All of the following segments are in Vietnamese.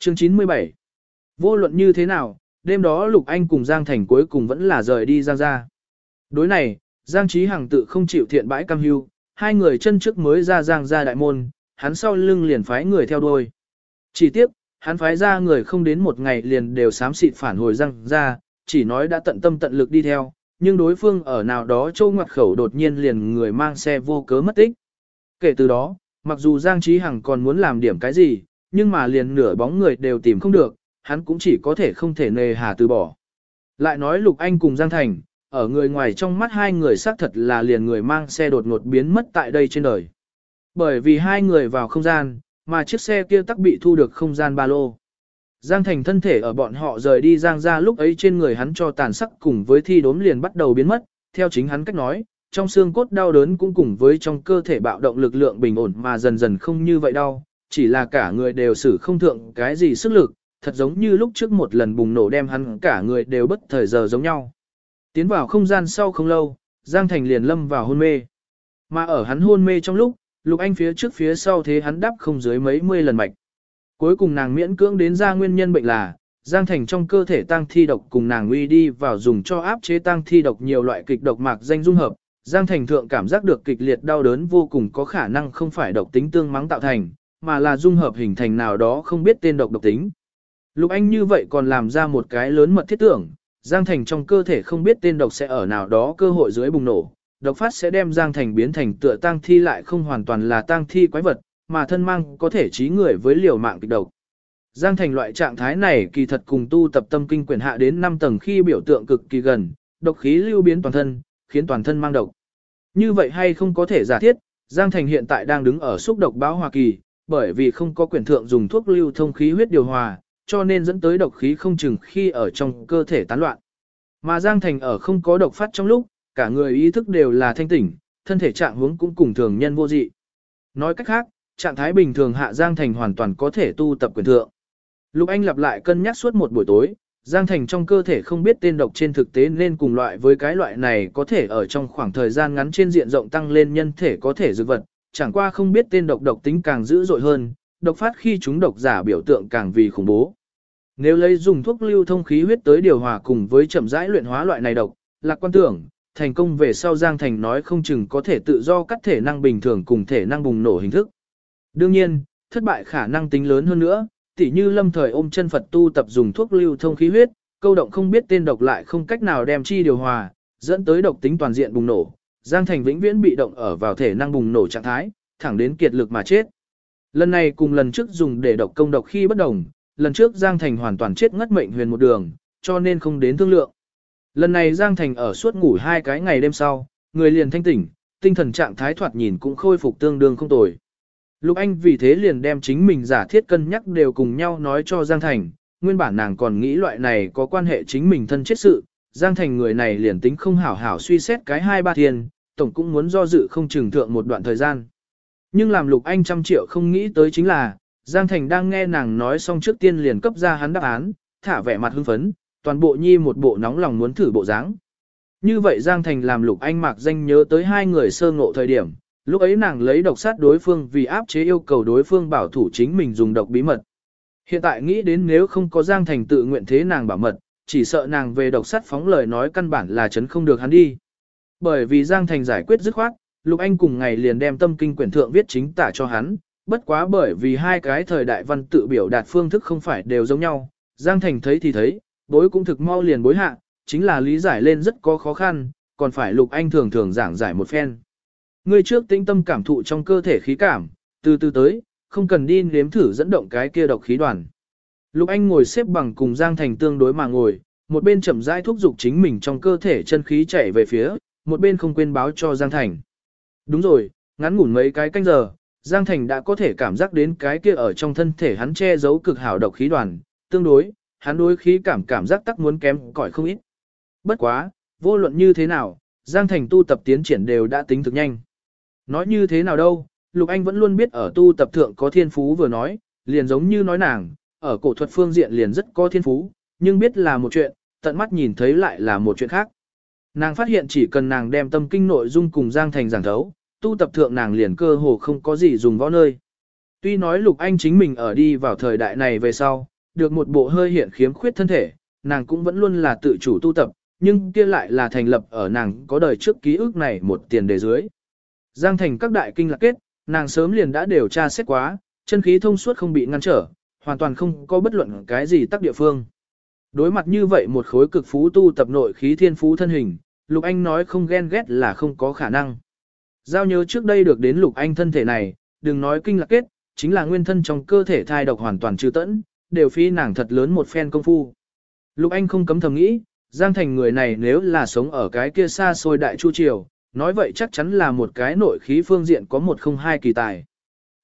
Chương 97 Vô luận như thế nào, đêm đó Lục Anh cùng Giang Thành cuối cùng vẫn là rời đi Giang ra. Đối này, Giang Trí Hằng tự không chịu thiện bãi cam hưu, hai người chân trước mới ra Giang ra đại môn, hắn sau lưng liền phái người theo đuôi. Chỉ tiếp, hắn phái ra người không đến một ngày liền đều sám xịt phản hồi Giang ra, chỉ nói đã tận tâm tận lực đi theo, nhưng đối phương ở nào đó châu ngoặt khẩu đột nhiên liền người mang xe vô cớ mất tích. Kể từ đó, mặc dù Giang Trí Hằng còn muốn làm điểm cái gì, nhưng mà liền nửa bóng người đều tìm không được, hắn cũng chỉ có thể không thể nề hà từ bỏ. Lại nói Lục Anh cùng Giang Thành, ở người ngoài trong mắt hai người xác thật là liền người mang xe đột ngột biến mất tại đây trên đời. Bởi vì hai người vào không gian, mà chiếc xe kia tắc bị thu được không gian ba lô. Giang Thành thân thể ở bọn họ rời đi Giang ra lúc ấy trên người hắn cho tàn sắc cùng với thi đốm liền bắt đầu biến mất, theo chính hắn cách nói, trong xương cốt đau đớn cũng cùng với trong cơ thể bạo động lực lượng bình ổn mà dần dần không như vậy đau, chỉ là cả người đều xử không thượng cái gì sức lực, thật giống như lúc trước một lần bùng nổ đem hắn cả người đều bất thời giờ giống nhau. Tiến vào không gian sau không lâu, Giang Thành liền lâm vào hôn mê. Mà ở hắn hôn mê trong lúc, Lục Anh phía trước phía sau thế hắn đắp không dưới mấy mươi lần mạch. Cuối cùng nàng miễn cưỡng đến ra nguyên nhân bệnh là, Giang Thành trong cơ thể tăng thi độc cùng nàng uy đi vào dùng cho áp chế tăng thi độc nhiều loại kịch độc mạc danh dung hợp. Giang Thành thượng cảm giác được kịch liệt đau đớn vô cùng có khả năng không phải độc tính tương mắng tạo thành, mà là dung hợp hình thành nào đó không biết tên độc độc tính. Lục Anh như vậy còn làm ra một cái lớn mật thiết tưởng, Giang Thành trong cơ thể không biết tên độc sẽ ở nào đó cơ hội dưới bùng nổ, độc phát sẽ đem Giang Thành biến thành tựa tang thi lại không hoàn toàn là tang thi quái vật, mà thân mang có thể trí người với liều mạng kịch độc. Giang Thành loại trạng thái này kỳ thật cùng tu tập tâm kinh quyền hạ đến 5 tầng khi biểu tượng cực kỳ gần, độc khí lưu biến toàn thân, khiến toàn thân mang độc. Như vậy hay không có thể giả thiết, Giang Thành hiện tại đang đứng ở xúc độc báo Hoa Kỳ, bởi vì không có quyền thượng dùng thuốc lưu thông khí huyết điều hòa, cho nên dẫn tới độc khí không chừng khi ở trong cơ thể tán loạn. Mà Giang Thành ở không có độc phát trong lúc, cả người ý thức đều là thanh tỉnh, thân thể trạng huống cũng cùng thường nhân vô dị. Nói cách khác, trạng thái bình thường hạ Giang Thành hoàn toàn có thể tu tập quyền thượng. Lục Anh lặp lại cân nhắc suốt một buổi tối, Giang Thành trong cơ thể không biết tên độc trên thực tế nên cùng loại với cái loại này có thể ở trong khoảng thời gian ngắn trên diện rộng tăng lên nhân thể có thể dược vật, chẳng qua không biết tên độc độc tính càng dữ dội hơn, độc phát khi chúng độc giả biểu tượng càng vì khủng bố. Nếu lấy dùng thuốc lưu thông khí huyết tới điều hòa cùng với chậm rãi luyện hóa loại này độc, lạc quan tưởng, thành công về sau Giang Thành nói không chừng có thể tự do cắt thể năng bình thường cùng thể năng bùng nổ hình thức. Đương nhiên, thất bại khả năng tính lớn hơn nữa, tỉ như lâm thời ôm chân Phật tu tập dùng thuốc lưu thông khí huyết, câu động không biết tên độc lại không cách nào đem chi điều hòa, dẫn tới độc tính toàn diện bùng nổ. Giang Thành vĩnh viễn bị động ở vào thể năng bùng nổ trạng thái, thẳng đến kiệt lực mà chết. Lần này cùng lần trước dùng để độc công độc khi bất đồng, lần trước Giang Thành hoàn toàn chết ngất mệnh huyền một đường, cho nên không đến thương lượng. Lần này Giang Thành ở suốt ngủ hai cái ngày đêm sau, người liền thanh tỉnh, tinh thần trạng thái thoạt nhìn cũng khôi phục tương đương không tồi. Lục Anh vì thế liền đem chính mình giả thiết cân nhắc đều cùng nhau nói cho Giang Thành, nguyên bản nàng còn nghĩ loại này có quan hệ chính mình thân chết sự, Giang Thành người này liền tính không hảo hảo suy xét cái hai ba tiền, tổng cũng muốn do dự không chừng thượng một đoạn thời gian. Nhưng làm Lục Anh trăm triệu không nghĩ tới chính là, Giang Thành đang nghe nàng nói xong trước tiên liền cấp ra hắn đáp án, thả vẻ mặt hưng phấn, toàn bộ nhi một bộ nóng lòng muốn thử bộ dáng. Như vậy Giang Thành làm Lục Anh mạc danh nhớ tới hai người sơ ngộ thời điểm, lúc ấy nàng lấy độc sát đối phương vì áp chế yêu cầu đối phương bảo thủ chính mình dùng độc bí mật. Hiện tại nghĩ đến nếu không có Giang Thành tự nguyện thế nàng bảo mật, chỉ sợ nàng về độc sát phóng lời nói căn bản là chấn không được hắn đi. Bởi vì Giang Thành giải quyết dứt khoát, Lục Anh cùng ngày liền đem tâm kinh quyển thượng viết chính tả cho hắn, bất quá bởi vì hai cái thời đại văn tự biểu đạt phương thức không phải đều giống nhau, Giang Thành thấy thì thấy, bối cũng thực mau liền bối hạ, chính là lý giải lên rất có khó khăn, còn phải Lục Anh thường thường giảng giải một phen. Người trước tinh tâm cảm thụ trong cơ thể khí cảm, từ từ tới, không cần đi nếm thử dẫn động cái kia độc khí đoàn. Lục Anh ngồi xếp bằng cùng Giang Thành tương đối mà ngồi, một bên chậm rãi thúc giục chính mình trong cơ thể chân khí chảy về phía, một bên không quên báo cho Giang Thành. Đúng rồi, ngắn ngủn mấy cái canh giờ, Giang Thành đã có thể cảm giác đến cái kia ở trong thân thể hắn che giấu cực hảo độc khí đoàn, tương đối, hắn đối khí cảm cảm giác tắc muốn kém cỏi không ít. Bất quá, vô luận như thế nào, Giang Thành tu tập tiến triển đều đã tính thực nhanh. Nói như thế nào đâu, Lục Anh vẫn luôn biết ở tu tập thượng có thiên phú vừa nói, liền giống như nói nàng, ở cổ thuật phương diện liền rất có thiên phú, nhưng biết là một chuyện, tận mắt nhìn thấy lại là một chuyện khác. Nàng phát hiện chỉ cần nàng đem tâm kinh nội dung cùng Giang Thành giảng thấu, tu tập thượng nàng liền cơ hồ không có gì dùng võ nơi. Tuy nói Lục Anh chính mình ở đi vào thời đại này về sau, được một bộ hơi hiện khiếm khuyết thân thể, nàng cũng vẫn luôn là tự chủ tu tập, nhưng kia lại là thành lập ở nàng có đời trước ký ức này một tiền đề dưới. Giang thành các đại kinh lạc kết, nàng sớm liền đã điều tra xét quá, chân khí thông suốt không bị ngăn trở, hoàn toàn không có bất luận cái gì tắc địa phương. Đối mặt như vậy một khối cực phú tu tập nội khí thiên phú thân hình, Lục Anh nói không ghen ghét là không có khả năng. Giao nhớ trước đây được đến Lục Anh thân thể này, đừng nói kinh lạc kết, chính là nguyên thân trong cơ thể thai độc hoàn toàn trừ tẫn, đều phi nàng thật lớn một phen công phu. Lục Anh không cấm thầm nghĩ, Giang Thành người này nếu là sống ở cái kia xa xôi đại chu triều, nói vậy chắc chắn là một cái nội khí phương diện có một không hai kỳ tài.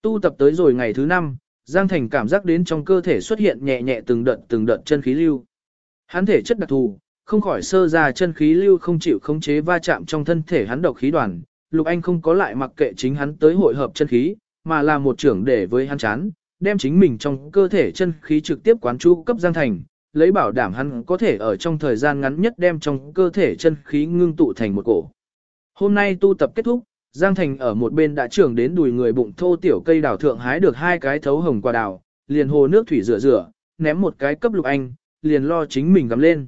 Tu tập tới rồi ngày thứ năm, Giang Thành cảm giác đến trong cơ thể xuất hiện nhẹ nhẹ từng đợt từng đợt chân khí lưu. Hắn thể chất đặc thù, không khỏi sơ ra chân khí lưu không chịu khống chế va chạm trong thân thể hắn độc khí đoàn. Lục Anh không có lại mặc kệ chính hắn tới hội hợp chân khí, mà là một trưởng để với hắn chán, đem chính mình trong cơ thể chân khí trực tiếp quán chú cấp Giang Thành, lấy bảo đảm hắn có thể ở trong thời gian ngắn nhất đem trong cơ thể chân khí ngưng tụ thành một cổ. Hôm nay tu tập kết thúc, Giang Thành ở một bên đã trưởng đến đùi người bụng thô tiểu cây đào thượng hái được hai cái thấu hồng quả đào, liền hồ nước thủy rửa rửa, ném một cái cấp Lục Anh, liền lo chính mình gắm lên.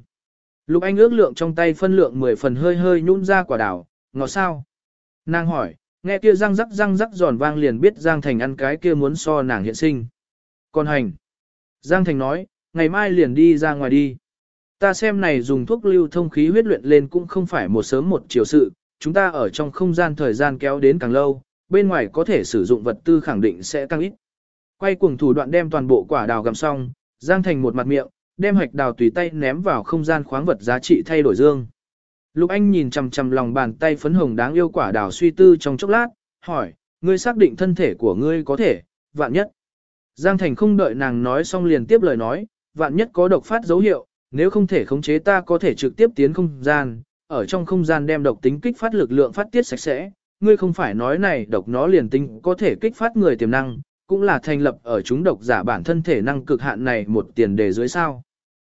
Lục Anh ước lượng trong tay phân lượng 10 phần hơi hơi nhún ra quả đào, ngọt sao? Nàng hỏi, nghe kia răng rắc răng rắc giòn vang liền biết Giang Thành ăn cái kia muốn so nàng hiện sinh. Còn hành. Giang Thành nói, ngày mai liền đi ra ngoài đi. Ta xem này dùng thuốc lưu thông khí huyết luyện lên cũng không phải một sớm một chiều sự, chúng ta ở trong không gian thời gian kéo đến càng lâu, bên ngoài có thể sử dụng vật tư khẳng định sẽ tăng ít. Quay cuồng thủ đoạn đem toàn bộ quả đào gặm xong, Giang Thành một mặt miệng, đem hạch đào tùy tay ném vào không gian khoáng vật giá trị thay đổi dương. Lục Anh nhìn chằm chằm lòng bàn tay phấn hồng đáng yêu quả đào suy tư trong chốc lát, hỏi, ngươi xác định thân thể của ngươi có thể, vạn nhất. Giang Thành không đợi nàng nói xong liền tiếp lời nói, vạn nhất có độc phát dấu hiệu, nếu không thể khống chế ta có thể trực tiếp tiến không gian, ở trong không gian đem độc tính kích phát lực lượng phát tiết sạch sẽ, ngươi không phải nói này độc nó liền tính có thể kích phát người tiềm năng, cũng là thành lập ở chúng độc giả bản thân thể năng cực hạn này một tiền đề dưới sao.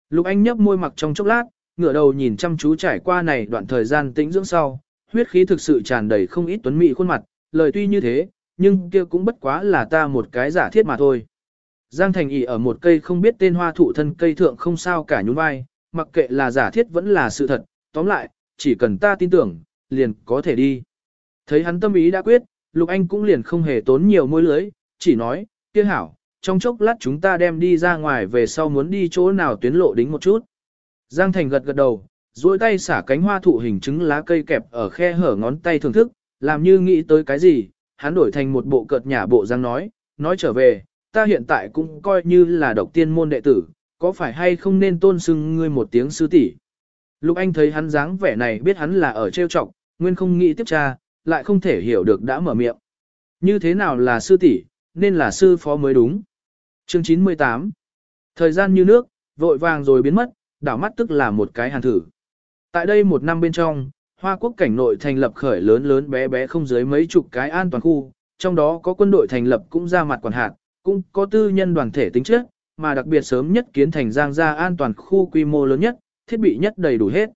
Lục Anh nhấp môi mặc trong chốc lát, ngửa đầu nhìn chăm chú trải qua này đoạn thời gian tĩnh dưỡng sau, huyết khí thực sự tràn đầy không ít tuấn mỹ khuôn mặt, lời tuy như thế, nhưng kia cũng bất quá là ta một cái giả thiết mà thôi. Giang Thành ỉ ở một cây không biết tên hoa thụ thân cây thượng không sao cả nhún vai, mặc kệ là giả thiết vẫn là sự thật, tóm lại, chỉ cần ta tin tưởng, liền có thể đi. Thấy hắn tâm ý đã quyết, Lục Anh cũng liền không hề tốn nhiều môi lưới, chỉ nói, kia hảo, trong chốc lát chúng ta đem đi ra ngoài về sau muốn đi chỗ nào tuyến lộ đính một chút. Giang Thành gật gật đầu, duỗi tay xả cánh hoa thụ hình trứng lá cây kẹp ở khe hở ngón tay thưởng thức, làm như nghĩ tới cái gì, hắn đổi thành một bộ cợt nhả bộ Giang nói, nói trở về, ta hiện tại cũng coi như là độc tiên môn đệ tử, có phải hay không nên tôn xưng ngươi một tiếng sư tỷ? Lục Anh thấy hắn dáng vẻ này biết hắn là ở trêu chọc, nguyên không nghĩ tiếp tra, lại không thể hiểu được đã mở miệng. Như thế nào là sư tỷ, nên là sư phó mới đúng. Chương 98 Thời gian như nước, vội vàng rồi biến mất, đảo mắt tức là một cái hàn thử. Tại đây một năm bên trong, Hoa Quốc cảnh nội thành lập khởi lớn lớn bé bé không dưới mấy chục cái an toàn khu, trong đó có quân đội thành lập cũng ra mặt quản hạt, cũng có tư nhân đoàn thể tính chất, mà đặc biệt sớm nhất kiến thành Giang gia an toàn khu quy mô lớn nhất, thiết bị nhất đầy đủ hết.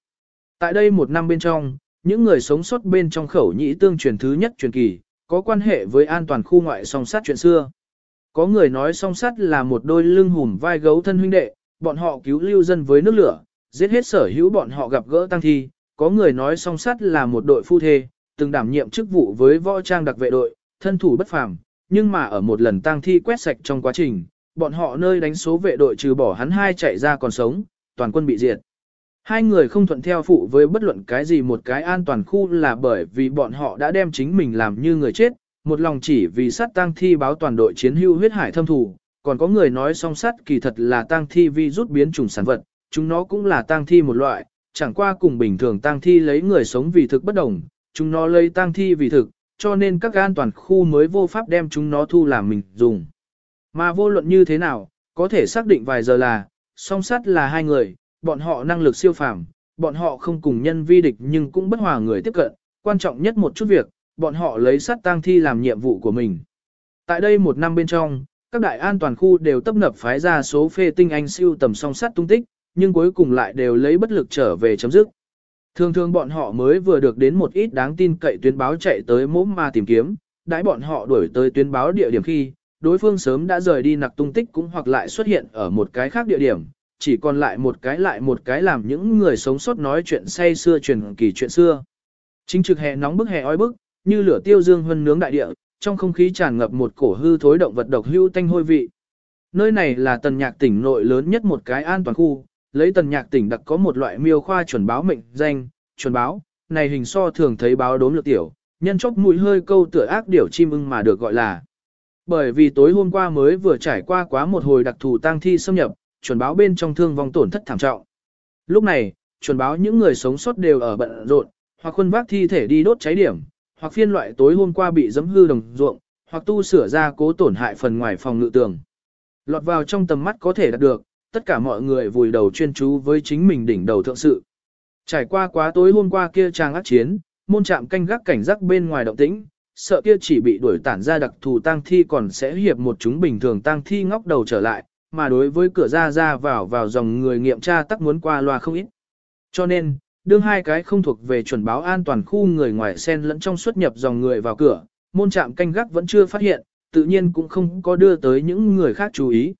Tại đây một năm bên trong, những người sống sót bên trong khẩu nhĩ tương truyền thứ nhất truyền kỳ, có quan hệ với an toàn khu ngoại song sát chuyện xưa. Có người nói song sát là một đôi lưng hùm vai gấu thân huynh đệ, bọn họ cứu lưu dân với nước lửa, giết hết sở hữu bọn họ gặp gỡ tăng thi. Có người nói song sát là một đội phu thê, từng đảm nhiệm chức vụ với võ trang đặc vệ đội, thân thủ bất phàm, nhưng mà ở một lần tang thi quét sạch trong quá trình, bọn họ nơi đánh số vệ đội trừ bỏ hắn hai chạy ra còn sống, toàn quân bị diệt. Hai người không thuận theo phụ với bất luận cái gì một cái an toàn khu là bởi vì bọn họ đã đem chính mình làm như người chết, một lòng chỉ vì sát tang thi báo toàn đội chiến hưu huyết hải thâm thủ, còn có người nói song sát kỳ thật là tang thi vi rút biến chủng sản vật, chúng nó cũng là tang thi một loại, chẳng qua cùng bình thường tang thi lấy người sống vì thực bất đồng, chúng nó lấy tang thi vì thực, cho nên các an toàn khu mới vô pháp đem chúng nó thu làm mình dùng. Mà vô luận như thế nào, có thể xác định vài giờ là, song sát là hai người, bọn họ năng lực siêu phàm, bọn họ không cùng nhân vi địch nhưng cũng bất hòa người tiếp cận, quan trọng nhất một chút việc, bọn họ lấy sát tang thi làm nhiệm vụ của mình. Tại đây một năm bên trong, các đại an toàn khu đều tấp nập phái ra số phê tinh anh siêu tầm song sát tung tích, nhưng cuối cùng lại đều lấy bất lực trở về chấm dứt. Thường thường bọn họ mới vừa được đến một ít đáng tin cậy tuyến báo chạy tới mốm mà tìm kiếm, đãi bọn họ đuổi tới tuyến báo địa điểm khi, đối phương sớm đã rời đi nặc tung tích cũng hoặc lại xuất hiện ở một cái khác địa điểm, chỉ còn lại một cái lại một cái làm những người sống sót nói chuyện say xưa truyền kỳ chuyện xưa. Chính trực hè nóng bức hè oi bức, như lửa tiêu dương hơn nướng đại địa, trong không khí tràn ngập một cổ hư thối động vật độc hưu tanh hôi vị. Nơi này là tần nhạc tỉnh nội lớn nhất một cái an toàn khu, lấy tần nhạc tỉnh đặc có một loại miêu khoa chuẩn báo mệnh danh, chuẩn báo, này hình so thường thấy báo đốm lược tiểu, nhân chóc mũi hơi câu tựa ác điểu chim ưng mà được gọi là. Bởi vì tối hôm qua mới vừa trải qua quá một hồi đặc thù tang thi xâm nhập, chuẩn báo bên trong thương vong tổn thất thảm trọng. Lúc này, chuẩn báo những người sống sót đều ở bận rộn, hoặc khuân vác thi thể đi đốt cháy điểm, hoặc phiên loại tối hôm qua bị dẫm hư đồng ruộng, hoặc tu sửa ra cố tổn hại phần ngoài phòng ngự tường. Lọt vào trong tầm mắt có thể đạt được, tất cả mọi người vùi đầu chuyên chú với chính mình đỉnh đầu thượng sự. Trải qua quá tối hôm qua kia trang ác chiến, môn trạm canh gác cảnh giác bên ngoài động tĩnh, sợ kia chỉ bị đuổi tản ra đặc thù tang thi còn sẽ hiệp một chúng bình thường tang thi ngóc đầu trở lại, mà đối với cửa ra ra vào vào dòng người nghiệm tra tắc muốn qua loa không ít. Cho nên, đương hai cái không thuộc về chuẩn báo an toàn khu người ngoài sen lẫn trong xuất nhập dòng người vào cửa, môn trạm canh gác vẫn chưa phát hiện, tự nhiên cũng không có đưa tới những người khác chú ý.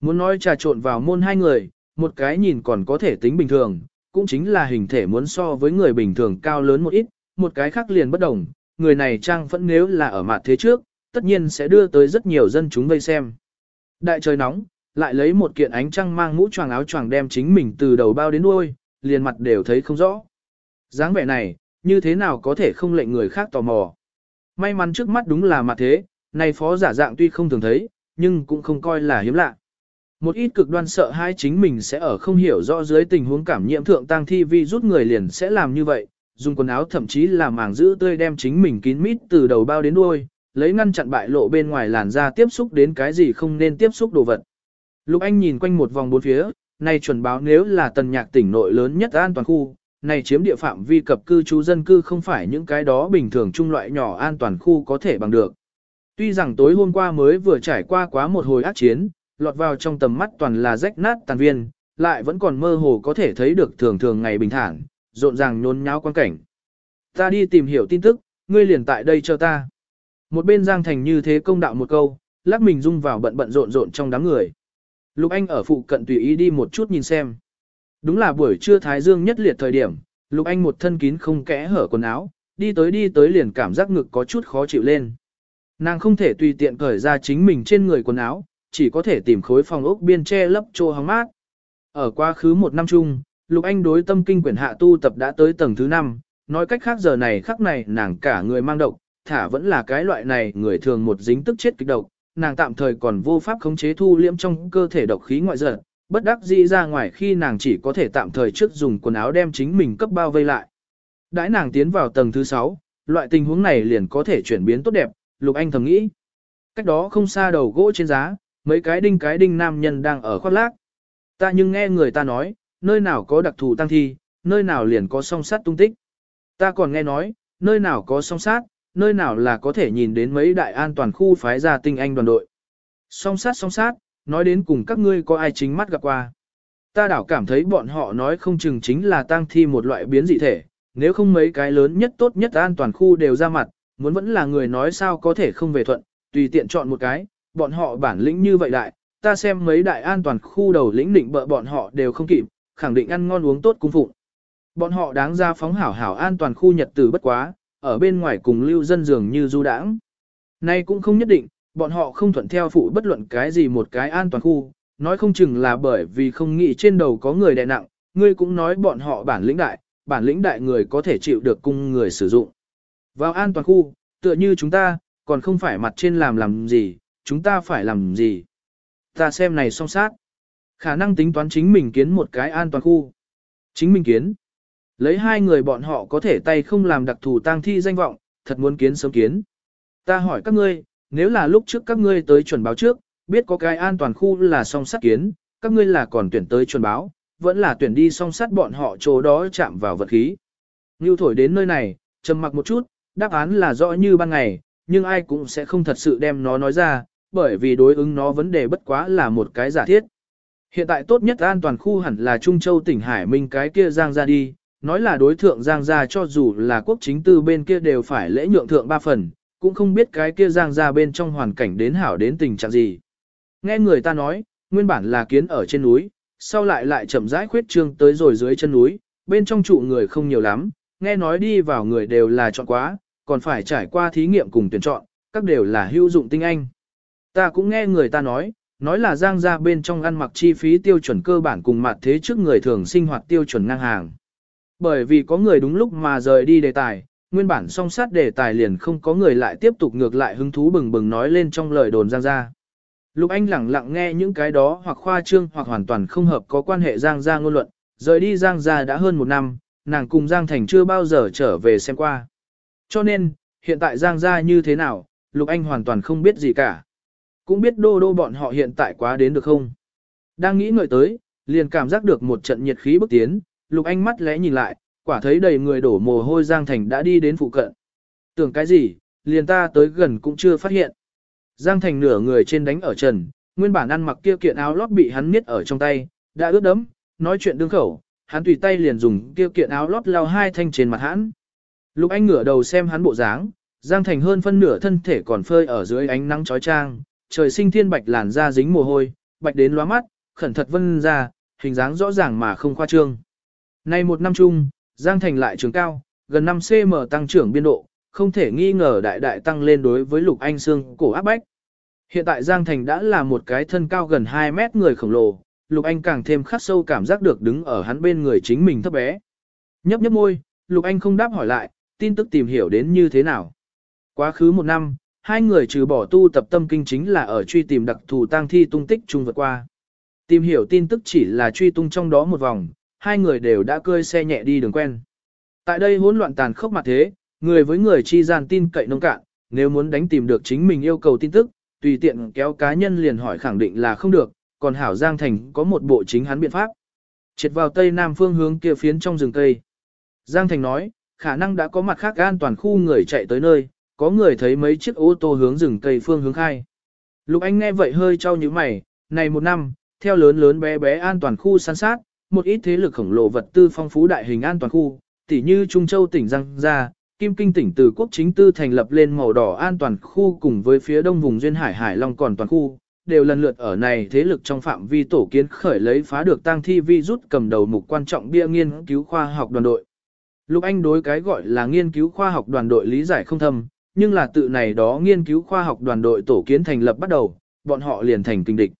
Muốn nói trà trộn vào môn hai người, một cái nhìn còn có thể tính bình thường, cũng chính là hình thể muốn so với người bình thường cao lớn một ít, một cái khác liền bất đồng, người này trang vẫn nếu là ở mặt thế trước, tất nhiên sẽ đưa tới rất nhiều dân chúng vây xem. Đại trời nóng, lại lấy một kiện ánh trăng mang mũ choàng áo choàng đem chính mình từ đầu bao đến đuôi, liền mặt đều thấy không rõ. dáng vẻ này, như thế nào có thể không lệnh người khác tò mò. May mắn trước mắt đúng là mặt thế, này phó giả dạng tuy không thường thấy, nhưng cũng không coi là hiếm lạ. Một ít cực đoan sợ hai chính mình sẽ ở không hiểu rõ dưới tình huống cảm nhiễm thượng tăng thi vi rút người liền sẽ làm như vậy, dùng quần áo thậm chí là màng giữ tươi đem chính mình kín mít từ đầu bao đến đuôi, lấy ngăn chặn bại lộ bên ngoài làn da tiếp xúc đến cái gì không nên tiếp xúc đồ vật. Lục Anh nhìn quanh một vòng bốn phía, này chuẩn báo nếu là tần nhạc tỉnh nội lớn nhất an toàn khu, này chiếm địa phạm vi cập cư trú dân cư không phải những cái đó bình thường trung loại nhỏ an toàn khu có thể bằng được. Tuy rằng tối hôm qua mới vừa trải qua quá một hồi ác chiến, lọt vào trong tầm mắt toàn là rách nát tàn viên, lại vẫn còn mơ hồ có thể thấy được thường thường ngày bình thản, rộn ràng nhốn nháo quan cảnh. Ta đi tìm hiểu tin tức, ngươi liền tại đây cho ta. Một bên Giang Thành như thế công đạo một câu, lắc mình rung vào bận bận rộn rộn trong đám người. Lục Anh ở phụ cận tùy ý đi một chút nhìn xem. Đúng là buổi trưa Thái Dương nhất liệt thời điểm, Lục Anh một thân kín không kẽ hở quần áo, đi tới đi tới liền cảm giác ngực có chút khó chịu lên. Nàng không thể tùy tiện cởi ra chính mình trên người quần áo, chỉ có thể tìm khối phòng ốc biên che lấp chỗ hóng mát. Ở quá khứ một năm chung, Lục Anh đối tâm kinh quyển hạ tu tập đã tới tầng thứ 5, nói cách khác giờ này khắc này nàng cả người mang độc, thả vẫn là cái loại này người thường một dính tức chết kịch độc, nàng tạm thời còn vô pháp khống chế thu liễm trong cơ thể độc khí ngoại giật, bất đắc dĩ ra ngoài khi nàng chỉ có thể tạm thời trước dùng quần áo đem chính mình cấp bao vây lại. Đãi nàng tiến vào tầng thứ 6, loại tình huống này liền có thể chuyển biến tốt đẹp, Lục Anh thầm nghĩ. Cách đó không xa đầu gỗ trên giá, mấy cái đinh cái đinh nam nhân đang ở khoác lác. Ta nhưng nghe người ta nói, nơi nào có đặc thù tăng thi, nơi nào liền có song sát tung tích. Ta còn nghe nói, nơi nào có song sát, nơi nào là có thể nhìn đến mấy đại an toàn khu phái ra tinh anh đoàn đội. Song sát song sát, nói đến cùng các ngươi có ai chính mắt gặp qua. Ta đảo cảm thấy bọn họ nói không chừng chính là tang thi một loại biến dị thể, nếu không mấy cái lớn nhất tốt nhất an toàn khu đều ra mặt, muốn vẫn là người nói sao có thể không về thuận, tùy tiện chọn một cái, bọn họ bản lĩnh như vậy đại, ta xem mấy đại an toàn khu đầu lĩnh định bợ bọn họ đều không kịp, khẳng định ăn ngon uống tốt cung phụng. Bọn họ đáng ra phóng hảo hảo an toàn khu nhật tử bất quá, ở bên ngoài cùng lưu dân dường như du đãng. Nay cũng không nhất định, bọn họ không thuận theo phụ bất luận cái gì một cái an toàn khu, nói không chừng là bởi vì không nghĩ trên đầu có người đè nặng, ngươi cũng nói bọn họ bản lĩnh đại, bản lĩnh đại người có thể chịu được cung người sử dụng. Vào an toàn khu, tựa như chúng ta, còn không phải mặt trên làm làm gì, chúng ta phải làm gì. Ta xem này song sát. Khả năng tính toán chính mình kiến một cái an toàn khu. Chính mình kiến. Lấy hai người bọn họ có thể tay không làm đặc thù tang thi danh vọng, thật muốn kiến sớm kiến. Ta hỏi các ngươi, nếu là lúc trước các ngươi tới chuẩn báo trước, biết có cái an toàn khu là song sắt kiến, các ngươi là còn tuyển tới chuẩn báo, vẫn là tuyển đi song sắt bọn họ chỗ đó chạm vào vật khí. Ngưu thổi đến nơi này, trầm mặc một chút, đáp án là rõ như ban ngày, nhưng ai cũng sẽ không thật sự đem nó nói ra, bởi vì đối ứng nó vấn đề bất quá là một cái giả thiết. Hiện tại tốt nhất an toàn khu hẳn là Trung Châu tỉnh Hải Minh cái kia giang ra đi, nói là đối thượng giang gia cho dù là quốc chính tư bên kia đều phải lễ nhượng thượng ba phần, cũng không biết cái kia giang gia bên trong hoàn cảnh đến hảo đến tình trạng gì. Nghe người ta nói, nguyên bản là kiến ở trên núi, sau lại lại chậm rãi khuyết trương tới rồi dưới chân núi, bên trong trụ người không nhiều lắm, nghe nói đi vào người đều là chọn quá, còn phải trải qua thí nghiệm cùng tuyển chọn, các đều là hữu dụng tinh anh. Ta cũng nghe người ta nói, nói là giang ra bên trong ăn mặc chi phí tiêu chuẩn cơ bản cùng mặt thế trước người thường sinh hoạt tiêu chuẩn ngang hàng. Bởi vì có người đúng lúc mà rời đi đề tài, nguyên bản song sát đề tài liền không có người lại tiếp tục ngược lại hứng thú bừng bừng nói lên trong lời đồn giang ra. Lục Anh lẳng lặng nghe những cái đó hoặc khoa trương hoặc hoàn toàn không hợp có quan hệ giang ra ngôn luận, rời đi giang ra đã hơn một năm, nàng cùng giang thành chưa bao giờ trở về xem qua. Cho nên, hiện tại giang ra như thế nào, Lục Anh hoàn toàn không biết gì cả. Cũng biết đô đô bọn họ hiện tại quá đến được không. Đang nghĩ ngợi tới, liền cảm giác được một trận nhiệt khí bước tiến, Lục Anh mắt lẽ nhìn lại, quả thấy đầy người đổ mồ hôi Giang Thành đã đi đến phụ cận. Tưởng cái gì, liền ta tới gần cũng chưa phát hiện. Giang Thành nửa người trên đánh ở trần, nguyên bản ăn mặc kia kiện áo lót bị hắn niết ở trong tay, đã ướt đẫm, nói chuyện đương khẩu, hắn tùy tay liền dùng kia kiện áo lót lao hai thanh trên mặt hắn. Lục Anh ngửa đầu xem hắn bộ dáng, Giang Thành hơn phân nửa thân thể còn phơi ở dưới ánh nắng chói chang, trời sinh thiên bạch làn da dính mồ hôi, bạch đến lóa mắt, khẩn thật vân ra, hình dáng rõ ràng mà không khoa trương. Nay một năm chung, Giang Thành lại trường cao, gần 5 cm tăng trưởng biên độ, không thể nghi ngờ đại đại tăng lên đối với Lục Anh Sương cổ áp bách. Hiện tại Giang Thành đã là một cái thân cao gần 2 mét người khổng lồ, Lục Anh càng thêm khắc sâu cảm giác được đứng ở hắn bên người chính mình thấp bé. Nhấp nhấp môi, Lục Anh không đáp hỏi lại, tin tức tìm hiểu đến như thế nào. Quá khứ một năm, hai người trừ bỏ tu tập tâm kinh chính là ở truy tìm đặc thù tang thi tung tích chung vượt qua. Tìm hiểu tin tức chỉ là truy tung trong đó một vòng, hai người đều đã cơi xe nhẹ đi đường quen. Tại đây hỗn loạn tàn khốc mặt thế, người với người chi gian tin cậy nông cạn, nếu muốn đánh tìm được chính mình yêu cầu tin tức, tùy tiện kéo cá nhân liền hỏi khẳng định là không được, còn Hảo Giang Thành có một bộ chính hắn biện pháp. Triệt vào tây nam phương hướng kia phiến trong rừng cây. Giang Thành nói, khả năng đã có mặt khác an toàn khu người chạy tới nơi, có người thấy mấy chiếc ô tô hướng rừng cây phương hướng khai. Lục Anh nghe vậy hơi trao như mày, này một năm, theo lớn lớn bé bé an toàn khu săn sát, một ít thế lực khổng lồ vật tư phong phú đại hình an toàn khu, tỉ như Trung Châu tỉnh Giang Gia, Kim Kinh tỉnh từ quốc chính tư thành lập lên màu đỏ an toàn khu cùng với phía đông vùng duyên hải Hải Long còn toàn khu, đều lần lượt ở này thế lực trong phạm vi tổ kiến khởi lấy phá được tang thi vi rút cầm đầu mục quan trọng bia nghiên cứu khoa học đoàn đội. Lục Anh đối cái gọi là nghiên cứu khoa học đoàn đội lý giải không thâm, nhưng là tự này đó nghiên cứu khoa học đoàn đội tổ kiến thành lập bắt đầu, bọn họ liền thành kinh địch.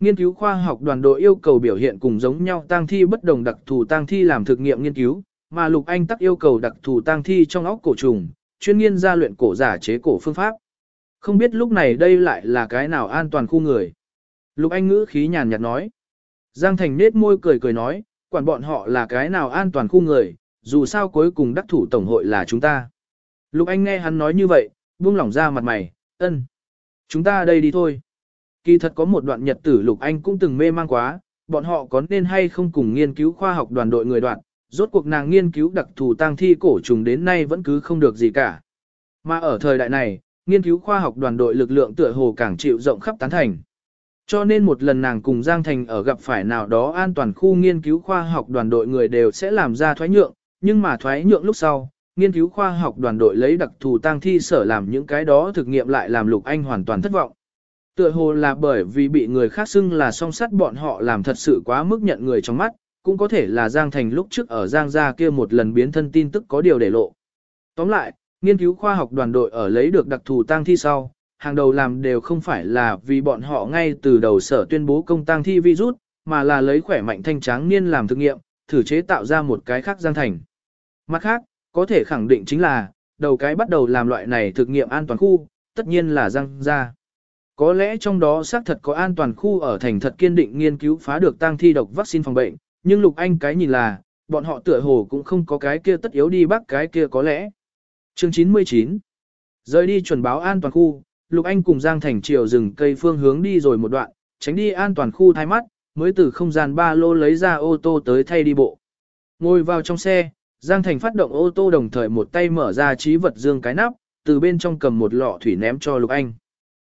Nghiên cứu khoa học đoàn đội yêu cầu biểu hiện cùng giống nhau tang thi bất đồng đặc thù tang thi làm thực nghiệm nghiên cứu, mà Lục Anh tắc yêu cầu đặc thù tang thi trong óc cổ trùng, chuyên nghiên gia luyện cổ giả chế cổ phương pháp. Không biết lúc này đây lại là cái nào an toàn khu người. Lục Anh ngữ khí nhàn nhạt nói. Giang Thành nết môi cười cười nói, quản bọn họ là cái nào an toàn khu người, dù sao cuối cùng đắc thủ tổng hội là chúng ta. Lục Anh nghe hắn nói như vậy, buông lỏng ra mặt mày, ân. Chúng ta đây đi thôi. Kỳ thật có một đoạn nhật tử Lục Anh cũng từng mê mang quá, bọn họ có nên hay không cùng nghiên cứu khoa học đoàn đội người đoạn, rốt cuộc nàng nghiên cứu đặc thù tang thi cổ trùng đến nay vẫn cứ không được gì cả. Mà ở thời đại này, nghiên cứu khoa học đoàn đội lực lượng tựa hồ càng chịu rộng khắp tán thành. Cho nên một lần nàng cùng Giang Thành ở gặp phải nào đó an toàn khu nghiên cứu khoa học đoàn đội người đều sẽ làm ra thoái nhượng, nhưng mà thoái nhượng lúc sau, nghiên cứu khoa học đoàn đội lấy đặc thù tang thi sở làm những cái đó thực nghiệm lại làm Lục Anh hoàn toàn thất vọng. Tựa hồ là bởi vì bị người khác xưng là song sắt bọn họ làm thật sự quá mức nhận người trong mắt, cũng có thể là Giang Thành lúc trước ở Giang gia kia một lần biến thân tin tức có điều để lộ. Tóm lại, nghiên cứu khoa học đoàn đội ở lấy được đặc thù tang thi sau, hàng đầu làm đều không phải là vì bọn họ ngay từ đầu sở tuyên bố công tang thi virus, mà là lấy khỏe mạnh thanh tráng niên làm thực nghiệm, thử chế tạo ra một cái khác Giang Thành. Mặt khác, có thể khẳng định chính là, đầu cái bắt đầu làm loại này thực nghiệm an toàn khu, tất nhiên là Giang gia. Có lẽ trong đó xác thật có an toàn khu ở thành thật kiên định nghiên cứu phá được tang thi độc vaccine phòng bệnh, nhưng Lục Anh cái nhìn là, bọn họ tựa hồ cũng không có cái kia tất yếu đi bắt cái kia có lẽ. Chương 99 Rời đi chuẩn báo an toàn khu, Lục Anh cùng Giang Thành triều rừng cây phương hướng đi rồi một đoạn, tránh đi an toàn khu thay mắt, mới từ không gian ba lô lấy ra ô tô tới thay đi bộ. Ngồi vào trong xe, Giang Thành phát động ô tô đồng thời một tay mở ra trí vật dương cái nắp, từ bên trong cầm một lọ thủy ném cho Lục Anh.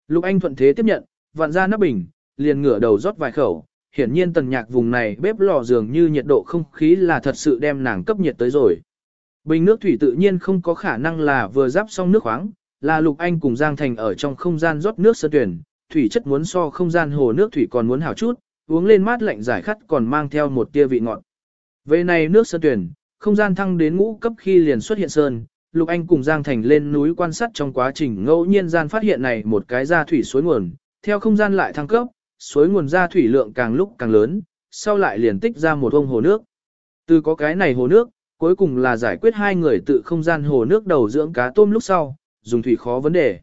Lục Anh thuận thế tiếp nhận, vặn ra nắp bình, liền ngửa đầu rót vài khẩu, hiển nhiên tần nhạc vùng này bếp lò dường như nhiệt độ không khí là thật sự đem nàng cấp nhiệt tới rồi. Bình nước thủy tự nhiên không có khả năng là vừa giáp xong nước khoáng, là Lục Anh cùng Giang Thành ở trong không gian rót nước sơ tuyển, thủy chất muốn so không gian hồ nước thủy còn muốn hảo chút, uống lên mát lạnh giải khát còn mang theo một tia vị ngọt. Về này nước sơn tuyển, không gian thăng đến ngũ cấp khi liền xuất hiện sơn, Lục Anh cùng Giang Thành lên núi quan sát trong quá trình ngẫu nhiên gian phát hiện này một cái ra thủy suối nguồn, theo không gian lại thăng cấp, suối nguồn ra thủy lượng càng lúc càng lớn, sau lại liền tích ra một ông hồ nước. Từ có cái này hồ nước, cuối cùng là giải quyết hai người tự không gian hồ nước đầu dưỡng cá tôm lúc sau, dùng thủy khó vấn đề.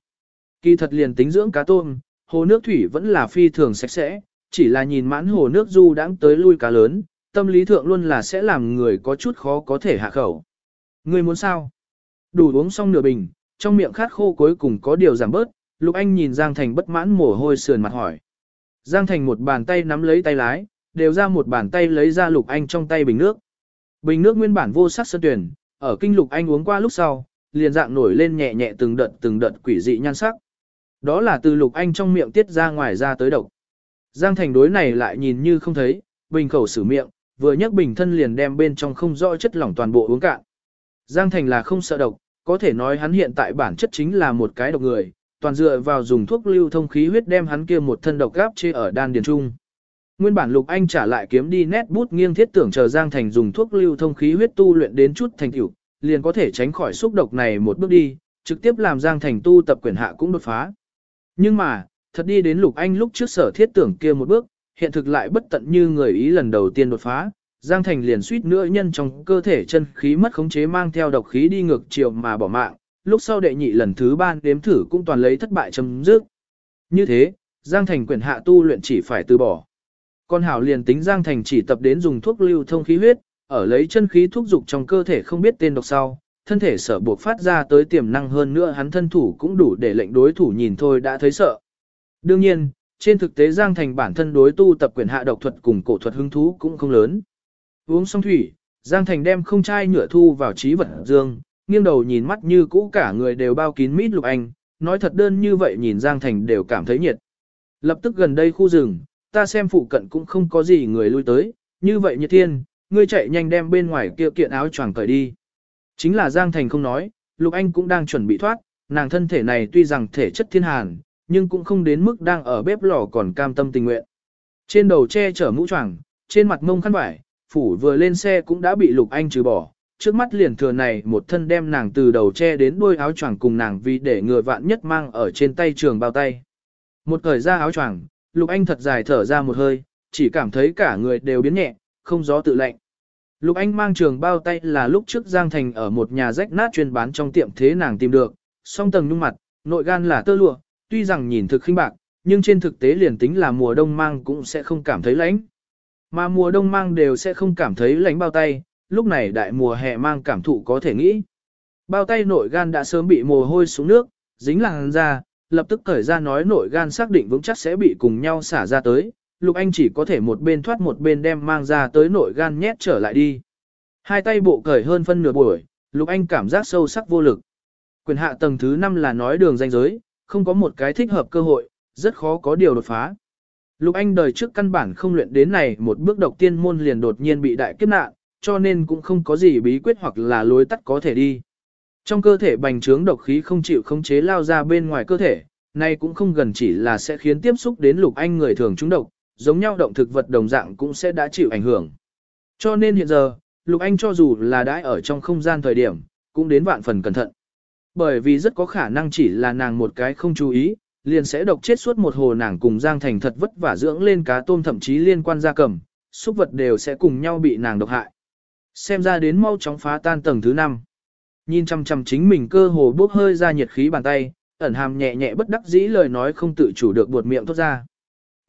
Kỳ thật liền tính dưỡng cá tôm, hồ nước thủy vẫn là phi thường sạch sẽ, chỉ là nhìn mãn hồ nước du đãng tới lui cá lớn, tâm lý thượng luôn là sẽ làm người có chút khó có thể hạ khẩu. Người muốn sao? Đủ uống xong nửa bình, trong miệng khát khô cuối cùng có điều giảm bớt, Lục Anh nhìn Giang Thành bất mãn mồ hôi sườn mặt hỏi. Giang Thành một bàn tay nắm lấy tay lái, đều ra một bàn tay lấy ra Lục Anh trong tay bình nước. Bình nước nguyên bản vô sắc sơn tuyển, ở kinh Lục Anh uống qua lúc sau, liền dạng nổi lên nhẹ nhẹ từng đợt từng đợt quỷ dị nhan sắc. Đó là từ Lục Anh trong miệng tiết ra ngoài ra tới độc. Giang Thành đối này lại nhìn như không thấy, bình khẩu xử miệng, vừa nhấc bình thân liền đem bên trong không rõ chất lỏng toàn bộ uống cạn. Giang Thành là không sợ độc, có thể nói hắn hiện tại bản chất chính là một cái độc người, toàn dựa vào dùng thuốc lưu thông khí huyết đem hắn kia một thân độc gáp chê ở đan điền trung. Nguyên bản Lục Anh trả lại kiếm đi nét bút nghiêng thiết tưởng chờ Giang Thành dùng thuốc lưu thông khí huyết tu luyện đến chút thành tựu, liền có thể tránh khỏi xúc độc này một bước đi, trực tiếp làm Giang Thành tu tập quyền hạ cũng đột phá. Nhưng mà, thật đi đến Lục Anh lúc trước sở thiết tưởng kia một bước, hiện thực lại bất tận như người ý lần đầu tiên đột phá, Giang Thành liền suýt nữa nhân trong cơ thể chân khí mất khống chế mang theo độc khí đi ngược chiều mà bỏ mạng, lúc sau đệ nhị lần thứ ba đếm thử cũng toàn lấy thất bại chấm dứt. Như thế, Giang Thành quyền hạ tu luyện chỉ phải từ bỏ. Con hảo liền tính Giang Thành chỉ tập đến dùng thuốc lưu thông khí huyết, ở lấy chân khí thuốc dục trong cơ thể không biết tên độc sau, thân thể sở buộc phát ra tới tiềm năng hơn nữa hắn thân thủ cũng đủ để lệnh đối thủ nhìn thôi đã thấy sợ. Đương nhiên, trên thực tế Giang Thành bản thân đối tu tập quyền hạ độc thuật cùng cổ thuật hứng thú cũng không lớn. Uống xong thủy, Giang Thành đem không chai nhựa thu vào trí vật dương, nghiêng đầu nhìn mắt như cũ cả người đều bao kín mít lục anh, nói thật đơn như vậy nhìn Giang Thành đều cảm thấy nhiệt. Lập tức gần đây khu rừng, ta xem phụ cận cũng không có gì người lui tới, như vậy như thiên, ngươi chạy nhanh đem bên ngoài kia kiện áo choàng cởi đi. Chính là Giang Thành không nói, Lục Anh cũng đang chuẩn bị thoát, nàng thân thể này tuy rằng thể chất thiên hàn, nhưng cũng không đến mức đang ở bếp lò còn cam tâm tình nguyện. Trên đầu che chở mũ choàng, trên mặt mông khăn vải, phủ vừa lên xe cũng đã bị Lục Anh trừ bỏ, trước mắt liền thừa này một thân đem nàng từ đầu che đến đuôi áo choàng cùng nàng vì để người vạn nhất mang ở trên tay trường bao tay. Một thời ra áo choàng, Lục Anh thật dài thở ra một hơi, chỉ cảm thấy cả người đều biến nhẹ, không gió tự lạnh. Lục Anh mang trường bao tay là lúc trước Giang Thành ở một nhà rách nát chuyên bán trong tiệm thế nàng tìm được, song tầng nhung mặt, nội gan là tơ lụa, tuy rằng nhìn thực khinh bạc, nhưng trên thực tế liền tính là mùa đông mang cũng sẽ không cảm thấy lạnh. Mà mùa đông mang đều sẽ không cảm thấy lạnh bao tay, lúc này đại mùa hè mang cảm thụ có thể nghĩ. Bao tay nội gan đã sớm bị mồ hôi xuống nước, dính làng ra, lập tức cởi ra nói nội gan xác định vững chắc sẽ bị cùng nhau xả ra tới, Lục Anh chỉ có thể một bên thoát một bên đem mang ra tới nội gan nhét trở lại đi. Hai tay bộ cởi hơn phân nửa buổi, Lục Anh cảm giác sâu sắc vô lực. Quyền hạ tầng thứ 5 là nói đường danh giới, không có một cái thích hợp cơ hội, rất khó có điều đột phá. Lục Anh đời trước căn bản không luyện đến này một bước độc tiên môn liền đột nhiên bị đại kiếp nạn, cho nên cũng không có gì bí quyết hoặc là lối tắt có thể đi. Trong cơ thể bành trướng độc khí không chịu khống chế lao ra bên ngoài cơ thể, này cũng không gần chỉ là sẽ khiến tiếp xúc đến Lục Anh người thường trúng độc, giống nhau động thực vật đồng dạng cũng sẽ đã chịu ảnh hưởng. Cho nên hiện giờ, Lục Anh cho dù là đãi ở trong không gian thời điểm, cũng đến vạn phần cẩn thận. Bởi vì rất có khả năng chỉ là nàng một cái không chú ý, liền sẽ độc chết suốt một hồ nàng cùng Giang Thành thật vất vả dưỡng lên cá tôm thậm chí liên quan gia cầm, súc vật đều sẽ cùng nhau bị nàng độc hại. Xem ra đến mau chóng phá tan tầng thứ 5. Nhìn chăm chăm chính mình cơ hồ bốc hơi ra nhiệt khí bàn tay, ẩn hàm nhẹ nhẹ bất đắc dĩ lời nói không tự chủ được buột miệng thốt ra.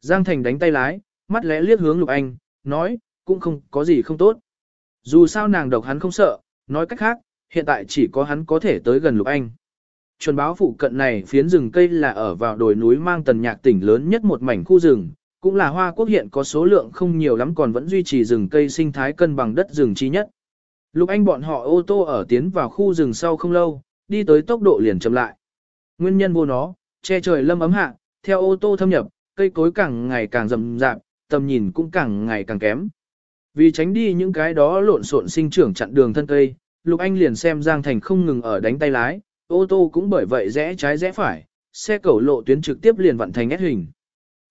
Giang Thành đánh tay lái, mắt lẽ liếc hướng Lục Anh, nói, cũng không có gì không tốt. Dù sao nàng độc hắn không sợ, nói cách khác, hiện tại chỉ có hắn có thể tới gần Lục Anh. Chuẩn báo phụ cận này phiến rừng cây là ở vào đồi núi mang tần nhạc tỉnh lớn nhất một mảnh khu rừng, cũng là Hoa Quốc hiện có số lượng không nhiều lắm còn vẫn duy trì rừng cây sinh thái cân bằng đất rừng chi nhất. Lục Anh bọn họ ô tô ở tiến vào khu rừng sau không lâu, đi tới tốc độ liền chậm lại. Nguyên nhân vô nó, che trời lâm ấm hạ, theo ô tô thâm nhập, cây cối càng ngày càng rậm rạp, tầm nhìn cũng càng ngày càng kém. Vì tránh đi những cái đó lộn xộn sinh trưởng chặn đường thân cây, Lục Anh liền xem Giang Thành không ngừng ở đánh tay lái, ô tô cũng bởi vậy rẽ trái rẽ phải, xe cẩu lộ tuyến trực tiếp liền vận thành S hình.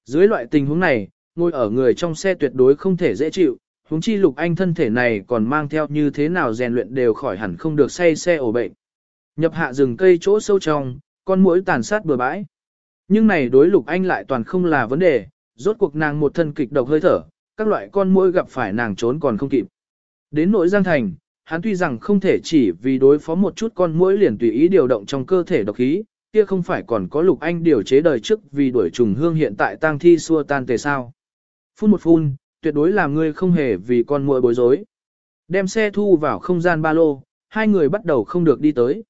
Dưới loại tình huống này, ngồi ở người trong xe tuyệt đối không thể dễ chịu, huống chi Lục Anh thân thể này còn mang theo như thế nào rèn luyện đều khỏi hẳn không được say xe ổ bệnh. Nhập hạ rừng cây chỗ sâu trong, con muỗi tàn sát bừa bãi. Nhưng này đối Lục Anh lại toàn không là vấn đề, rốt cuộc nàng một thân kịch độc hơi thở, các loại con muỗi gặp phải nàng trốn còn không kịp. Đến nỗi Giang Thành, hắn tuy rằng không thể chỉ vì đối phó một chút con muỗi liền tùy ý điều động trong cơ thể độc khí, kia không phải còn có Lục Anh điều chế đời trước vì đuổi trùng hương hiện tại tang thi xua tan tề sao. Phun một phun, tuyệt đối làm ngươi không hề vì con muỗi bối rối. Đem xe thu vào không gian ba lô, hai người bắt đầu không được đi tới.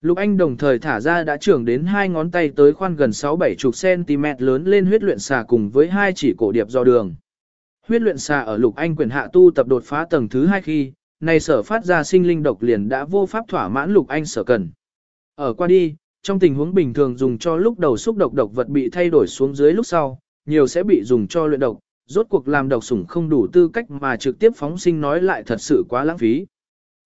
Lục Anh đồng thời thả ra đã trưởng đến hai ngón tay tới khoan gần 6-7 chục cm lớn lên huyết luyện xà cùng với hai chỉ cổ điệp do đường. Huyết luyện xà ở Lục Anh quyền hạ tu tập đột phá tầng thứ hai khi, này sở phát ra sinh linh độc liền đã vô pháp thỏa mãn Lục Anh sở cần. Ở qua đi, trong tình huống bình thường dùng cho lúc đầu xúc độc độc vật bị thay đổi xuống dưới lúc sau, nhiều sẽ bị dùng cho luyện độc, rốt cuộc làm độc sủng không đủ tư cách mà trực tiếp phóng sinh nói lại thật sự quá lãng phí.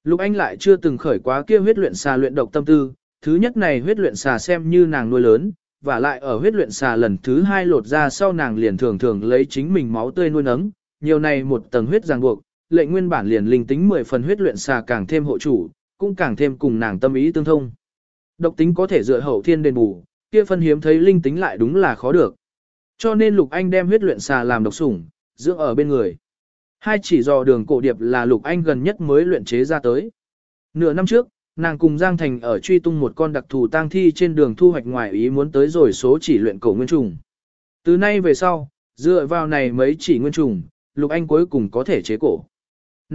Lục Anh lại chưa từng khởi quá kia huyết luyện xà luyện độc tâm tư, thứ nhất này huyết luyện xà xem như nàng nuôi lớn, và lại ở huyết luyện xà lần thứ hai lột ra sau nàng liền thường thường lấy chính mình máu tươi nuôi nấng, nhiều này một tầng huyết ràng buộc, lệnh nguyên bản liền linh tính 10 phần huyết luyện xà càng thêm hộ chủ, cũng càng thêm cùng nàng tâm ý tương thông. Độc tính có thể dựa hậu thiên đền bù, kia phân hiếm thấy linh tính lại đúng là khó được. Cho nên Lục Anh đem huyết luyện xà làm độc sủng, dưỡng ở bên người. Hai chỉ dò đường cổ điệp là Lục Anh gần nhất mới luyện chế ra tới. Nửa năm trước, nàng cùng Giang Thành ở truy tung một con đặc thù tang thi trên đường thu hoạch ngoài ý muốn tới rồi số chỉ luyện cổ nguyên trùng. Từ nay về sau, dựa vào này mấy chỉ nguyên trùng, Lục Anh cuối cùng có thể chế cổ.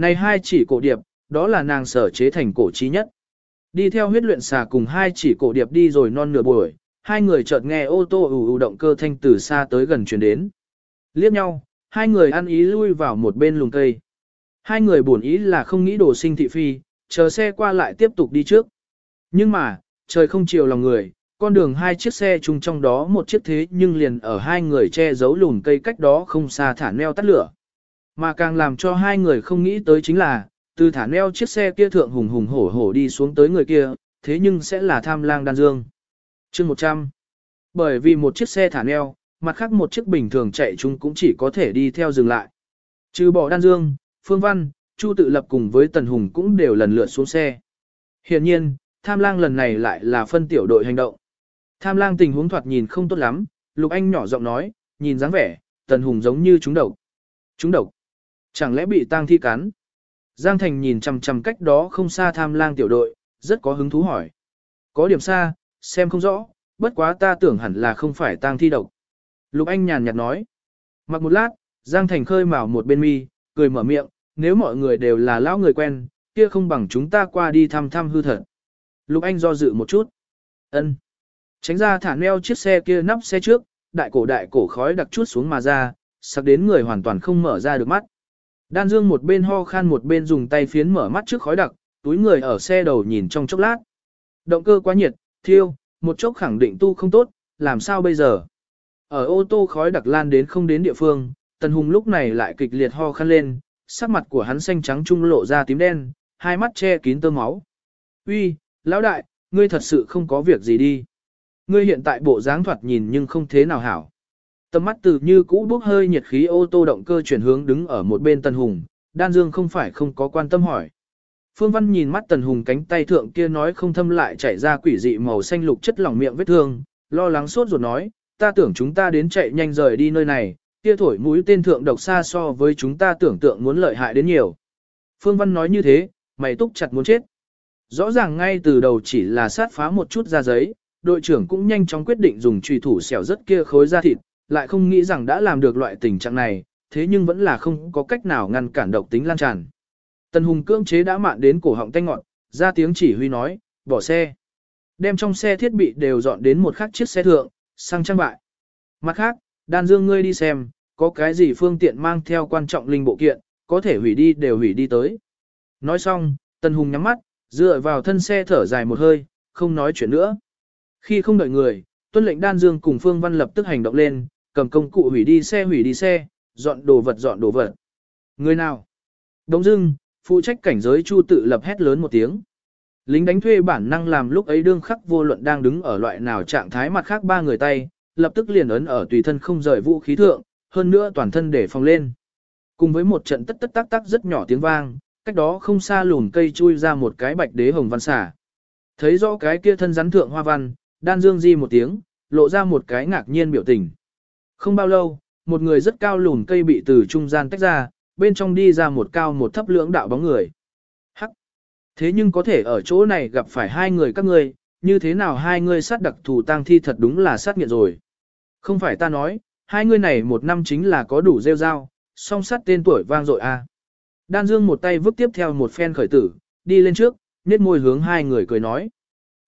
Này hai chỉ cổ điệp, đó là nàng sở chế thành cổ trí nhất. Đi theo huyết luyện xà cùng hai chỉ cổ điệp đi rồi non nửa buổi, hai người chợt nghe ô tô ù ù động cơ thanh từ xa tới gần chuyển đến. Liếc nhau, hai người ăn ý lui vào một bên lùng cây. Hai người buồn ý là không nghĩ đồ sinh thị phi, chờ xe qua lại tiếp tục đi trước. Nhưng mà, trời không chiều lòng người, con đường hai chiếc xe chung trong đó một chiếc thế nhưng liền ở hai người che giấu lùn cây cách đó không xa thả neo tắt lửa. Mà càng làm cho hai người không nghĩ tới chính là, từ thả neo chiếc xe kia thượng hùng hùng hổ hổ đi xuống tới người kia, thế nhưng sẽ là tham lang đan dương. chương 100. Bởi vì một chiếc xe thả neo, mặt khác một chiếc bình thường chạy chung cũng chỉ có thể đi theo dừng lại. Trừ bỏ đan dương, phương văn, chu tự lập cùng với tần hùng cũng đều lần lượt xuống xe. Hiện nhiên, tham lang lần này lại là phân tiểu đội hành động. Tham lang tình huống thoạt nhìn không tốt lắm, lục anh nhỏ giọng nói, nhìn dáng vẻ, tần hùng giống như chúng độc. Chúng độc. Chẳng lẽ bị tang thi cắn? Giang Thành nhìn chằm chằm cách đó không xa tham lang tiểu đội, rất có hứng thú hỏi. Có điểm xa, xem không rõ, bất quá ta tưởng hẳn là không phải tang thi độc. Lục Anh nhàn nhạt nói. Mặc một lát, Giang Thành khơi mào một bên mi, cười mở miệng, nếu mọi người đều là lão người quen, kia không bằng chúng ta qua đi thăm thăm hư thật. Lục Anh do dự một chút. ân Tránh ra thả neo chiếc xe kia nắp xe trước, đại cổ đại cổ khói đặc chút xuống mà ra, sắc đến người hoàn toàn không mở ra được mắt. Đan Dương một bên ho khan một bên dùng tay phiến mở mắt trước khói đặc, túi người ở xe đầu nhìn trong chốc lát. Động cơ quá nhiệt, thiêu, một chốc khẳng định tu không tốt, làm sao bây giờ? Ở ô tô khói đặc lan đến không đến địa phương, Tần Hùng lúc này lại kịch liệt ho khan lên, sắc mặt của hắn xanh trắng trung lộ ra tím đen, hai mắt che kín tơ máu. Uy, lão đại, ngươi thật sự không có việc gì đi. Ngươi hiện tại bộ dáng thoạt nhìn nhưng không thế nào hảo. Tầm mắt từ như cũ bốc hơi nhiệt khí ô tô động cơ chuyển hướng đứng ở một bên Tần Hùng, Đan Dương không phải không có quan tâm hỏi. Phương Văn nhìn mắt Tần Hùng cánh tay thượng kia nói không thâm lại chảy ra quỷ dị màu xanh lục chất lỏng miệng vết thương, lo lắng sốt ruột nói, ta tưởng chúng ta đến chạy nhanh rời đi nơi này, kia thổi mũi tên thượng độc xa so với chúng ta tưởng tượng muốn lợi hại đến nhiều. Phương Văn nói như thế, mày túc chặt muốn chết. Rõ ràng ngay từ đầu chỉ là sát phá một chút da giấy, đội trưởng cũng nhanh chóng quyết định dùng trùy thủ xẻo rất kia khối da thịt, lại không nghĩ rằng đã làm được loại tình trạng này, thế nhưng vẫn là không có cách nào ngăn cản độc tính lan tràn. Tần Hùng cưỡng chế đã mạn đến cổ họng tanh ngọn, ra tiếng chỉ huy nói, bỏ xe. Đem trong xe thiết bị đều dọn đến một khắc chiếc xe thượng, sang trang bại. Mặt khác, đan dương ngươi đi xem, có cái gì phương tiện mang theo quan trọng linh bộ kiện, có thể hủy đi đều hủy đi tới. Nói xong, Tần Hùng nhắm mắt, dựa vào thân xe thở dài một hơi, không nói chuyện nữa. Khi không đợi người, tuân lệnh đan dương cùng Phương Văn lập tức hành động lên, cầm công cụ hủy đi xe hủy đi xe, dọn đồ vật dọn đồ vật. Người nào? Đống dưng, phụ trách cảnh giới Chu tự lập hét lớn một tiếng. Lính đánh thuê bản năng làm lúc ấy đương khắc vô luận đang đứng ở loại nào trạng thái mặt khác ba người tay, lập tức liền ấn ở tùy thân không rời vũ khí thượng, hơn nữa toàn thân để phòng lên. Cùng với một trận tất tất tác tác rất nhỏ tiếng vang, cách đó không xa lùn cây chui ra một cái bạch đế hồng văn xả. Thấy rõ cái kia thân rắn thượng hoa văn, đan dương di một tiếng, lộ ra một cái ngạc nhiên biểu tình. Không bao lâu, một người rất cao lùn cây bị từ trung gian tách ra, bên trong đi ra một cao một thấp lưỡng đạo bóng người. Hắc! Thế nhưng có thể ở chỗ này gặp phải hai người các ngươi, như thế nào hai ngươi sát đặc thù tang thi thật đúng là sát nghiệt rồi. Không phải ta nói, hai ngươi này một năm chính là có đủ rêu rao, song sát tên tuổi vang dội a. Đan Dương một tay vứt tiếp theo một phen khởi tử, đi lên trước, nét môi hướng hai người cười nói.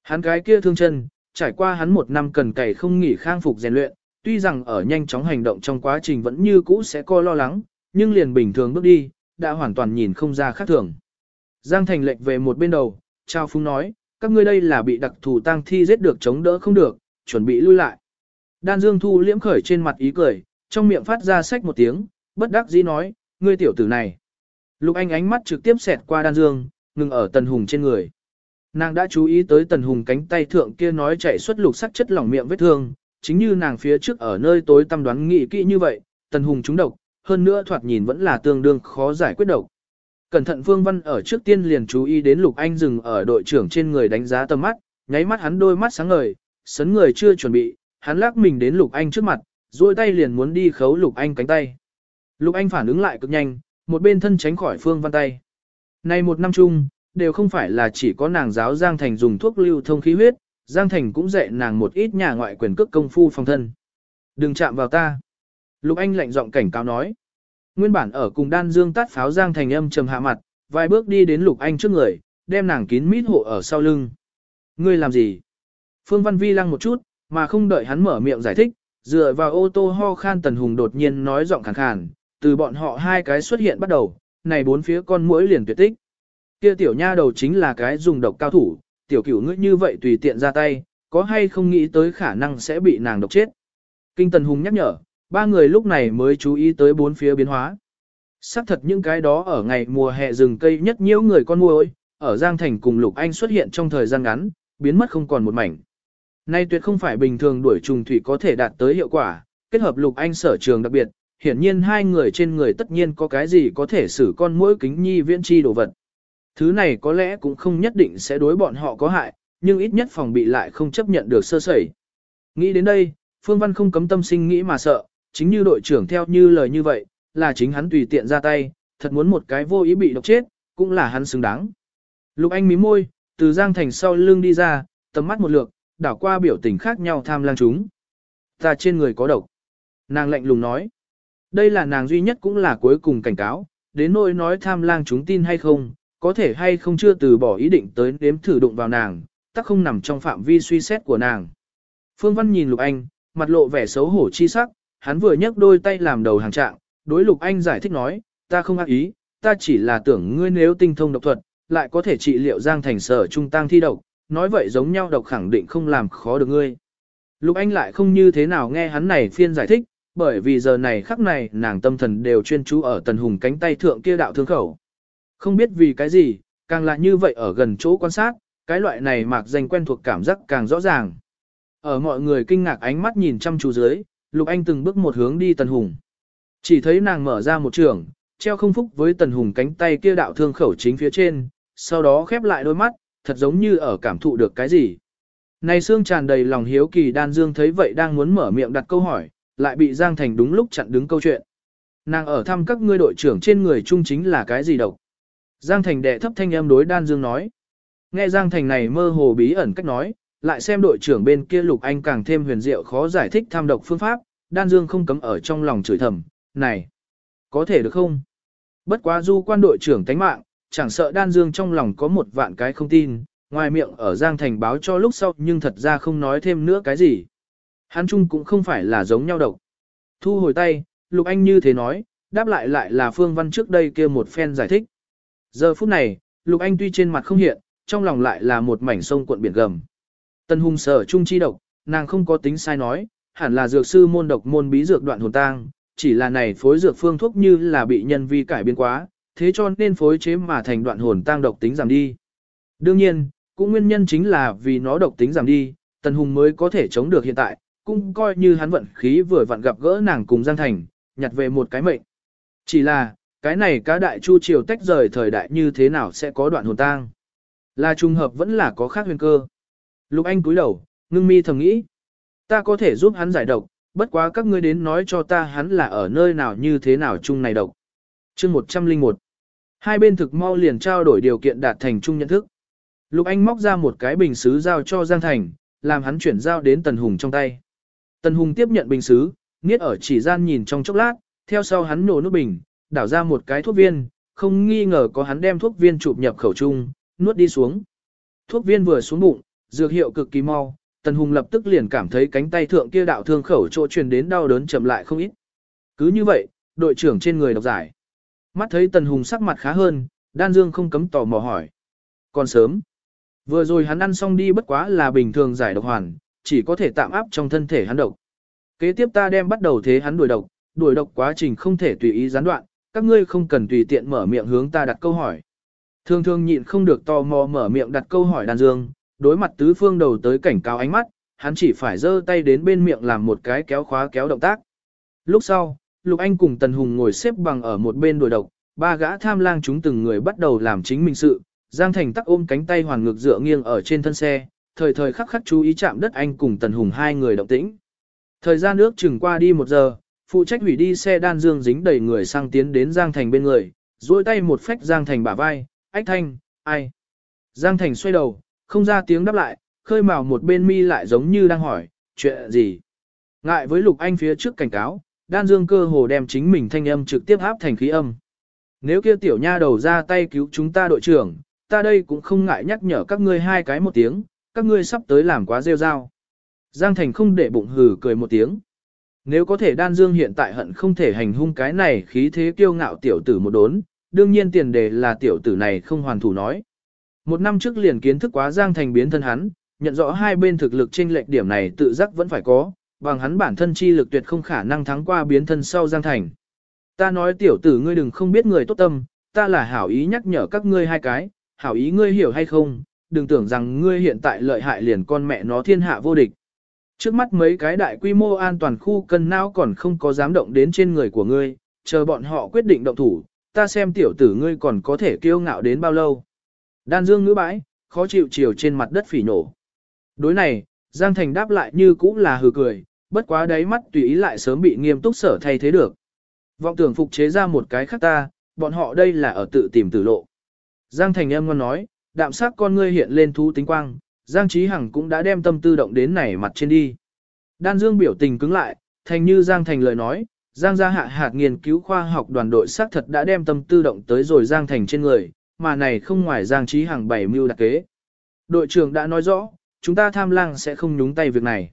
Hắn cái kia thương chân, trải qua hắn một năm cần cày không nghỉ khang phục rèn luyện, tuy rằng ở nhanh chóng hành động trong quá trình vẫn như cũ sẽ coi lo lắng, nhưng liền bình thường bước đi, đã hoàn toàn nhìn không ra khác thường. Giang Thành lệnh về một bên đầu, Trao Phúng nói, các ngươi đây là bị đặc thù tăng thi giết được chống đỡ không được, chuẩn bị lui lại. Đan Dương Thu liễm khởi trên mặt ý cười, trong miệng phát ra sách một tiếng, bất đắc dĩ nói, ngươi tiểu tử này. Lục Anh ánh mắt trực tiếp xẹt qua Đan Dương, ngừng ở Tần Hùng trên người. Nàng đã chú ý tới Tần Hùng cánh tay thượng kia nói chạy xuất lục sắc chất lỏng miệng vết thương, chính như nàng phía trước ở nơi tối tâm đoán nghị kỹ như vậy, Tần Hùng trúng độc, hơn nữa thoạt nhìn vẫn là tương đương khó giải quyết độc. Cẩn thận Vương Văn ở trước tiên liền chú ý đến Lục Anh dừng ở đội trưởng trên người đánh giá tầm mắt, nháy mắt hắn đôi mắt sáng ngời, sấn người chưa chuẩn bị, hắn lắc mình đến Lục Anh trước mặt, duỗi tay liền muốn đi khấu Lục Anh cánh tay. Lục Anh phản ứng lại cực nhanh, một bên thân tránh khỏi Phương Văn tay. nay một năm chung, đều không phải là chỉ có nàng giáo Giang Thành dùng thuốc lưu thông khí huyết, Giang Thành cũng dạy nàng một ít nhà ngoại quyền cước công phu phòng thân. Đừng chạm vào ta. Lục Anh lạnh giọng cảnh cáo nói. Nguyên bản ở cùng đan dương tát pháo Giang Thành âm trầm hạ mặt, vài bước đi đến Lục Anh trước người, đem nàng kín mít hộ ở sau lưng. Ngươi làm gì? Phương Văn Vi lăng một chút, mà không đợi hắn mở miệng giải thích, dựa vào ô tô ho khan Tần Hùng đột nhiên nói giọng khàn khàn, từ bọn họ hai cái xuất hiện bắt đầu, này bốn phía con muỗi liền tuyệt tích. Kia tiểu nha đầu chính là cái dùng độc cao thủ, tiểu cửu ngươi như vậy tùy tiện ra tay, có hay không nghĩ tới khả năng sẽ bị nàng độc chết. Kinh Tần Hùng nhắc nhở, ba người lúc này mới chú ý tới bốn phía biến hóa. Sắc thật những cái đó ở ngày mùa hè rừng cây nhất nhiễu người con muỗi, ở Giang Thành cùng Lục Anh xuất hiện trong thời gian ngắn, biến mất không còn một mảnh. Nay tuyệt không phải bình thường đuổi trùng thủy có thể đạt tới hiệu quả, kết hợp Lục Anh sở trường đặc biệt, hiển nhiên hai người trên người tất nhiên có cái gì có thể xử con muỗi kính nhi viễn chi đồ vật. Thứ này có lẽ cũng không nhất định sẽ đối bọn họ có hại, nhưng ít nhất phòng bị lại không chấp nhận được sơ sẩy. Nghĩ đến đây, Phương Văn không cấm tâm sinh nghĩ mà sợ, chính như đội trưởng theo như lời như vậy, là chính hắn tùy tiện ra tay, thật muốn một cái vô ý bị độc chết, cũng là hắn xứng đáng. Lục Anh mím môi, từ Giang Thành sau lưng đi ra, tầm mắt một lượt, đảo qua biểu tình khác nhau tham lang chúng. Ta trên người có độc. Nàng lạnh lùng nói. Đây là nàng duy nhất cũng là cuối cùng cảnh cáo, đến nỗi nói tham lang chúng tin hay không, có thể hay không chưa từ bỏ ý định tới đếm thử đụng vào nàng, tắc không nằm trong phạm vi suy xét của nàng. Phương Văn nhìn Lục Anh, mặt lộ vẻ xấu hổ chi sắc, hắn vừa nhấc đôi tay làm đầu hàng trạng, đối Lục Anh giải thích nói, ta không ác ý, ta chỉ là tưởng ngươi nếu tinh thông độc thuật, lại có thể trị liệu Giang Thành sở trung tăng thi độc, nói vậy giống nhau độc khẳng định không làm khó được ngươi. Lục Anh lại không như thế nào nghe hắn này phiên giải thích, bởi vì giờ này khắc này nàng tâm thần đều chuyên chú ở tần hùng cánh tay thượng kia đạo thương khẩu. Không biết vì cái gì, càng là như vậy ở gần chỗ quan sát, cái loại này mạc danh quen thuộc cảm giác càng rõ ràng. Ở mọi người kinh ngạc ánh mắt nhìn chăm chú dưới, Lục Anh từng bước một hướng đi Tần Hùng. Chỉ thấy nàng mở ra một trường, treo không phúc với Tần Hùng cánh tay kia đạo thương khẩu chính phía trên, sau đó khép lại đôi mắt, thật giống như ở cảm thụ được cái gì. Này xương tràn đầy lòng hiếu kỳ đan dương thấy vậy đang muốn mở miệng đặt câu hỏi, lại bị Giang Thành đúng lúc chặn đứng câu chuyện. Nàng ở thăm các ngươi đội trưởng trên người trung chính là cái gì độc? Giang Thành đệ thấp thanh em đối đan dương nói. Nghe Giang Thành này mơ hồ bí ẩn cách nói, lại xem đội trưởng bên kia Lục Anh càng thêm huyền diệu khó giải thích tham độc phương pháp, đan dương không cấm ở trong lòng chửi thầm, này, có thể được không? Bất quá du quan đội trưởng tánh mạng, chẳng sợ đan dương trong lòng có một vạn cái không tin, ngoài miệng ở Giang Thành báo cho lúc sau nhưng thật ra không nói thêm nữa cái gì. Hắn chung cũng không phải là giống nhau độc. Thu hồi tay, Lục Anh như thế nói, đáp lại lại là Phương Văn trước đây kia một phen giải thích. Giờ phút này, Lục Anh tuy trên mặt không hiện, trong lòng lại là một mảnh sông cuộn biển gầm. Tân hùng sở trung chi độc, nàng không có tính sai nói, hẳn là dược sư môn độc môn bí dược đoạn hồn tang, chỉ là này phối dược phương thuốc như là bị nhân vi cải biến quá, thế cho nên phối chế mà thành đoạn hồn tang độc tính giảm đi. Đương nhiên, cũng nguyên nhân chính là vì nó độc tính giảm đi, Tần Hùng mới có thể chống được hiện tại, cũng coi như hắn vận khí vừa vặn gặp gỡ nàng cùng Giang Thành, nhặt về một cái mệnh. Chỉ là, cái này cá đại chu triều tách rời thời đại như thế nào sẽ có đoạn hồn tang. Là trùng hợp vẫn là có khác nguyên cơ. Lục Anh cúi đầu, ngưng mi thầm nghĩ. Ta có thể giúp hắn giải độc, bất quá các ngươi đến nói cho ta hắn là ở nơi nào như thế nào chung này độc. chương 101. Hai bên thực mau liền trao đổi điều kiện đạt thành chung nhận thức. Lục Anh móc ra một cái bình xứ giao cho Giang Thành, làm hắn chuyển giao đến Tần Hùng trong tay. Tần Hùng tiếp nhận bình xứ, niết ở chỉ gian nhìn trong chốc lát, theo sau hắn nổ nút bình, đảo ra một cái thuốc viên, không nghi ngờ có hắn đem thuốc viên chụp nhập khẩu trung, nuốt đi xuống. Thuốc viên vừa xuống bụng, dược hiệu cực kỳ mau, Tần Hùng lập tức liền cảm thấy cánh tay thượng kia đạo thương khẩu chỗ truyền đến đau đớn chậm lại không ít. Cứ như vậy, đội trưởng trên người độc giải. Mắt thấy Tần Hùng sắc mặt khá hơn, Đan Dương không cấm tò mò hỏi. Còn sớm. Vừa rồi hắn ăn xong đi bất quá là bình thường giải độc hoàn, chỉ có thể tạm áp trong thân thể hắn độc. Kế tiếp ta đem bắt đầu thế hắn đuổi độc, đuổi độc quá trình không thể tùy ý gián đoạn, các ngươi không cần tùy tiện mở miệng hướng ta đặt câu hỏi. Thường thường nhịn không được tò mò mở miệng đặt câu hỏi đàn dương, đối mặt tứ phương đầu tới cảnh cáo ánh mắt, hắn chỉ phải giơ tay đến bên miệng làm một cái kéo khóa kéo động tác. Lúc sau, Lục Anh cùng Tần Hùng ngồi xếp bằng ở một bên đồi độc, ba gã tham lang chúng từng người bắt đầu làm chính mình sự, Giang Thành tắc ôm cánh tay hoàn ngược dựa nghiêng ở trên thân xe, thời thời khắc khắc chú ý chạm đất anh cùng Tần Hùng hai người động tĩnh. Thời gian nước chừng qua đi một giờ, phụ trách hủy đi xe đan dương dính đầy người sang tiến đến Giang Thành bên người, duỗi tay một phách Giang Thành bả vai, ách thanh, ai. Giang Thành xoay đầu, không ra tiếng đáp lại, khơi mào một bên mi lại giống như đang hỏi, chuyện gì. Ngại với Lục Anh phía trước cảnh cáo, đan dương cơ hồ đem chính mình thanh âm trực tiếp áp thành khí âm. Nếu kia tiểu nha đầu ra tay cứu chúng ta đội trưởng, ta đây cũng không ngại nhắc nhở các ngươi hai cái một tiếng, các ngươi sắp tới làm quá rêu rao. Giang Thành không để bụng hừ cười một tiếng. Nếu có thể đan dương hiện tại hận không thể hành hung cái này khí thế kiêu ngạo tiểu tử một đốn, đương nhiên tiền đề là tiểu tử này không hoàn thủ nói. Một năm trước liền kiến thức quá Giang Thành biến thân hắn, nhận rõ hai bên thực lực chênh lệch điểm này tự giác vẫn phải có, bằng hắn bản thân chi lực tuyệt không khả năng thắng qua biến thân sau Giang Thành. Ta nói tiểu tử ngươi đừng không biết người tốt tâm, ta là hảo ý nhắc nhở các ngươi hai cái, hảo ý ngươi hiểu hay không, đừng tưởng rằng ngươi hiện tại lợi hại liền con mẹ nó thiên hạ vô địch. Trước mắt mấy cái đại quy mô an toàn khu cân não còn không có dám động đến trên người của ngươi, chờ bọn họ quyết định động thủ, ta xem tiểu tử ngươi còn có thể kiêu ngạo đến bao lâu. Đan dương ngữ bãi, khó chịu chiều trên mặt đất phỉ nổ. Đối này, Giang Thành đáp lại như cũng là hừ cười, bất quá đáy mắt tùy ý lại sớm bị nghiêm túc sở thay thế được. Vọng tưởng phục chế ra một cái khác ta, bọn họ đây là ở tự tìm tử lộ. Giang Thành em ngon nói, đạm sắc con ngươi hiện lên thú tính quang, Giang Trí Hằng cũng đã đem tâm tư động đến này mặt trên đi. Đan Dương biểu tình cứng lại, thành như Giang Thành lời nói, Giang gia hạ hạt nghiên cứu khoa học đoàn đội xác thật đã đem tâm tư động tới rồi Giang Thành trên người, mà này không ngoài Giang Trí Hằng bảy mưu đặc kế. Đội trưởng đã nói rõ, chúng ta tham lang sẽ không nhúng tay việc này.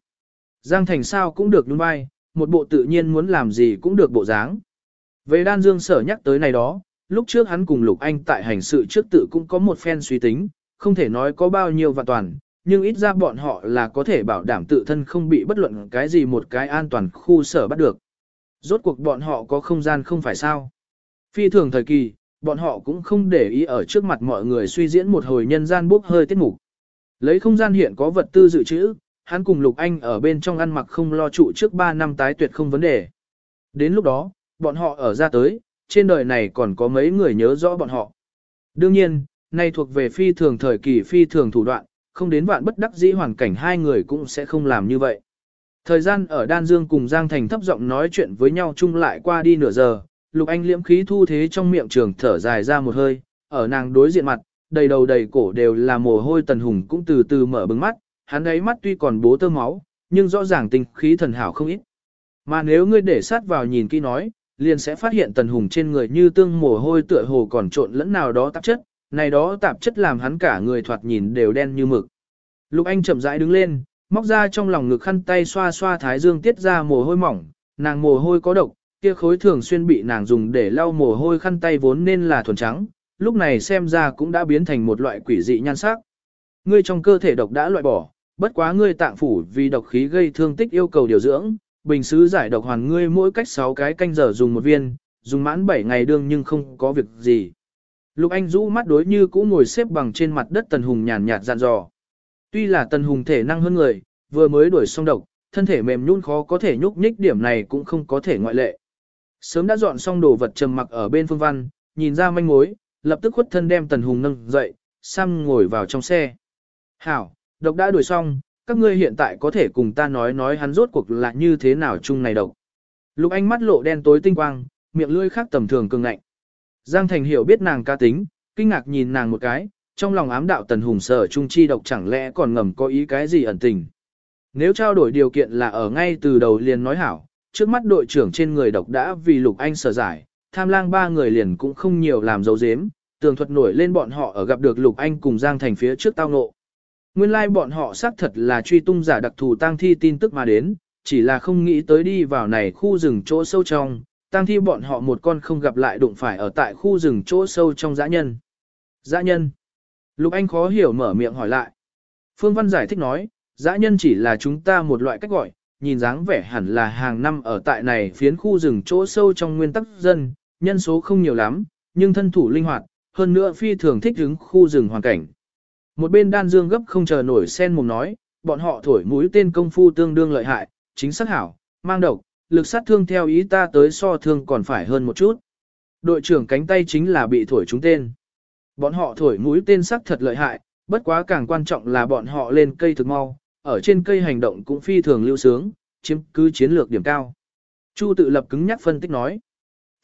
Giang Thành sao cũng được nhún vai, một bộ tự nhiên muốn làm gì cũng được bộ dáng. Về Đan Dương sở nhắc tới này đó, lúc trước hắn cùng Lục Anh tại hành sự trước tự cũng có một phen suy tính, không thể nói có bao nhiêu và toàn, nhưng ít ra bọn họ là có thể bảo đảm tự thân không bị bất luận cái gì một cái an toàn khu sở bắt được. Rốt cuộc bọn họ có không gian không phải sao. Phi thường thời kỳ, bọn họ cũng không để ý ở trước mặt mọi người suy diễn một hồi nhân gian bốc hơi tiết mục. Lấy không gian hiện có vật tư dự trữ, hắn cùng Lục Anh ở bên trong ăn mặc không lo trụ trước 3 năm tái tuyệt không vấn đề. Đến lúc đó, bọn họ ở ra tới, trên đời này còn có mấy người nhớ rõ bọn họ. Đương nhiên, nay thuộc về phi thường thời kỳ phi thường thủ đoạn, không đến vạn bất đắc dĩ hoàn cảnh hai người cũng sẽ không làm như vậy. Thời gian ở Đan Dương cùng Giang Thành thấp giọng nói chuyện với nhau chung lại qua đi nửa giờ, Lục Anh liễm khí thu thế trong miệng trường thở dài ra một hơi, ở nàng đối diện mặt, đầy đầu đầy cổ đều là mồ hôi tần hùng cũng từ từ mở bừng mắt, hắn ấy mắt tuy còn bố tơ máu, nhưng rõ ràng tinh khí thần hảo không ít. Mà nếu ngươi để sát vào nhìn kỹ nói, liền sẽ phát hiện tần hùng trên người như tương mồ hôi tựa hồ còn trộn lẫn nào đó tạp chất, này đó tạp chất làm hắn cả người thoạt nhìn đều đen như mực. Lục Anh chậm rãi đứng lên, móc ra trong lòng ngực khăn tay xoa xoa thái dương tiết ra mồ hôi mỏng, nàng mồ hôi có độc, kia khối thường xuyên bị nàng dùng để lau mồ hôi khăn tay vốn nên là thuần trắng, lúc này xem ra cũng đã biến thành một loại quỷ dị nhan sắc. Ngươi trong cơ thể độc đã loại bỏ, bất quá ngươi tạng phủ vì độc khí gây thương tích yêu cầu điều dưỡng, bình sứ giải độc hoàn ngươi mỗi cách 6 cái canh giờ dùng một viên, dùng mãn 7 ngày đương nhưng không có việc gì. Lục Anh rũ mắt đối như cũ ngồi xếp bằng trên mặt đất Tần Hùng nhàn nhạt dặn dò. Tuy là Tần Hùng thể năng hơn người, vừa mới đuổi xong độc, thân thể mềm nhũn khó có thể nhúc nhích điểm này cũng không có thể ngoại lệ. Sớm đã dọn xong đồ vật trầm mặc ở bên phương văn, nhìn ra manh mối, lập tức khuất thân đem Tần Hùng nâng dậy, sang ngồi vào trong xe. Hảo, độc đã đuổi xong, các ngươi hiện tại có thể cùng ta nói nói hắn rốt cuộc là như thế nào chung này độc. Lục Anh mắt lộ đen tối tinh quang, miệng lưỡi khác tầm thường cường ngạnh. Giang Thành hiểu biết nàng ca tính, kinh ngạc nhìn nàng một cái, trong lòng ám đạo Tần Hùng sở trung chi độc chẳng lẽ còn ngầm có ý cái gì ẩn tình. Nếu trao đổi điều kiện là ở ngay từ đầu liền nói hảo, trước mắt đội trưởng trên người độc đã vì Lục Anh sở giải, tham lang ba người liền cũng không nhiều làm dấu dếm, tường thuật nổi lên bọn họ ở gặp được Lục Anh cùng Giang Thành phía trước tao ngộ. Nguyên lai like bọn họ xác thật là truy tung giả đặc thù tang thi tin tức mà đến, chỉ là không nghĩ tới đi vào này khu rừng chỗ sâu trong, tang thi bọn họ một con không gặp lại đụng phải ở tại khu rừng chỗ sâu trong dã nhân. Dã nhân. Lục Anh khó hiểu mở miệng hỏi lại. Phương Văn giải thích nói, dã nhân chỉ là chúng ta một loại cách gọi, nhìn dáng vẻ hẳn là hàng năm ở tại này phiến khu rừng chỗ sâu trong nguyên tắc dân, nhân số không nhiều lắm, nhưng thân thủ linh hoạt, hơn nữa phi thường thích ứng khu rừng hoàn cảnh. Một bên đan dương gấp không chờ nổi sen mồm nói, bọn họ thổi mũi tên công phu tương đương lợi hại, chính xác hảo, mang độc, lực sát thương theo ý ta tới so thương còn phải hơn một chút. Đội trưởng cánh tay chính là bị thổi trúng tên. Bọn họ thổi mũi tên sắc thật lợi hại, bất quá càng quan trọng là bọn họ lên cây thực mau, ở trên cây hành động cũng phi thường lưu sướng, chiếm cứ chiến lược điểm cao. Chu tự lập cứng nhắc phân tích nói.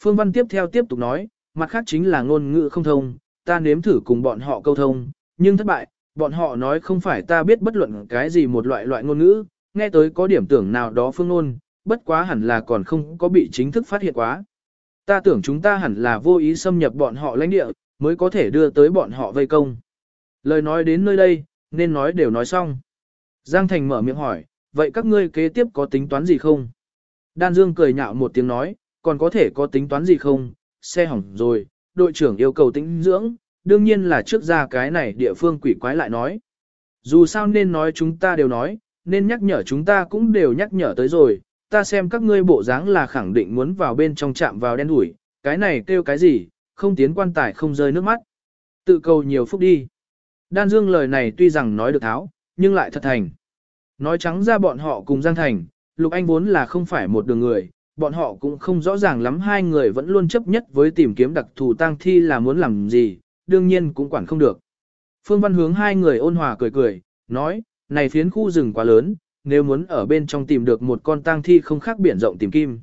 Phương Văn tiếp theo tiếp tục nói, mặt khác chính là ngôn ngữ không thông, ta nếm thử cùng bọn họ câu thông, nhưng thất bại, bọn họ nói không phải ta biết bất luận cái gì một loại loại ngôn ngữ, nghe tới có điểm tưởng nào đó phương ngôn, bất quá hẳn là còn không có bị chính thức phát hiện quá. Ta tưởng chúng ta hẳn là vô ý xâm nhập bọn họ lãnh địa, mới có thể đưa tới bọn họ vây công. Lời nói đến nơi đây, nên nói đều nói xong. Giang Thành mở miệng hỏi, vậy các ngươi kế tiếp có tính toán gì không? Đan Dương cười nhạo một tiếng nói, còn có thể có tính toán gì không? Xe hỏng rồi, đội trưởng yêu cầu tĩnh dưỡng, đương nhiên là trước ra cái này địa phương quỷ quái lại nói. Dù sao nên nói chúng ta đều nói, nên nhắc nhở chúng ta cũng đều nhắc nhở tới rồi, ta xem các ngươi bộ dáng là khẳng định muốn vào bên trong chạm vào đen đuổi, cái này kêu cái gì, không tiến quan tài không rơi nước mắt. Tự cầu nhiều phúc đi. Đan Dương lời này tuy rằng nói được tháo, nhưng lại thật thành. Nói trắng ra bọn họ cùng Giang Thành, Lục Anh vốn là không phải một đường người, bọn họ cũng không rõ ràng lắm hai người vẫn luôn chấp nhất với tìm kiếm đặc thù tang thi là muốn làm gì, đương nhiên cũng quản không được. Phương Văn hướng hai người ôn hòa cười cười, nói, này phiến khu rừng quá lớn, nếu muốn ở bên trong tìm được một con tang thi không khác biển rộng tìm kim.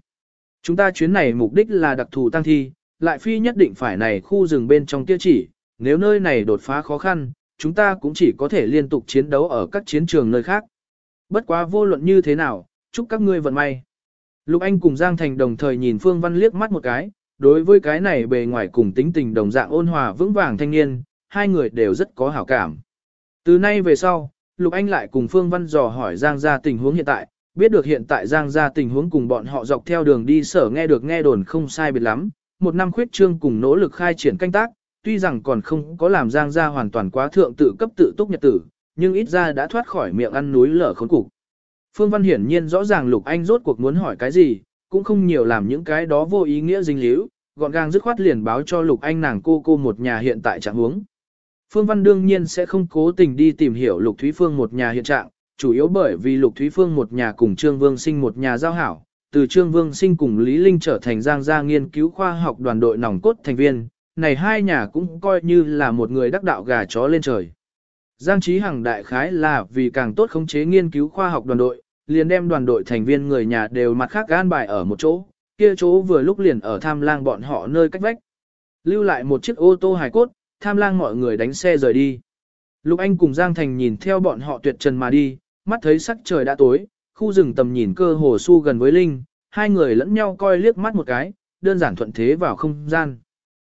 Chúng ta chuyến này mục đích là đặc thù tang thi, lại phi nhất định phải này khu rừng bên trong tiêu chỉ, nếu nơi này đột phá khó khăn, chúng ta cũng chỉ có thể liên tục chiến đấu ở các chiến trường nơi khác. Bất quá vô luận như thế nào, chúc các ngươi vận may. Lục Anh cùng Giang Thành đồng thời nhìn Phương Văn liếc mắt một cái, đối với cái này bề ngoài cùng tính tình đồng dạng ôn hòa vững vàng thanh niên, hai người đều rất có hảo cảm. Từ nay về sau, Lục Anh lại cùng Phương Văn dò hỏi Giang gia tình huống hiện tại, biết được hiện tại Giang gia tình huống cùng bọn họ dọc theo đường đi sở nghe được nghe đồn không sai biệt lắm, một năm khuyết trương cùng nỗ lực khai triển canh tác, tuy rằng còn không có làm Giang gia hoàn toàn quá thượng tự cấp tự túc nhật tử, nhưng ít ra đã thoát khỏi miệng ăn núi lở khốn cục. Phương Văn hiển nhiên rõ ràng Lục Anh rốt cuộc muốn hỏi cái gì, cũng không nhiều làm những cái đó vô ý nghĩa dính líu, gọn gàng dứt khoát liền báo cho Lục Anh nàng cô cô một nhà hiện tại trạng huống. Phương Văn đương nhiên sẽ không cố tình đi tìm hiểu Lục Thúy Phương một nhà hiện trạng, chủ yếu bởi vì Lục Thúy Phương một nhà cùng Trương Vương Sinh một nhà giao hảo, từ Trương Vương Sinh cùng Lý Linh trở thành giang gia nghiên cứu khoa học đoàn đội nòng cốt thành viên, này hai nhà cũng coi như là một người đắc đạo gà chó lên trời. Giang Trí Hằng đại khái là vì càng tốt khống chế nghiên cứu khoa học đoàn đội, liền đem đoàn đội thành viên người nhà đều mặt khác gan bài ở một chỗ, kia chỗ vừa lúc liền ở tham lang bọn họ nơi cách vách. Lưu lại một chiếc ô tô hài cốt, tham lang mọi người đánh xe rời đi. Lục Anh cùng Giang Thành nhìn theo bọn họ tuyệt trần mà đi, mắt thấy sắc trời đã tối, khu rừng tầm nhìn cơ hồ su gần với Linh, hai người lẫn nhau coi liếc mắt một cái, đơn giản thuận thế vào không gian.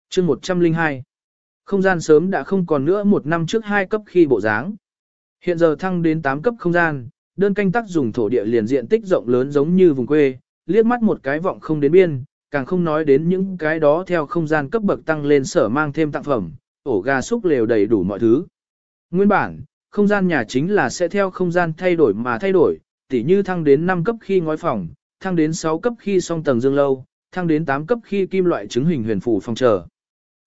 chương 102 Không gian sớm đã không còn nữa một năm trước hai cấp khi bộ dáng. Hiện giờ thăng đến 8 cấp không gian, đơn canh tác dùng thổ địa liền diện tích rộng lớn giống như vùng quê, liếc mắt một cái vọng không đến biên, càng không nói đến những cái đó theo không gian cấp bậc tăng lên sở mang thêm tặng phẩm, ổ gà xúc lều đầy đủ mọi thứ. Nguyên bản, không gian nhà chính là sẽ theo không gian thay đổi mà thay đổi, tỉ như thăng đến 5 cấp khi ngói phòng, thăng đến 6 cấp khi song tầng dương lâu, thăng đến 8 cấp khi kim loại chứng hình huyền phủ phòng trở.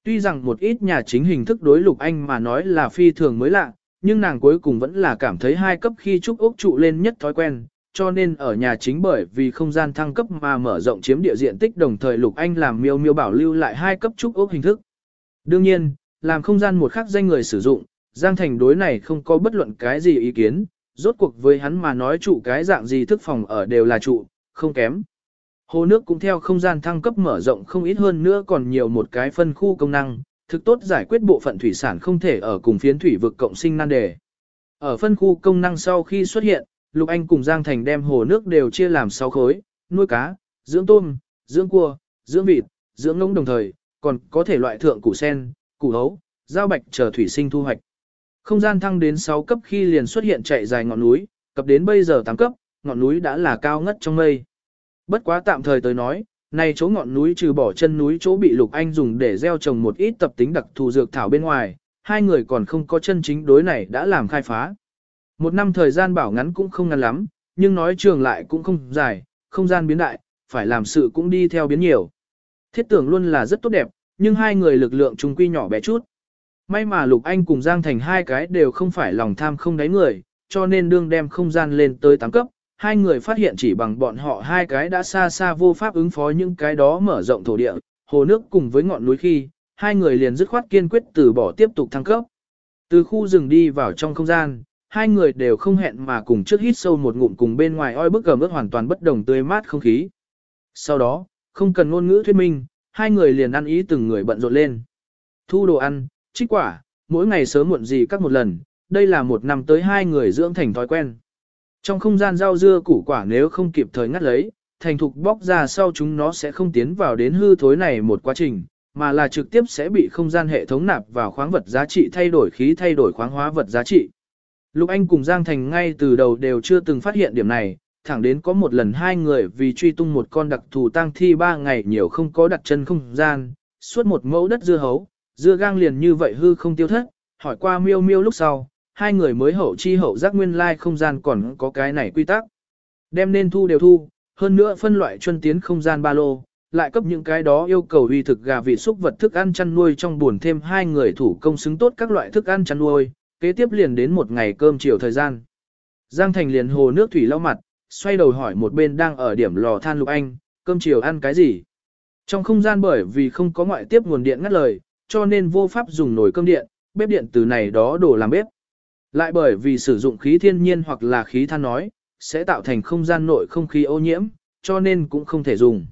Tuy rằng một ít nhà chính hình thức đối Lục Anh mà nói là phi thường mới lạ, nhưng nàng cuối cùng vẫn là cảm thấy hai cấp khi trúc ốc trụ lên nhất thói quen, cho nên ở nhà chính bởi vì không gian thăng cấp mà mở rộng chiếm địa diện tích đồng thời Lục Anh làm miêu miêu bảo lưu lại hai cấp trúc ốc hình thức. Đương nhiên, làm không gian một khắc danh người sử dụng, Giang Thành đối này không có bất luận cái gì ý kiến, rốt cuộc với hắn mà nói trụ cái dạng gì thức phòng ở đều là trụ, không kém. Hồ nước cũng theo không gian thăng cấp mở rộng không ít hơn nữa còn nhiều một cái phân khu công năng, thực tốt giải quyết bộ phận thủy sản không thể ở cùng phiến thủy vực cộng sinh nan đề. Ở phân khu công năng sau khi xuất hiện, Lục Anh cùng Giang Thành đem hồ nước đều chia làm 6 khối, nuôi cá, dưỡng tôm, dưỡng cua, dưỡng vịt, dưỡng ngỗng đồng thời, còn có thể loại thượng củ sen, củ hấu, giao bạch chờ thủy sinh thu hoạch. Không gian thăng đến 6 cấp khi liền xuất hiện chạy dài ngọn núi, cập đến bây giờ 8 cấp, ngọn núi đã là cao ngất trong mây. Bất quá tạm thời tới nói, này chỗ ngọn núi trừ bỏ chân núi chỗ bị Lục Anh dùng để gieo trồng một ít tập tính đặc thù dược thảo bên ngoài, hai người còn không có chân chính đối này đã làm khai phá. Một năm thời gian bảo ngắn cũng không ngắn lắm, nhưng nói trường lại cũng không dài, không gian biến đại, phải làm sự cũng đi theo biến nhiều. Thiết tưởng luôn là rất tốt đẹp, nhưng hai người lực lượng chung quy nhỏ bé chút. May mà Lục Anh cùng Giang Thành hai cái đều không phải lòng tham không đáy người, cho nên đương đem không gian lên tới 8 cấp, hai người phát hiện chỉ bằng bọn họ hai cái đã xa xa vô pháp ứng phó những cái đó mở rộng thổ địa, hồ nước cùng với ngọn núi khi, hai người liền dứt khoát kiên quyết từ bỏ tiếp tục thăng cấp. Từ khu rừng đi vào trong không gian, hai người đều không hẹn mà cùng trước hít sâu một ngụm cùng bên ngoài oi bức gầm ướt hoàn toàn bất đồng tươi mát không khí. Sau đó, không cần ngôn ngữ thuyết minh, hai người liền ăn ý từng người bận rộn lên. Thu đồ ăn, trích quả, mỗi ngày sớm muộn gì các một lần, đây là một năm tới hai người dưỡng thành thói quen. Trong không gian rau dưa củ quả nếu không kịp thời ngắt lấy, thành thục bóc ra sau chúng nó sẽ không tiến vào đến hư thối này một quá trình, mà là trực tiếp sẽ bị không gian hệ thống nạp vào khoáng vật giá trị thay đổi khí thay đổi khoáng hóa vật giá trị. Lục Anh cùng Giang Thành ngay từ đầu đều chưa từng phát hiện điểm này, thẳng đến có một lần hai người vì truy tung một con đặc thù tăng thi ba ngày nhiều không có đặt chân không gian, suốt một mẫu đất dưa hấu, dưa gang liền như vậy hư không tiêu thất, hỏi qua miêu miêu lúc sau, hai người mới hậu chi hậu giác nguyên lai like không gian còn có cái này quy tắc. Đem nên thu đều thu, hơn nữa phân loại chuân tiến không gian ba lô, lại cấp những cái đó yêu cầu uy thực gà vị xúc vật thức ăn chăn nuôi trong buồn thêm hai người thủ công xứng tốt các loại thức ăn chăn nuôi, kế tiếp liền đến một ngày cơm chiều thời gian. Giang Thành liền hồ nước thủy lau mặt, xoay đầu hỏi một bên đang ở điểm lò than lục anh, cơm chiều ăn cái gì? Trong không gian bởi vì không có ngoại tiếp nguồn điện ngắt lời, cho nên vô pháp dùng nồi cơm điện, bếp điện từ này đó đổ làm bếp. Lại bởi vì sử dụng khí thiên nhiên hoặc là khí than nói, sẽ tạo thành không gian nội không khí ô nhiễm, cho nên cũng không thể dùng.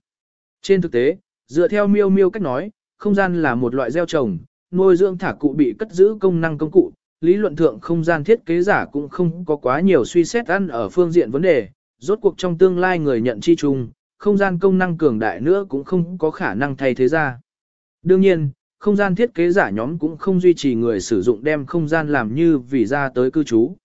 Trên thực tế, dựa theo miêu miêu cách nói, không gian là một loại gieo trồng, nuôi dưỡng thả cụ bị cất giữ công năng công cụ, lý luận thượng không gian thiết kế giả cũng không có quá nhiều suy xét ăn ở phương diện vấn đề, rốt cuộc trong tương lai người nhận chi chung, không gian công năng cường đại nữa cũng không có khả năng thay thế ra. Đương nhiên, không gian thiết kế giả nhóm cũng không duy trì người sử dụng đem không gian làm như vì ra tới cư trú.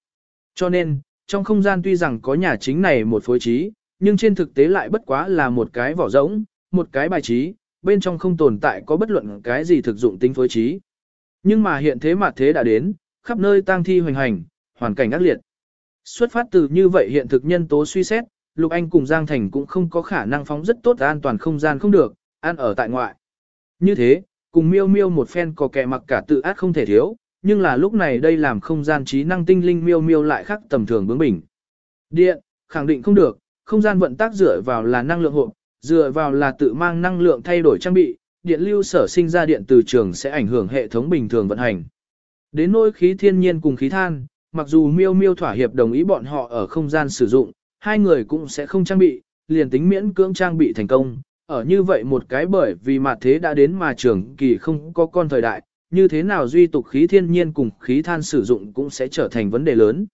Cho nên, trong không gian tuy rằng có nhà chính này một phối trí, nhưng trên thực tế lại bất quá là một cái vỏ rỗng, một cái bài trí, bên trong không tồn tại có bất luận cái gì thực dụng tính phối trí. Nhưng mà hiện thế mà thế đã đến, khắp nơi tang thi hoành hành, hoàn cảnh ác liệt. Xuất phát từ như vậy hiện thực nhân tố suy xét, Lục Anh cùng Giang Thành cũng không có khả năng phóng rất tốt an toàn không gian không được, ăn ở tại ngoại. Như thế, cùng miêu miêu một phen có kẻ mặc cả tự át không thể thiếu, nhưng là lúc này đây làm không gian trí năng tinh linh miêu miêu lại khác tầm thường bướng bỉnh. Điện, khẳng định không được, không gian vận tác dựa vào là năng lượng hộp, dựa vào là tự mang năng lượng thay đổi trang bị, điện lưu sở sinh ra điện từ trường sẽ ảnh hưởng hệ thống bình thường vận hành. Đến nỗi khí thiên nhiên cùng khí than, mặc dù miêu miêu thỏa hiệp đồng ý bọn họ ở không gian sử dụng, hai người cũng sẽ không trang bị, liền tính miễn cưỡng trang bị thành công. Ở như vậy một cái bởi vì mặt thế đã đến mà trường kỳ không có con thời đại, như thế nào duy tục khí thiên nhiên cùng khí than sử dụng cũng sẽ trở thành vấn đề lớn.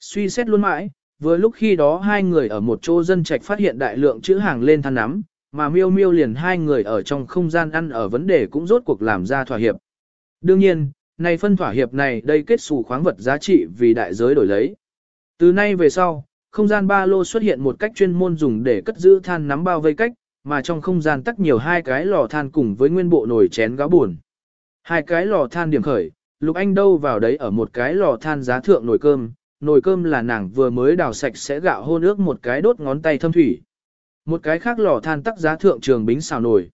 Suy xét luôn mãi, vừa lúc khi đó hai người ở một chỗ dân trạch phát hiện đại lượng chữ hàng lên than nắm, mà miêu miêu liền hai người ở trong không gian ăn ở vấn đề cũng rốt cuộc làm ra thỏa hiệp. Đương nhiên, này phân thỏa hiệp này đây kết xù khoáng vật giá trị vì đại giới đổi lấy. Từ nay về sau, không gian ba lô xuất hiện một cách chuyên môn dùng để cất giữ than nắm bao vây cách, mà trong không gian tắc nhiều hai cái lò than cùng với nguyên bộ nồi chén gáo buồn. Hai cái lò than điểm khởi, Lục Anh đâu vào đấy ở một cái lò than giá thượng nồi cơm, nồi cơm là nàng vừa mới đào sạch sẽ gạo hôn ước một cái đốt ngón tay thâm thủy. Một cái khác lò than tắc giá thượng trường bính xào nồi.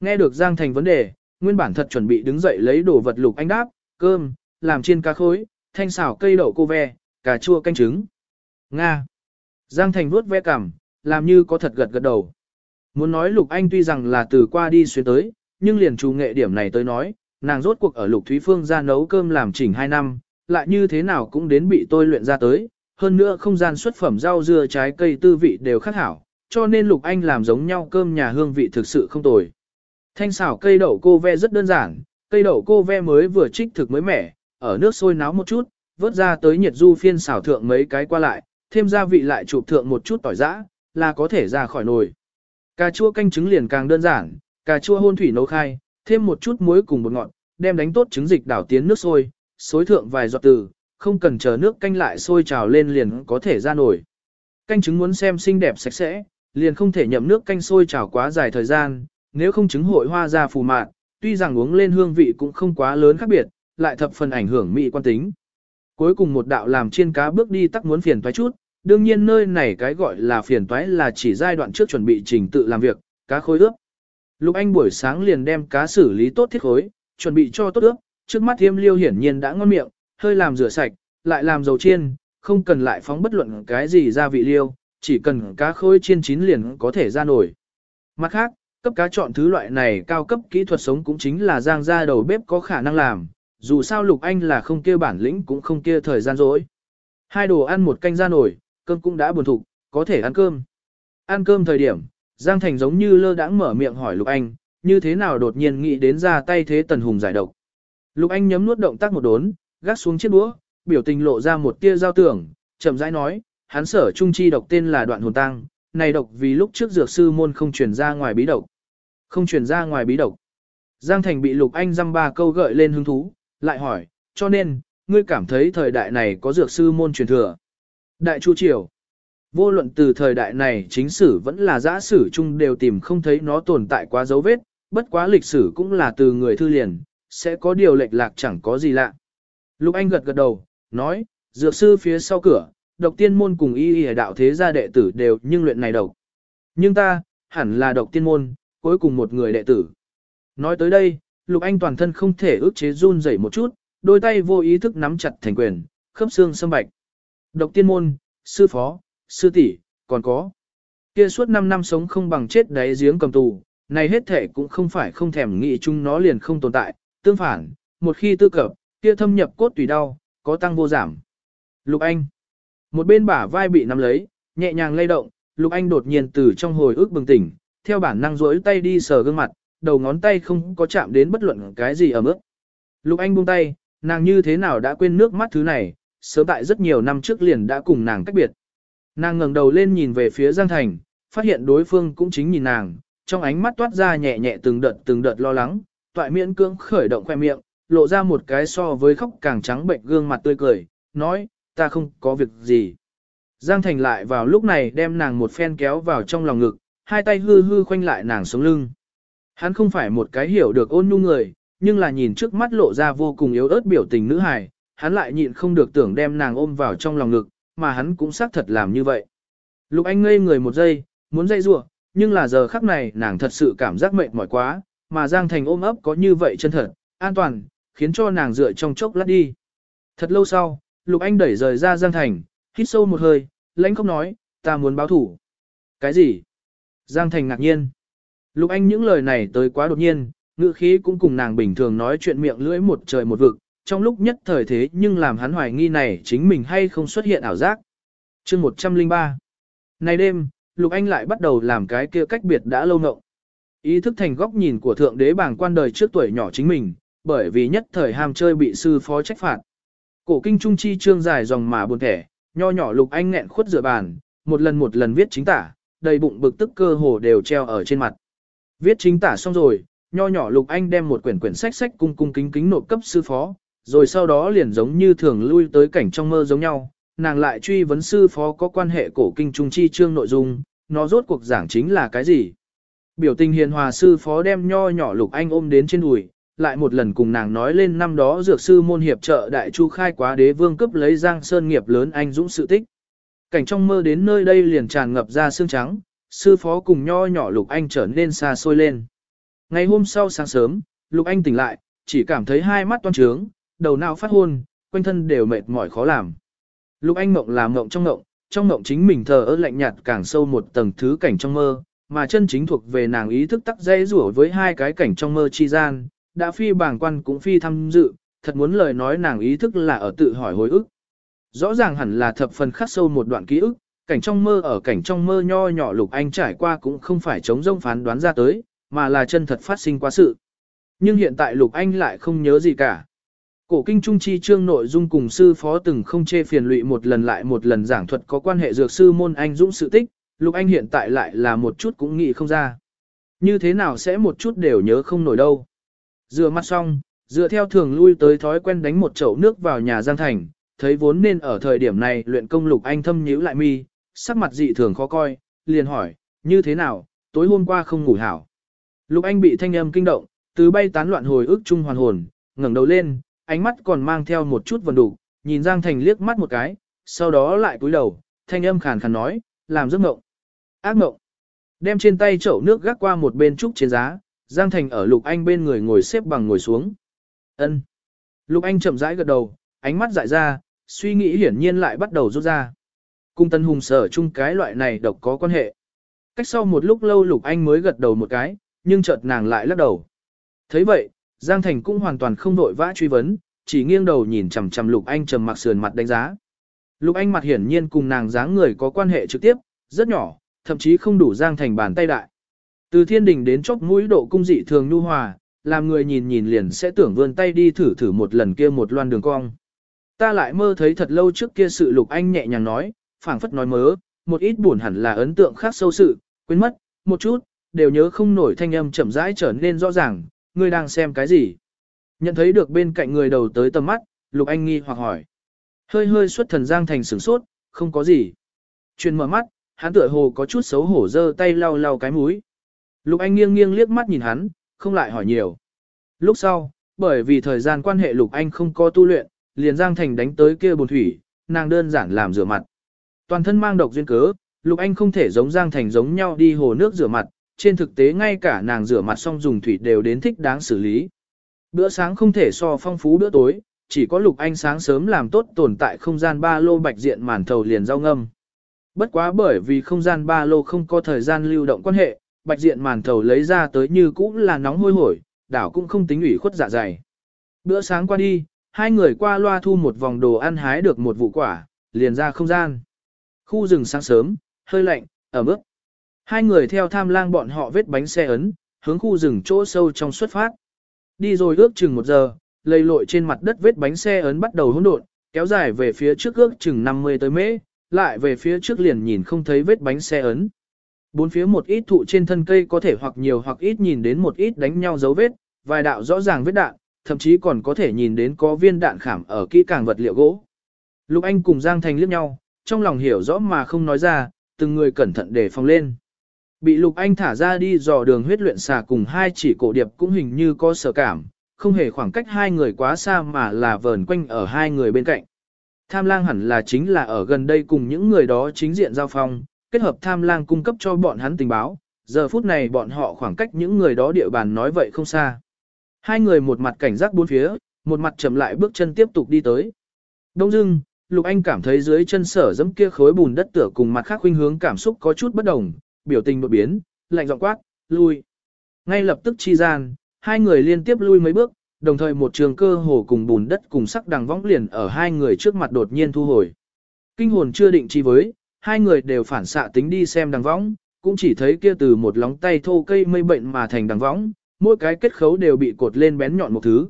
Nghe được Giang Thành vấn đề, nguyên bản thật chuẩn bị đứng dậy lấy đồ vật Lục Anh đáp, cơm, làm chiên cá khối, thanh xào cây đậu cô ve, cà chua canh trứng. Nga. Giang Thành vuốt ve cằm, làm như có thật gật gật đầu. Muốn nói Lục Anh tuy rằng là từ qua đi xuyên tới, nhưng liền chủ nghệ điểm này tới nói, nàng rốt cuộc ở Lục Thúy Phương ra nấu cơm làm chỉnh 2 năm, lại như thế nào cũng đến bị tôi luyện ra tới, hơn nữa không gian xuất phẩm rau dưa trái cây tư vị đều khác hảo, cho nên Lục Anh làm giống nhau cơm nhà hương vị thực sự không tồi. Thanh xảo cây đậu cô ve rất đơn giản, cây đậu cô ve mới vừa trích thực mới mẻ, ở nước sôi náo một chút, vớt ra tới nhiệt du phiên xảo thượng mấy cái qua lại, thêm gia vị lại chụp thượng một chút tỏi giã, là có thể ra khỏi nồi. Cà chua canh trứng liền càng đơn giản, cà chua hôn thủy nấu khai, thêm một chút muối cùng bột ngọt, đem đánh tốt trứng dịch đảo tiến nước sôi, xối thượng vài giọt từ, không cần chờ nước canh lại sôi trào lên liền có thể ra nổi. Canh trứng muốn xem xinh đẹp sạch sẽ, liền không thể nhậm nước canh sôi trào quá dài thời gian, nếu không chứng hội hoa ra phù mạn, tuy rằng uống lên hương vị cũng không quá lớn khác biệt, lại thập phần ảnh hưởng mỹ quan tính. Cuối cùng một đạo làm chiên cá bước đi tắc muốn phiền toái chút, đương nhiên nơi này cái gọi là phiền toái là chỉ giai đoạn trước chuẩn bị trình tự làm việc, cá khối ướp. Lục Anh buổi sáng liền đem cá xử lý tốt thiết khối, chuẩn bị cho tốt ướp, trước mắt thiêm liêu hiển nhiên đã ngon miệng, hơi làm rửa sạch, lại làm dầu chiên, không cần lại phóng bất luận cái gì gia vị liêu, chỉ cần cá khối chiên chín liền có thể ra nổi. Mặt khác, cấp cá chọn thứ loại này cao cấp kỹ thuật sống cũng chính là giang ra đầu bếp có khả năng làm, dù sao Lục Anh là không kia bản lĩnh cũng không kia thời gian rỗi. Hai đồ ăn một canh ra nổi, cơm cũng đã buồn thục, có thể ăn cơm. Ăn cơm thời điểm, Giang Thành giống như lơ đãng mở miệng hỏi Lục Anh, như thế nào đột nhiên nghĩ đến ra tay thế Tần Hùng giải độc. Lục Anh nhấm nuốt động tác một đốn, gác xuống chiếc đũa, biểu tình lộ ra một tia giao tưởng, chậm rãi nói, hắn sở trung chi độc tên là đoạn hồn tăng, này độc vì lúc trước dược sư môn không truyền ra ngoài bí độc. Không truyền ra ngoài bí độc. Giang Thành bị Lục Anh dăm ba câu gợi lên hứng thú, lại hỏi, cho nên, ngươi cảm thấy thời đại này có dược sư môn truyền thừa. Đại Chu Triều Vô luận từ thời đại này chính sử vẫn là giã sử chung đều tìm không thấy nó tồn tại quá dấu vết, bất quá lịch sử cũng là từ người thư liền, sẽ có điều lệch lạc chẳng có gì lạ. Lục Anh gật gật đầu, nói, dược sư phía sau cửa, độc tiên môn cùng y y đạo thế gia đệ tử đều nhưng luyện này độc. Nhưng ta, hẳn là độc tiên môn, cuối cùng một người đệ tử. Nói tới đây, Lục Anh toàn thân không thể ước chế run rẩy một chút, đôi tay vô ý thức nắm chặt thành quyền, khớp xương sâm bạch. Độc tiên môn, sư phó, sư tỷ, còn có. Kia suốt 5 năm sống không bằng chết đáy giếng cầm tù, này hết thể cũng không phải không thèm nghĩ chung nó liền không tồn tại, tương phản, một khi tư cập, kia thâm nhập cốt tùy đau, có tăng vô giảm. Lục Anh. Một bên bả vai bị nắm lấy, nhẹ nhàng lay động, Lục Anh đột nhiên từ trong hồi ức bừng tỉnh, theo bản năng duỗi tay đi sờ gương mặt, đầu ngón tay không có chạm đến bất luận cái gì ở mức. Lục Anh buông tay, nàng như thế nào đã quên nước mắt thứ này, sớm tại rất nhiều năm trước liền đã cùng nàng cách biệt. Nàng ngẩng đầu lên nhìn về phía Giang Thành, phát hiện đối phương cũng chính nhìn nàng, trong ánh mắt toát ra nhẹ nhẹ từng đợt từng đợt lo lắng, toại miễn cưỡng khởi động khoe miệng, lộ ra một cái so với khóc càng trắng bệnh gương mặt tươi cười, nói, ta không có việc gì. Giang Thành lại vào lúc này đem nàng một phen kéo vào trong lòng ngực, hai tay hư hư khoanh lại nàng sống lưng. Hắn không phải một cái hiểu được ôn nhu người, nhưng là nhìn trước mắt lộ ra vô cùng yếu ớt biểu tình nữ hài, hắn lại nhịn không được tưởng đem nàng ôm vào trong lòng ngực, mà hắn cũng xác thật làm như vậy. Lục Anh ngây người một giây, muốn dây rủa, nhưng là giờ khắc này nàng thật sự cảm giác mệt mỏi quá, mà Giang Thành ôm ấp có như vậy chân thật, an toàn, khiến cho nàng dựa trong chốc lát đi. Thật lâu sau, Lục Anh đẩy rời ra Giang Thành, hít sâu một hơi, lãnh không nói, ta muốn báo thủ. Cái gì? Giang Thành ngạc nhiên. Lục Anh những lời này tới quá đột nhiên, ngữ khí cũng cùng nàng bình thường nói chuyện miệng lưỡi một trời một vực, trong lúc nhất thời thế nhưng làm hắn hoài nghi này chính mình hay không xuất hiện ảo giác. chương 103 Này đêm, Lục Anh lại bắt đầu làm cái kia cách biệt đã lâu ngộng. Ý thức thành góc nhìn của thượng đế bảng quan đời trước tuổi nhỏ chính mình, bởi vì nhất thời ham chơi bị sư phó trách phạt. Cổ kinh trung chi trương dài dòng mà buồn thẻ, nho nhỏ Lục Anh nghẹn khuất dựa bàn, một lần một lần viết chính tả, đầy bụng bực tức cơ hồ đều treo ở trên mặt. Viết chính tả xong rồi, nho nhỏ Lục Anh đem một quyển quyển sách sách cung cung kính kính nộp cấp sư phó, rồi sau đó liền giống như thường lui tới cảnh trong mơ giống nhau, nàng lại truy vấn sư phó có quan hệ cổ kinh trung chi chương nội dung, nó rốt cuộc giảng chính là cái gì. Biểu tình hiền hòa sư phó đem nho nhỏ Lục Anh ôm đến trên đùi, lại một lần cùng nàng nói lên năm đó dược sư môn hiệp trợ đại chu khai quá đế vương cướp lấy giang sơn nghiệp lớn anh dũng sự tích. Cảnh trong mơ đến nơi đây liền tràn ngập ra xương trắng, sư phó cùng nho nhỏ Lục Anh trở nên xa xôi lên. Ngày hôm sau sáng sớm, Lục Anh tỉnh lại, chỉ cảm thấy hai mắt toan trướng, đầu não phát hôn, quanh thân đều mệt mỏi khó làm. Lục Anh mộng là mộng trong mộng, trong mộng chính mình thờ ơ lạnh nhạt càng sâu một tầng thứ cảnh trong mơ, mà chân chính thuộc về nàng ý thức tắc dây rủa với hai cái cảnh trong mơ chi gian, đã phi bảng quan cũng phi tham dự, thật muốn lời nói nàng ý thức là ở tự hỏi hồi ức. Rõ ràng hẳn là thập phần khắc sâu một đoạn ký ức, cảnh trong mơ ở cảnh trong mơ nho nhỏ Lục Anh trải qua cũng không phải chống rông phán đoán ra tới, mà là chân thật phát sinh quá sự. Nhưng hiện tại Lục Anh lại không nhớ gì cả. Cổ kinh trung chi chương nội dung cùng sư phó từng không chê phiền lụy một lần lại một lần giảng thuật có quan hệ dược sư môn anh dũng sự tích, Lục Anh hiện tại lại là một chút cũng nghĩ không ra. Như thế nào sẽ một chút đều nhớ không nổi đâu. Rửa mặt xong, dựa theo thường lui tới thói quen đánh một chậu nước vào nhà Giang Thành, thấy vốn nên ở thời điểm này luyện công Lục Anh thâm nhíu lại mi, sắc mặt dị thường khó coi, liền hỏi, như thế nào, tối hôm qua không ngủ hảo. Lục Anh bị thanh âm kinh động, từ bay tán loạn hồi ức chung hoàn hồn, ngẩng đầu lên, ánh mắt còn mang theo một chút vần đủ, nhìn Giang Thành liếc mắt một cái, sau đó lại cúi đầu, thanh âm khàn khàn nói, làm giấc mộng. Ác mộng. Đem trên tay chậu nước gác qua một bên trúc trên giá, Giang Thành ở Lục Anh bên người ngồi xếp bằng ngồi xuống. Ân. Lục Anh chậm rãi gật đầu, ánh mắt dại ra, suy nghĩ hiển nhiên lại bắt đầu rút ra. Cung Tân Hùng sở chung cái loại này độc có quan hệ. Cách sau một lúc lâu Lục Anh mới gật đầu một cái, nhưng chợt nàng lại lắc đầu. thấy vậy, Giang Thành cũng hoàn toàn không đội vã truy vấn, chỉ nghiêng đầu nhìn chằm chằm Lục Anh trầm mặc sườn mặt đánh giá. Lục Anh mặt hiển nhiên cùng nàng dáng người có quan hệ trực tiếp, rất nhỏ, thậm chí không đủ Giang Thành bàn tay đại. Từ thiên đình đến chốc mũi độ cung dị thường nhu hòa, làm người nhìn nhìn liền sẽ tưởng vươn tay đi thử thử một lần kia một loan đường cong. Ta lại mơ thấy thật lâu trước kia sự Lục Anh nhẹ nhàng nói, phảng phất nói mớ, một ít buồn hẳn là ấn tượng khác sâu sự, quên mất, một chút, đều nhớ không nổi thanh âm chậm rãi trở nên rõ ràng, ngươi đang xem cái gì? Nhận thấy được bên cạnh người đầu tới tầm mắt, Lục Anh nghi hoặc hỏi. Hơi hơi xuất thần Giang Thành sửng sốt, không có gì. Chuyên mở mắt, hắn tựa hồ có chút xấu hổ giơ tay lau lau cái mũi. Lục Anh nghiêng nghiêng liếc mắt nhìn hắn, không lại hỏi nhiều. Lúc sau, bởi vì thời gian quan hệ Lục Anh không có tu luyện, liền Giang Thành đánh tới kia bồn thủy, nàng đơn giản làm rửa mặt. Toàn thân mang độc duyên cớ, Lục Anh không thể giống Giang Thành giống nhau đi hồ nước rửa mặt, trên thực tế ngay cả nàng rửa mặt xong dùng thủy đều đến thích đáng xử lý. Bữa sáng không thể so phong phú bữa tối, chỉ có Lục Anh sáng sớm làm tốt tồn tại không gian ba lô bạch diện màn thầu liền rau ngâm. Bất quá bởi vì không gian ba lô không có thời gian lưu động quan hệ, bạch diện màn thầu lấy ra tới như cũng là nóng hôi hổi, đảo cũng không tính ủy khuất dạ dày. Bữa sáng qua đi, hai người qua loa thu một vòng đồ ăn hái được một vụ quả, liền ra không gian. Khu rừng sáng sớm, hơi lạnh, ẩm ướt. Hai người theo tham lang bọn họ vết bánh xe ấn, hướng khu rừng chỗ sâu trong xuất phát. Đi rồi ước chừng một giờ, lầy lội trên mặt đất vết bánh xe ấn bắt đầu hỗn độn, kéo dài về phía trước ước chừng 50 tới mễ, lại về phía trước liền nhìn không thấy vết bánh xe ấn. Bốn phía một ít thụ trên thân cây có thể hoặc nhiều hoặc ít nhìn đến một ít đánh nhau dấu vết, vài đạo rõ ràng vết đạn, thậm chí còn có thể nhìn đến có viên đạn khảm ở kỹ càng vật liệu gỗ. Lục Anh cùng Giang Thành liếc nhau, trong lòng hiểu rõ mà không nói ra, từng người cẩn thận để phòng lên. Bị Lục Anh thả ra đi dò đường huyết luyện xà cùng hai chỉ cổ điệp cũng hình như có sở cảm, không hề khoảng cách hai người quá xa mà là vờn quanh ở hai người bên cạnh. Tham lang hẳn là chính là ở gần đây cùng những người đó chính diện giao phong, kết hợp tham lang cung cấp cho bọn hắn tình báo, giờ phút này bọn họ khoảng cách những người đó địa bàn nói vậy không xa. Hai người một mặt cảnh giác bốn phía, một mặt chậm lại bước chân tiếp tục đi tới. Đông dưng, Lục Anh cảm thấy dưới chân sở dẫm kia khối bùn đất tựa cùng mặt khác khuynh hướng cảm xúc có chút bất đồng, biểu tình đột biến, lạnh giọng quát, lui. Ngay lập tức chi gian, hai người liên tiếp lui mấy bước, đồng thời một trường cơ hồ cùng bùn đất cùng sắc đằng võng liền ở hai người trước mặt đột nhiên thu hồi. Kinh hồn chưa định chi với, hai người đều phản xạ tính đi xem đằng võng, cũng chỉ thấy kia từ một lóng tay thô cây mây bệnh mà thành đằng võng, mỗi cái kết khấu đều bị cột lên bén nhọn một thứ.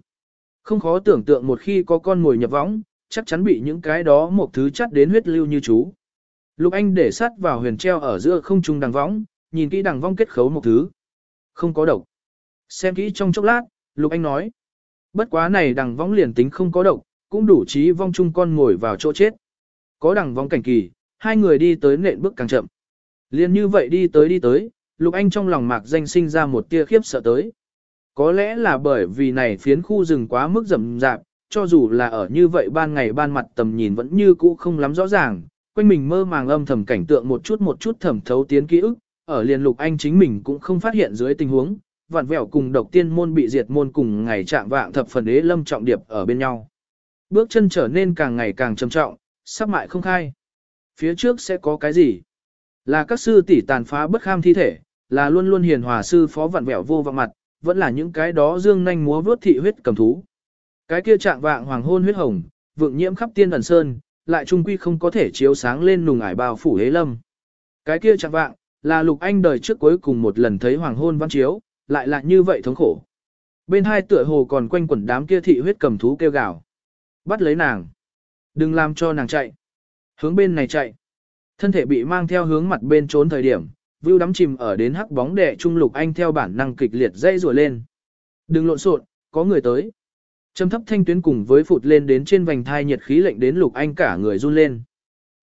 Không khó tưởng tượng một khi có con mồi nhập võng, chắc chắn bị những cái đó một thứ chắt đến huyết lưu như chú. Lục Anh để sát vào huyền treo ở giữa không trung đằng võng, nhìn kỹ đằng vong kết khấu một thứ. Không có độc. Xem kỹ trong chốc lát, Lục Anh nói. Bất quá này đằng vong liền tính không có độc, cũng đủ trí vong chung con ngồi vào chỗ chết. Có đằng vong cảnh kỳ, hai người đi tới nện bước càng chậm. Liên như vậy đi tới đi tới, Lục Anh trong lòng mạc danh sinh ra một tia khiếp sợ tới. Có lẽ là bởi vì này phiến khu rừng quá mức rậm rạp, cho dù là ở như vậy ban ngày ban mặt tầm nhìn vẫn như cũ không lắm rõ ràng, quanh mình mơ màng âm thầm cảnh tượng một chút một chút thẩm thấu tiến ký ức, ở liền lục anh chính mình cũng không phát hiện dưới tình huống, vạn vẹo cùng độc tiên môn bị diệt môn cùng ngày trạng vạng thập phần đế lâm trọng điệp ở bên nhau. Bước chân trở nên càng ngày càng trầm trọng, sắp mại không khai. Phía trước sẽ có cái gì? Là các sư tỷ tàn phá bất kham thi thể, là luôn luôn hiền hòa sư phó vặn vẹo vô vọng mặt, vẫn là những cái đó dương nhanh múa vướt thị huyết cầm thú. Cái kia trạng vạng hoàng hôn huyết hồng, vượng nhiễm khắp tiên ẩn sơn, lại trung quy không có thể chiếu sáng lên nùng ải bao phủ hế lâm. Cái kia trạng vạng, là lục anh đời trước cuối cùng một lần thấy hoàng hôn văn chiếu, lại là như vậy thống khổ. Bên hai tựa hồ còn quanh quẩn đám kia thị huyết cầm thú kêu gào. Bắt lấy nàng. Đừng làm cho nàng chạy. Hướng bên này chạy. Thân thể bị mang theo hướng mặt bên trốn thời điểm, vưu đắm chìm ở đến hắc bóng đệ trung lục anh theo bản năng kịch liệt dây rùa lên. Đừng lộn xộn, có người tới. Trầm thấp thanh tuyến cùng với phụt lên đến trên vành thai nhiệt khí lệnh đến lục anh cả người run lên.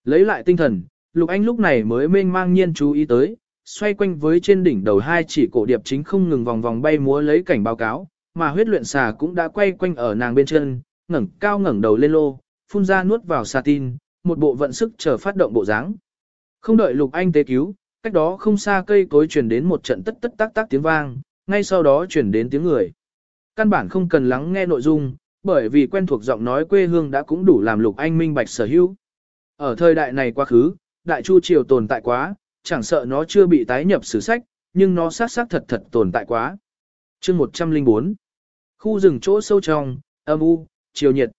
Lấy lại tinh thần, lục anh lúc này mới mênh mang nhiên chú ý tới, xoay quanh với trên đỉnh đầu hai chỉ cổ điệp chính không ngừng vòng vòng bay múa lấy cảnh báo cáo, mà huyết luyện xà cũng đã quay quanh ở nàng bên chân, ngẩng cao ngẩng đầu lên lô, phun ra nuốt vào xà tin, một bộ vận sức chờ phát động bộ dáng. Không đợi Lục Anh tế cứu, cách đó không xa cây cối truyền đến một trận tất tất tác tác tiếng vang, ngay sau đó truyền đến tiếng người. Căn bản không cần lắng nghe nội dung, bởi vì quen thuộc giọng nói quê hương đã cũng đủ làm Lục Anh minh bạch sở hữu. Ở thời đại này quá khứ, Đại Chu Triều tồn tại quá, chẳng sợ nó chưa bị tái nhập sử sách, nhưng nó xác xác thật thật tồn tại quá. chương 104 Khu rừng chỗ sâu trong, âm u, chiều nhiệt.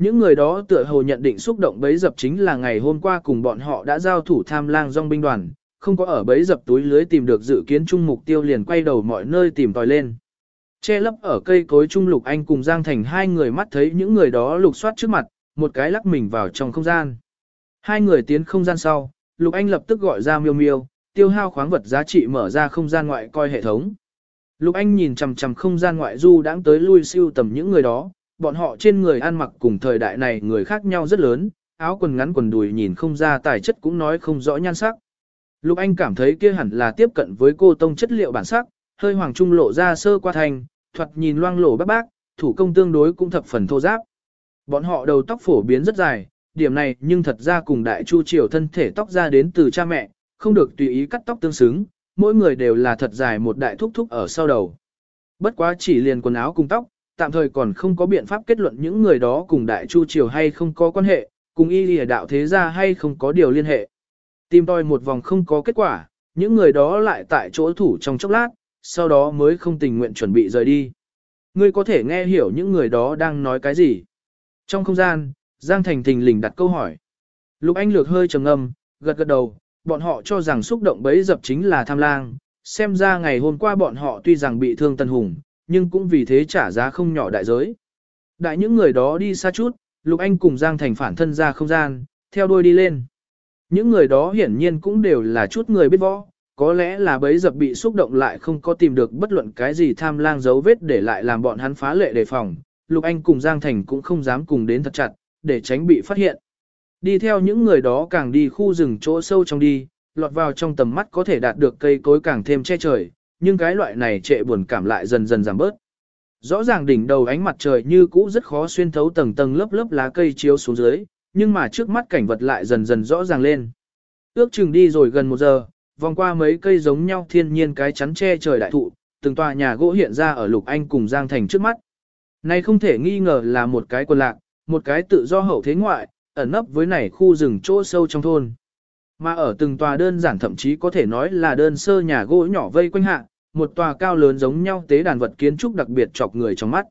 Những người đó tựa hồ nhận định xúc động bấy dập chính là ngày hôm qua cùng bọn họ đã giao thủ tham lang dòng binh đoàn, không có ở bấy dập túi lưới tìm được dự kiến chung mục tiêu liền quay đầu mọi nơi tìm tòi lên. Che lấp ở cây cối trung lục anh cùng Giang Thành hai người mắt thấy những người đó lục soát trước mặt, một cái lắc mình vào trong không gian. Hai người tiến không gian sau, lục anh lập tức gọi ra miêu miêu, tiêu hao khoáng vật giá trị mở ra không gian ngoại coi hệ thống. Lục anh nhìn chằm chằm không gian ngoại du đãng tới lui siêu tầm những người đó, bọn họ trên người ăn mặc cùng thời đại này người khác nhau rất lớn, áo quần ngắn quần đùi nhìn không ra tài chất cũng nói không rõ nhan sắc. Lục Anh cảm thấy kia hẳn là tiếp cận với cô tông chất liệu bản sắc, hơi hoàng trung lộ ra sơ qua thành, thoạt nhìn loang lổ bác bác, thủ công tương đối cũng thập phần thô giáp. Bọn họ đầu tóc phổ biến rất dài, điểm này nhưng thật ra cùng đại chu triều thân thể tóc ra đến từ cha mẹ, không được tùy ý cắt tóc tương xứng, mỗi người đều là thật dài một đại thúc thúc ở sau đầu. Bất quá chỉ liền quần áo cùng tóc, tạm thời còn không có biện pháp kết luận những người đó cùng đại chu triều hay không có quan hệ, cùng y lìa đạo thế gia hay không có điều liên hệ. Tìm tòi một vòng không có kết quả, những người đó lại tại chỗ thủ trong chốc lát, sau đó mới không tình nguyện chuẩn bị rời đi. Ngươi có thể nghe hiểu những người đó đang nói cái gì. Trong không gian, Giang Thành thình lình đặt câu hỏi. Lục Anh lược hơi trầm ngâm, gật gật đầu, bọn họ cho rằng xúc động bấy dập chính là tham lang, xem ra ngày hôm qua bọn họ tuy rằng bị thương Tân Hùng, nhưng cũng vì thế trả giá không nhỏ đại giới. Đại những người đó đi xa chút, Lục Anh cùng Giang Thành phản thân ra không gian, theo đuôi đi lên. Những người đó hiển nhiên cũng đều là chút người biết võ, có lẽ là bấy dập bị xúc động lại không có tìm được bất luận cái gì tham lang dấu vết để lại làm bọn hắn phá lệ đề phòng. Lục Anh cùng Giang Thành cũng không dám cùng đến thật chặt, để tránh bị phát hiện. Đi theo những người đó càng đi khu rừng chỗ sâu trong đi, lọt vào trong tầm mắt có thể đạt được cây cối càng thêm che trời, nhưng cái loại này trệ buồn cảm lại dần dần giảm bớt. Rõ ràng đỉnh đầu ánh mặt trời như cũ rất khó xuyên thấu tầng tầng lớp lớp lá cây chiếu xuống dưới, nhưng mà trước mắt cảnh vật lại dần dần rõ ràng lên. Ước chừng đi rồi gần một giờ, vòng qua mấy cây giống nhau thiên nhiên cái chắn che trời đại thụ, từng tòa nhà gỗ hiện ra ở Lục Anh cùng Giang Thành trước mắt. Này không thể nghi ngờ là một cái quần lạc, một cái tự do hậu thế ngoại, ẩn nấp với này khu rừng chỗ sâu trong thôn. Mà ở từng tòa đơn giản thậm chí có thể nói là đơn sơ nhà gỗ nhỏ vây quanh hạ, một tòa cao lớn giống nhau tế đàn vật kiến trúc đặc biệt chọc người trong mắt.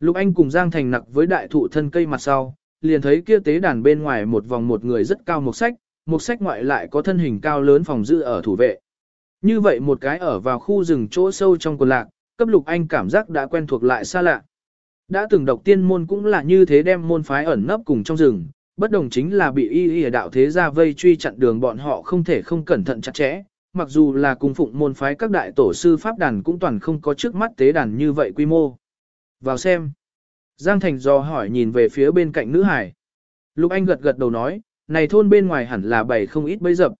Lục Anh cùng Giang Thành nặc với đại thụ thân cây mặt sau, liền thấy kia tế đàn bên ngoài một vòng một người rất cao một sách, một sách ngoại lại có thân hình cao lớn phòng giữ ở thủ vệ. Như vậy một cái ở vào khu rừng chỗ sâu trong quần lạc, cấp Lục Anh cảm giác đã quen thuộc lại xa lạ. Đã từng độc tiên môn cũng là như thế đem môn phái ẩn nấp cùng trong rừng, bất đồng chính là bị y y đạo thế gia vây truy chặn đường bọn họ không thể không cẩn thận chặt chẽ, mặc dù là cung phụng môn phái các đại tổ sư pháp đàn cũng toàn không có trước mắt tế đàn như vậy quy mô. Vào xem. Giang Thành do hỏi nhìn về phía bên cạnh nữ hải. Lục Anh gật gật đầu nói, này thôn bên ngoài hẳn là bày không ít bấy dập.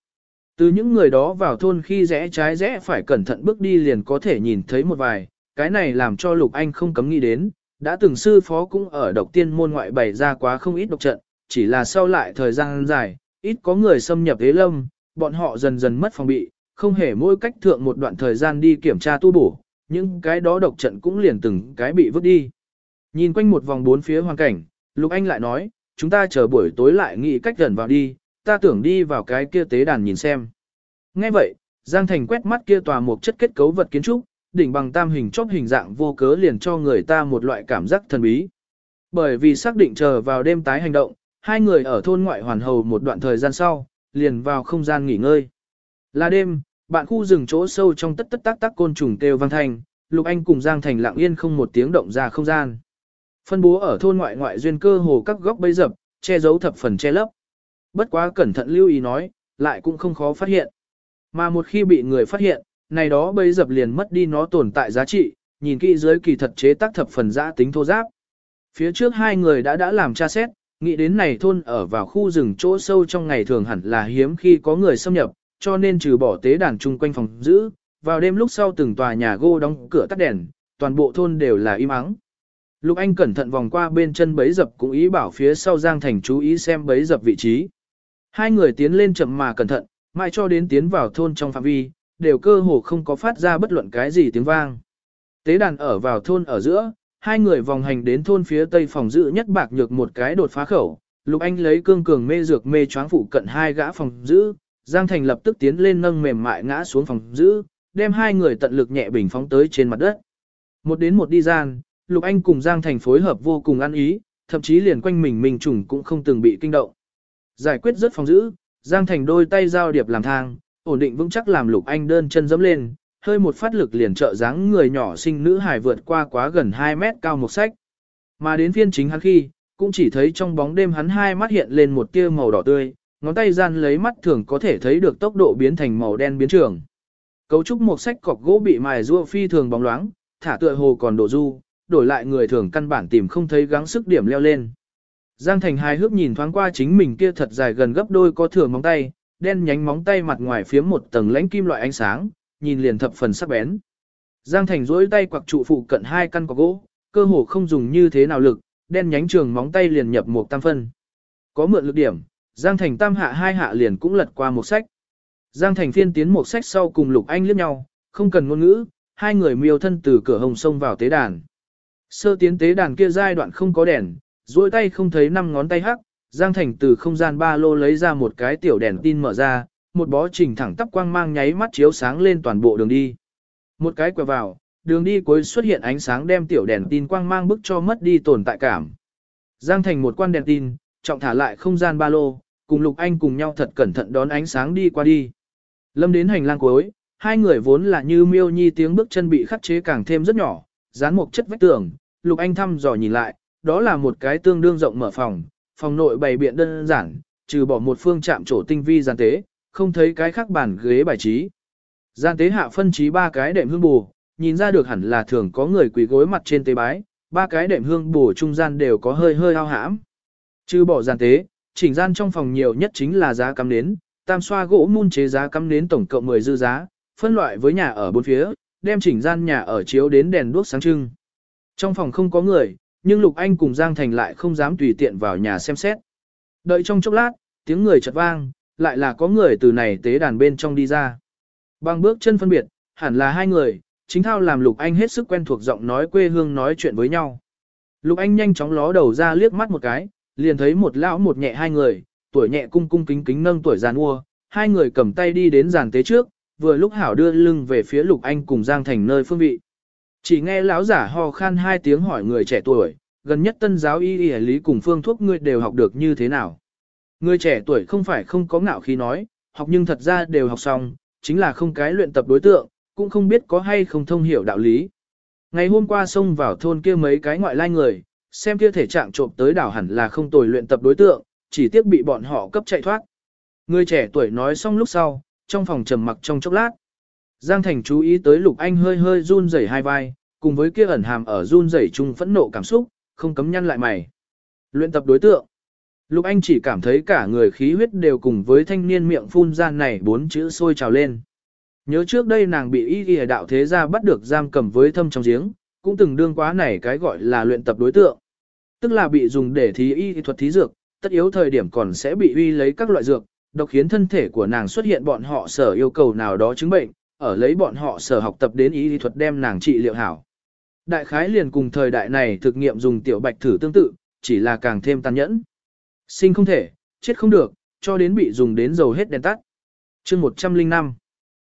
Từ những người đó vào thôn khi rẽ trái rẽ phải cẩn thận bước đi liền có thể nhìn thấy một vài, cái này làm cho Lục Anh không cấm nghĩ đến, đã từng sư phó cũng ở độc tiên môn ngoại bày ra quá không ít độc trận, chỉ là sau lại thời gian dài, ít có người xâm nhập thế lâm, bọn họ dần dần mất phòng bị, không hề mỗi cách thượng một đoạn thời gian đi kiểm tra tu bổ, những cái đó độc trận cũng liền từng cái bị vứt đi. Nhìn quanh một vòng bốn phía hoàn cảnh, Lục Anh lại nói, chúng ta chờ buổi tối lại nghĩ cách gần vào đi, ta tưởng đi vào cái kia tế đàn nhìn xem. Nghe vậy, Giang Thành quét mắt kia tòa một chất kết cấu vật kiến trúc, đỉnh bằng tam hình chóp hình dạng vô cớ liền cho người ta một loại cảm giác thần bí. Bởi vì xác định chờ vào đêm tái hành động, hai người ở thôn ngoại hoàn hầu một đoạn thời gian sau, liền vào không gian nghỉ ngơi. Là đêm, bạn khu rừng chỗ sâu trong tất tất tác tác côn trùng kêu vang thanh, Lục Anh cùng Giang Thành lặng yên không một tiếng động ra không gian. Phân bố ở thôn ngoại ngoại duyên cơ hồ các góc bấy dập, che giấu thập phần che lấp. Bất quá cẩn thận lưu ý nói, lại cũng không khó phát hiện. Mà một khi bị người phát hiện, này đó bấy dập liền mất đi nó tồn tại giá trị, nhìn kỹ dưới kỳ thật chế tác thập phần giã tính thô giáp. Phía trước hai người đã đã làm tra xét, nghĩ đến này thôn ở vào khu rừng chỗ sâu trong ngày thường hẳn là hiếm khi có người xâm nhập, cho nên trừ bỏ tế đàn chung quanh phòng giữ, vào đêm lúc sau từng tòa nhà gỗ đóng cửa tắt đèn, toàn bộ thôn đều là im ắng. Lục Anh cẩn thận vòng qua bên chân bấy dập cũng ý bảo phía sau Giang Thành chú ý xem bấy dập vị trí. Hai người tiến lên chậm mà cẩn thận, mãi cho đến tiến vào thôn trong phạm vi, đều cơ hồ không có phát ra bất luận cái gì tiếng vang. Tế đàn ở vào thôn ở giữa, hai người vòng hành đến thôn phía tây phòng giữ nhất bạc nhược một cái đột phá khẩu. Lục Anh lấy cương cường mê dược mê choáng phụ cận hai gã phòng giữ, Giang Thành lập tức tiến lên nâng mềm mại ngã xuống phòng giữ, đem hai người tận lực nhẹ bình phóng tới trên mặt đất. Một đến một đi gian, Lục Anh cùng Giang Thành phối hợp vô cùng ăn ý, thậm chí liền quanh mình mình trùng cũng không từng bị kinh động. Giải quyết rất phòng giữ, Giang Thành đôi tay giao điệp làm thang, ổn định vững chắc làm Lục Anh đơn chân dẫm lên, hơi một phát lực liền trợ dáng người nhỏ sinh nữ hài vượt qua quá gần 2 mét cao một sách. Mà đến phiên chính hắn khi, cũng chỉ thấy trong bóng đêm hắn hai mắt hiện lên một tia màu đỏ tươi, ngón tay gian lấy mắt thường có thể thấy được tốc độ biến thành màu đen biến trường. Cấu trúc một sách cọc gỗ bị mài rua phi thường bóng loáng, thả tựa hồ còn đổ du, đổi lại người thường căn bản tìm không thấy gắng sức điểm leo lên. Giang Thành hài hước nhìn thoáng qua chính mình kia thật dài gần gấp đôi có thừa móng tay, đen nhánh móng tay mặt ngoài phiếm một tầng lãnh kim loại ánh sáng, nhìn liền thập phần sắc bén. Giang Thành duỗi tay quặc trụ phụ cận hai căn cọc gỗ, cơ hồ không dùng như thế nào lực, đen nhánh trường móng tay liền nhập một tam phân. Có mượn lực điểm, Giang Thành tam hạ hai hạ liền cũng lật qua một sách. Giang Thành phiên tiến một sách sau cùng Lục Anh liếc nhau, không cần ngôn ngữ, hai người miêu thân từ cửa hồng sông vào tế đàn. Sơ tiến tế đàn kia giai đoạn không có đèn, duỗi tay không thấy năm ngón tay hắc, Giang Thành từ không gian ba lô lấy ra một cái tiểu đèn tin mở ra, một bó trình thẳng tắp quang mang nháy mắt chiếu sáng lên toàn bộ đường đi. Một cái quẹo vào, đường đi cuối xuất hiện ánh sáng đem tiểu đèn tin quang mang bức cho mất đi tồn tại cảm. Giang Thành một quan đèn tin, trọng thả lại không gian ba lô, cùng Lục Anh cùng nhau thật cẩn thận đón ánh sáng đi qua đi. Lâm đến hành lang cuối, hai người vốn là như miêu nhi tiếng bước chân bị khắc chế càng thêm rất nhỏ, dán một chất vách tường, Lục Anh thăm dò nhìn lại, đó là một cái tương đương rộng mở phòng, phòng nội bày biện đơn giản, trừ bỏ một phương chạm trổ tinh vi gian tế, không thấy cái khác bàn ghế bài trí. Gian tế hạ phân trí ba cái đệm hương bù, nhìn ra được hẳn là thường có người quỳ gối mặt trên tế bái, ba cái đệm hương bù trung gian đều có hơi hơi ao hãm. Trừ bỏ gian tế, chỉnh gian trong phòng nhiều nhất chính là giá cắm nến, tam xoa gỗ mun chế giá cắm nến tổng cộng 10 dư giá, phân loại với nhà ở bốn phía, đem chỉnh gian nhà ở chiếu đến đèn đuốc sáng trưng. Trong phòng không có người, nhưng Lục Anh cùng Giang Thành lại không dám tùy tiện vào nhà xem xét. Đợi trong chốc lát, tiếng người chợt vang, lại là có người từ này tế đàn bên trong đi ra. Bằng bước chân phân biệt, hẳn là hai người, chính thao làm Lục Anh hết sức quen thuộc giọng nói quê hương nói chuyện với nhau. Lục Anh nhanh chóng ló đầu ra liếc mắt một cái, liền thấy một lão một nhẹ hai người, tuổi nhẹ cung cung kính kính nâng tuổi giàn mua, hai người cầm tay đi đến giàn tế trước, vừa lúc hảo đưa lưng về phía Lục Anh cùng Giang Thành nơi phương vị. Chỉ nghe lão giả ho khan hai tiếng hỏi người trẻ tuổi, gần nhất tân giáo y y lý cùng phương thuốc ngươi đều học được như thế nào. Người trẻ tuổi không phải không có ngạo khí nói, học nhưng thật ra đều học xong, chính là không cái luyện tập đối tượng, cũng không biết có hay không thông hiểu đạo lý. Ngày hôm qua xông vào thôn kia mấy cái ngoại lai người, xem kia thể trạng trộm tới đảo hẳn là không tồi luyện tập đối tượng, chỉ tiếc bị bọn họ cấp chạy thoát. Người trẻ tuổi nói xong lúc sau, trong phòng trầm mặc trong chốc lát. Giang Thành chú ý tới Lục Anh hơi hơi run rẩy hai vai, cùng với kia ẩn hàm ở run rẩy chung phẫn nộ cảm xúc, không cấm nhăn lại mày. Luyện tập đối tượng. Lục Anh chỉ cảm thấy cả người khí huyết đều cùng với thanh niên miệng phun ra này bốn chữ sôi trào lên. Nhớ trước đây nàng bị y y đạo thế gia bắt được giam cầm với thâm trong giếng, cũng từng đương quá này cái gọi là luyện tập đối tượng. Tức là bị dùng để thí y thuật thí dược, tất yếu thời điểm còn sẽ bị uy lấy các loại dược, độc khiến thân thể của nàng xuất hiện bọn họ sở yêu cầu nào đó chứng bệnh, ở lấy bọn họ sở học tập đến y thuật đem nàng trị liệu hảo. Đại khái liền cùng thời đại này thực nghiệm dùng tiểu bạch thử tương tự, chỉ là càng thêm tàn nhẫn. Sinh không thể, chết không được, cho đến bị dùng đến dầu hết đèn tắt. chương 105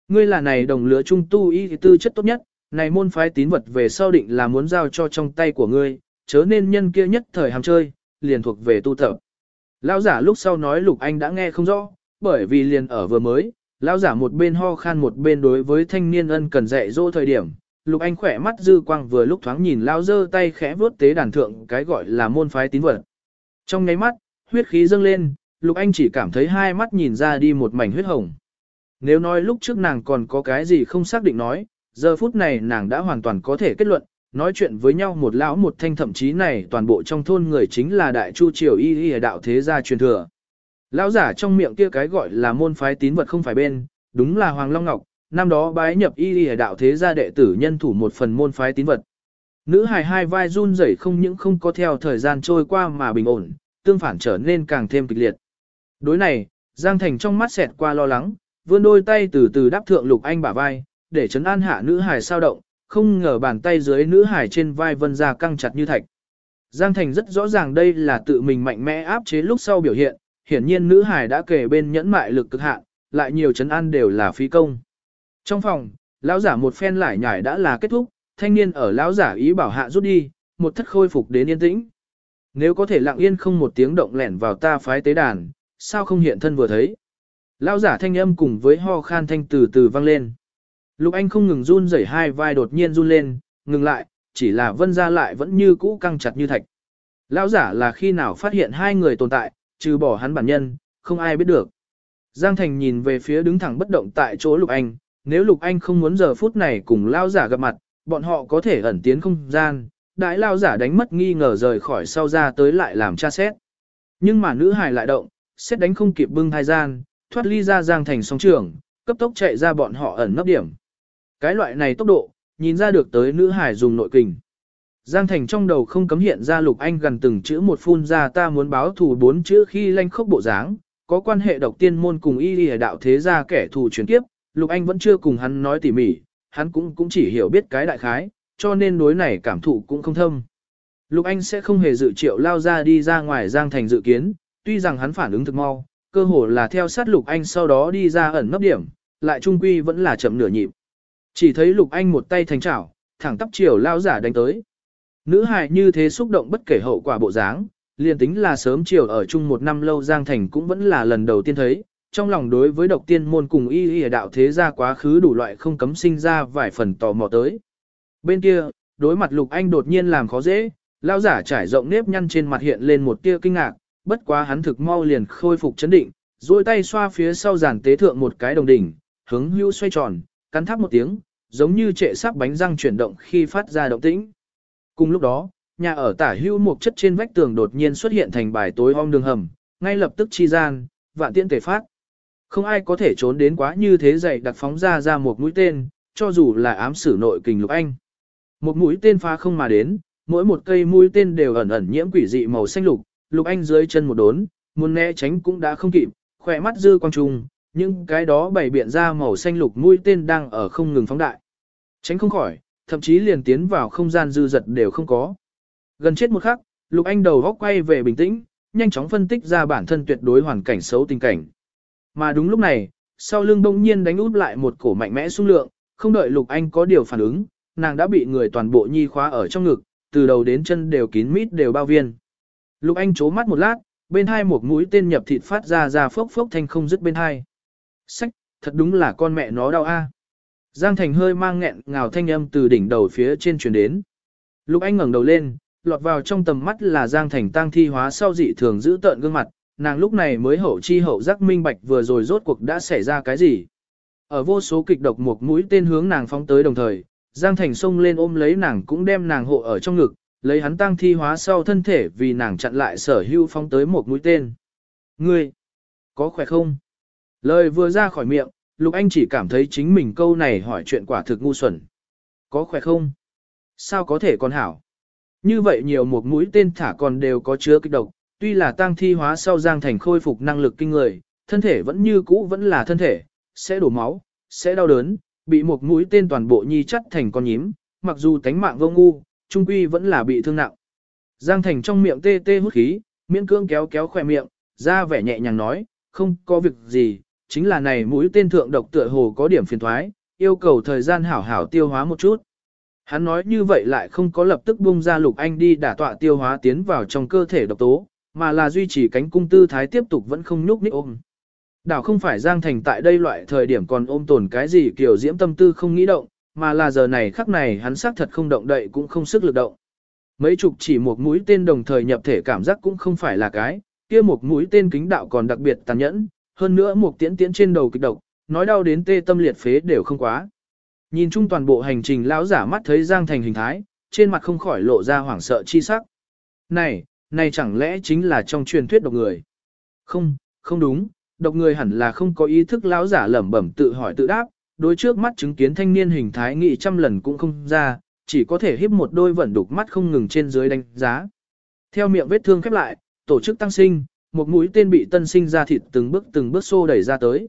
Ngươi là này đồng lứa trung tu y tư chất tốt nhất, này môn phái tín vật về sau định là muốn giao cho trong tay của ngươi, chớ nên nhân kia nhất thời hàm chơi, liền thuộc về tu tập. Lão giả lúc sau nói Lục Anh đã nghe không rõ, bởi vì liền ở vừa mới, lão giả một bên ho khan một bên đối với thanh niên ân cần dạy dỗ thời điểm, Lục Anh khỏe mắt dư quang vừa lúc thoáng nhìn lão giơ tay khẽ vuốt tế đàn thượng cái gọi là môn phái tín vật. Trong nháy mắt, huyết khí dâng lên, Lục Anh chỉ cảm thấy hai mắt nhìn ra đi một mảnh huyết hồng. Nếu nói lúc trước nàng còn có cái gì không xác định nói, giờ phút này nàng đã hoàn toàn có thể kết luận, nói chuyện với nhau một lão một thanh thậm chí này toàn bộ trong thôn người chính là đại chu triều y y đạo thế gia truyền thừa. Lão giả trong miệng kia cái gọi là môn phái tín vật không phải bên, đúng là Hoàng Long Ngọc, năm đó bái nhập y y đạo thế gia đệ tử nhân thủ một phần môn phái tín vật. Nữ hài hai vai run rẩy không những không có theo thời gian trôi qua mà bình ổn, tương phản trở nên càng thêm kịch liệt. Đối này, Giang Thành trong mắt xẹt qua lo lắng, vươn đôi tay từ từ đáp thượng Lục Anh bả vai, để chấn an hạ nữ hài sao động, không ngờ bàn tay dưới nữ hài trên vai vân ra căng chặt như thạch. Giang Thành rất rõ ràng đây là tự mình mạnh mẽ áp chế lúc sau biểu hiện, hiển nhiên nữ hài đã kể bên nhẫn mại lực cực hạn, lại nhiều chấn an đều là phí công. Trong phòng, lão giả một phen lại nhải đã là kết thúc, thanh niên ở lão giả ý bảo hạ rút đi, một thất khôi phục đến yên tĩnh. Nếu có thể lặng yên không một tiếng động lẻn vào ta phái tế đàn, sao không hiện thân vừa thấy. Lão giả thanh âm cùng với ho khan thanh từ từ vang lên. Lục Anh không ngừng run rẩy hai vai đột nhiên run lên, ngừng lại, chỉ là vân ra lại vẫn như cũ căng chặt như thạch. Lão giả là khi nào phát hiện hai người tồn tại, trừ bỏ hắn bản nhân, không ai biết được. Giang Thành nhìn về phía đứng thẳng bất động tại chỗ Lục Anh, nếu Lục Anh không muốn giờ phút này cùng Lão giả gặp mặt, bọn họ có thể ẩn tiến không gian, đại Lão giả đánh mất nghi ngờ rời khỏi sau ra tới lại làm tra xét. Nhưng mà nữ hài lại động, xét đánh không kịp bưng thai gian, thoát ly ra Giang Thành song trường, cấp tốc chạy ra bọn họ ẩn nấp điểm. Cái loại này tốc độ, nhìn ra được tới nữ hải dùng nội kình. Giang Thành trong đầu không cấm hiện ra Lục Anh gần từng chữ một phun ra ta muốn báo thù bốn chữ khi lanh khốc bộ dáng, có quan hệ độc tiên môn cùng y lìa đạo thế gia kẻ thù chuyển kiếp, Lục Anh vẫn chưa cùng hắn nói tỉ mỉ, hắn cũng cũng chỉ hiểu biết cái đại khái, cho nên đối này cảm thụ cũng không thâm. Lục Anh sẽ không hề dự triệu lao ra đi ra ngoài Giang Thành dự kiến, tuy rằng hắn phản ứng thực mau, cơ hồ là theo sát Lục Anh sau đó đi ra ẩn nấp điểm, lại trung quy vẫn là chậm nửa nhịp. Chỉ thấy Lục Anh một tay thành chảo, thẳng tắp chiều lao giả đánh tới. Nữ hài như thế xúc động bất kể hậu quả bộ dáng, liền tính là sớm chiều ở chung một năm lâu Giang Thành cũng vẫn là lần đầu tiên thấy, trong lòng đối với độc tiên môn cùng y y đạo thế gia quá khứ đủ loại không cấm sinh ra vài phần tò mò tới. Bên kia, đối mặt Lục Anh đột nhiên làm khó dễ, lao giả trải rộng nếp nhăn trên mặt hiện lên một tia kinh ngạc, bất quá hắn thực mau liền khôi phục chấn định, duỗi tay xoa phía sau giàn tế thượng một cái đồng đỉnh, hướng hưu xoay tròn, cắn tháp một tiếng, giống như trệ sắc bánh răng chuyển động khi phát ra động tĩnh. Cùng lúc đó, nhà ở tả hưu một chất trên vách tường đột nhiên xuất hiện thành bài tối om đường hầm, ngay lập tức chi gian, vạn tiễn tề phát. Không ai có thể trốn đến quá như thế dày đặc phóng ra ra một mũi tên, cho dù là ám sử nội kình lục anh. Một mũi tên phá không mà đến, mỗi một cây mũi tên đều ẩn ẩn nhiễm quỷ dị màu xanh lục, lục anh dưới chân một đốn, muốn né tránh cũng đã không kịp, khỏe mắt dư quang trùng, nhưng cái đó bày biện ra màu xanh lục mũi tên đang ở không ngừng phóng đại. Tránh không khỏi, thậm chí liền tiến vào không gian dư giật đều không có. Gần chết một khắc, Lục Anh đầu góc quay về bình tĩnh, nhanh chóng phân tích ra bản thân tuyệt đối hoàn cảnh xấu tình cảnh. Mà đúng lúc này, sau lưng đông nhiên đánh út lại một cổ mạnh mẽ xung lượng, không đợi Lục Anh có điều phản ứng, nàng đã bị người toàn bộ nhi khóa ở trong ngực, từ đầu đến chân đều kín mít đều bao viên. Lục Anh chố mắt một lát, bên hai một mũi tên nhập thịt phát ra ra phốc phốc thanh không dứt bên hai. Sách, thật đúng là con mẹ nó đau a. Giang Thành hơi mang nghẹn ngào thanh âm từ đỉnh đầu phía trên truyền đến. Lục Anh ngẩng đầu lên, lọt vào trong tầm mắt là Giang Thành tang thi hóa sau dị thường giữ tợn gương mặt, nàng lúc này mới hậu chi hậu giác minh bạch vừa rồi rốt cuộc đã xảy ra cái gì. Ở vô số kịch độc một mũi tên hướng nàng phóng tới đồng thời, Giang Thành xông lên ôm lấy nàng cũng đem nàng hộ ở trong ngực, lấy hắn tang thi hóa sau thân thể vì nàng chặn lại sở hưu phóng tới một mũi tên. Ngươi, có khỏe không? Lời vừa ra khỏi miệng, Lục Anh chỉ cảm thấy chính mình câu này hỏi chuyện quả thực ngu xuẩn. Có khỏe không? Sao có thể còn hảo? Như vậy nhiều một mũi tên thả còn đều có chứa kích độc, tuy là tăng thi hóa sau Giang Thành khôi phục năng lực kinh người, thân thể vẫn như cũ vẫn là thân thể, sẽ đổ máu, sẽ đau đớn, bị một mũi tên toàn bộ nhi chắt thành con nhím, mặc dù tánh mạng vô ngu, trung quy vẫn là bị thương nặng. Giang Thành trong miệng tê tê hút khí, miễn cương kéo kéo khỏe miệng, ra vẻ nhẹ nhàng nói, không có việc gì, chính là này mũi tên thượng độc tựa hồ có điểm phiền thoái, yêu cầu thời gian hảo hảo tiêu hóa một chút. Hắn nói như vậy lại không có lập tức bung ra lục anh đi đả tọa tiêu hóa tiến vào trong cơ thể độc tố, mà là duy trì cánh cung tư thái tiếp tục vẫn không nhúc nhích ôm. Đảo không phải Giang Thành tại đây loại thời điểm còn ôm tồn cái gì kiểu diễm tâm tư không nghĩ động, mà là giờ này khắc này hắn xác thật không động đậy cũng không sức lực động. Mấy chục chỉ một mũi tên đồng thời nhập thể cảm giác cũng không phải là cái, kia một mũi tên kính đạo còn đặc biệt tàn nhẫn, hơn nữa một tiễn tiễn trên đầu kịch độc, nói đau đến tê tâm liệt phế đều không quá. Nhìn chung toàn bộ hành trình lão giả mắt thấy Giang Thành hình thái, trên mặt không khỏi lộ ra hoảng sợ chi sắc. Này, này chẳng lẽ chính là trong truyền thuyết độc người? Không, không đúng, độc người hẳn là không có ý thức lão giả lẩm bẩm tự hỏi tự đáp, đối trước mắt chứng kiến thanh niên hình thái nghị trăm lần cũng không ra, chỉ có thể híp một đôi vẫn đục mắt không ngừng trên dưới đánh giá. Theo miệng vết thương khép lại, tổ chức tăng sinh, một mũi tên bị tân sinh ra thịt từng bước từng bước xô đẩy ra tới.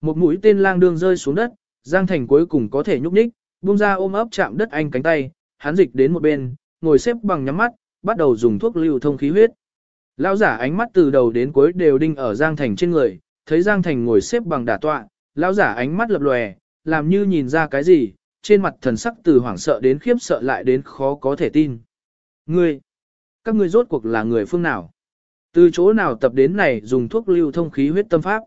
Một mũi tên lang đương rơi xuống đất, Giang Thành cuối cùng có thể nhúc nhích, buông ra ôm ấp chạm đất anh cánh tay, hắn dịch đến một bên, ngồi xếp bằng nhắm mắt, bắt đầu dùng thuốc lưu thông khí huyết. Lão giả ánh mắt từ đầu đến cuối đều đinh ở Giang Thành trên người, thấy Giang Thành ngồi xếp bằng đả tọa, lão giả ánh mắt lập lòe, làm như nhìn ra cái gì, trên mặt thần sắc từ hoảng sợ đến khiếp sợ lại đến khó có thể tin. Ngươi, các ngươi rốt cuộc là người phương nào? Từ chỗ nào tập đến này dùng thuốc lưu thông khí huyết tâm pháp?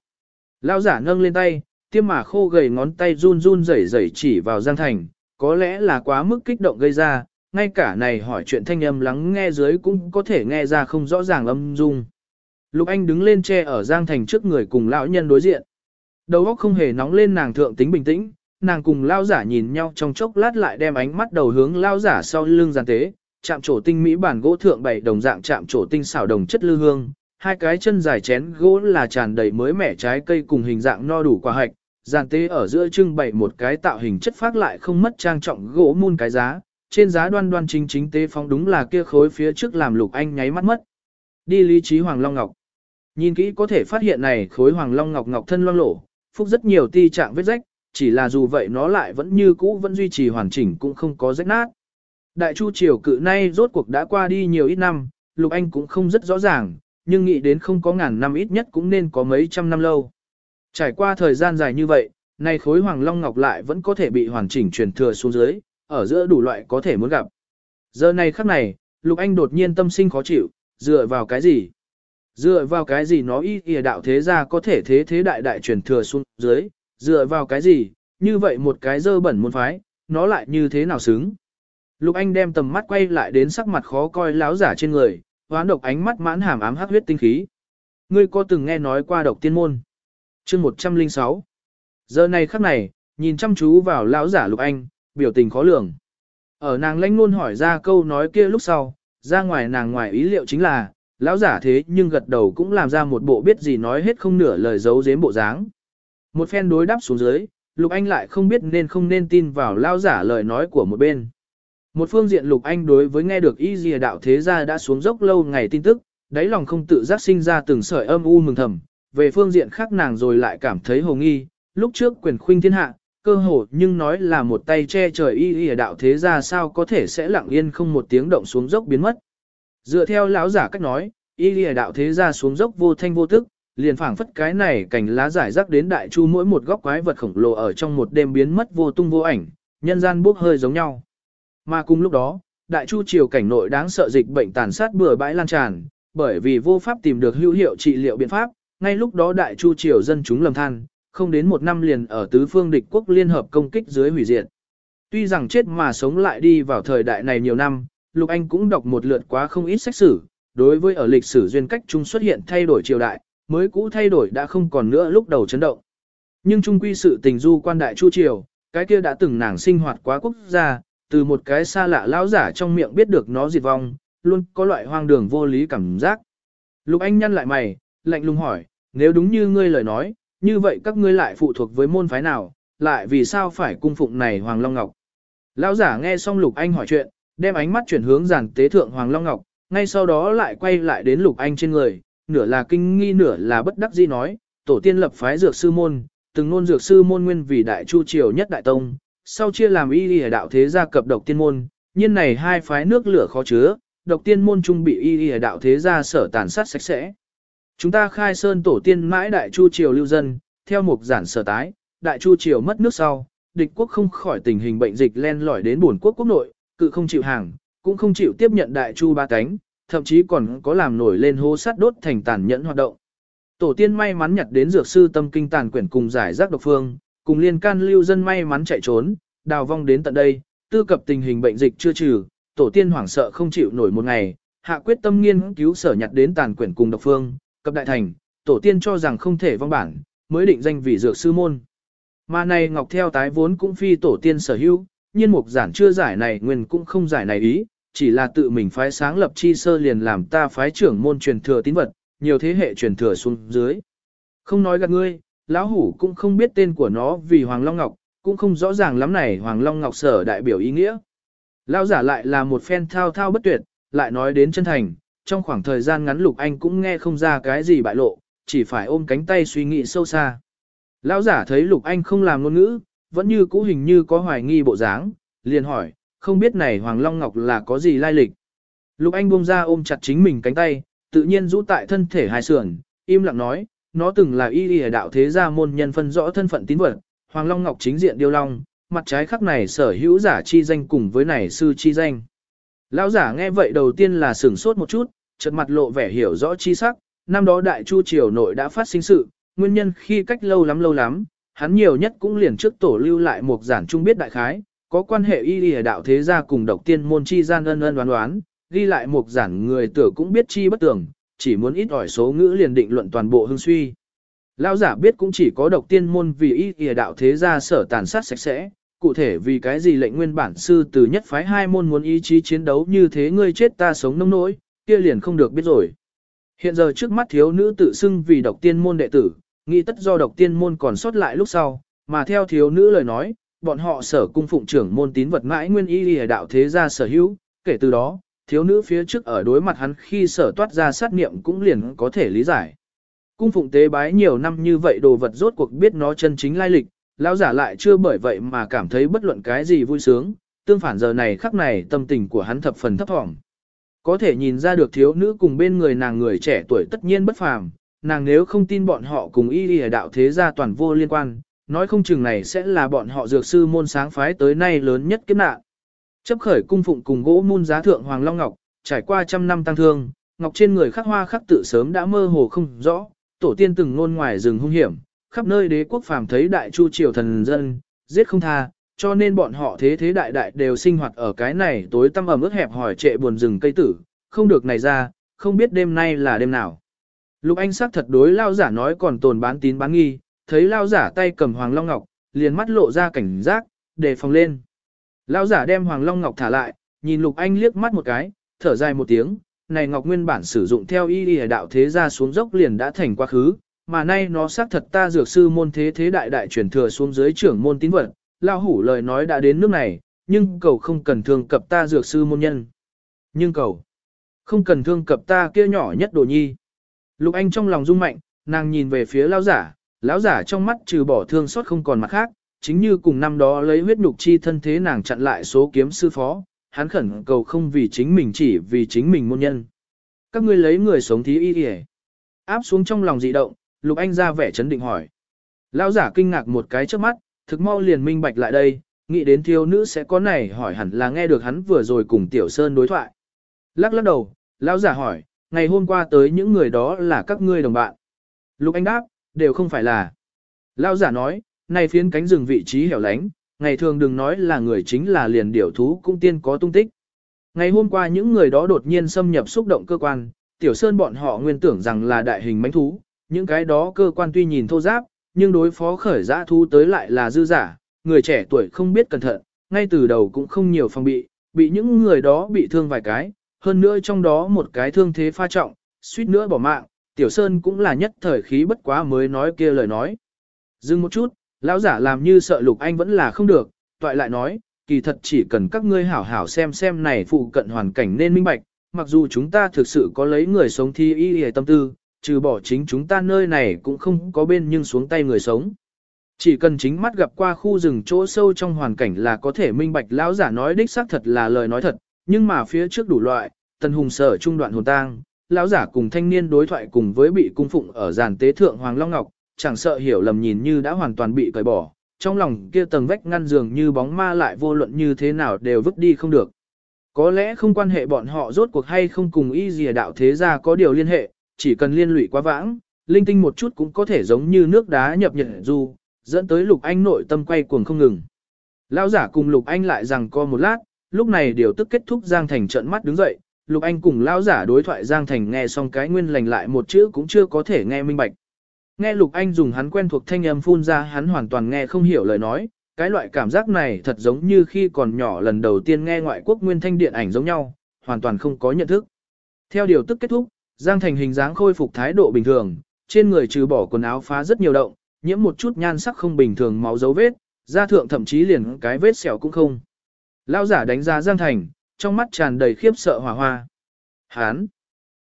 Lão giả nâng lên tay, tiêm mà khô gầy ngón tay run run rẩy rẩy chỉ vào Giang Thành, có lẽ là quá mức kích động gây ra, ngay cả này hỏi chuyện thanh âm lắng nghe dưới cũng có thể nghe ra không rõ ràng âm dung. Lục Anh đứng lên che ở Giang Thành trước người cùng lão nhân đối diện. Đầu óc không hề nóng lên nàng thượng tính bình tĩnh, nàng cùng lao giả nhìn nhau trong chốc lát lại đem ánh mắt đầu hướng lao giả sau lưng giàn tế, chạm trổ tinh mỹ bản gỗ thượng bảy đồng dạng chạm trổ tinh xảo đồng chất lư hương, hai cái chân dài chén gỗ là tràn đầy mới mẻ trái cây cùng hình dạng no đủ quả hạch, giàn tế ở giữa trưng bày một cái tạo hình chất phát lại không mất trang trọng gỗ muôn cái giá, trên giá đoan đoan chính chính tế phong đúng là kia khối phía trước làm lục anh nháy mắt mất. Đi lý trí Hoàng Long Ngọc. Nhìn kỹ có thể phát hiện này khối Hoàng Long Ngọc Ngọc thân loang lổ, phúc rất nhiều ti trạng vết rách, chỉ là dù vậy nó lại vẫn như cũ vẫn duy trì hoàn chỉnh cũng không có rách nát. Đại Chu Triều cự nay rốt cuộc đã qua đi nhiều ít năm, Lục Anh cũng không rất rõ ràng, nhưng nghĩ đến không có ngàn năm ít nhất cũng nên có mấy trăm năm lâu. Trải qua thời gian dài như vậy, nay khối Hoàng Long Ngọc lại vẫn có thể bị hoàn chỉnh truyền thừa xuống dưới, ở giữa đủ loại có thể muốn gặp. Giờ này khắc này, Lục Anh đột nhiên tâm sinh khó chịu, dựa vào cái gì? Dựa vào cái gì nó y y đạo thế ra có thể thế thế đại đại truyền thừa xuống dưới, dựa vào cái gì, như vậy một cái dơ bẩn môn phái, nó lại như thế nào xứng. Lục Anh đem tầm mắt quay lại đến sắc mặt khó coi láo giả trên người, hoán độc ánh mắt mãn hàm ám hắc huyết tinh khí. Ngươi có từng nghe nói qua độc tiên môn? Chương 106 Giờ này khắc này, nhìn chăm chú vào lão giả Lục Anh, biểu tình khó lường. Ở nàng lãnh luôn hỏi ra câu nói kia lúc sau, ra ngoài nàng ngoài ý liệu chính là, lão giả thế nhưng gật đầu cũng làm ra một bộ biết gì nói hết không nửa lời giấu giếm bộ dáng. Một phen đối đáp xuống dưới, Lục Anh lại không biết nên không nên tin vào lão giả lời nói của một bên. Một phương diện Lục Anh đối với nghe được y dìa đạo thế gia đã xuống dốc lâu ngày tin tức, đáy lòng không tự giác sinh ra từng sợi âm u mừng thầm. Về phương diện khác nàng rồi lại cảm thấy hồ nghi, lúc trước quyền khuynh thiên hạ, cơ hồ nhưng nói là một tay che trời y y đạo thế gia sao có thể sẽ lặng yên không một tiếng động xuống dốc biến mất. Dựa theo lão giả cách nói, y y đạo thế gia xuống dốc vô thanh vô tức, liền phảng phất cái này cảnh lá giải rắc đến đại chu mỗi một góc quái vật khổng lồ ở trong một đêm biến mất vô tung vô ảnh, nhân gian bốc hơi giống nhau. Mà cùng lúc đó, đại chu triều cảnh nội đáng sợ dịch bệnh tàn sát bừa bãi lan tràn, bởi vì vô pháp tìm được hữu hiệu trị liệu biện pháp, ngay lúc đó đại chu triều dân chúng lầm than, không đến một năm liền ở tứ phương địch quốc liên hợp công kích dưới hủy diệt. Tuy rằng chết mà sống lại đi vào thời đại này nhiều năm, Lục Anh cũng đọc một lượt quá không ít sách sử, đối với ở lịch sử duyên cách chung xuất hiện thay đổi triều đại, mới cũ thay đổi đã không còn nữa lúc đầu chấn động. Nhưng trung quy sự tình du quan đại chu triều, cái kia đã từng nàng sinh hoạt quá quốc gia, từ một cái xa lạ lão giả trong miệng biết được nó diệt vong, luôn có loại hoang đường vô lý cảm giác. Lục Anh nhăn lại mày, lạnh lùng hỏi, nếu đúng như ngươi lời nói, như vậy các ngươi lại phụ thuộc với môn phái nào, lại vì sao phải cung phụng này Hoàng Long Ngọc? Lão giả nghe xong Lục Anh hỏi chuyện, đem ánh mắt chuyển hướng giàn tế thượng Hoàng Long Ngọc, ngay sau đó lại quay lại đến Lục Anh trên người, nửa là kinh nghi nửa là bất đắc dĩ nói, tổ tiên lập phái dược sư môn, từng nôn dược sư môn nguyên vì đại chu triều nhất đại tông, sau chia làm y y đạo thế gia cập độc tiên môn, nhiên này hai phái nước lửa khó chứa, độc tiên môn trung bị y y đạo thế gia sở tàn sát sạch sẽ. Chúng ta khai sơn tổ tiên mãi đại chu triều lưu dân, theo mục giản sở tái, đại chu triều mất nước sau, địch quốc không khỏi tình hình bệnh dịch len lỏi đến buồn quốc quốc nội, cự không chịu hàng, cũng không chịu tiếp nhận đại chu ba cánh, thậm chí còn có làm nổi lên hố sát đốt thành tàn nhẫn hoạt động. Tổ tiên may mắn nhặt đến dược sư tâm kinh tàn quyển cùng giải rác độc phương, cùng liên can lưu dân may mắn chạy trốn, đào vong đến tận đây, tư cập tình hình bệnh dịch chưa trừ, tổ tiên hoảng sợ không chịu nổi một ngày, hạ quyết tâm nghiên cứu sở nhặt đến tàn quyển cùng độc phương, cập đại thành, tổ tiên cho rằng không thể vong bản, mới định danh vì dược sư môn. Mà này ngọc theo tái vốn cũng phi tổ tiên sở hữu, nhiên mục giản chưa giải này nguyên cũng không giải này ý, chỉ là tự mình phái sáng lập chi sơ liền làm ta phái trưởng môn truyền thừa tín vật, nhiều thế hệ truyền thừa xuống dưới. Không nói gạt ngươi, lão hủ cũng không biết tên của nó vì Hoàng Long Ngọc, cũng không rõ ràng lắm này Hoàng Long Ngọc sở đại biểu ý nghĩa. Lão giả lại là một phen thao thao bất tuyệt, lại nói đến chân thành, trong khoảng thời gian ngắn Lục Anh cũng nghe không ra cái gì bại lộ, chỉ phải ôm cánh tay suy nghĩ sâu xa. Lão giả thấy Lục Anh không làm ngôn ngữ, vẫn như cũ hình như có hoài nghi bộ dáng, liền hỏi, không biết này Hoàng Long Ngọc là có gì lai lịch. Lục Anh buông ra ôm chặt chính mình cánh tay, tự nhiên rũ tại thân thể hai sườn, im lặng nói, nó từng là y y đạo thế gia môn nhân phân rõ thân phận tín vật, Hoàng Long Ngọc chính diện điêu long, mặt trái khắc này sở hữu giả chi danh cùng với này sư chi danh. Lão giả nghe vậy đầu tiên là sửng sốt một chút, chợt mặt lộ vẻ hiểu rõ chi sắc, năm đó đại chu triều nội đã phát sinh sự, nguyên nhân khi cách lâu lắm lâu lắm, hắn nhiều nhất cũng liền trước tổ lưu lại một giản trung biết đại khái, có quan hệ y y đạo thế gia cùng độc tiên môn chi gian ân ân đoán đoán, ghi lại một giản người tử cũng biết chi bất tưởng, chỉ muốn ít ỏi số ngữ liền định luận toàn bộ hương suy. Lão giả biết cũng chỉ có độc tiên môn vì ý y đạo thế gia sở tàn sát sạch sẽ, cụ thể vì cái gì lệnh nguyên bản sư từ nhất phái hai môn muốn ý chí chiến đấu như thế ngươi chết ta sống nông nỗi, kia liền không được biết rồi. Hiện giờ trước mắt thiếu nữ tự xưng vì độc tiên môn đệ tử, nghĩ tất do độc tiên môn còn sót lại lúc sau, mà theo thiếu nữ lời nói, bọn họ sở cung phụng trưởng môn tín vật mãi nguyên y lìa đạo thế gia sở hữu, kể từ đó, thiếu nữ phía trước ở đối mặt hắn khi sở toát ra sát niệm cũng liền có thể lý giải. Cung phụng tế bái nhiều năm như vậy đồ vật rốt cuộc biết nó chân chính lai lịch, lão giả lại chưa bởi vậy mà cảm thấy bất luận cái gì vui sướng, tương phản giờ này khắc này tâm tình của hắn thập phần thấp thỏm. Có thể nhìn ra được thiếu nữ cùng bên người nàng người trẻ tuổi tất nhiên bất phàm, nàng nếu không tin bọn họ cùng y y đạo thế gia toàn vô liên quan, nói không chừng này sẽ là bọn họ dược sư môn sáng phái tới nay lớn nhất kiếp nạn. Chấp khởi cung phụng cùng gỗ mun giá thượng Hoàng Long Ngọc, trải qua trăm năm tăng thương, ngọc trên người khắc hoa khắc tự sớm đã mơ hồ không rõ, tổ tiên từng nôn ngoài rừng hung hiểm, khắp nơi đế quốc phàm thấy đại chu triều thần dân, giết không tha, cho nên bọn họ thế thế đại đại đều sinh hoạt ở cái này tối tăm ẩm ướt hẹp hỏi trệ buồn rừng cây tử, không được này ra, không biết đêm nay là đêm nào. Lục Anh sắc thật đối lao giả nói còn tồn bán tín bán nghi, thấy lao giả tay cầm Hoàng Long Ngọc, liền mắt lộ ra cảnh giác, đề phòng lên. Lão giả đem Hoàng Long Ngọc thả lại, nhìn Lục Anh liếc mắt một cái, thở dài một tiếng, này Ngọc nguyên bản sử dụng theo y y đạo thế ra xuống dốc liền đã thành quá khứ, mà nay nó xác thật ta dược sư môn thế thế đại đại truyền thừa xuống dưới trưởng môn tín vật, Lão hủ lời nói đã đến nước này, nhưng cầu không cần thương cập ta dược sư môn nhân. Nhưng cầu, không cần thương cập ta kia nhỏ nhất đồ nhi. Lục Anh trong lòng rung mạnh, nàng nhìn về phía lão giả, lão giả trong mắt trừ bỏ thương xót không còn mặt khác, chính như cùng năm đó lấy huyết nhục chi thân thế nàng chặn lại số kiếm sư phó, hắn khẩn cầu không vì chính mình chỉ vì chính mình môn nhân. Các ngươi lấy người sống thí y y Áp xuống trong lòng dị động, Lục Anh ra vẻ chấn định hỏi. Lão giả kinh ngạc một cái trước mắt, thực mau liền minh bạch lại đây, nghĩ đến thiếu nữ sẽ có này hỏi hẳn là nghe được hắn vừa rồi cùng Tiểu Sơn đối thoại. Lắc lắc đầu, lão giả hỏi, ngày hôm qua tới những người đó là các ngươi đồng bạn. Lục Anh đáp, đều không phải là. Lão giả nói, này phiến cánh rừng vị trí hẻo lánh, ngày thường đừng nói là người chính là liền điểu thú cũng tiên có tung tích. Ngày hôm qua những người đó đột nhiên xâm nhập xúc động cơ quan, Tiểu Sơn bọn họ nguyên tưởng rằng là đại hình mánh thú, những cái đó cơ quan tuy nhìn thô giáp, nhưng đối phó khởi giã thú tới lại là dư giả, người trẻ tuổi không biết cẩn thận, ngay từ đầu cũng không nhiều phòng bị, bị những người đó bị thương vài cái, hơn nữa trong đó một cái thương thế pha trọng, suýt nữa bỏ mạng, Tiểu Sơn cũng là nhất thời khí bất quá mới nói kia lời nói. Dừng một chút, lão giả làm như sợ Lục Anh vẫn là không được, toại lại nói, kỳ thật chỉ cần các ngươi hảo hảo xem xem này phụ cận hoàn cảnh nên minh bạch, mặc dù chúng ta thực sự có lấy người sống thi y hề tâm tư, trừ bỏ chính chúng ta nơi này cũng không có bên nhưng xuống tay người sống. Chỉ cần chính mắt gặp qua khu rừng chỗ sâu trong hoàn cảnh là có thể minh bạch lão giả nói đích xác thật là lời nói thật, nhưng mà phía trước đủ loại, tần hùng sở trung đoạn hồn tang, lão giả cùng thanh niên đối thoại cùng với bị cung phụng ở giàn tế thượng Hoàng Long Ngọc, chẳng sợ hiểu lầm nhìn như đã hoàn toàn bị cởi bỏ, trong lòng kia tầng vách ngăn giường như bóng ma lại vô luận như thế nào đều vứt đi không được. Có lẽ không quan hệ bọn họ rốt cuộc hay không cùng y dìa đạo thế gia có điều liên hệ, chỉ cần liên lụy quá vãng, linh tinh một chút cũng có thể giống như nước đá nhập nhật du, dẫn tới Lục Anh nội tâm quay cuồng không ngừng. Lão giả cùng Lục Anh lại rằng co một lát, lúc này điều tức kết thúc Giang Thành trợn mắt đứng dậy, Lục Anh cùng lão giả đối thoại Giang Thành nghe xong cái nguyên lành lại một chữ cũng chưa có thể nghe minh bạch. Nghe Lục Anh dùng hắn quen thuộc thanh âm phun ra hắn hoàn toàn nghe không hiểu lời nói, cái loại cảm giác này thật giống như khi còn nhỏ lần đầu tiên nghe ngoại quốc nguyên thanh điện ảnh giống nhau, hoàn toàn không có nhận thức. Theo điều tức kết thúc, Giang Thành hình dáng khôi phục thái độ bình thường, trên người trừ bỏ quần áo phá rất nhiều động, nhiễm một chút nhan sắc không bình thường máu dấu vết, da thượng thậm chí liền cái vết sẹo cũng không. Lão giả đánh giá Giang Thành, trong mắt tràn đầy khiếp sợ hỏa hoa. Hán!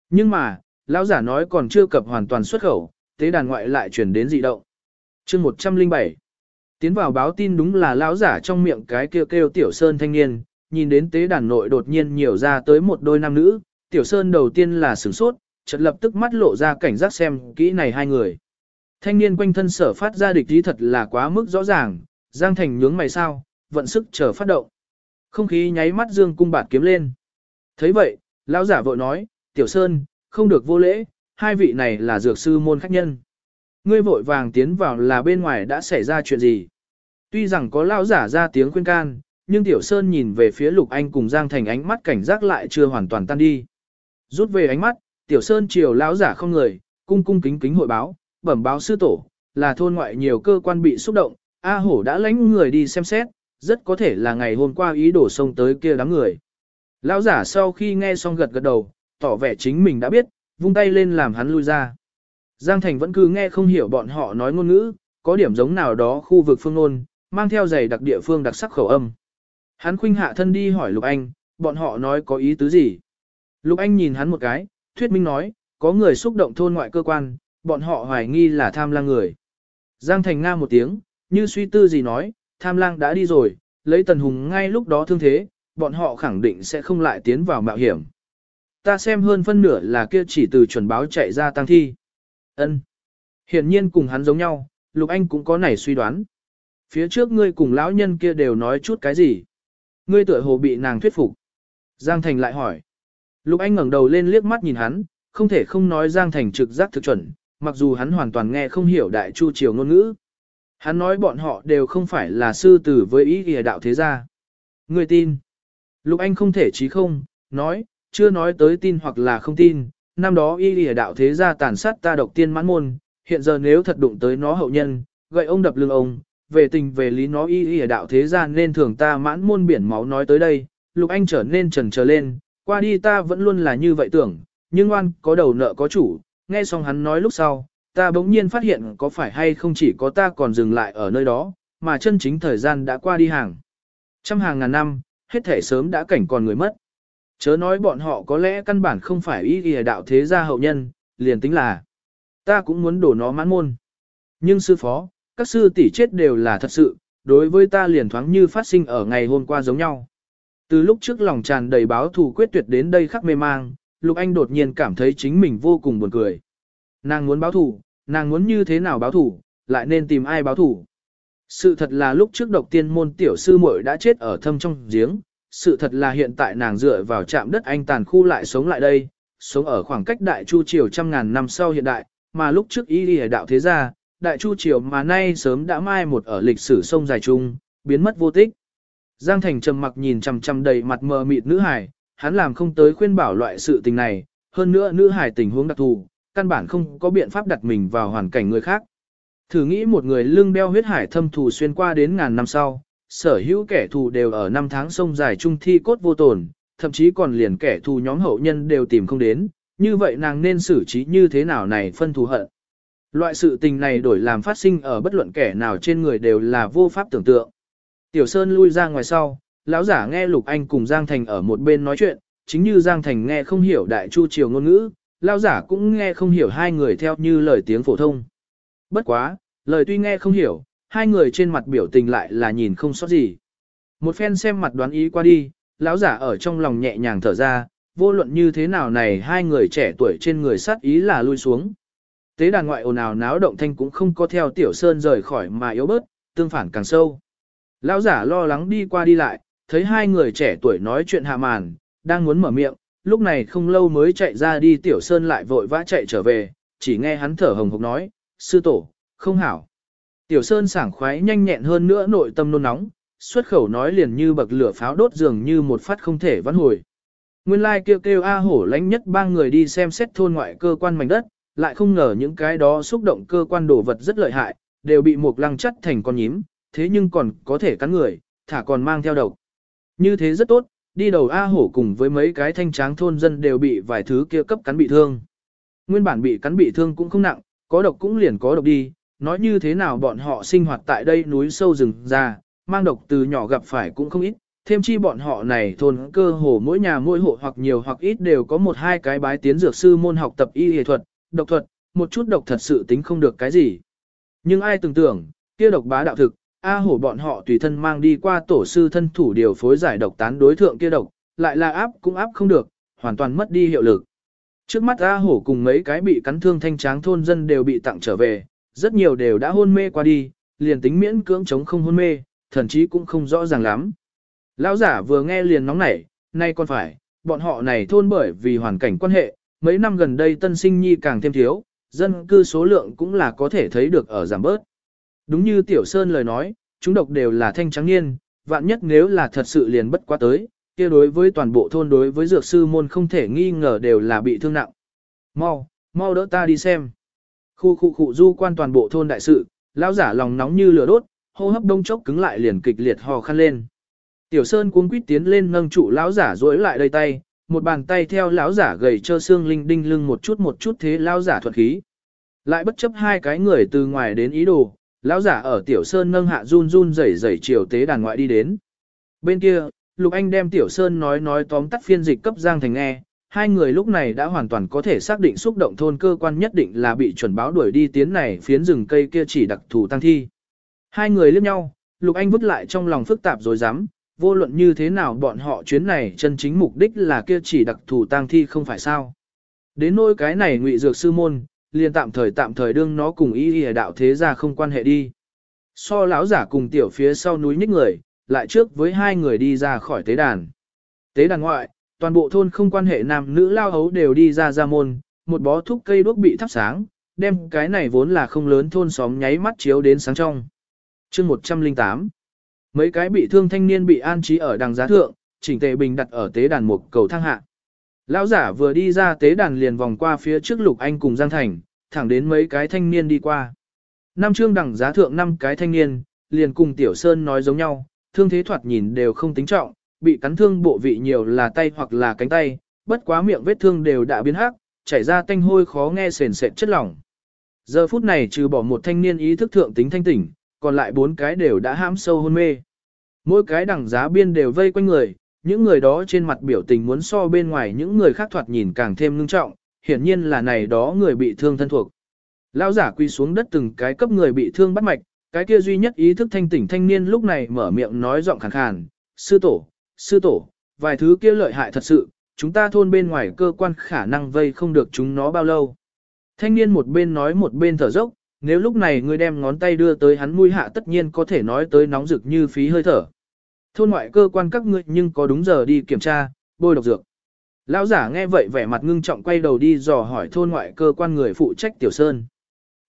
Nhưng mà, lão giả nói còn chưa cập hoàn toàn xuất khẩu, tế đàn ngoại lại chuyển đến dị động. chương 107 Tiến vào báo tin đúng là lão giả trong miệng cái kêu kêu tiểu sơn thanh niên, nhìn đến tế đàn nội đột nhiên nhiều ra tới một đôi nam nữ, tiểu sơn đầu tiên là sửng sốt, chợt lập tức mắt lộ ra cảnh giác xem kỹ này hai người. Thanh niên quanh thân sở phát ra địch ý thật là quá mức rõ ràng, Giang Thành nhướng mày sao, vận sức chờ phát động. Không khí nháy mắt dương cung bạt kiếm lên. thấy vậy, lão giả vội nói, tiểu sơn, không được vô lễ, hai vị này là dược sư môn khách nhân. Ngươi vội vàng tiến vào là bên ngoài đã xảy ra chuyện gì. Tuy rằng có lão giả ra tiếng khuyên can, nhưng tiểu sơn nhìn về phía lục anh cùng Giang Thành ánh mắt cảnh giác lại chưa hoàn toàn tan đi. Rút về ánh mắt, tiểu sơn chiều lão giả không người, cung cung kính kính hội báo, bẩm báo sư tổ, là thôn ngoại nhiều cơ quan bị xúc động, A hổ đã lãnh người đi xem xét, rất có thể là ngày hôm qua ý đổ sông tới kia đám người. Lão giả sau khi nghe xong gật gật đầu, tỏ vẻ chính mình đã biết, vung tay lên làm hắn lui ra. Giang Thành vẫn cứ nghe không hiểu bọn họ nói ngôn ngữ, có điểm giống nào đó khu vực phương ngôn, mang theo giày đặc địa phương đặc sắc khẩu âm. Hắn khuynh hạ thân đi hỏi Lục Anh, bọn họ nói có ý tứ gì. Lục Anh nhìn hắn một cái, thuyết minh nói, có người xúc động thôn ngoại cơ quan, bọn họ hoài nghi là tham lang người. Giang Thành Nga một tiếng, như suy tư gì nói, tham lang đã đi rồi, lấy tần hùng ngay lúc đó thương thế, bọn họ khẳng định sẽ không lại tiến vào mạo hiểm. Ta xem hơn phân nửa là kia chỉ từ chuẩn báo chạy ra tăng thi. ân Hiển nhiên cùng hắn giống nhau, Lục Anh cũng có nảy suy đoán. Phía trước ngươi cùng lão nhân kia đều nói chút cái gì? Ngươi tựa hồ bị nàng thuyết phục. Giang Thành lại hỏi. Lục Anh ngẩng đầu lên liếc mắt nhìn hắn, không thể không nói Giang Thành trực giác thực chuẩn, mặc dù hắn hoàn toàn nghe không hiểu đại chu triều ngôn ngữ. Hắn nói bọn họ đều không phải là sư tử với ý nghĩa đạo thế gia. Ngươi tin. Lục Anh không thể chí không, nói, chưa nói tới tin hoặc là không tin, năm đó y lìa đạo thế gia tàn sát ta độc tiên mãn môn, hiện giờ nếu thật đụng tới nó hậu nhân, gậy ông đập lưng ông, về tình về lý nó y lìa đạo thế gia nên thường ta mãn môn biển máu nói tới đây, Lục Anh trở nên trần trở lên, qua đi ta vẫn luôn là như vậy tưởng, nhưng oan có đầu nợ có chủ, nghe xong hắn nói lúc sau, ta bỗng nhiên phát hiện có phải hay không chỉ có ta còn dừng lại ở nơi đó, mà chân chính thời gian đã qua đi hàng. Trăm hàng ngàn năm, hết thể sớm đã cảnh còn người mất. Chớ nói bọn họ có lẽ căn bản không phải ý ghi đạo thế gia hậu nhân, liền tính là ta cũng muốn đổ nó mãn môn. Nhưng sư phó, các sư tỷ chết đều là thật sự, đối với ta liền thoáng như phát sinh ở ngày hôm qua giống nhau. Từ lúc trước lòng tràn đầy báo thù quyết tuyệt đến đây khắc mê mang, Lục Anh đột nhiên cảm thấy chính mình vô cùng buồn cười. Nàng muốn báo thù, nàng muốn như thế nào báo thù, lại nên tìm ai báo thù. Sự thật là lúc trước độc tiên môn tiểu sư muội đã chết ở thâm trong giếng, sự thật là hiện tại nàng dựa vào trạm đất anh tàn khu lại sống lại đây, sống ở khoảng cách đại chu triều trăm ngàn năm sau hiện đại, mà lúc trước y đi đạo thế gia, đại chu triều mà nay sớm đã mai một ở lịch sử sông dài chung, biến mất vô tích. Giang Thành trầm mặc nhìn chằm chằm đầy mặt mờ mịt nữ hải, hắn làm không tới khuyên bảo loại sự tình này, hơn nữa nữ hải tình huống đặc thù, căn bản không có biện pháp đặt mình vào hoàn cảnh người khác. Thử nghĩ một người lưng đeo huyết hải thâm thù xuyên qua đến ngàn năm sau, sở hữu kẻ thù đều ở năm tháng sông dài trung thi cốt vô tổn, thậm chí còn liền kẻ thù nhóm hậu nhân đều tìm không đến, như vậy nàng nên xử trí như thế nào này phân thù hận. Loại sự tình này đổi làm phát sinh ở bất luận kẻ nào trên người đều là vô pháp tưởng tượng. Tiểu Sơn lui ra ngoài sau, lão giả nghe Lục Anh cùng Giang Thành ở một bên nói chuyện, chính như Giang Thành nghe không hiểu đại chu triều ngôn ngữ, lão giả cũng nghe không hiểu hai người theo như lời tiếng phổ thông. Bất quá, lời tuy nghe không hiểu, hai người trên mặt biểu tình lại là nhìn không sót gì. Một phen xem mặt đoán ý qua đi, lão giả ở trong lòng nhẹ nhàng thở ra, vô luận như thế nào này hai người trẻ tuổi trên người sát ý là lui xuống. Tế đàn ngoại ồn ào náo động thanh cũng không có theo tiểu sơn rời khỏi mà yếu bớt, tương phản càng sâu. Lão giả lo lắng đi qua đi lại, thấy hai người trẻ tuổi nói chuyện hạ màn, đang muốn mở miệng, lúc này không lâu mới chạy ra đi tiểu sơn lại vội vã chạy trở về, chỉ nghe hắn thở hồng hộc nói, sư tổ, không hảo. Tiểu sơn sảng khoái nhanh nhẹn hơn nữa nội tâm nôn nóng, xuất khẩu nói liền như bậc lửa pháo đốt dường như một phát không thể vãn hồi. Nguyên lai like kêu kêu A hổ lánh nhất ba người đi xem xét thôn ngoại cơ quan mảnh đất, lại không ngờ những cái đó xúc động cơ quan đồ vật rất lợi hại, đều bị một lăng chất thành con nhím, thế nhưng còn có thể cắn người, thả còn mang theo độc. Như thế rất tốt, đi đầu A hổ cùng với mấy cái thanh tráng thôn dân đều bị vài thứ kia cấp cắn bị thương. Nguyên bản bị cắn bị thương cũng không nặng, có độc cũng liền có độc đi, nói như thế nào bọn họ sinh hoạt tại đây núi sâu rừng ra, mang độc từ nhỏ gặp phải cũng không ít, thêm chi bọn họ này thôn cơ hồ mỗi nhà mỗi hộ hoặc nhiều hoặc ít đều có một hai cái bái tiến dược sư môn học tập y y thuật, độc thuật, một chút độc thật sự tính không được cái gì. Nhưng ai tưởng tưởng, kia độc bá đạo thực, A hổ bọn họ tùy thân mang đi qua tổ sư thân thủ điều phối giải độc tán đối thượng kia độc, lại là áp cũng áp không được, hoàn toàn mất đi hiệu lực. Trước mắt A hổ cùng mấy cái bị cắn thương thanh tráng thôn dân đều bị tặng trở về, rất nhiều đều đã hôn mê qua đi, liền tính miễn cưỡng chống không hôn mê, thần chí cũng không rõ ràng lắm. Lão giả vừa nghe liền nóng nảy, nay còn phải, bọn họ này thôn bởi vì hoàn cảnh quan hệ, mấy năm gần đây tân sinh nhi càng thêm thiếu, dân cư số lượng cũng là có thể thấy được ở giảm bớt. Đúng như Tiểu Sơn lời nói, chúng độc đều là thanh trắng niên, vạn nhất nếu là thật sự liền bất quá tới, kia đối với toàn bộ thôn đối với dược sư môn không thể nghi ngờ đều là bị thương nặng. Mau, mau đỡ ta đi xem. Khu khu khu du quan toàn bộ thôn đại sự, lão giả lòng nóng như lửa đốt, hô hấp đông chốc cứng lại liền kịch liệt hò khăn lên. Tiểu Sơn cuống quýt tiến lên nâng trụ lão giả duỗi lại đây tay, một bàn tay theo lão giả gầy trơ xương linh đinh lưng một chút một chút thế lão giả thuật khí. Lại bất chấp hai cái người từ ngoài đến ý đồ, lão giả ở Tiểu Sơn nâng hạ run run rẩy rẩy chiều tế đàn ngoại đi đến. Bên kia, Lục Anh đem Tiểu Sơn nói nói tóm tắt phiên dịch cấp Giang Thành nghe, hai người lúc này đã hoàn toàn có thể xác định xúc động thôn cơ quan nhất định là bị chuẩn báo đuổi đi tiến này phiến rừng cây kia chỉ đặc thù tăng thi. Hai người liếc nhau, Lục Anh vứt lại trong lòng phức tạp rồi dám, vô luận như thế nào bọn họ chuyến này chân chính mục đích là kia chỉ đặc thù tăng thi không phải sao. Đến nỗi cái này ngụy dược sư môn, liền tạm thời tạm thời đương nó cùng y y đạo thế ra không quan hệ đi. So lão giả cùng tiểu phía sau núi nhích người, lại trước với hai người đi ra khỏi tế đàn. Tế đàn ngoại, toàn bộ thôn không quan hệ nam nữ lao hấu đều đi ra ra môn, một bó thúc cây đuốc bị thắp sáng, đem cái này vốn là không lớn thôn xóm nháy mắt chiếu đến sáng trong. chương 108 Mấy cái bị thương thanh niên bị an trí ở đằng giá thượng, chỉnh tề bình đặt ở tế đàn một cầu thang hạ. Lão giả vừa đi ra tế đàn liền vòng qua phía trước Lục Anh cùng Giang Thành, thẳng đến mấy cái thanh niên đi qua. Năm chương đằng giá thượng năm cái thanh niên, liền cùng Tiểu Sơn nói giống nhau, thương thế thoạt nhìn đều không tính trọng, bị cắn thương bộ vị nhiều là tay hoặc là cánh tay, bất quá miệng vết thương đều đã biến hắc, chảy ra tanh hôi khó nghe sền sệt chất lỏng. Giờ phút này trừ bỏ một thanh niên ý thức thượng tính thanh tỉnh, còn lại bốn cái đều đã hãm sâu hôn mê. Mỗi cái đẳng giá biên đều vây quanh người, những người đó trên mặt biểu tình muốn so bên ngoài những người khác thoạt nhìn càng thêm ngưng trọng, hiển nhiên là này đó người bị thương thân thuộc. Lão giả quy xuống đất từng cái cấp người bị thương bắt mạch, cái kia duy nhất ý thức thanh tỉnh thanh niên lúc này mở miệng nói giọng khàn khàn, sư tổ, sư tổ, vài thứ kia lợi hại thật sự, chúng ta thôn bên ngoài cơ quan khả năng vây không được chúng nó bao lâu. Thanh niên một bên nói một bên thở dốc, nếu lúc này ngươi đem ngón tay đưa tới hắn mũi hạ tất nhiên có thể nói tới nóng rực như phí hơi thở. Thôn ngoại cơ quan các ngươi nhưng có đúng giờ đi kiểm tra, bôi độc dược. Lão giả nghe vậy vẻ mặt ngưng trọng quay đầu đi dò hỏi thôn ngoại cơ quan người phụ trách Tiểu Sơn.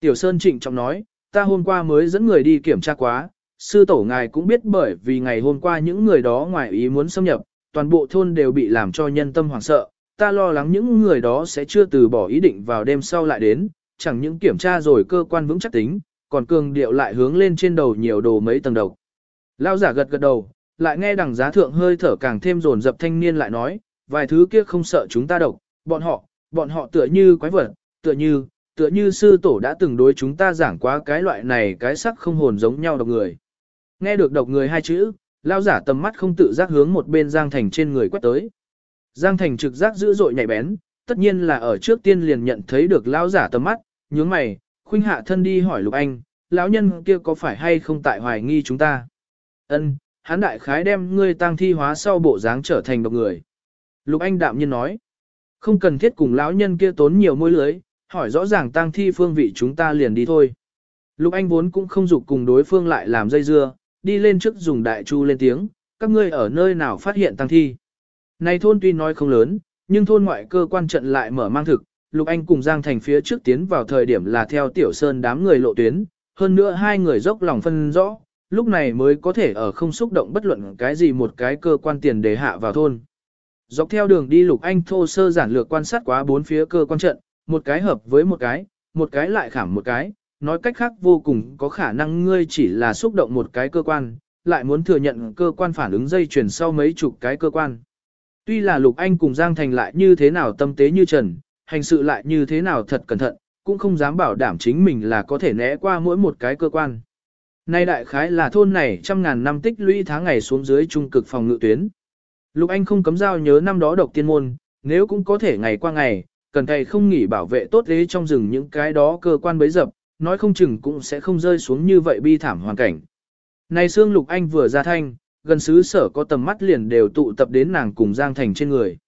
Tiểu Sơn trịnh trọng nói, ta hôm qua mới dẫn người đi kiểm tra quá, sư tổ ngài cũng biết bởi vì ngày hôm qua những người đó ngoài ý muốn xâm nhập, toàn bộ thôn đều bị làm cho nhân tâm hoảng sợ, ta lo lắng những người đó sẽ chưa từ bỏ ý định vào đêm sau lại đến, chẳng những kiểm tra rồi cơ quan vững chắc tính, còn cường điệu lại hướng lên trên đầu nhiều đồ mấy tầng đầu. Lao giả gật gật đầu, lại nghe đằng giá thượng hơi thở càng thêm rồn dập thanh niên lại nói, vài thứ kia không sợ chúng ta độc, bọn họ, bọn họ tựa như quái vật, tựa như, tựa như sư tổ đã từng đối chúng ta giảng quá cái loại này cái sắc không hồn giống nhau độc người. Nghe được độc người hai chữ, lao giả tầm mắt không tự giác hướng một bên Giang Thành trên người quét tới. Giang Thành trực giác dữ dội nhạy bén, tất nhiên là ở trước tiên liền nhận thấy được lao giả tầm mắt, nhướng mày, khuynh hạ thân đi hỏi Lục Anh, lão nhân kia có phải hay không tại hoài nghi chúng ta? Ân, hắn đại khái đem ngươi tang thi hóa sau bộ dáng trở thành độc người. Lục Anh đạm nhiên nói, không cần thiết cùng lão nhân kia tốn nhiều môi lưới, hỏi rõ ràng tang thi phương vị chúng ta liền đi thôi. Lục Anh vốn cũng không dục cùng đối phương lại làm dây dưa, đi lên trước dùng đại chu lên tiếng, các ngươi ở nơi nào phát hiện tang thi. Này thôn tuy nói không lớn, nhưng thôn ngoại cơ quan trận lại mở mang thực, Lục Anh cùng Giang Thành phía trước tiến vào thời điểm là theo Tiểu Sơn đám người lộ tuyến, hơn nữa hai người dốc lòng phân rõ, lúc này mới có thể ở không xúc động bất luận cái gì một cái cơ quan tiền đề hạ vào thôn. Dọc theo đường đi Lục Anh thô sơ giản lược quan sát quá bốn phía cơ quan trận, một cái hợp với một cái, một cái lại khảm một cái, nói cách khác vô cùng có khả năng ngươi chỉ là xúc động một cái cơ quan, lại muốn thừa nhận cơ quan phản ứng dây chuyển sau mấy chục cái cơ quan. Tuy là Lục Anh cùng Giang Thành lại như thế nào tâm tế như trần, hành sự lại như thế nào thật cẩn thận, cũng không dám bảo đảm chính mình là có thể né qua mỗi một cái cơ quan. Nay đại khái là thôn này trăm ngàn năm tích lũy tháng ngày xuống dưới trung cực phòng ngự tuyến. Lục Anh không cấm giao nhớ năm đó độc tiên môn, nếu cũng có thể ngày qua ngày, cần thầy không nghỉ bảo vệ tốt thế trong rừng những cái đó cơ quan bấy dập, nói không chừng cũng sẽ không rơi xuống như vậy bi thảm hoàn cảnh. Này xương Lục Anh vừa ra thanh, gần xứ sở có tầm mắt liền đều tụ tập đến nàng cùng Giang Thành trên người.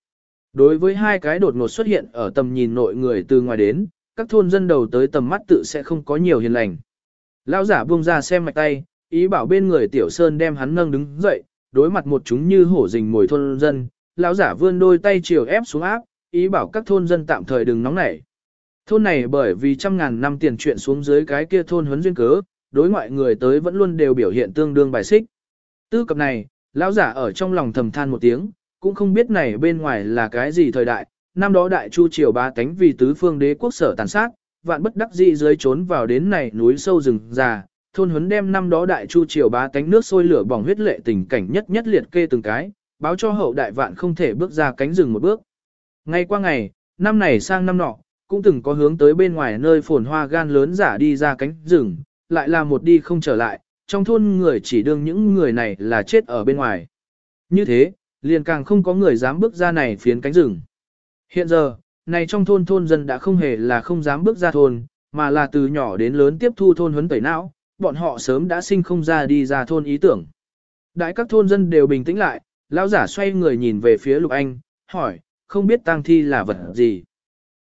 Đối với hai cái đột ngột xuất hiện ở tầm nhìn nội người từ ngoài đến, các thôn dân đầu tới tầm mắt tự sẽ không có nhiều hiền lành. Lão giả buông ra xem mạch tay, ý bảo bên người Tiểu Sơn đem hắn nâng đứng dậy, đối mặt một chúng như hổ rình mồi thôn dân, lão giả vươn đôi tay chiều ép xuống áp, ý bảo các thôn dân tạm thời đừng nóng nảy. Thôn này bởi vì trăm ngàn năm tiền chuyện xuống dưới cái kia thôn huấn duyên cớ, đối ngoại người tới vẫn luôn đều biểu hiện tương đương bài xích. Tư cập này, lão giả ở trong lòng thầm than một tiếng, cũng không biết này bên ngoài là cái gì thời đại, năm đó đại chu triều ba tánh vì tứ phương đế quốc sở tàn sát, vạn bất đắc dĩ dưới trốn vào đến này núi sâu rừng già, thôn huấn đem năm đó đại chu triều ba tánh nước sôi lửa bỏng huyết lệ tình cảnh nhất nhất liệt kê từng cái, báo cho hậu đại vạn không thể bước ra cánh rừng một bước. Ngay qua ngày, năm này sang năm nọ, cũng từng có hướng tới bên ngoài nơi phồn hoa gan lớn giả đi ra cánh rừng, lại là một đi không trở lại, trong thôn người chỉ đương những người này là chết ở bên ngoài. Như thế, liền càng không có người dám bước ra này phiến cánh rừng. Hiện giờ, này trong thôn thôn dân đã không hề là không dám bước ra thôn, mà là từ nhỏ đến lớn tiếp thu thôn huấn tẩy não, bọn họ sớm đã sinh không ra đi ra thôn ý tưởng. Đại các thôn dân đều bình tĩnh lại, lão giả xoay người nhìn về phía Lục Anh, hỏi, không biết tang thi là vật gì.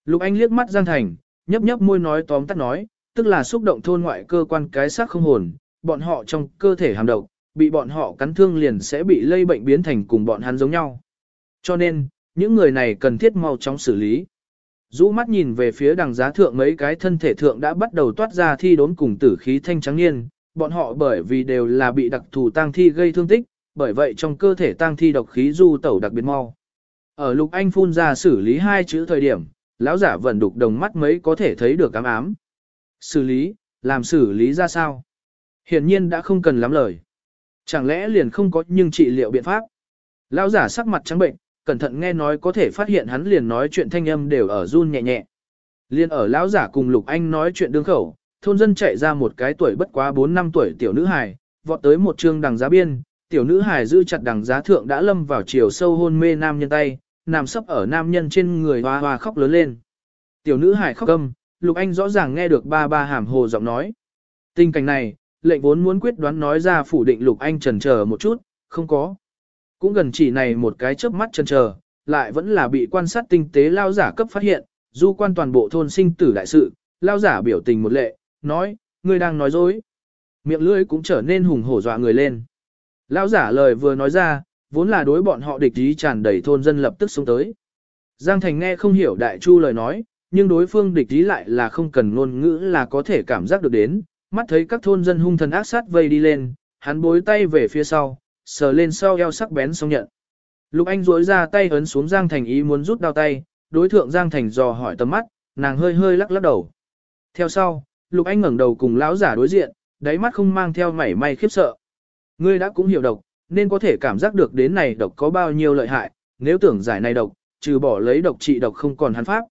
Lục Anh liếc mắt Giang Thành, nhấp nhấp môi nói tóm tắt nói, tức là xúc động thôn ngoại cơ quan cái xác không hồn, bọn họ trong cơ thể hàm độc, bị bọn họ cắn thương liền sẽ bị lây bệnh biến thành cùng bọn hắn giống nhau. Cho nên, những người này cần thiết mau chóng xử lý. Dũ mắt nhìn về phía đằng giá thượng mấy cái thân thể thượng đã bắt đầu toát ra thi đốn cùng tử khí thanh trắng niên, bọn họ bởi vì đều là bị đặc thù tang thi gây thương tích, bởi vậy trong cơ thể tang thi độc khí du tẩu đặc biệt mau. Ở lục anh phun ra xử lý hai chữ thời điểm, lão giả vẫn đục đồng mắt mấy có thể thấy được ám ám. Xử lý, làm xử lý ra sao? Hiển nhiên đã không cần lắm lời. Chẳng lẽ liền không có nhưng trị liệu biện pháp? Lão giả sắc mặt trắng bệnh, cẩn thận nghe nói có thể phát hiện hắn liền nói chuyện thanh âm đều ở run nhẹ nhẹ. Liên ở lão giả cùng Lục Anh nói chuyện đương khẩu, thôn dân chạy ra một cái tuổi bất quá 4 năm tuổi tiểu nữ hài, vọt tới một trương đằng giá biên, tiểu nữ hài giữ chặt đằng giá thượng đã lâm vào chiều sâu hôn mê nam nhân tay, nằm sấp ở nam nhân trên người hoa hoa khóc lớn lên. Tiểu nữ hải khóc câm, Lục Anh rõ ràng nghe được ba ba hàm hồ giọng nói. Tình cảnh này, lệnh vốn muốn quyết đoán nói ra phủ định Lục Anh trần chờ một chút, không có. Cũng gần chỉ này một cái chớp mắt chần chờ, lại vẫn là bị quan sát tinh tế lao giả cấp phát hiện, du quan toàn bộ thôn sinh tử đại sự, lao giả biểu tình một lệ, nói, ngươi đang nói dối. Miệng lưỡi cũng trở nên hùng hổ dọa người lên. Lao giả lời vừa nói ra, vốn là đối bọn họ địch ý tràn đầy thôn dân lập tức xuống tới. Giang Thành nghe không hiểu đại chu lời nói, nhưng đối phương địch ý lại là không cần ngôn ngữ là có thể cảm giác được đến, mắt thấy các thôn dân hung thần ác sát vây đi lên, hắn bối tay về phía sau, sờ lên sau eo sắc bén xong nhận. Lục Anh duỗi ra tay ấn xuống Giang Thành ý muốn rút đao tay, đối thượng Giang Thành dò hỏi tầm mắt, nàng hơi hơi lắc lắc đầu. Theo sau, Lục Anh ngẩng đầu cùng lão giả đối diện, đáy mắt không mang theo mảy may khiếp sợ. Ngươi đã cũng hiểu độc, nên có thể cảm giác được đến này độc có bao nhiêu lợi hại, nếu tưởng giải này độc, trừ bỏ lấy độc trị độc không còn hắn pháp.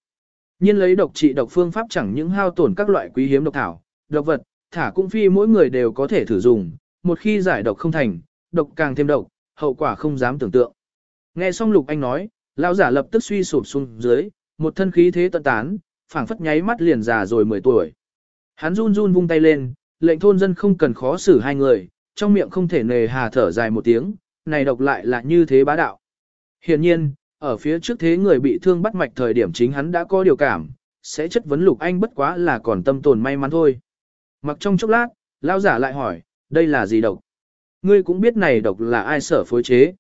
Nhiên lấy độc trị độc phương pháp chẳng những hao tổn các loại quý hiếm độc thảo, độc vật, thả cũng phi mỗi người đều có thể thử dùng, một khi giải độc không thành, độc càng thêm độc, hậu quả không dám tưởng tượng. Nghe xong Lục Anh nói, lão giả lập tức suy sụp xuống dưới, một thân khí thế tận tán, phảng phất nháy mắt liền già rồi 10 tuổi. Hắn run run vung tay lên, lệnh thôn dân không cần khó xử hai người, trong miệng không thể nề hà thở dài một tiếng, này độc lại là như thế bá đạo. Hiện nhiên, ở phía trước thế người bị thương bắt mạch thời điểm chính hắn đã có điều cảm, sẽ chất vấn Lục Anh bất quá là còn tâm tồn may mắn thôi. Mặc trong chốc lát, lao giả lại hỏi, đây là gì độc? Ngươi cũng biết này độc là ai sở phối chế.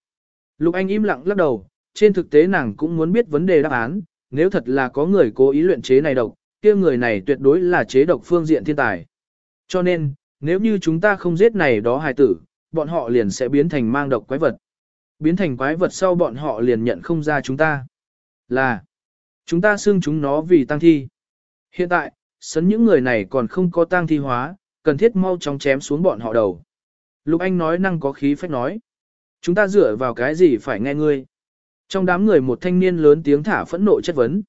Lục Anh im lặng lắc đầu, trên thực tế nàng cũng muốn biết vấn đề đáp án, nếu thật là có người cố ý luyện chế này độc, kia người này tuyệt đối là chế độc phương diện thiên tài. Cho nên, nếu như chúng ta không giết này đó hài tử, bọn họ liền sẽ biến thành mang độc quái vật. Biến thành quái vật sau bọn họ liền nhận không ra chúng ta. Là, chúng ta xưng chúng nó vì tăng thi. Hiện tại, sấn những người này còn không có tăng thi hóa, cần thiết mau chóng chém xuống bọn họ đầu. Lục Anh nói năng có khí phách nói. Chúng ta dựa vào cái gì phải nghe ngươi. Trong đám người một thanh niên lớn tiếng thả phẫn nộ chất vấn.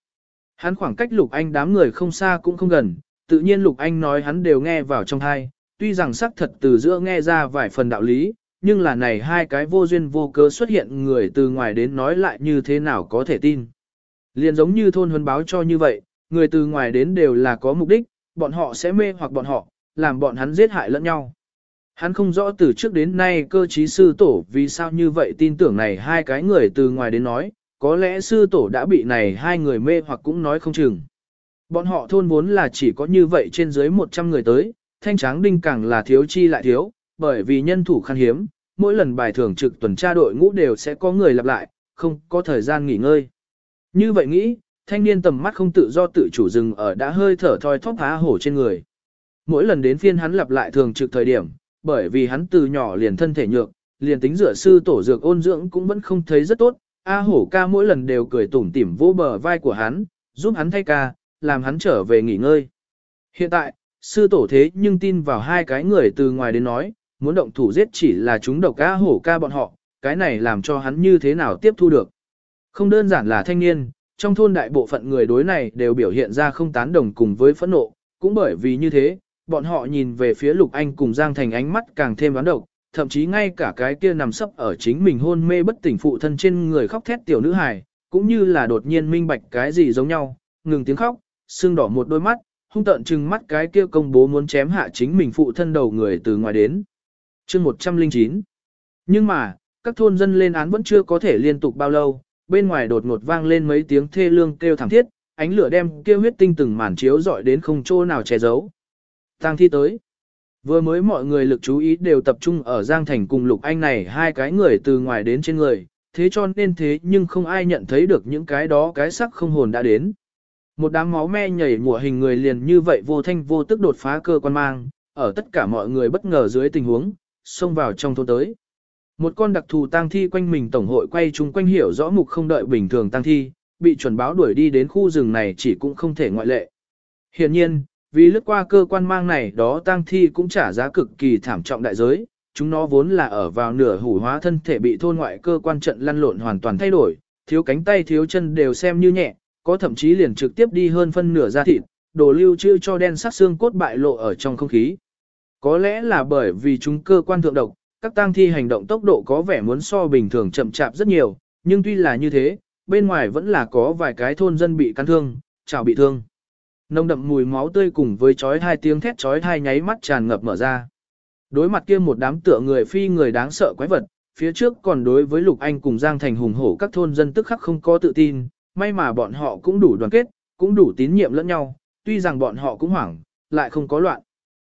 Hắn khoảng cách Lục Anh đám người không xa cũng không gần, tự nhiên Lục Anh nói hắn đều nghe vào trong thai, tuy rằng xác thật từ giữa nghe ra vài phần đạo lý, nhưng là này hai cái vô duyên vô cớ xuất hiện người từ ngoài đến nói lại như thế nào có thể tin. Liền giống như thôn huấn báo cho như vậy, người từ ngoài đến đều là có mục đích, bọn họ sẽ mê hoặc bọn họ, làm bọn hắn giết hại lẫn nhau. Hắn không rõ từ trước đến nay cơ trí sư tổ vì sao như vậy tin tưởng này hai cái người từ ngoài đến nói, có lẽ sư tổ đã bị này hai người mê hoặc cũng nói không chừng. Bọn họ thôn vốn là chỉ có như vậy trên dưới 100 người tới, thanh tráng đinh càng là thiếu chi lại thiếu, bởi vì nhân thủ khan hiếm, mỗi lần bài thường trực tuần tra đội ngũ đều sẽ có người lặp lại, không có thời gian nghỉ ngơi. Như vậy nghĩ, thanh niên tầm mắt không tự do tự chủ dừng ở đã hơi thở thoi thóp há hổ trên người. Mỗi lần đến phiên hắn lặp lại thường trực thời điểm, bởi vì hắn từ nhỏ liền thân thể nhược, liền tính rửa sư tổ dược ôn dưỡng cũng vẫn không thấy rất tốt, A hổ ca mỗi lần đều cười tủm tỉm vô bờ vai của hắn, giúp hắn thay ca, làm hắn trở về nghỉ ngơi. Hiện tại, sư tổ thế nhưng tin vào hai cái người từ ngoài đến nói, muốn động thủ giết chỉ là chúng độc ca hổ ca bọn họ, cái này làm cho hắn như thế nào tiếp thu được. Không đơn giản là thanh niên, trong thôn đại bộ phận người đối này đều biểu hiện ra không tán đồng cùng với phẫn nộ, cũng bởi vì như thế, bọn họ nhìn về phía Lục Anh cùng Giang Thành ánh mắt càng thêm đoán độc, thậm chí ngay cả cái kia nằm sấp ở chính mình hôn mê bất tỉnh phụ thân trên người khóc thét tiểu nữ hài, cũng như là đột nhiên minh bạch cái gì giống nhau, ngừng tiếng khóc, sưng đỏ một đôi mắt, hung tợn trừng mắt cái kia công bố muốn chém hạ chính mình phụ thân đầu người từ ngoài đến. chương 109 Nhưng mà, các thôn dân lên án vẫn chưa có thể liên tục bao lâu, bên ngoài đột ngột vang lên mấy tiếng thê lương kêu thảm thiết, ánh lửa đem kêu huyết tinh từng màn chiếu dọi đến không chỗ nào che giấu. Tang thi tới. Vừa mới mọi người lực chú ý đều tập trung ở Giang Thành cùng Lục Anh này hai cái người từ ngoài đến trên người, thế cho nên thế nhưng không ai nhận thấy được những cái đó cái sắc không hồn đã đến. Một đám máu me nhảy mùa hình người liền như vậy vô thanh vô tức đột phá cơ quan mang, ở tất cả mọi người bất ngờ dưới tình huống, xông vào trong thôn tới. Một con đặc thù tang thi quanh mình tổng hội quay chung quanh hiểu rõ mục không đợi bình thường tang thi, bị chuẩn báo đuổi đi đến khu rừng này chỉ cũng không thể ngoại lệ. Hiện nhiên, vì lướt qua cơ quan mang này đó tang thi cũng trả giá cực kỳ thảm trọng đại giới, chúng nó vốn là ở vào nửa hủ hóa thân thể bị thôn ngoại cơ quan trận lăn lộn hoàn toàn thay đổi, thiếu cánh tay thiếu chân đều xem như nhẹ, có thậm chí liền trực tiếp đi hơn phân nửa da thịt, đồ lưu trữ cho đen sắc xương cốt bại lộ ở trong không khí. Có lẽ là bởi vì chúng cơ quan thượng độc, các tang thi hành động tốc độ có vẻ muốn so bình thường chậm chạp rất nhiều, nhưng tuy là như thế, bên ngoài vẫn là có vài cái thôn dân bị cắn thương, chảo bị thương. Nông đậm mùi máu tươi cùng với chói hai tiếng thét chói hai nháy mắt tràn ngập mở ra. Đối mặt kia một đám tựa người phi người đáng sợ quái vật, phía trước còn đối với Lục Anh cùng Giang Thành hùng hổ các thôn dân tức khắc không có tự tin, may mà bọn họ cũng đủ đoàn kết, cũng đủ tín nhiệm lẫn nhau, tuy rằng bọn họ cũng hoảng, lại không có loạn.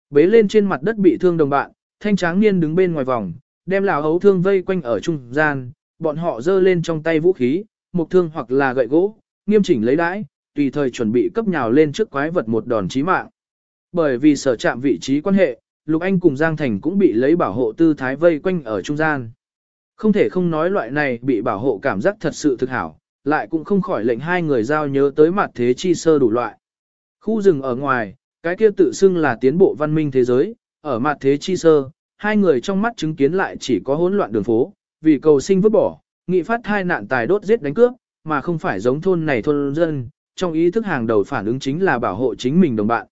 Bế lên trên mặt đất bị thương đồng bạn, thanh tráng niên đứng bên ngoài vòng, đem lão hấu thương vây quanh ở trung gian, bọn họ giơ lên trong tay vũ khí, một thương hoặc là gậy gỗ, nghiêm chỉnh lấy đãi, tùy thời chuẩn bị cấp nhào lên trước quái vật một đòn chí mạng. Bởi vì sở chạm vị trí quan hệ, Lục Anh cùng Giang Thành cũng bị lấy bảo hộ tư thái vây quanh ở trung gian. Không thể không nói loại này bị bảo hộ cảm giác thật sự thực hảo, lại cũng không khỏi lệnh hai người giao nhớ tới mặt thế chi sơ đủ loại. Khu rừng ở ngoài, cái kia tự xưng là tiến bộ văn minh thế giới, ở mặt thế chi sơ, hai người trong mắt chứng kiến lại chỉ có hỗn loạn đường phố, vì cầu sinh vứt bỏ, nghị phát hai nạn tài đốt giết đánh cướp, mà không phải giống thôn này thôn dân, trong ý thức hàng đầu phản ứng chính là bảo hộ chính mình đồng bạn.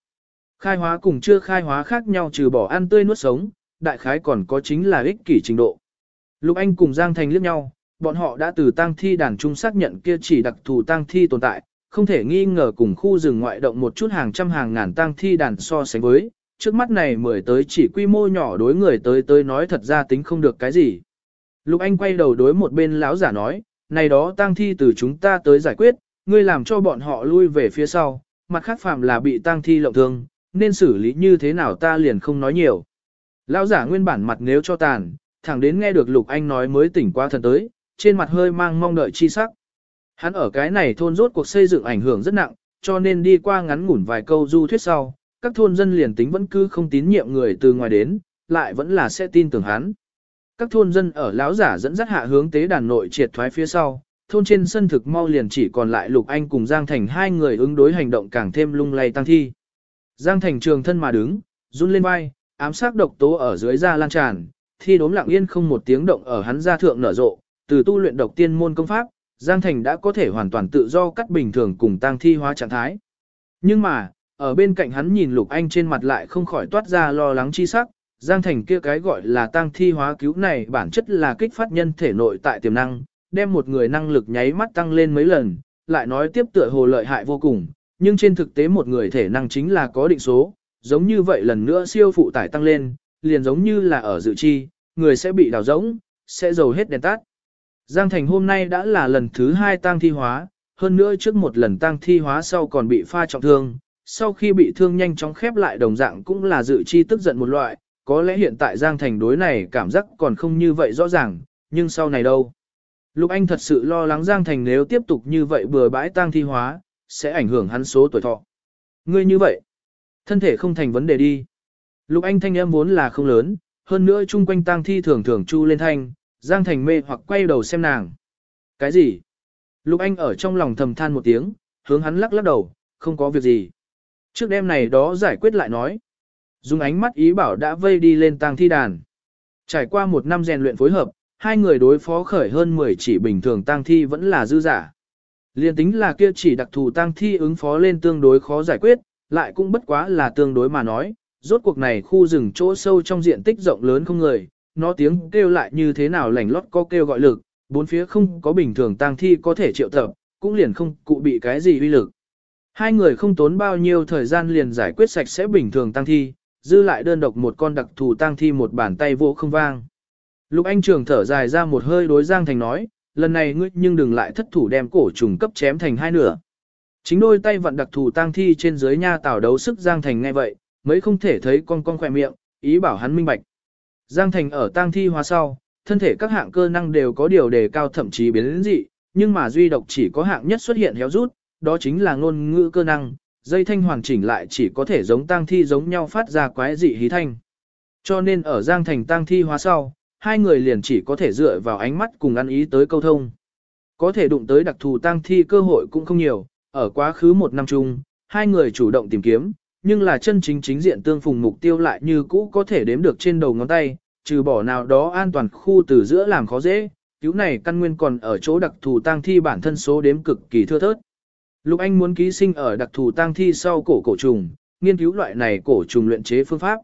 Khai hóa cùng chưa khai hóa khác nhau trừ bỏ ăn tươi nuốt sống, đại khái còn có chính là ích kỷ trình độ. Lục Anh cùng Giang Thành liếc nhau, bọn họ đã từ tang thi đàn trung xác nhận kia chỉ đặc thù tang thi tồn tại, không thể nghi ngờ cùng khu rừng ngoại động một chút hàng trăm hàng ngàn tang thi đàn so sánh với, trước mắt này mười tới chỉ quy mô nhỏ đối người tới tới nói thật ra tính không được cái gì. Lục Anh quay đầu đối một bên lão giả nói, này đó tang thi từ chúng ta tới giải quyết, ngươi làm cho bọn họ lui về phía sau, mặt khác phạm là bị tang thi lộng thương, nên xử lý như thế nào ta liền không nói nhiều. Lão giả nguyên bản mặt nếu cho tàn, thẳng đến nghe được Lục Anh nói mới tỉnh qua thần tới, trên mặt hơi mang mong đợi chi sắc. Hắn ở cái này thôn rốt cuộc xây dựng ảnh hưởng rất nặng, cho nên đi qua ngắn ngủn vài câu du thuyết sau, các thôn dân liền tính vẫn cứ không tín nhiệm người từ ngoài đến, lại vẫn là sẽ tin tưởng hắn. Các thôn dân ở lão giả dẫn dắt hạ hướng tế đàn nội triệt thoái phía sau, thôn trên sân thực mau liền chỉ còn lại Lục Anh cùng Giang Thành hai người ứng đối hành động càng thêm lung lay tăng thi. Giang Thành trường thân mà đứng, run lên vai, ám sát độc tố ở dưới da lan tràn, thi đốm lặng yên không một tiếng động ở hắn da thượng nở rộ, từ tu luyện độc tiên môn công pháp, Giang Thành đã có thể hoàn toàn tự do cắt bình thường cùng tăng thi hóa trạng thái. Nhưng mà, ở bên cạnh hắn nhìn Lục Anh trên mặt lại không khỏi toát ra lo lắng chi sắc, Giang Thành kia cái gọi là tăng thi hóa cứu này bản chất là kích phát nhân thể nội tại tiềm năng, đem một người năng lực nháy mắt tăng lên mấy lần, lại nói tiếp tựa hồ lợi hại vô cùng, nhưng trên thực tế một người thể năng chính là có định số, giống như vậy lần nữa siêu phụ tải tăng lên, liền giống như là ở dự chi, người sẽ bị đào rỗng, sẽ dầu hết đèn tắt. Giang Thành hôm nay đã là lần thứ hai tăng thi hóa, hơn nữa trước một lần tăng thi hóa sau còn bị pha trọng thương, sau khi bị thương nhanh chóng khép lại đồng dạng cũng là dự chi tức giận một loại, có lẽ hiện tại Giang Thành đối này cảm giác còn không như vậy rõ ràng, nhưng sau này đâu. Lục Anh thật sự lo lắng Giang Thành nếu tiếp tục như vậy bừa bãi tăng thi hóa, sẽ ảnh hưởng hắn số tuổi thọ. Ngươi như vậy, thân thể không thành vấn đề đi. Lục Anh thanh âm vốn là không lớn, hơn nữa chung quanh tang thi thường thường chu lên thanh, Giang Thành mê hoặc quay đầu xem nàng. Cái gì? Lục Anh ở trong lòng thầm than một tiếng, hướng hắn lắc lắc đầu, không có việc gì. Trước đêm này đó giải quyết lại nói. Dùng ánh mắt ý bảo đã vây đi lên tang thi đàn. Trải qua một năm rèn luyện phối hợp, hai người đối phó khởi hơn 10 chỉ bình thường tang thi vẫn là dư giả. Liên tính là kia chỉ đặc thù tang thi ứng phó lên tương đối khó giải quyết, lại cũng bất quá là tương đối mà nói, rốt cuộc này khu rừng chỗ sâu trong diện tích rộng lớn không người, nó tiếng kêu lại như thế nào lành lót có kêu gọi lực, bốn phía không có bình thường tang thi có thể triệu tập, cũng liền không cụ bị cái gì uy lực. Hai người không tốn bao nhiêu thời gian liền giải quyết sạch sẽ bình thường tang thi, dư lại đơn độc một con đặc thù tang thi một bàn tay vô không vang. Lục Anh Trường thở dài ra một hơi đối Giang Thành nói, lần này ngươi nhưng đừng lại thất thủ đem cổ trùng cấp chém thành hai nửa. Chính đôi tay vận đặc thù tang thi trên dưới nha tảo đấu sức Giang Thành ngay vậy, mấy không thể thấy con con khỏe miệng, ý bảo hắn minh bạch. Giang Thành ở tang thi hóa sau, thân thể các hạng cơ năng đều có điều đề cao thậm chí biến đến dị, nhưng mà duy độc chỉ có hạng nhất xuất hiện héo rút, đó chính là ngôn ngữ cơ năng, dây thanh hoàn chỉnh lại chỉ có thể giống tang thi giống nhau phát ra quái dị hí thanh. Cho nên ở Giang Thành tang thi hóa sau, hai người liền chỉ có thể dựa vào ánh mắt cùng ăn ý tới câu thông. Có thể đụng tới đặc thù tang thi cơ hội cũng không nhiều, ở quá khứ một năm chung, hai người chủ động tìm kiếm, nhưng là chân chính chính diện tương phùng mục tiêu lại như cũ có thể đếm được trên đầu ngón tay, trừ bỏ nào đó an toàn khu từ giữa làm khó dễ, cứu này căn nguyên còn ở chỗ đặc thù tang thi bản thân số đếm cực kỳ thưa thớt. Lục Anh muốn ký sinh ở đặc thù tang thi sau cổ cổ trùng, nghiên cứu loại này cổ trùng luyện chế phương pháp.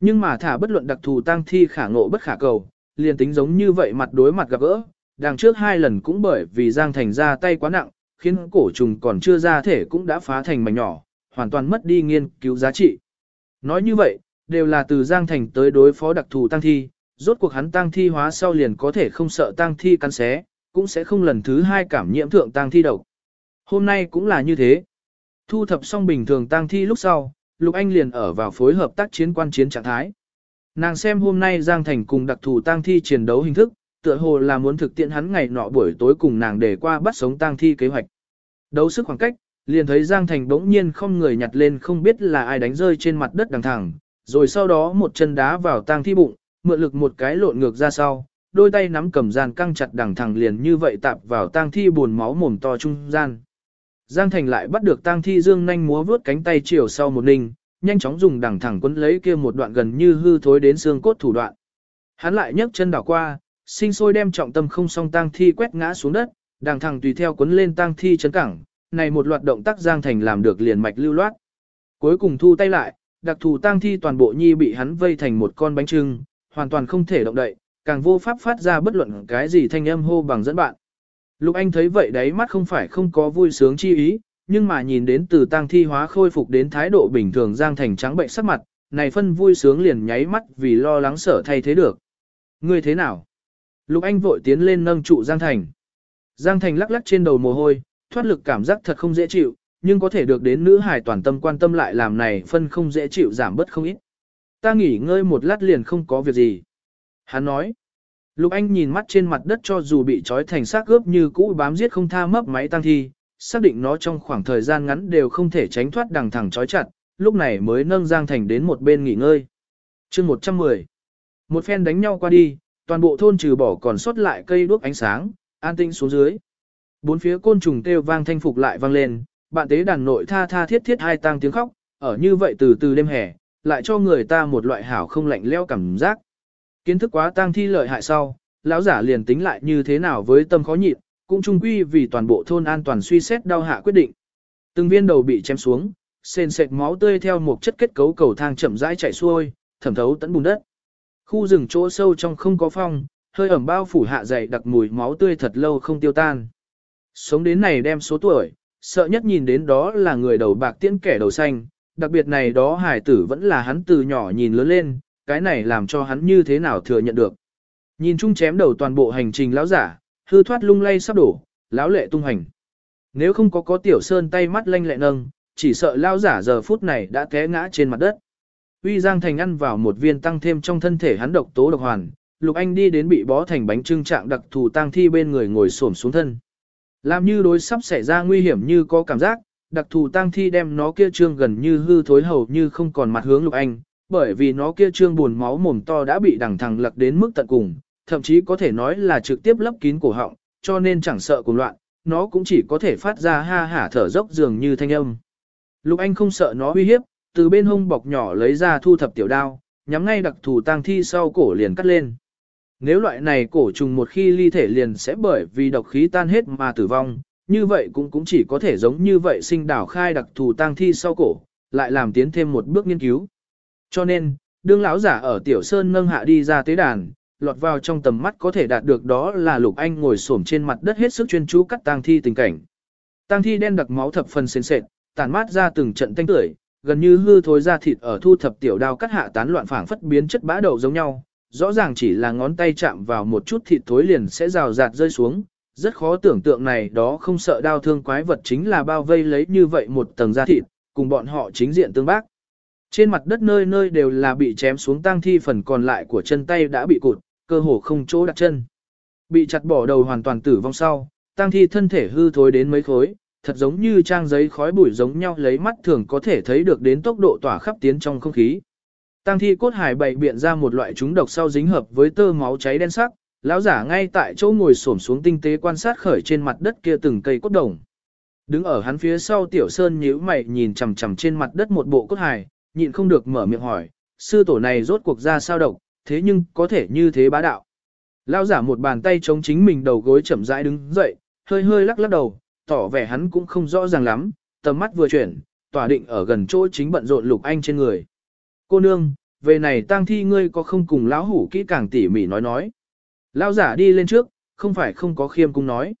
Nhưng mà thả bất luận đặc thù tang thi khả ngộ bất khả cầu, liền tính giống như vậy mặt đối mặt gặp gỡ, đằng trước hai lần cũng bởi vì Giang Thành ra tay quá nặng, khiến cổ trùng còn chưa ra thể cũng đã phá thành mảnh nhỏ, hoàn toàn mất đi nghiên cứu giá trị. Nói như vậy, đều là từ Giang Thành tới đối phó đặc thù tăng thi, rốt cuộc hắn tăng thi hóa sau liền có thể không sợ tăng thi cắn xé, cũng sẽ không lần thứ hai cảm nhiễm thượng tăng thi độc. Hôm nay cũng là như thế. Thu thập xong bình thường tăng thi lúc sau, Lục Anh liền ở vào phối hợp tác chiến quan chiến trạng thái. Nàng xem hôm nay Giang Thành cùng đặc thù tăng thi chiến đấu hình thức, tựa hồ là muốn thực tiễn hắn ngày nọ buổi tối cùng nàng để qua bắt sống tăng thi kế hoạch. Đấu sức khoảng cách, liền thấy Giang Thành bỗng nhiên không người nhặt lên không biết là ai đánh rơi trên mặt đất đằng thẳng, rồi sau đó một chân đá vào tang thi bụng, mượn lực một cái lộn ngược ra sau, đôi tay nắm cầm gian căng chặt đằng thẳng liền như vậy tạp vào tang thi buồn máu mồm to trung gian. Giang Thành lại bắt được tang thi dương nhanh múa vướt cánh tay chiều sau một ninh, nhanh chóng dùng đằng thẳng quấn lấy kia một đoạn gần như hư thối đến xương cốt thủ đoạn. Hắn lại nhấc chân đảo qua, sinh sôi đem trọng tâm không song tang thi quét ngã xuống đất, đằng thẳng tùy theo quấn lên tang thi chấn cẳng, này một loạt động tác Giang Thành làm được liền mạch lưu loát. Cuối cùng thu tay lại, đặc thù tang thi toàn bộ nhi bị hắn vây thành một con bánh trưng, hoàn toàn không thể động đậy, càng vô pháp phát ra bất luận cái gì thanh âm hô bằng dẫn bạn. Lục Anh thấy vậy đấy mắt không phải không có vui sướng chi ý, nhưng mà nhìn đến từ tang thi hóa khôi phục đến thái độ bình thường Giang Thành trắng bệnh sắc mặt, này phân vui sướng liền nháy mắt vì lo lắng sở thay thế được. Ngươi thế nào? Lục Anh vội tiến lên nâng trụ Giang Thành. Giang Thành lắc lắc trên đầu mồ hôi, thoát lực cảm giác thật không dễ chịu, nhưng có thể được đến nữ hài toàn tâm quan tâm lại làm này phân không dễ chịu giảm bớt không ít. Ta nghỉ ngơi một lát liền không có việc gì. Hắn nói. Lục Anh nhìn mắt trên mặt đất cho dù bị trói thành xác gớp như cũ bám giết không tha mấp máy tăng thi, xác định nó trong khoảng thời gian ngắn đều không thể tránh thoát đằng thẳng trói chặt, lúc này mới nâng Giang Thành đến một bên nghỉ ngơi. chương 110. Một phen đánh nhau qua đi, toàn bộ thôn trừ bỏ còn sót lại cây đuốc ánh sáng, an tinh xuống dưới. Bốn phía côn trùng kêu vang thanh phục lại vang lên, bạn tế đàn nội tha tha thiết thiết hai tang tiếng khóc, ở như vậy từ từ đêm hè, lại cho người ta một loại hảo không lạnh leo cảm giác. Kiến thức quá tang thi lợi hại sau, lão giả liền tính lại như thế nào với tâm khó nhịn, cũng trung quy vì toàn bộ thôn an toàn suy xét đau hạ quyết định. Từng viên đầu bị chém xuống, sền sệt máu tươi theo một chất kết cấu cầu thang chậm rãi chảy xuôi, thẩm thấu tận bùn đất. Khu rừng chỗ sâu trong không có phong, hơi ẩm bao phủ hạ dày đặc mùi máu tươi thật lâu không tiêu tan. Sống đến này đem số tuổi, sợ nhất nhìn đến đó là người đầu bạc tiễn kẻ đầu xanh, đặc biệt này đó hải tử vẫn là hắn từ nhỏ nhìn lớn lên, cái này làm cho hắn như thế nào thừa nhận được. Nhìn chung chém đầu toàn bộ hành trình lão giả, hư thoát lung lay sắp đổ, lão lệ tung hành. Nếu không có có tiểu sơn tay mắt lanh lẹ nâng, chỉ sợ lão giả giờ phút này đã té ngã trên mặt đất. Uy Giang Thành ăn vào một viên tăng thêm trong thân thể hắn độc tố độc hoàn, Lục Anh đi đến bị bó thành bánh trưng trạng đặc thù tang thi bên người ngồi xổm xuống thân. Làm như đối sắp xảy ra nguy hiểm như có cảm giác, đặc thù tang thi đem nó kia trương gần như hư thối hầu như không còn mặt hướng Lục Anh, bởi vì nó kia trương buồn máu mồm to đã bị đằng thằng lật đến mức tận cùng, thậm chí có thể nói là trực tiếp lấp kín cổ họng, cho nên chẳng sợ cuồng loạn, nó cũng chỉ có thể phát ra ha hả thở dốc dường như thanh âm. Lục Anh không sợ nó uy hiếp, từ bên hông bọc nhỏ lấy ra thu thập tiểu đao, nhắm ngay đặc thù tang thi sau cổ liền cắt lên. Nếu loại này cổ trùng một khi ly thể liền sẽ bởi vì độc khí tan hết mà tử vong, như vậy cũng cũng chỉ có thể giống như vậy sinh đảo khai đặc thù tang thi sau cổ, lại làm tiến thêm một bước nghiên cứu. Cho nên, đương lão giả ở tiểu sơn nâng hạ đi ra tế đàn, lọt vào trong tầm mắt có thể đạt được đó là Lục Anh ngồi xổm trên mặt đất hết sức chuyên chú cắt tang thi tình cảnh. Tang thi đen đặc máu thập phần sền sệt, tàn mát ra từng trận tanh tưởi, gần như hư thối ra thịt ở thu thập tiểu đao cắt hạ tán loạn phảng phất biến chất bã đầu giống nhau, rõ ràng chỉ là ngón tay chạm vào một chút thịt thối liền sẽ rào rạt rơi xuống, rất khó tưởng tượng này đó không sợ đau thương quái vật chính là bao vây lấy như vậy một tầng da thịt, cùng bọn họ chính diện tương bác. Trên mặt đất nơi nơi đều là bị chém xuống tang thi phần còn lại của chân tay đã bị cụt, cơ hồ không chỗ đặt chân. Bị chặt bỏ đầu hoàn toàn tử vong sau, tang thi thân thể hư thối đến mấy khối, thật giống như trang giấy khói bụi giống nhau lấy mắt thường có thể thấy được đến tốc độ tỏa khắp tiến trong không khí. Tăng thi cốt hải bày biện ra một loại chúng độc sau dính hợp với tơ máu cháy đen sắc, lão giả ngay tại chỗ ngồi xổm xuống tinh tế quan sát khởi trên mặt đất kia từng cây cốt đồng. Đứng ở hắn phía sau tiểu sơn nhíu mày nhìn chằm chằm trên mặt đất một bộ cốt hải, nhịn không được mở miệng hỏi, sư tổ này rốt cuộc ra sao độc, thế nhưng có thể như thế bá đạo. Lão giả một bàn tay chống chính mình đầu gối chậm rãi đứng dậy, hơi hơi lắc lắc đầu, tỏ vẻ hắn cũng không rõ ràng lắm, tầm mắt vừa chuyển, tỏa định ở gần chỗ chính bận rộn lục anh trên người. Cô nương, về này tang thi ngươi có không cùng lão hủ kỹ càng tỉ mỉ nói nói. Lão giả đi lên trước, không phải không có khiêm cung nói.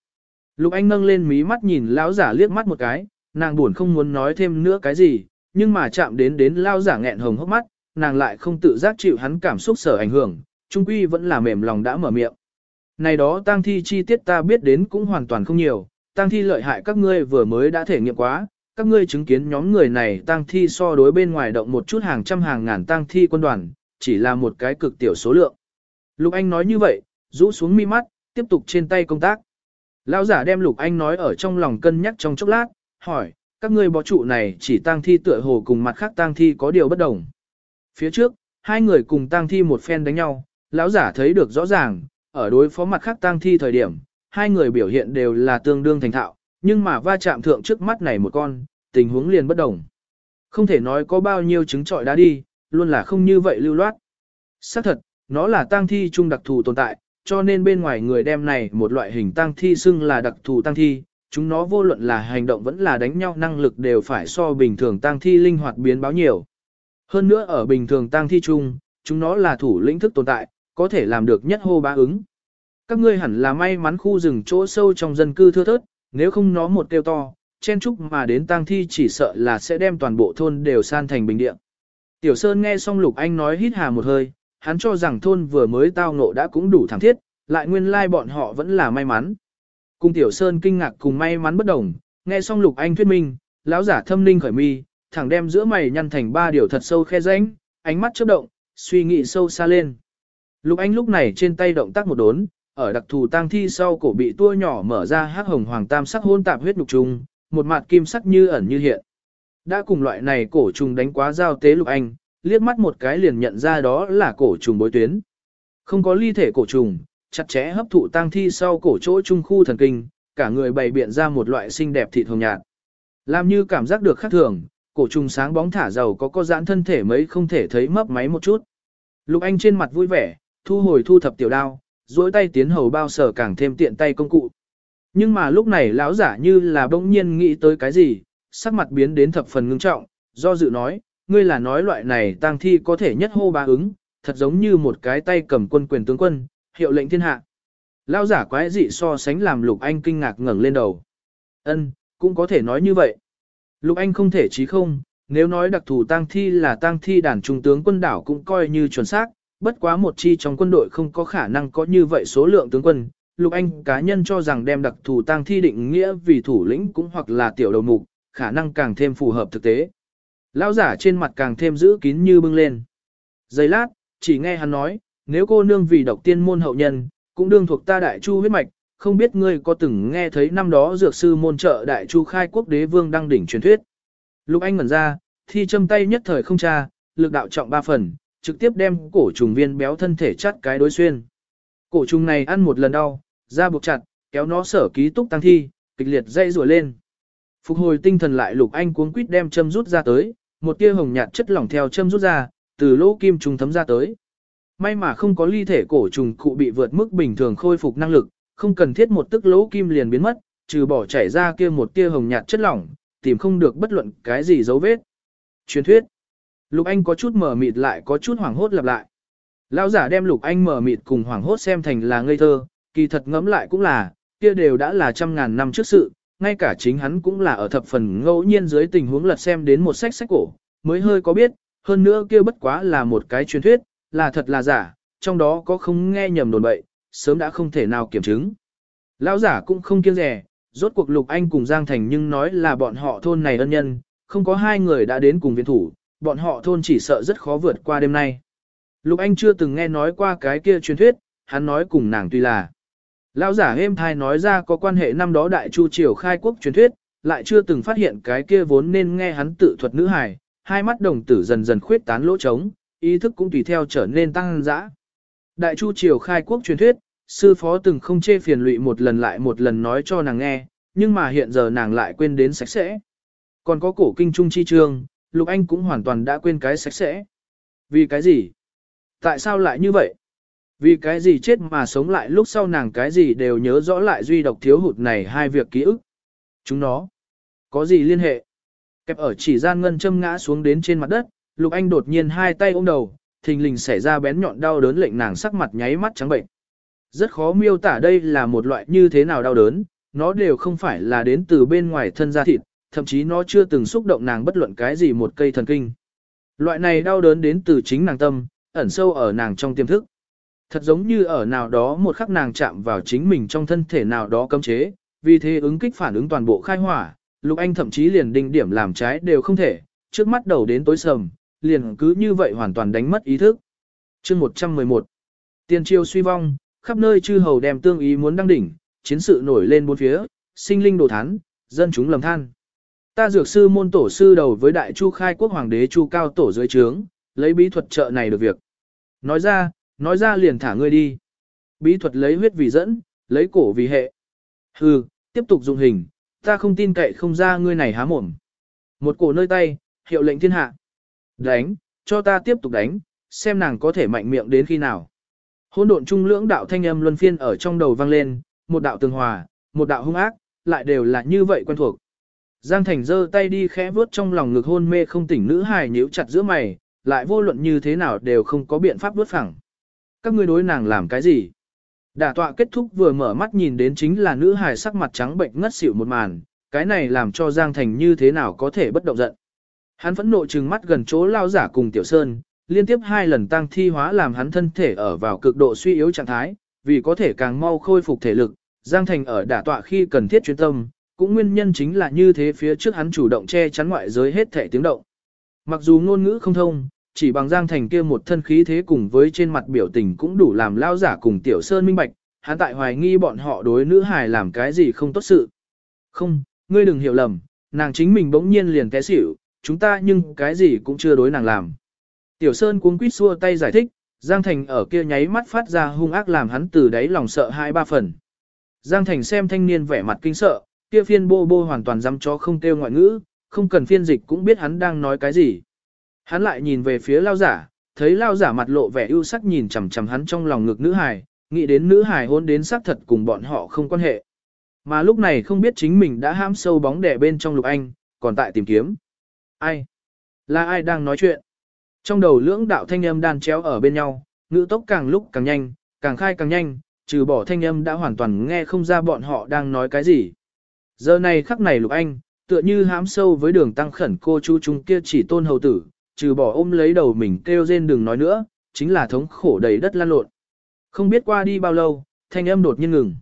Lục anh nâng lên mí mắt nhìn lão giả liếc mắt một cái, nàng buồn không muốn nói thêm nữa cái gì, nhưng mà chạm đến đến lão giả nghẹn hồng hốc mắt, nàng lại không tự giác chịu hắn cảm xúc sở ảnh hưởng, trung quy vẫn là mềm lòng đã mở miệng. Này đó tang thi chi tiết ta biết đến cũng hoàn toàn không nhiều, tang thi lợi hại các ngươi vừa mới đã thể nghiệm quá, các ngươi chứng kiến nhóm người này tang thi so đối bên ngoài động một chút hàng trăm hàng ngàn tang thi quân đoàn, chỉ là một cái cực tiểu số lượng. Lục Anh nói như vậy, rũ xuống mi mắt, tiếp tục trên tay công tác. Lão giả đem Lục Anh nói ở trong lòng cân nhắc trong chốc lát, hỏi, các ngươi bó trụ này chỉ tang thi tựa hồ cùng mặt khác tang thi có điều bất đồng. Phía trước, hai người cùng tang thi một phen đánh nhau, lão giả thấy được rõ ràng, ở đối phó mặt khác tang thi thời điểm, hai người biểu hiện đều là tương đương thành thạo, nhưng mà va chạm thượng trước mắt này một con, tình huống liền bất đồng. Không thể nói có bao nhiêu trứng trọi đã đi, luôn là không như vậy lưu loát. Xác thật, nó là tang thi trung đặc thù tồn tại, cho nên bên ngoài người đem này một loại hình tang thi xưng là đặc thù tang thi, chúng nó vô luận là hành động vẫn là đánh nhau năng lực đều phải so bình thường tang thi linh hoạt biến báo nhiều. Hơn nữa ở bình thường tang thi chung, chúng nó là thủ lĩnh thức tồn tại, có thể làm được nhất hô ba ứng. Các ngươi hẳn là may mắn khu rừng chỗ sâu trong dân cư thưa thớt, nếu không nó một kêu to, chen chúc mà đến tang thi chỉ sợ là sẽ đem toàn bộ thôn đều san thành bình địa. Tiểu Sơn nghe xong Lục Anh nói hít hà một hơi, hắn cho rằng thôn vừa mới tao ngộ đã cũng đủ thẳng thiết, lại nguyên lai bọn họ vẫn là may mắn. Cùng Tiểu Sơn kinh ngạc cùng may mắn bất đồng, nghe xong Lục Anh thuyết minh, lão giả thâm linh khởi mi, thẳng đem giữa mày nhăn thành ba điều thật sâu khe rãnh, ánh mắt chớp động, suy nghĩ sâu xa lên. Lục Anh lúc này trên tay động tác một đốn, ở đặc thù tang thi sau cổ bị tua nhỏ mở ra hắc hồng hoàng tam sắc hôn tạp huyết nhục trùng, một mặt kim sắc như ẩn như hiện. Đã cùng loại này cổ trùng đánh quá giao tế Lục Anh, liếc mắt một cái liền nhận ra đó là cổ trùng bối tuyến. Không có ly thể cổ trùng, chặt chẽ hấp thụ tang thi sau cổ chỗ trung khu thần kinh, cả người bày biện ra một loại xinh đẹp thịt hồng nhạt. Làm như cảm giác được khác thường, cổ trùng sáng bóng thả dầu có có giãn thân thể mấy không thể thấy mấp máy một chút. Lục Anh trên mặt vui vẻ, thu hồi thu thập tiểu đao, duỗi tay tiến hầu bao sở càng thêm tiện tay công cụ. Nhưng mà lúc này lão giả như là bỗng nhiên nghĩ tới cái gì, sắc mặt biến đến thập phần ngưng trọng, do dự nói, ngươi là nói loại này tang thi có thể nhất hô ba ứng, thật giống như một cái tay cầm quân quyền tướng quân, hiệu lệnh thiên hạ. Lão giả quái dị so sánh làm Lục Anh kinh ngạc ngẩng lên đầu. Ân, cũng có thể nói như vậy. Lục Anh không thể chí không, nếu nói đặc thù tang thi là tang thi đàn trung tướng quân đảo cũng coi như chuẩn xác, bất quá một chi trong quân đội không có khả năng có như vậy số lượng tướng quân. Lục Anh cá nhân cho rằng đem đặc thù tang thi định nghĩa vì thủ lĩnh cũng hoặc là tiểu đầu mục, khả năng càng thêm phù hợp thực tế. Lão giả trên mặt càng thêm giữ kín như bưng lên. Giây lát, chỉ nghe hắn nói, nếu cô nương vì độc tiên môn hậu nhân, cũng đương thuộc ta đại chu huyết mạch, không biết ngươi có từng nghe thấy năm đó dược sư môn trợ đại chu khai quốc đế vương đăng đỉnh truyền thuyết. Lục Anh ngẩn ra, thi châm tay nhất thời không tra, lực đạo trọng ba phần, trực tiếp đem cổ trùng viên béo thân thể chắt cái đối xuyên. Cổ trùng này ăn một lần đau, da buộc chặt, kéo nó sở ký túc tăng thi, kịch liệt dây rùa lên. Phục hồi tinh thần lại Lục Anh cuống quýt đem châm rút ra tới, một tia hồng nhạt chất lỏng theo châm rút ra, từ lỗ kim trùng thấm ra tới. May mà không có ly thể cổ trùng cụ bị vượt mức bình thường khôi phục năng lực, không cần thiết một tức lỗ kim liền biến mất, trừ bỏ chảy ra kia một tia hồng nhạt chất lỏng, tìm không được bất luận cái gì dấu vết. Truyền thuyết. Lục Anh có chút mờ mịt lại có chút hoảng hốt lặp lại. Lão giả đem Lục Anh mờ mịt cùng hoảng hốt xem thành là ngây thơ, kỳ thật ngẫm lại cũng là, kia đều đã là trăm ngàn năm trước sự, ngay cả chính hắn cũng là ở thập phần ngẫu nhiên dưới tình huống lật xem đến một sách sách cổ, mới hơi có biết, hơn nữa kia bất quá là một cái truyền thuyết, là thật là giả, trong đó có không nghe nhầm đồn bậy, sớm đã không thể nào kiểm chứng. Lão giả cũng không kiêng rẻ, rốt cuộc Lục Anh cùng Giang Thành nhưng nói là bọn họ thôn này ân nhân, không có hai người đã đến cùng viện thủ, bọn họ thôn chỉ sợ rất khó vượt qua đêm nay. Lục Anh chưa từng nghe nói qua cái kia truyền thuyết, hắn nói cùng nàng tuy là. Lão giả êm thai nói ra có quan hệ năm đó đại chu triều khai quốc truyền thuyết, lại chưa từng phát hiện cái kia vốn nên nghe hắn tự thuật nữ hài, hai mắt đồng tử dần dần khuyết tán lỗ trống, ý thức cũng tùy theo trở nên tăng dã. Đại chu triều khai quốc truyền thuyết, sư phó từng không chê phiền lụy một lần lại một lần nói cho nàng nghe, nhưng mà hiện giờ nàng lại quên đến sạch sẽ. Còn có cổ kinh trung chi trương, Lục Anh cũng hoàn toàn đã quên cái sạch sẽ. Vì cái gì? Tại sao lại như vậy? Vì cái gì chết mà sống lại lúc sau nàng cái gì đều nhớ rõ lại duy độc thiếu hụt này hai việc ký ức. Chúng nó có gì liên hệ? Kẹp ở chỉ gian ngân châm ngã xuống đến trên mặt đất, Lục Anh đột nhiên hai tay ôm đầu, thình lình xảy ra bén nhọn đau đớn lệnh nàng sắc mặt nháy mắt trắng bệnh. Rất khó miêu tả đây là một loại như thế nào đau đớn, nó đều không phải là đến từ bên ngoài thân da thịt, thậm chí nó chưa từng xúc động nàng bất luận cái gì một cây thần kinh. Loại này đau đớn đến từ chính nàng tâm, ẩn sâu ở nàng trong tiềm thức. Thật giống như ở nào đó một khắc nàng chạm vào chính mình trong thân thể nào đó cấm chế, vì thế ứng kích phản ứng toàn bộ khai hỏa, Lục Anh thậm chí liền đinh điểm làm trái đều không thể, trước mắt đầu đến tối sầm, liền cứ như vậy hoàn toàn đánh mất ý thức. Chương 111 Tiền triều suy vong, khắp nơi chư hầu đem tương ý muốn đăng đỉnh, chiến sự nổi lên bốn phía, sinh linh đồ thán, dân chúng lầm than. Ta dược sư môn tổ sư đầu với đại chu khai quốc hoàng đế chu cao tổ dưới trướng, lấy bí thuật trợ này được việc. Nói ra, nói ra liền thả ngươi đi. Bí thuật lấy huyết vì dẫn, lấy cổ vì hệ. Hừ, tiếp tục dụng hình, ta không tin cậy không ra ngươi này há mồm. Một cổ nơi tay, hiệu lệnh thiên hạ. Đánh, cho ta tiếp tục đánh, xem nàng có thể mạnh miệng đến khi nào. Hỗn độn trung lưỡng đạo thanh âm luân phiên ở trong đầu vang lên, một đạo tường hòa, một đạo hung ác, lại đều là như vậy quen thuộc. Giang Thành giơ tay đi khẽ vuốt trong lòng ngực hôn mê không tỉnh nữ hài nhíu chặt giữa mày, lại vô luận như thế nào đều không có biện pháp vuốt phẳng. Các ngươi đối nàng làm cái gì? Đả tọa kết thúc vừa mở mắt nhìn đến chính là nữ hài sắc mặt trắng bệnh ngất xỉu một màn, cái này làm cho Giang Thành như thế nào có thể bất động giận. Hắn phẫn nộ trừng mắt gần chỗ lao giả cùng Tiểu Sơn, liên tiếp hai lần tăng thi hóa làm hắn thân thể ở vào cực độ suy yếu trạng thái, vì có thể càng mau khôi phục thể lực, Giang Thành ở đả tọa khi cần thiết chuyên tâm, cũng nguyên nhân chính là như thế phía trước hắn chủ động che chắn ngoại giới hết thể tiếng động. Mặc dù ngôn ngữ không thông, chỉ bằng Giang Thành kia một thân khí thế cùng với trên mặt biểu tình cũng đủ làm lao giả cùng Tiểu Sơn minh bạch, hắn tại hoài nghi bọn họ đối nữ hài làm cái gì không tốt sự. Không, ngươi đừng hiểu lầm, nàng chính mình bỗng nhiên liền té xỉu, chúng ta nhưng cái gì cũng chưa đối nàng làm. Tiểu Sơn cuống quýt xua tay giải thích, Giang Thành ở kia nháy mắt phát ra hung ác làm hắn từ đáy lòng sợ hai ba phần. Giang Thành xem thanh niên vẻ mặt kinh sợ, kia phiên bô bô hoàn toàn dám cho không kêu ngoại ngữ, không cần phiên dịch cũng biết hắn đang nói cái gì. Hắn lại nhìn về phía lao giả, thấy lao giả mặt lộ vẻ ưu sắc nhìn chằm chằm hắn trong lòng ngực nữ hài, nghĩ đến nữ hài hôn đến xác thật cùng bọn họ không quan hệ. Mà lúc này không biết chính mình đã ham sâu bóng đẻ bên trong lục anh, còn tại tìm kiếm. Ai? Là ai đang nói chuyện? Trong đầu lưỡng đạo thanh âm đan chéo ở bên nhau, ngữ tốc càng lúc càng nhanh, càng khai càng nhanh, trừ bỏ thanh âm đã hoàn toàn nghe không ra bọn họ đang nói cái gì. Giờ này khắc này lục anh, tựa như hãm sâu với đường tăng khẩn cô chú chúng kia chỉ tôn hầu tử, trừ bỏ ôm lấy đầu mình kêu rên đừng nói nữa, chính là thống khổ đầy đất lan lộn. Không biết qua đi bao lâu, thanh âm đột nhiên ngừng.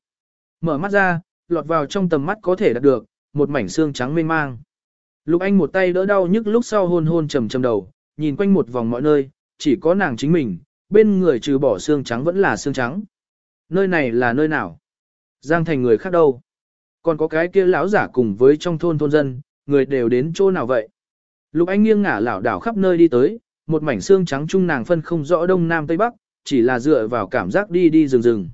Mở mắt ra, lọt vào trong tầm mắt có thể đạt được, một mảnh xương trắng mênh mang. Lục Anh một tay đỡ đau nhức lúc sau hôn hôn trầm trầm đầu, nhìn quanh một vòng mọi nơi, chỉ có nàng chính mình, bên người trừ bỏ xương trắng vẫn là xương trắng. Nơi này là nơi nào? Giang thành người khác đâu? Còn có cái kia lão giả cùng với trong thôn thôn dân, người đều đến chỗ nào vậy? Lục Anh nghiêng ngả lảo đảo khắp nơi đi tới, một mảnh xương trắng trung nàng phân không rõ đông nam tây bắc, chỉ là dựa vào cảm giác đi đi rừng rừng.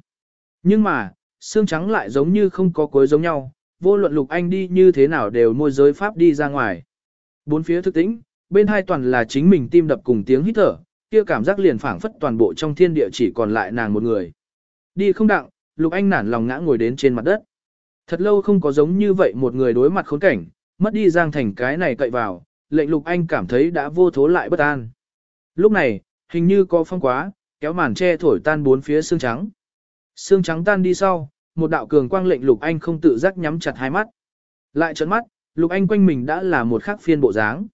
Nhưng mà, xương trắng lại giống như không có cuối giống nhau, vô luận Lục Anh đi như thế nào đều môi giới pháp đi ra ngoài. Bốn phía thức tĩnh, bên hai toàn là chính mình tim đập cùng tiếng hít thở, kia cảm giác liền phảng phất toàn bộ trong thiên địa chỉ còn lại nàng một người. Đi không đặng, Lục Anh nản lòng ngã ngồi đến trên mặt đất. Thật lâu không có giống như vậy một người đối mặt khốn cảnh, mất đi Giang Thành cái này cậy vào, lệnh Lục Anh cảm thấy đã vô thố lại bất an. Lúc này, hình như có phong quá, kéo màn che thổi tan bốn phía xương trắng. Xương trắng tan đi sau, một đạo cường quang lệnh Lục Anh không tự giác nhắm chặt hai mắt. Lại trợn mắt, Lục Anh quanh mình đã là một khắc phiên bộ dáng.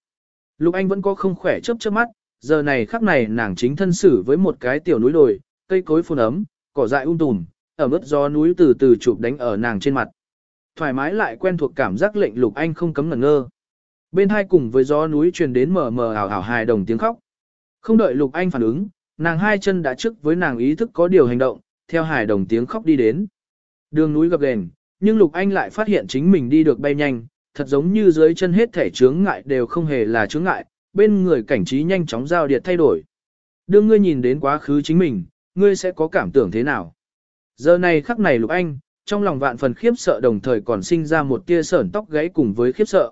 Lục Anh vẫn có không khỏe chớp chớp mắt, giờ này khắc này nàng chính thân xử với một cái tiểu núi đồi, cây cối phun ấm, cỏ dại um tùm, ở mức gió núi từ từ chụp đánh ở nàng trên mặt. Thoải mái lại quen thuộc cảm giác lệnh Lục Anh không cấm ngẩn ngơ. Bên hai cùng với gió núi truyền đến mờ mờ ảo ảo hài đồng tiếng khóc. Không đợi Lục Anh phản ứng, nàng hai chân đã trước với nàng ý thức có điều hành động, theo hài đồng tiếng khóc đi đến. Đường núi gập ghềnh, nhưng Lục Anh lại phát hiện chính mình đi được bay nhanh, thật giống như dưới chân hết thể chướng ngại đều không hề là chướng ngại, bên người cảnh trí nhanh chóng giao điệt thay đổi. Đương ngươi nhìn đến quá khứ chính mình, ngươi sẽ có cảm tưởng thế nào? Giờ này khắc này Lục Anh, trong lòng vạn phần khiếp sợ đồng thời còn sinh ra một tia sởn tóc gáy cùng với khiếp sợ.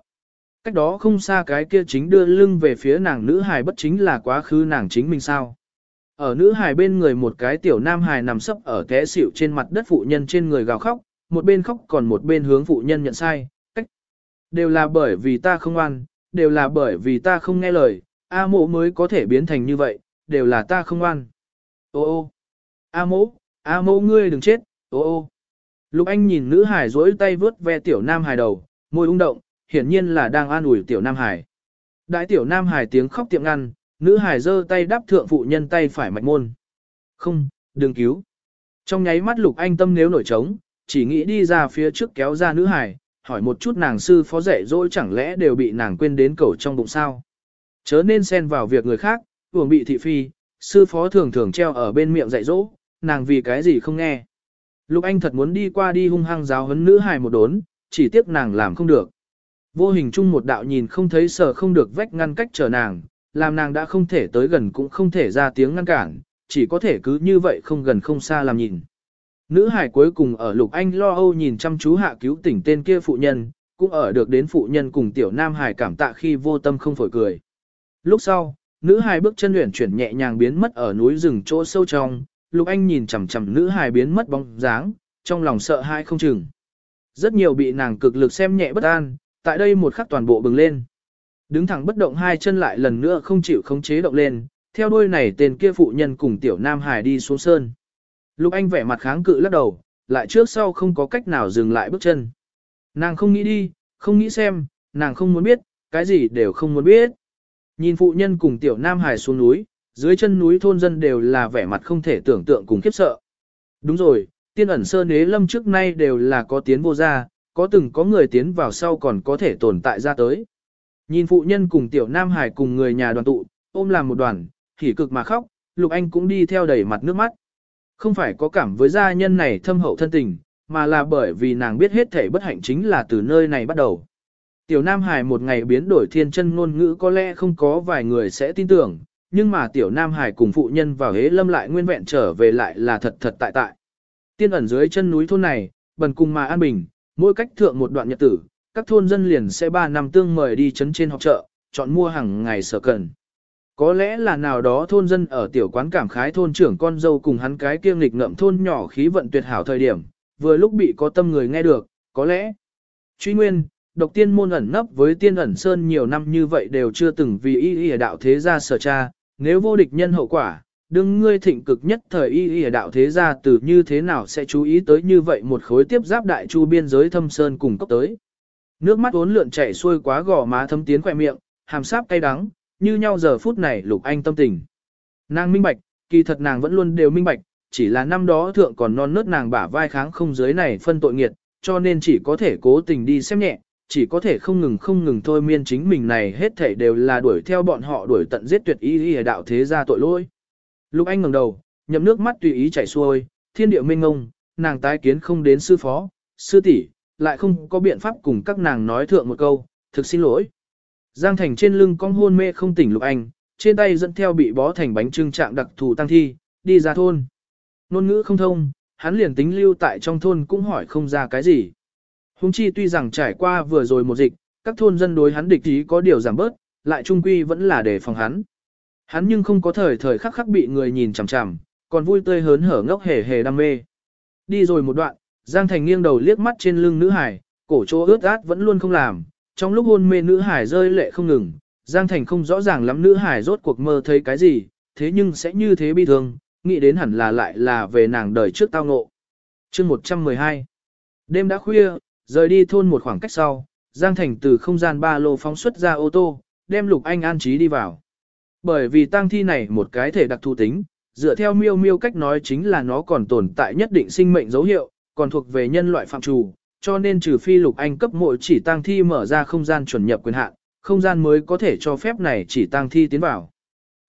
Cách đó không xa cái kia chính đưa lưng về phía nàng nữ hài bất chính là quá khứ nàng chính mình sao. Ở nữ hài bên người một cái tiểu nam hài nằm sấp ở té xỉu trên mặt đất phụ nhân trên người gào khóc, một bên khóc còn một bên hướng phụ nhân nhận sai, cách. Đều là bởi vì ta không ăn, đều là bởi vì ta không nghe lời, A mộ mới có thể biến thành như vậy, đều là ta không ăn. Ô ô, A mộ, A mộ ngươi đừng chết, ô ô. Lục Anh nhìn nữ hải duỗi tay vướt ve tiểu nam hải đầu, môi ung động, hiển nhiên là đang an ủi tiểu nam hải. Đại tiểu nam hải tiếng khóc tiệm ngăn, nữ hải giơ tay đáp thượng phụ nhân tay phải mạch môn. Không, đừng cứu. Trong nháy mắt Lục Anh tâm nếu nổi trống, chỉ nghĩ đi ra phía trước kéo ra nữ hải, hỏi một chút nàng sư phó dạy dỗ chẳng lẽ đều bị nàng quên đến cầu trong bụng sao. Chớ nên xen vào việc người khác, uổng bị thị phi, sư phó thường thường treo ở bên miệng dạy dỗ, nàng vì cái gì không nghe. Lục Anh thật muốn đi qua đi hung hăng giáo huấn nữ hài một đốn, chỉ tiếc nàng làm không được. Vô hình chung một đạo nhìn không thấy sở không được vách ngăn cách chờ nàng, làm nàng đã không thể tới gần cũng không thể ra tiếng ngăn cản, chỉ có thể cứ như vậy không gần không xa làm nhìn. Nữ hải cuối cùng ở Lục Anh lo âu nhìn chăm chú hạ cứu tỉnh tên kia phụ nhân, cũng ở được đến phụ nhân cùng tiểu nam hải cảm tạ khi vô tâm không phổi cười. Lúc sau, nữ hải bước chân luyện chuyển nhẹ nhàng biến mất ở núi rừng chỗ sâu trong, Lục Anh nhìn chằm chằm nữ hài biến mất bóng dáng, trong lòng sợ hãi không chừng. Rất nhiều bị nàng cực lực xem nhẹ bất an, tại đây một khắc toàn bộ bừng lên. Đứng thẳng bất động hai chân lại lần nữa không chịu khống chế động lên, theo đuôi này tên kia phụ nhân cùng tiểu nam hải đi xuống sơn. Lục Anh vẻ mặt kháng cự lắc đầu, lại trước sau không có cách nào dừng lại bước chân. Nàng không nghĩ đi, không nghĩ xem, nàng không muốn biết, cái gì đều không muốn biết. Nhìn phụ nhân cùng tiểu nam hải xuống núi, dưới chân núi thôn dân đều là vẻ mặt không thể tưởng tượng cùng khiếp sợ. Đúng rồi, tiên ẩn sơ nế lâm trước nay đều là có tiến vô ra, có từng có người tiến vào sau còn có thể tồn tại ra tới. Nhìn phụ nhân cùng tiểu nam hải cùng người nhà đoàn tụ, ôm làm một đoàn, hỉ cực mà khóc, Lục Anh cũng đi theo đầy mặt nước mắt. Không phải có cảm với gia nhân này thâm hậu thân tình, mà là bởi vì nàng biết hết thể bất hạnh chính là từ nơi này bắt đầu. Tiểu Nam Hải một ngày biến đổi thiên chân ngôn ngữ có lẽ không có vài người sẽ tin tưởng, nhưng mà Tiểu Nam Hải cùng phụ nhân vào hế lâm lại nguyên vẹn trở về lại là thật thật tại tại. Tiên ẩn dưới chân núi thôn này, bần cùng mà an bình, mỗi cách thượng một đoạn nhật tử, các thôn dân liền sẽ ba năm tương mời đi chấn trên học chợ, chọn mua hàng ngày sở cần. Có lẽ là nào đó thôn dân ở tiểu quán cảm khái thôn trưởng con dâu cùng hắn cái kiêng lịch ngậm thôn nhỏ khí vận tuyệt hảo thời điểm, vừa lúc bị có tâm người nghe được, có lẽ. Truy nguyên, độc tiên môn ẩn nấp với tiên ẩn sơn nhiều năm như vậy đều chưa từng vì y y đạo thế gia sở cha, nếu vô địch nhân hậu quả, đừng ngươi thịnh cực nhất thời y y đạo thế gia từ như thế nào sẽ chú ý tới như vậy một khối tiếp giáp đại chu biên giới thâm sơn cùng cốc tới. Nước mắt uốn lượn chảy xuôi quá gò má thấm tiến khỏe miệng, hàm sáp cay đắng, như nhau giờ phút này lục anh tâm tình. Nàng minh bạch, kỳ thật nàng vẫn luôn đều minh bạch, chỉ là năm đó thượng còn non nớt nàng bả vai kháng không giới này phân tội nghiệt, cho nên chỉ có thể cố tình đi xem nhẹ, chỉ có thể không ngừng không ngừng thôi miên chính mình này hết thảy đều là đuổi theo bọn họ đuổi tận giết tuyệt ý ý đạo thế ra tội lỗi. Lục Anh ngẩng đầu, nhậm nước mắt tùy ý chảy xuôi, thiên địa minh ngông, nàng tái kiến không đến sư phó, sư tỷ, lại không có biện pháp cùng các nàng nói thượng một câu, thực xin lỗi. Giang Thành trên lưng cong hôn mê không tỉnh Lục Anh, trên tay dẫn theo bị bó thành bánh trưng trạng đặc thù tăng thi, đi ra thôn. Nôn ngữ không thông, hắn liền tính lưu tại trong thôn cũng hỏi không ra cái gì. Hùng chi tuy rằng trải qua vừa rồi một dịch, các thôn dân đối hắn địch ý có điều giảm bớt, lại trung quy vẫn là để phòng hắn. Hắn nhưng không có thời thời khắc khắc bị người nhìn chằm chằm, còn vui tươi hớn hở ngốc hề hề đam mê. Đi rồi một đoạn, Giang Thành nghiêng đầu liếc mắt trên lưng nữ hải, cổ chỗ ướt át vẫn luôn không làm, trong lúc hôn mê nữ hải rơi lệ không ngừng, Giang Thành không rõ ràng lắm nữ hải rốt cuộc mơ thấy cái gì, thế nhưng sẽ như thế bi thương, nghĩ đến hẳn là lại là về nàng đời trước tao ngộ. chương 112 Đêm đã khuya, rời đi thôn một khoảng cách sau, Giang Thành từ không gian ba lô phóng xuất ra ô tô, đem Lục Anh an trí đi vào. Bởi vì tang thi này một cái thể đặc thù tính, dựa theo miêu miêu cách nói chính là nó còn tồn tại nhất định sinh mệnh dấu hiệu, còn thuộc về nhân loại phạm trù, cho nên trừ phi Lục Anh cấp mỗi chỉ tang thi mở ra không gian chuẩn nhập quyền hạn, không gian mới có thể cho phép này chỉ tang thi tiến vào.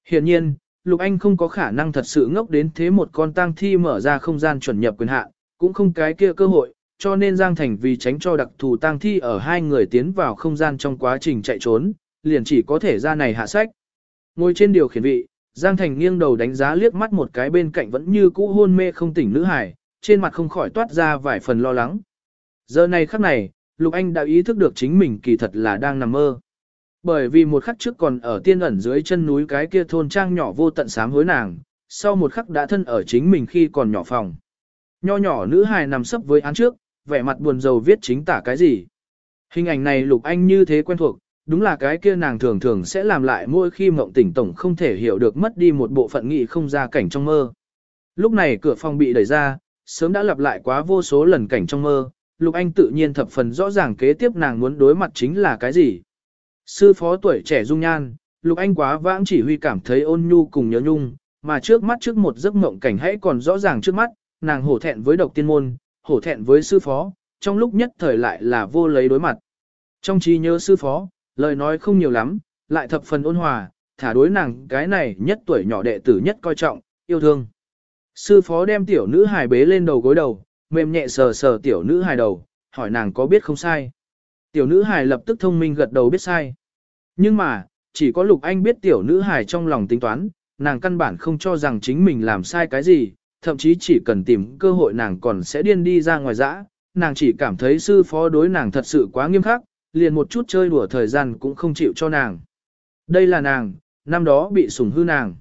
Hiện nhiên, Lục Anh không có khả năng thật sự ngốc đến thế một con tang thi mở ra không gian chuẩn nhập quyền hạn, cũng không cái kia cơ hội, cho nên Giang Thành vì tránh cho đặc thù tang thi ở hai người tiến vào không gian trong quá trình chạy trốn, liền chỉ có thể ra này hạ sách. Ngồi trên điều khiển vị, Giang Thành nghiêng đầu đánh giá liếc mắt một cái bên cạnh vẫn như cũ hôn mê không tỉnh nữ hải, trên mặt không khỏi toát ra vài phần lo lắng. Giờ này khắc này, Lục Anh đã ý thức được chính mình kỳ thật là đang nằm mơ. Bởi vì một khắc trước còn ở tiên ẩn dưới chân núi cái kia thôn trang nhỏ vô tận sám hối nàng, sau một khắc đã thân ở chính mình khi còn nhỏ phòng. Nho nhỏ nữ hài nằm sấp với án trước, vẻ mặt buồn rầu viết chính tả cái gì. Hình ảnh này Lục Anh như thế quen thuộc, đúng là cái kia nàng thường thường sẽ làm lại mỗi khi mộng tỉnh tổng không thể hiểu được mất đi một bộ phận nghị không ra cảnh trong mơ. Lúc này cửa phòng bị đẩy ra, sớm đã lặp lại quá vô số lần cảnh trong mơ, Lục Anh tự nhiên thập phần rõ ràng kế tiếp nàng muốn đối mặt chính là cái gì. Sư phó tuổi trẻ dung nhan, Lục Anh quá vãng chỉ huy cảm thấy ôn nhu cùng nhớ nhung, mà trước mắt trước một giấc mộng cảnh hãy còn rõ ràng trước mắt, nàng hổ thẹn với độc tiên môn, hổ thẹn với sư phó, trong lúc nhất thời lại là vô lấy đối mặt. Trong trí nhớ sư phó, lời nói không nhiều lắm, lại thập phần ôn hòa, thả đối nàng cái này nhất tuổi nhỏ đệ tử nhất coi trọng, yêu thương. Sư phó đem tiểu nữ hài bế lên đầu gối đầu, mềm nhẹ sờ sờ tiểu nữ hài đầu, hỏi nàng có biết không sai. Tiểu nữ hài lập tức thông minh gật đầu biết sai. Nhưng mà, chỉ có Lục Anh biết tiểu nữ hài trong lòng tính toán, nàng căn bản không cho rằng chính mình làm sai cái gì, thậm chí chỉ cần tìm cơ hội nàng còn sẽ điên đi ra ngoài dã. Nàng chỉ cảm thấy sư phó đối nàng thật sự quá nghiêm khắc, liền một chút chơi đùa thời gian cũng không chịu cho nàng. Đây là nàng, năm đó bị sủng hư nàng.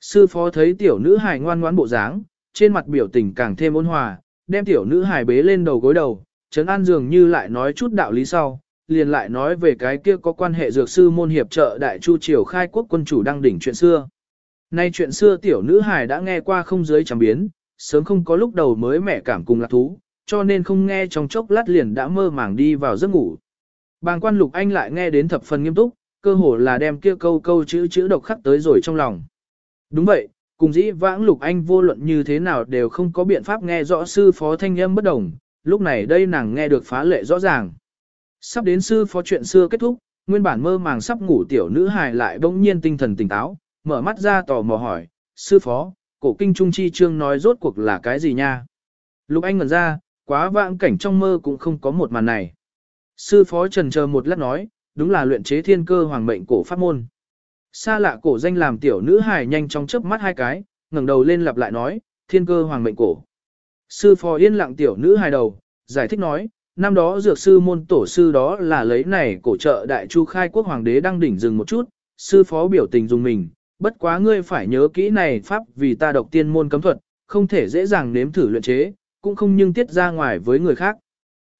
Sư phó thấy tiểu nữ hài ngoan ngoãn bộ dáng, trên mặt biểu tình càng thêm ôn hòa, đem tiểu nữ hài bế lên đầu gối đầu, Trấn An dường như lại nói chút đạo lý sau, liền lại nói về cái kia có quan hệ dược sư môn hiệp trợ đại chu triều khai quốc quân chủ đăng đỉnh chuyện xưa. Nay chuyện xưa tiểu nữ hài đã nghe qua không dưới chẳng biến, sớm không có lúc đầu mới mẹ cảm cùng lạc thú, cho nên không nghe trong chốc lát liền đã mơ màng đi vào giấc ngủ. Bàng quan lục anh lại nghe đến thập phần nghiêm túc, cơ hồ là đem kia câu câu chữ chữ độc khắc tới rồi trong lòng. Đúng vậy, cùng dĩ vãng Lục Anh vô luận như thế nào đều không có biện pháp nghe rõ sư phó thanh âm bất đồng, lúc này đây nàng nghe được phá lệ rõ ràng. Sắp đến sư phó chuyện xưa kết thúc, nguyên bản mơ màng sắp ngủ tiểu nữ hài lại bỗng nhiên tinh thần tỉnh táo, mở mắt ra tò mò hỏi, sư phó, cổ kinh trung chi chương nói rốt cuộc là cái gì nha? Lục Anh ngẩn ra, quá vãng cảnh trong mơ cũng không có một màn này. Sư phó trần chờ một lát nói, đúng là luyện chế thiên cơ hoàng mệnh cổ pháp môn. Xa lạ cổ danh làm tiểu nữ hài nhanh chóng chớp mắt hai cái, ngẩng đầu lên lặp lại nói, thiên cơ hoàng mệnh cổ. Sư phó yên lặng tiểu nữ hài đầu, giải thích nói, năm đó dược sư môn tổ sư đó là lấy này cổ trợ đại chu khai quốc hoàng đế đang đỉnh dừng một chút, sư phó biểu tình dùng mình, bất quá ngươi phải nhớ kỹ này pháp vì ta độc tiên môn cấm thuật, không thể dễ dàng nếm thử luyện chế, cũng không nhưng tiết ra ngoài với người khác.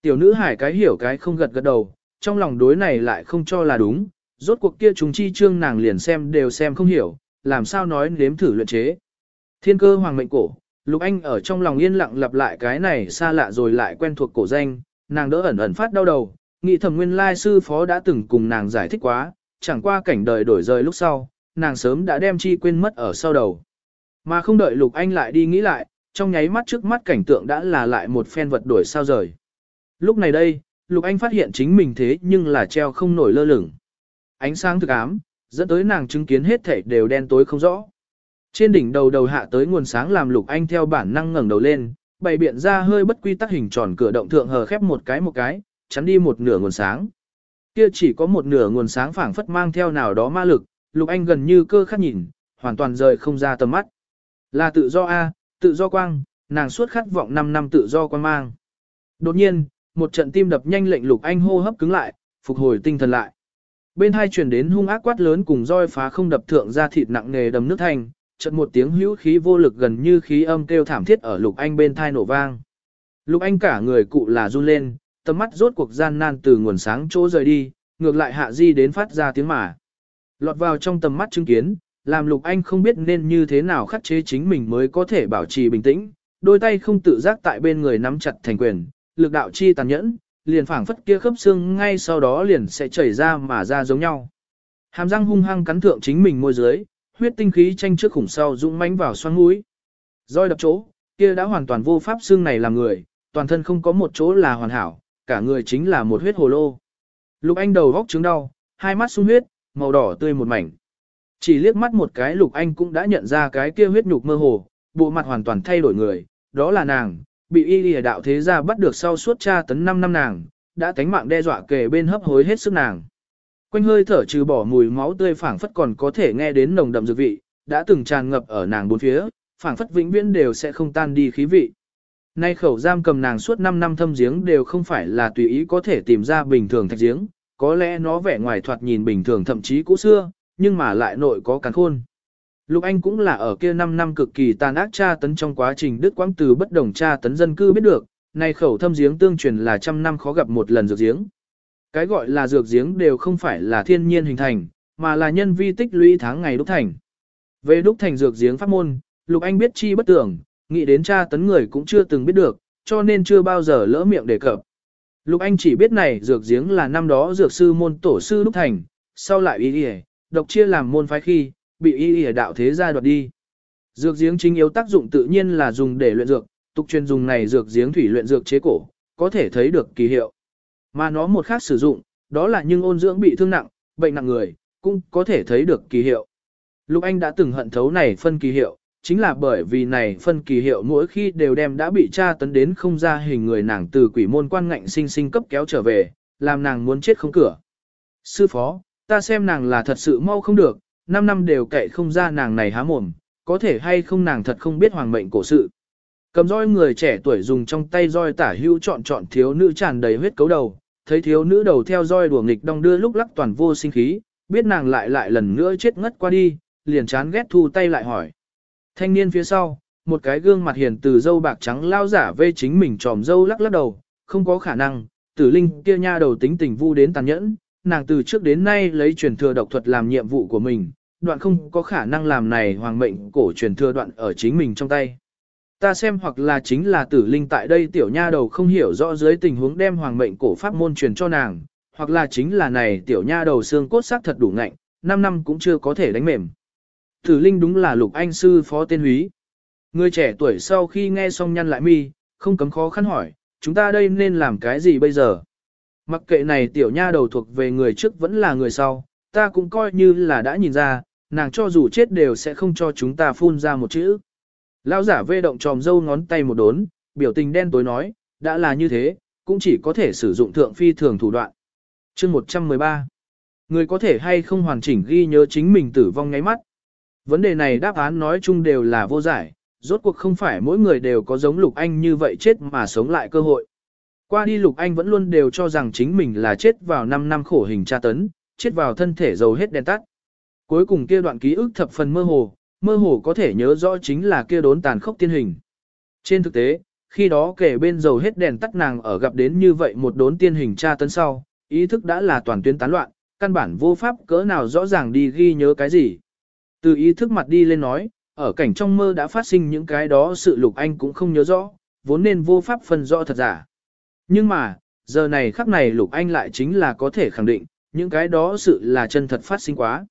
Tiểu nữ hải cái hiểu cái không gật gật đầu, trong lòng đối này lại không cho là đúng, rốt cuộc kia chúng chi trương nàng liền xem đều xem không hiểu, làm sao nói nếm thử luyện chế. Thiên cơ hoàng mệnh cổ, Lục Anh ở trong lòng yên lặng lặp lại cái này xa lạ rồi lại quen thuộc cổ danh, nàng đỡ ẩn ẩn phát đau đầu, nghĩ thẩm nguyên lai sư phó đã từng cùng nàng giải thích quá, chẳng qua cảnh đời đổi rời lúc sau, nàng sớm đã đem chi quên mất ở sau đầu. Mà không đợi Lục Anh lại đi nghĩ lại, trong nháy mắt trước mắt cảnh tượng đã là lại một phen vật đổi sao rời. Lúc này đây, Lục Anh phát hiện chính mình thế nhưng là treo không nổi lơ lửng. Ánh sáng thực ám, dẫn tới nàng chứng kiến hết thảy đều đen tối không rõ. Trên đỉnh đầu đầu hạ tới nguồn sáng làm Lục Anh theo bản năng ngẩng đầu lên, bày biện ra hơi bất quy tắc hình tròn cửa động thượng hờ khép một cái một cái, chắn đi một nửa nguồn sáng. Kia chỉ có một nửa nguồn sáng phảng phất mang theo nào đó ma lực, Lục Anh gần như cơ khát nhìn, hoàn toàn rời không ra tầm mắt. Là tự do A, tự do quang, nàng suốt khát vọng 5 năm tự do quang mang. Đột nhiên, một trận tim đập nhanh lệnh Lục Anh hô hấp cứng lại, phục hồi tinh thần lại. Bên hai truyền đến hung ác quát lớn cùng roi phá không đập thượng ra thịt nặng nề đầm nước thành, trận một tiếng hữu khí vô lực gần như khí âm kêu thảm thiết ở Lục Anh bên thai nổ vang. Lục Anh cả người cụ là run lên, tầm mắt rốt cuộc gian nan từ nguồn sáng chỗ rời đi, ngược lại hạ di đến phát ra tiếng mà. Lọt vào trong tầm mắt chứng kiến, làm Lục Anh không biết nên như thế nào khắc chế chính mình mới có thể bảo trì bình tĩnh, đôi tay không tự giác tại bên người nắm chặt thành quyền, lực đạo chi tàn nhẫn, liền phảng phất kia khớp xương ngay sau đó liền sẽ chảy ra mà ra giống nhau. Hàm răng hung hăng cắn thượng chính mình môi dưới, huyết tinh khí tranh trước khủng sau dũng mãnh vào xoang mũi. Roi đập chỗ, kia đã hoàn toàn vô pháp xương này làm người, toàn thân không có một chỗ là hoàn hảo, cả người chính là một huyết hồ lô. Lục Anh đầu góc trứng đau, hai mắt sung huyết, màu đỏ tươi một mảnh. Chỉ liếc mắt một cái Lục Anh cũng đã nhận ra cái kia huyết nhục mơ hồ, bộ mặt hoàn toàn thay đổi người, đó là nàng, bị y lìa đạo thế gia bắt được sau suốt tra tấn 5 năm nàng, đã tánh mạng đe dọa kề bên hấp hối hết sức nàng. Quanh hơi thở trừ bỏ mùi máu tươi phảng phất còn có thể nghe đến nồng đậm dược vị, đã từng tràn ngập ở nàng bốn phía, phảng phất vĩnh viễn đều sẽ không tan đi khí vị. Nay khẩu giam cầm nàng suốt 5 năm thâm giếng đều không phải là tùy ý có thể tìm ra bình thường thạch giếng, có lẽ nó vẻ ngoài thoạt nhìn bình thường thậm chí cũ xưa, nhưng mà lại nội có cắn khôn. Lục Anh cũng là ở kia 5 năm cực kỳ tàn ác tra tấn trong quá trình đức quãng từ bất đồng tra tấn dân cư biết được, nay khẩu thâm giếng tương truyền là trăm năm khó gặp một lần dược giếng. Cái gọi là dược giếng đều không phải là thiên nhiên hình thành, mà là nhân vi tích lũy tháng ngày đúc thành. Về đúc thành dược giếng pháp môn, Lục Anh biết chi bất tưởng, nghĩ đến tra tấn người cũng chưa từng biết được, cho nên chưa bao giờ lỡ miệng đề cập. Lục Anh chỉ biết này dược giếng là năm đó dược sư môn tổ sư đúc thành, sau lại y y, độc chia làm môn phái khi, bị y y đạo thế gia đoạt đi. Dược giếng chính yếu tác dụng tự nhiên là dùng để luyện dược, tục truyền dùng này dược giếng thủy luyện dược chế cổ, có thể thấy được kỳ hiệu. Mà nó một khác sử dụng, đó là nhưng ôn dưỡng bị thương nặng, bệnh nặng người, cũng có thể thấy được kỳ hiệu. Lục Anh đã từng hận thấu này phân kỳ hiệu, chính là bởi vì này phân kỳ hiệu mỗi khi đều đem đã bị tra tấn đến không ra hình người nàng từ quỷ môn quan ngạnh sinh sinh cấp kéo trở về, làm nàng muốn chết không cửa. Sư phó, ta xem nàng là thật sự mau không được, 5 năm đều kệ không ra nàng này há mồm, có thể hay không nàng thật không biết hoàng mệnh cổ sự. Cầm roi người trẻ tuổi dùng trong tay roi tả hữu chọn chọn thiếu nữ tràn đầy huyết cấu đầu, thấy thiếu nữ đầu theo roi đùa nghịch đong đưa lúc lắc toàn vô sinh khí, biết nàng lại lại lần nữa chết ngất qua đi, liền chán ghét thu tay lại hỏi. Thanh niên phía sau, một cái gương mặt hiền từ dâu bạc trắng lao giả vê chính mình tròm dâu lắc lắc đầu, không có khả năng, tử linh kia nha đầu tính tình vu đến tàn nhẫn, nàng từ trước đến nay lấy truyền thừa độc thuật làm nhiệm vụ của mình, đoạn không có khả năng làm này hoàng mệnh cổ truyền thừa đoạn ở chính mình trong tay. Ta xem hoặc là chính là tử linh tại đây tiểu nha đầu không hiểu rõ dưới tình huống đem hoàng mệnh cổ pháp môn truyền cho nàng, hoặc là chính là này tiểu nha đầu xương cốt xác thật đủ ngạnh, 5 năm cũng chưa có thể đánh mềm. Tử Linh đúng là lục anh sư phó tên húy. Người trẻ tuổi sau khi nghe xong nhăn lại mi, không cấm khó khăn hỏi, chúng ta đây nên làm cái gì bây giờ? Mặc kệ này tiểu nha đầu thuộc về người trước vẫn là người sau, ta cũng coi như là đã nhìn ra, nàng cho dù chết đều sẽ không cho chúng ta phun ra một chữ. Lão giả vê động tròm dâu ngón tay một đốn, biểu tình đen tối nói, đã là như thế, cũng chỉ có thể sử dụng thượng phi thường thủ đoạn. Chương 113 Người có thể hay không hoàn chỉnh ghi nhớ chính mình tử vong ngáy mắt. Vấn đề này đáp án nói chung đều là vô giải, rốt cuộc không phải mỗi người đều có giống Lục Anh như vậy chết mà sống lại cơ hội. Qua đi Lục Anh vẫn luôn đều cho rằng chính mình là chết vào 5 năm khổ hình tra tấn, chết vào thân thể dầu hết đèn tắt. Cuối cùng kia đoạn ký ức thập phần mơ hồ, mơ hồ có thể nhớ rõ chính là kia đốn tàn khốc tiên hình. Trên thực tế, khi đó kể bên dầu hết đèn tắt nàng ở gặp đến như vậy một đốn tiên hình tra tấn sau, ý thức đã là toàn tuyến tán loạn, căn bản vô pháp cỡ nào rõ ràng đi ghi nhớ cái gì. Từ ý thức mặt đi lên nói, ở cảnh trong mơ đã phát sinh những cái đó sự lục anh cũng không nhớ rõ, vốn nên vô pháp phân rõ thật giả. Nhưng mà, giờ này khắc này lục anh lại chính là có thể khẳng định, những cái đó sự là chân thật phát sinh quá.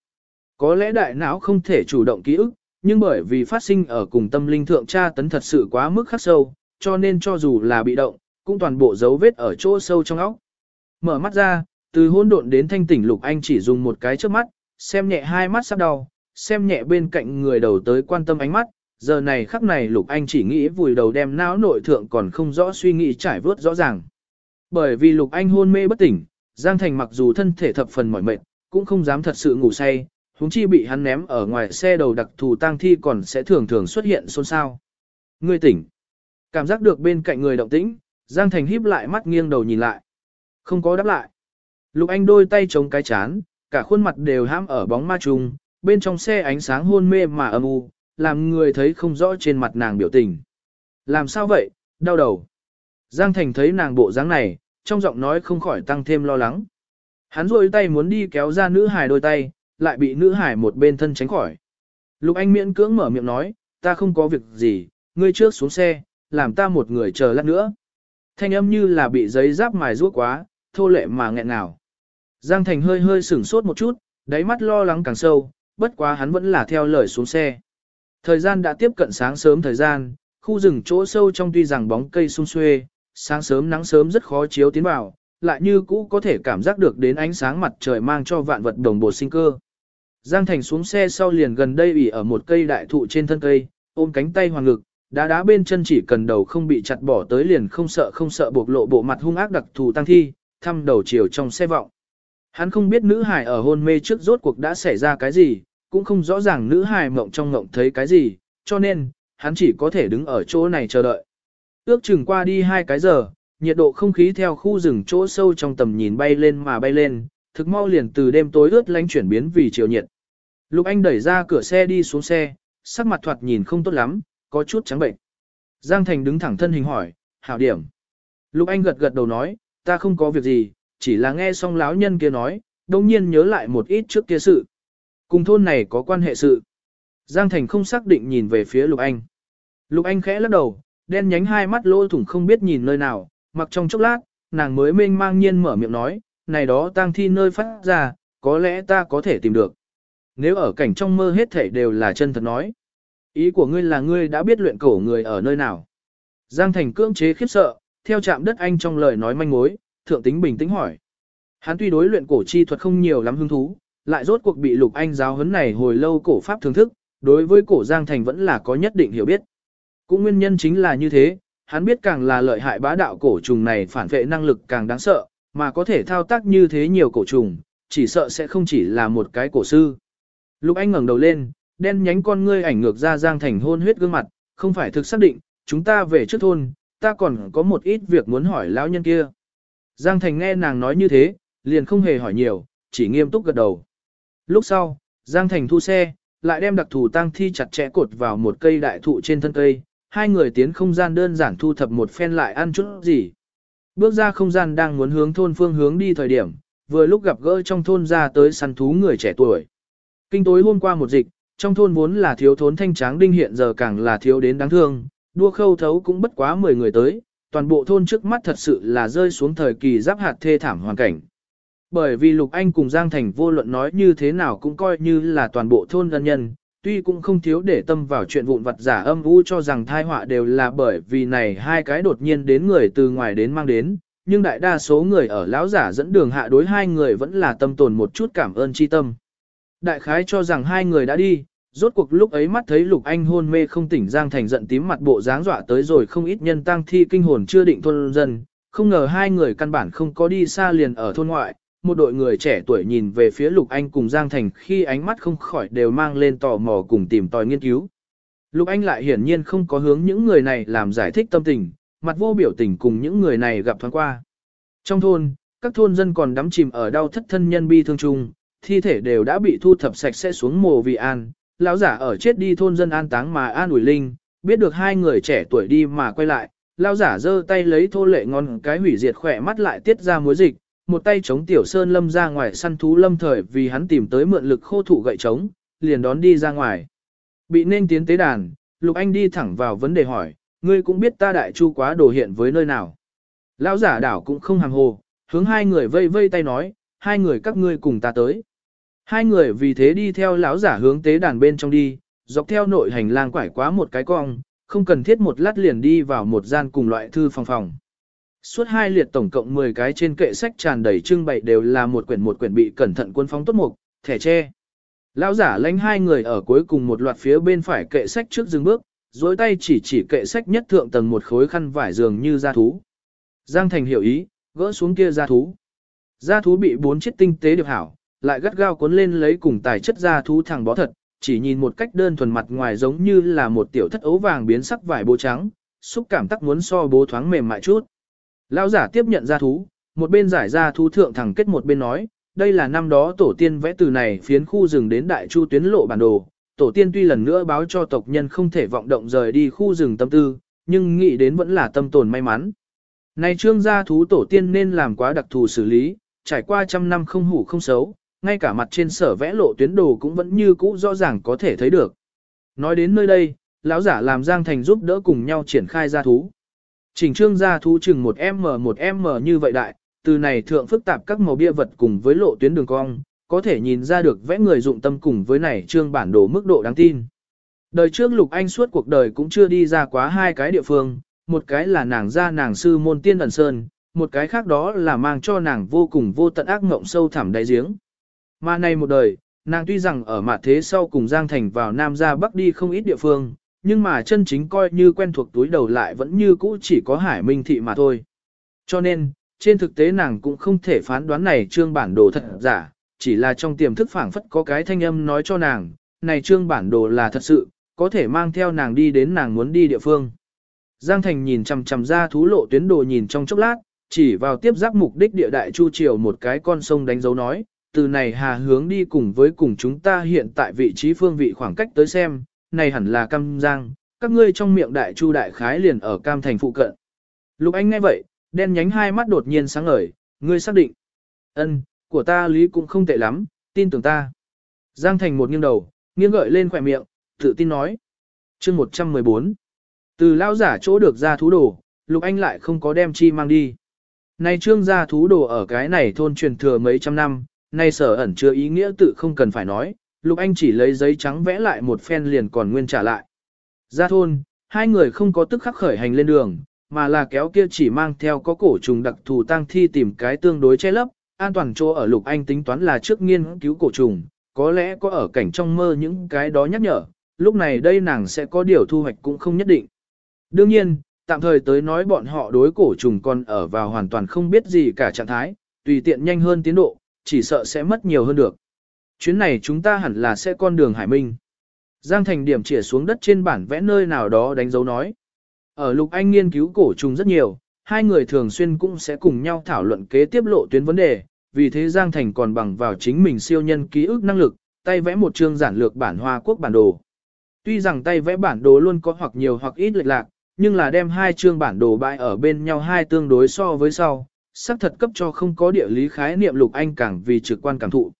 Có lẽ đại não không thể chủ động ký ức, nhưng bởi vì phát sinh ở cùng tâm linh thượng tra tấn thật sự quá mức khắc sâu, cho nên cho dù là bị động, cũng toàn bộ dấu vết ở chỗ sâu trong óc. Mở mắt ra, từ hỗn độn đến thanh tỉnh Lục Anh chỉ dùng một cái trước mắt, xem nhẹ hai mắt sắp đau, xem nhẹ bên cạnh người đầu tới quan tâm ánh mắt, giờ này khắc này Lục Anh chỉ nghĩ vùi đầu đem não nội thượng còn không rõ suy nghĩ trải vớt rõ ràng. Bởi vì Lục Anh hôn mê bất tỉnh, Giang Thành mặc dù thân thể thập phần mỏi mệt, cũng không dám thật sự ngủ say, huống chi bị hắn ném ở ngoài xe đầu đặc thù tang thi còn sẽ thường thường xuất hiện xôn xao. Ngươi tỉnh. Cảm giác được bên cạnh người động tĩnh, Giang Thành híp lại mắt nghiêng đầu nhìn lại. Không có đáp lại. Lục Anh đôi tay chống cái chán, cả khuôn mặt đều hãm ở bóng ma trùng, bên trong xe ánh sáng hôn mê mà âm u, làm người thấy không rõ trên mặt nàng biểu tình. Làm sao vậy, đau đầu. Giang Thành thấy nàng bộ dáng này, trong giọng nói không khỏi tăng thêm lo lắng. Hắn rôi tay muốn đi kéo ra nữ hải đôi tay, lại bị nữ hải một bên thân tránh khỏi. Lục Anh miễn cưỡng mở miệng nói, ta không có việc gì, ngươi trước xuống xe, làm ta một người chờ lát nữa. Thanh âm như là bị giấy giáp mài ruốc quá, thô lệ mà nghẹn nào. Giang Thành hơi hơi sửng sốt một chút, đáy mắt lo lắng càng sâu, bất quá hắn vẫn là theo lời xuống xe. Thời gian đã tiếp cận sáng sớm thời gian, khu rừng chỗ sâu trong tuy rằng bóng cây sung xuê, sáng sớm nắng sớm rất khó chiếu tiến vào, lại như cũ có thể cảm giác được đến ánh sáng mặt trời mang cho vạn vật đồng bộ sinh cơ. Giang Thành xuống xe sau liền gần đây ủy ở một cây đại thụ trên thân cây, ôm cánh tay hoàng ngực, đá đá bên chân chỉ cần đầu không bị chặt bỏ tới liền không sợ không sợ bộc lộ bộ mặt hung ác đặc thù tăng thi, thăm đầu chiều trong xe vọng. Hắn không biết nữ hải ở hôn mê trước rốt cuộc đã xảy ra cái gì, cũng không rõ ràng nữ hài mộng trong mộng thấy cái gì, cho nên, hắn chỉ có thể đứng ở chỗ này chờ đợi. Ước chừng qua đi hai cái giờ, nhiệt độ không khí theo khu rừng chỗ sâu trong tầm nhìn bay lên mà bay lên, thực mau liền từ đêm tối ướt lánh chuyển biến vì chiều nhiệt. Lục Anh đẩy ra cửa xe đi xuống xe, sắc mặt thoạt nhìn không tốt lắm, có chút trắng bệnh. Giang Thành đứng thẳng thân hình hỏi, hảo điểm. Lục Anh gật gật đầu nói, ta không có việc gì, chỉ là nghe xong lão nhân kia nói, đồng nhiên nhớ lại một ít trước kia sự. Cùng thôn này có quan hệ sự. Giang Thành không xác định nhìn về phía Lục Anh. Lục Anh khẽ lắc đầu, đen nhánh hai mắt lỗ thủng không biết nhìn nơi nào, mặc trong chốc lát, nàng mới mênh mang nhiên mở miệng nói, này đó tang thi nơi phát ra, có lẽ ta có thể tìm được. Nếu ở cảnh trong mơ hết thảy đều là chân thật nói. Ý của ngươi là ngươi đã biết luyện cổ người ở nơi nào. Giang Thành cưỡng chế khiếp sợ, theo chạm đất anh trong lời nói manh mối, thượng tính bình tĩnh hỏi. Hắn tuy đối luyện cổ chi thuật không nhiều lắm hứng thú, lại rốt cuộc bị lục anh giáo huấn này hồi lâu cổ pháp thưởng thức, đối với cổ Giang Thành vẫn là có nhất định hiểu biết. Cũng nguyên nhân chính là như thế, hắn biết càng là lợi hại bá đạo cổ trùng này phản vệ năng lực càng đáng sợ, mà có thể thao tác như thế nhiều cổ trùng, chỉ sợ sẽ không chỉ là một cái cổ sư. Lục Anh ngẩng đầu lên, đen nhánh con ngươi ảnh ngược ra Giang Thành hôn huyết gương mặt, không phải thực xác định, chúng ta về trước thôn, ta còn có một ít việc muốn hỏi lão nhân kia. Giang Thành nghe nàng nói như thế, liền không hề hỏi nhiều, chỉ nghiêm túc gật đầu. Lúc sau, Giang Thành thu xe, lại đem đặc thù tang thi chặt chẽ cột vào một cây đại thụ trên thân cây, hai người tiến không gian đơn giản thu thập một phen lại ăn chút gì. Bước ra không gian đang muốn hướng thôn phương hướng đi thời điểm, vừa lúc gặp gỡ trong thôn ra tới săn thú người trẻ tuổi. Kinh tối hôm qua một dịch, trong thôn vốn là thiếu thốn thanh tráng đinh hiện giờ càng là thiếu đến đáng thương, đua khâu thấu cũng bất quá 10 người tới, toàn bộ thôn trước mắt thật sự là rơi xuống thời kỳ giáp hạt thê thảm hoàn cảnh. Bởi vì Lục Anh cùng Giang Thành vô luận nói như thế nào cũng coi như là toàn bộ thôn dân nhân, tuy cũng không thiếu để tâm vào chuyện vụn vặt giả âm u cho rằng thai họa đều là bởi vì này hai cái đột nhiên đến người từ ngoài đến mang đến, nhưng đại đa số người ở lão giả dẫn đường hạ đối hai người vẫn là tâm tồn một chút cảm ơn chi tâm. Đại khái cho rằng hai người đã đi, rốt cuộc lúc ấy mắt thấy Lục Anh hôn mê không tỉnh Giang Thành giận tím mặt bộ dáng dọa tới rồi không ít nhân tang thi kinh hồn chưa định thôn dân, không ngờ hai người căn bản không có đi xa liền ở thôn ngoại, một đội người trẻ tuổi nhìn về phía Lục Anh cùng Giang Thành khi ánh mắt không khỏi đều mang lên tò mò cùng tìm tòi nghiên cứu. Lục Anh lại hiển nhiên không có hướng những người này làm giải thích tâm tình, mặt vô biểu tình cùng những người này gặp thoáng qua. Trong thôn, các thôn dân còn đắm chìm ở đau thất thân nhân bi thương chung, thi thể đều đã bị thu thập sạch sẽ xuống mồ vì an. Lão giả ở chết đi thôn dân an táng mà an ủi linh, biết được hai người trẻ tuổi đi mà quay lại, lão giả giơ tay lấy thô lệ ngon cái hủy diệt khỏe mắt lại tiết ra muối dịch, một tay chống tiểu sơn lâm ra ngoài săn thú lâm thời vì hắn tìm tới mượn lực khô thụ gậy trống, liền đón đi ra ngoài. Bị nên tiến tế đàn, Lục Anh đi thẳng vào vấn đề hỏi, ngươi cũng biết ta đại chu quá đồ hiện với nơi nào. Lão giả đảo cũng không hàng hồ, hướng hai người vây vây tay nói, hai người các ngươi cùng ta tới. Hai người vì thế đi theo lão giả hướng tế đàn bên trong đi, dọc theo nội hành lang quải quá một cái cong, không cần thiết một lát liền đi vào một gian cùng loại thư phòng phòng. Suốt hai liệt tổng cộng 10 cái trên kệ sách tràn đầy trưng bày đều là một quyển một quyển bị cẩn thận quân phóng tốt mục, thẻ tre. Lão giả lãnh hai người ở cuối cùng một loạt phía bên phải kệ sách trước dừng bước, dối tay chỉ chỉ kệ sách nhất thượng tầng một khối khăn vải dường như da thú. Giang Thành hiểu ý, gỡ xuống kia da thú. Da thú bị bốn chiếc tinh tế được hảo, lại gắt gao cuốn lên lấy cùng tài chất da thú thẳng bó thật, chỉ nhìn một cách đơn thuần mặt ngoài giống như là một tiểu thất ấu vàng biến sắc vải bố trắng, xúc cảm tắc muốn so bố thoáng mềm mại chút. Lão giả tiếp nhận ra thú, một bên giải ra thú thượng thẳng kết một bên nói, đây là năm đó tổ tiên vẽ từ này phiến khu rừng đến đại chu tuyến lộ bản đồ. Tổ tiên tuy lần nữa báo cho tộc nhân không thể vọng động rời đi khu rừng tâm tư, nhưng nghĩ đến vẫn là tâm tồn may mắn. Này trương gia thú tổ tiên nên làm quá đặc thù xử lý, trải qua trăm năm không hủ không xấu, ngay cả mặt trên sở vẽ lộ tuyến đồ cũng vẫn như cũ rõ ràng có thể thấy được. Nói đến nơi đây, lão giả làm Giang Thành giúp đỡ cùng nhau triển khai gia thú. Chỉnh trương gia thú chừng một m một m như vậy đại, từ này thượng phức tạp các màu bia vật cùng với lộ tuyến đường cong, có thể nhìn ra được vẽ người dụng tâm cùng với này trương bản đồ mức độ đáng tin. Đời trước Lục Anh suốt cuộc đời cũng chưa đi ra quá hai cái địa phương, một cái là nàng gia nàng sư môn tiên ẩn sơn, một cái khác đó là mang cho nàng vô cùng vô tận ác ngộng sâu thẳm đáy giếng. Mà này một đời, nàng tuy rằng ở mặt thế sau cùng Giang Thành vào Nam ra Bắc đi không ít địa phương, nhưng mà chân chính coi như quen thuộc túi đầu lại vẫn như cũ chỉ có hải minh thị mà thôi. Cho nên, trên thực tế nàng cũng không thể phán đoán này trương bản đồ thật giả, chỉ là trong tiềm thức phảng phất có cái thanh âm nói cho nàng, này trương bản đồ là thật sự, có thể mang theo nàng đi đến nàng muốn đi địa phương. Giang Thành nhìn chằm chằm ra thú lộ tuyến đồ nhìn trong chốc lát, chỉ vào tiếp giáp mục đích địa đại chu triều một cái con sông đánh dấu nói, từ này hà hướng đi cùng với cùng chúng ta hiện tại vị trí phương vị khoảng cách tới xem, này hẳn là cam giang, các ngươi trong miệng đại chu đại khái liền ở cam thành phụ cận. Lục Anh nghe vậy, đen nhánh hai mắt đột nhiên sáng ngời, ngươi xác định. ân của ta lý cũng không tệ lắm, tin tưởng ta. Giang Thành một nghiêng đầu, nghiêng gợi lên khỏe miệng, tự tin nói. chương 114. Từ lao giả chỗ được ra thú đồ, Lục Anh lại không có đem chi mang đi. Này trương gia thú đồ ở cái này thôn truyền thừa mấy trăm năm, nay sở ẩn chưa ý nghĩa tự không cần phải nói, Lục Anh chỉ lấy giấy trắng vẽ lại một phen liền còn nguyên trả lại. Ra thôn, hai người không có tức khắc khởi hành lên đường, mà là kéo kia chỉ mang theo có cổ trùng đặc thù tang thi tìm cái tương đối che lấp, an toàn chỗ ở Lục Anh tính toán là trước nghiên cứu cổ trùng, có lẽ có ở cảnh trong mơ những cái đó nhắc nhở, lúc này đây nàng sẽ có điều thu hoạch cũng không nhất định. Đương nhiên, tạm thời tới nói bọn họ đối cổ trùng còn ở vào hoàn toàn không biết gì cả trạng thái, tùy tiện nhanh hơn tiến độ, chỉ sợ sẽ mất nhiều hơn được. Chuyến này chúng ta hẳn là sẽ con đường Hải Minh. Giang Thành điểm chỉ xuống đất trên bản vẽ nơi nào đó đánh dấu nói. Ở Lục Anh nghiên cứu cổ trùng rất nhiều, hai người thường xuyên cũng sẽ cùng nhau thảo luận kế tiếp lộ tuyến vấn đề, vì thế Giang Thành còn bằng vào chính mình siêu nhân ký ức năng lực, tay vẽ một chương giản lược bản Hoa Quốc bản đồ. Tuy rằng tay vẽ bản đồ luôn có hoặc nhiều hoặc ít lệch lạc, nhưng là đem hai chương bản đồ bãi ở bên nhau hai tương đối so với sau, xác thật cấp cho không có địa lý khái niệm Lục Anh càng vì trực quan cảm thụ.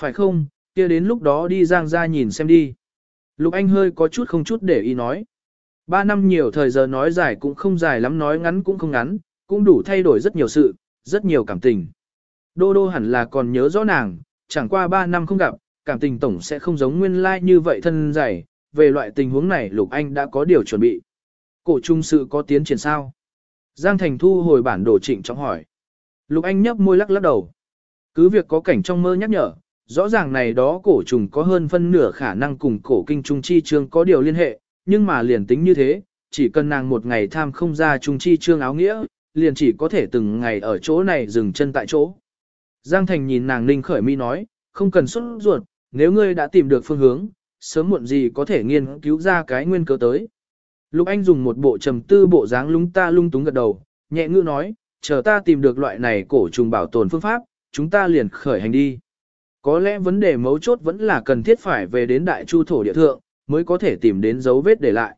Phải không, kia đến lúc đó đi Giang ra nhìn xem đi. Lục Anh hơi có chút không chút để ý nói. Ba năm nhiều thời giờ nói dài cũng không dài lắm nói ngắn cũng không ngắn, cũng đủ thay đổi rất nhiều sự, rất nhiều cảm tình. Đô đô hẳn là còn nhớ rõ nàng, chẳng qua ba năm không gặp, cảm tình tổng sẽ không giống nguyên lai like như vậy thân dày, về loại tình huống này Lục Anh đã có điều chuẩn bị. Cổ trung sự có tiến triển sao? Giang Thành thu hồi bản đồ trịnh trọng hỏi. Lục Anh nhấp môi lắc lắc đầu. Cứ việc có cảnh trong mơ nhắc nhở, rõ ràng này đó cổ trùng có hơn phân nửa khả năng cùng cổ kinh trung chi trương có điều liên hệ, nhưng mà liền tính như thế, chỉ cần nàng một ngày tham không ra trung chi trương áo nghĩa, liền chỉ có thể từng ngày ở chỗ này dừng chân tại chỗ. Giang Thành nhìn nàng ninh khởi mi nói, không cần xuất ruột, nếu ngươi đã tìm được phương hướng, sớm muộn gì có thể nghiên cứu ra cái nguyên cớ tới. Lục Anh dùng một bộ trầm tư bộ dáng lung ta lung túng gật đầu, nhẹ ngữ nói, chờ ta tìm được loại này cổ trùng bảo tồn phương pháp, chúng ta liền khởi hành đi. Có lẽ vấn đề mấu chốt vẫn là cần thiết phải về đến đại chu thổ địa thượng, mới có thể tìm đến dấu vết để lại.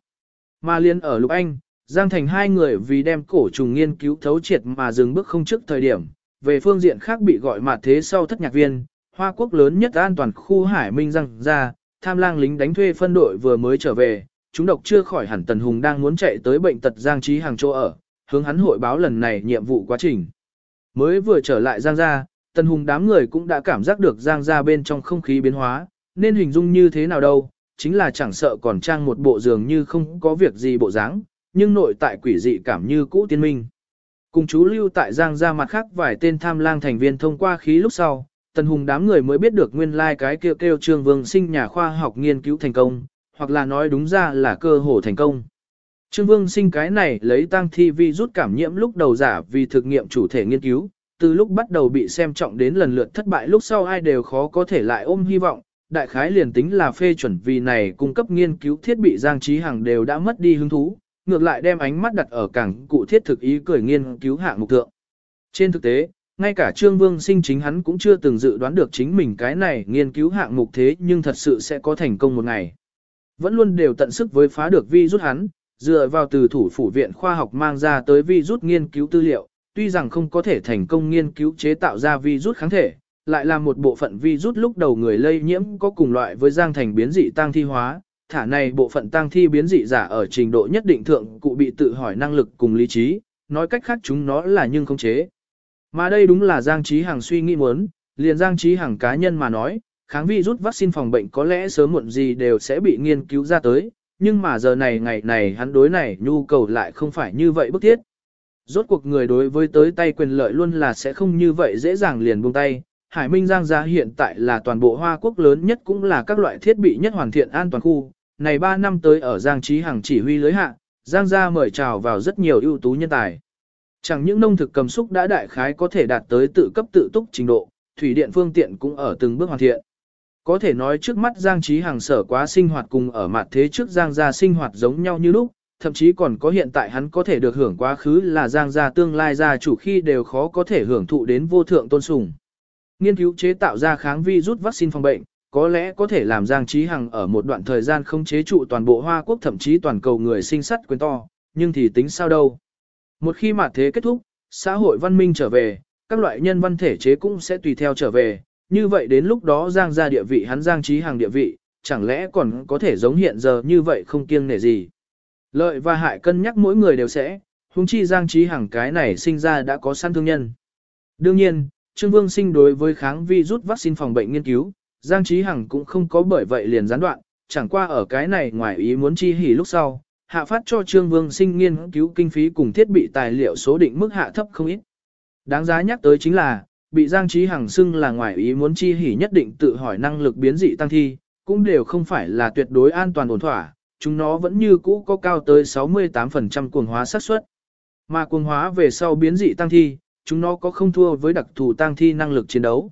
Mà liên ở Lục Anh, Giang Thành hai người vì đem cổ trùng nghiên cứu thấu triệt mà dừng bước không trước thời điểm, về phương diện khác bị gọi mặt thế sau thất nhạc viên, Hoa Quốc lớn nhất an toàn khu Hải Minh răng ra, tham lang lính đánh thuê phân đội vừa mới trở về, chúng độc chưa khỏi hẳn Tần Hùng đang muốn chạy tới bệnh tật Giang Trí hàng chỗ ở, hướng hắn hội báo lần này nhiệm vụ quá trình. Mới vừa trở lại Giang gia, Tần Hùng đám người cũng đã cảm giác được Giang gia bên trong không khí biến hóa, nên hình dung như thế nào đâu, chính là chẳng sợ còn trang một bộ giường như không có việc gì bộ dáng, nhưng nội tại quỷ dị cảm như cũ tiên minh. Cùng chú lưu tại Giang gia mặt khác vài tên tham lang thành viên thông qua khí lúc sau, Tần Hùng đám người mới biết được nguyên lai like cái kêu kêu Trương Vương sinh nhà khoa học nghiên cứu thành công, hoặc là nói đúng ra là cơ hồ thành công. Trương Vương sinh cái này lấy tăng thi vi rút cảm nhiễm lúc đầu giả vì thực nghiệm chủ thể nghiên cứu, từ lúc bắt đầu bị xem trọng đến lần lượt thất bại lúc sau ai đều khó có thể lại ôm hy vọng, đại khái liền tính là phê chuẩn vì này cung cấp nghiên cứu thiết bị Giang Trí Hằng đều đã mất đi hứng thú, ngược lại đem ánh mắt đặt ở cảng cụ thiết thực ý cười nghiên cứu hạng mục tượng Trên thực tế, ngay cả Trương Vương sinh chính hắn cũng chưa từng dự đoán được chính mình cái này nghiên cứu hạng mục thế nhưng thật sự sẽ có thành công một ngày. Vẫn luôn đều tận sức với phá được vi rút hắn, dựa vào từ thủ phủ viện khoa học mang ra tới vi rút nghiên cứu tư liệu, tuy rằng không có thể thành công nghiên cứu chế tạo ra virus kháng thể, lại là một bộ phận virus lúc đầu người lây nhiễm có cùng loại với giang thành biến dị tăng thi hóa, thả này bộ phận tăng thi biến dị giả ở trình độ nhất định thượng cụ bị tự hỏi năng lực cùng lý trí, nói cách khác chúng nó là nhưng không chế. Mà đây đúng là Giang Trí Hằng suy nghĩ muốn, liền Giang Trí Hằng cá nhân mà nói, kháng vi rút vaccine phòng bệnh có lẽ sớm muộn gì đều sẽ bị nghiên cứu ra tới, nhưng mà giờ này ngày này hắn đối này nhu cầu lại không phải như vậy bức thiết. Rốt cuộc người đối với tới tay quyền lợi luôn là sẽ không như vậy dễ dàng liền buông tay. Hải Minh Giang gia hiện tại là toàn bộ Hoa Quốc lớn nhất cũng là các loại thiết bị nhất hoàn thiện an toàn khu. Này 3 năm tới ở Giang Trí Hằng chỉ huy lưới hạ, Giang gia mời chào vào rất nhiều ưu tú nhân tài. Chẳng những nông thực cầm xúc đã đại khái có thể đạt tới tự cấp tự túc trình độ, thủy điện phương tiện cũng ở từng bước hoàn thiện. Có thể nói trước mắt Giang Trí Hằng sở quá sinh hoạt cùng ở mặt thế trước Giang gia sinh hoạt giống nhau như lúc, thậm chí còn có hiện tại hắn có thể được hưởng quá khứ là Giang gia tương lai gia chủ khi đều khó có thể hưởng thụ đến vô thượng tôn sùng. Nghiên cứu chế tạo ra kháng vi rút vaccine phòng bệnh, có lẽ có thể làm Giang Trí Hằng ở một đoạn thời gian không chế trụ toàn bộ Hoa Quốc thậm chí toàn cầu người sinh sắt quyền to, nhưng thì tính sao đâu. Một khi mà thế kết thúc, xã hội văn minh trở về, các loại nhân văn thể chế cũng sẽ tùy theo trở về, như vậy đến lúc đó Giang ra địa vị hắn Giang trí hàng địa vị, chẳng lẽ còn có thể giống hiện giờ như vậy không kiêng nể gì. Lợi và hại cân nhắc mỗi người đều sẽ, huống chi Giang trí hàng cái này sinh ra đã có săn thương nhân. Đương nhiên, Trương Vương sinh đối với kháng vi rút vaccine phòng bệnh nghiên cứu, Giang Trí Hằng cũng không có bởi vậy liền gián đoạn, chẳng qua ở cái này ngoài ý muốn chi hỉ lúc sau, hạ phát cho Trương Vương sinh nghiên cứu kinh phí cùng thiết bị tài liệu số định mức hạ thấp không ít. Đáng giá nhắc tới chính là, bị Giang Trí Hằng xưng là ngoài ý muốn chi hỉ nhất định tự hỏi năng lực biến dị tăng thi, cũng đều không phải là tuyệt đối an toàn ổn thỏa, chúng nó vẫn như cũ có cao tới 68% cuồng hóa xác suất. Mà cuồng hóa về sau biến dị tăng thi, chúng nó có không thua với đặc thù tăng thi năng lực chiến đấu.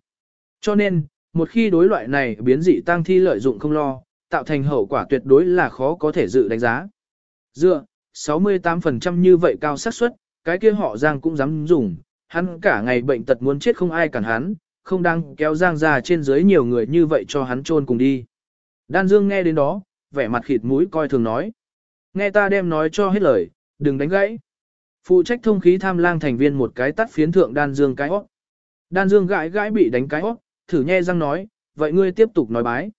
Cho nên, một khi đối loại này biến dị tăng thi lợi dụng không lo, tạo thành hậu quả tuyệt đối là khó có thể dự đánh giá. Dựa, 68% như vậy cao xác suất, cái kia họ Giang cũng dám dùng, hắn cả ngày bệnh tật muốn chết không ai cản hắn, không đang kéo Giang ra trên dưới nhiều người như vậy cho hắn chôn cùng đi. Đan Dương nghe đến đó, vẻ mặt khịt mũi coi thường nói. Nghe ta đem nói cho hết lời, đừng đánh gãy. Phụ trách thông khí tham lang thành viên một cái tắt phiến thượng Đan Dương cái hót. Đan Dương gãi gãi bị đánh cái hót, thử nghe Giang nói, vậy ngươi tiếp tục nói bái.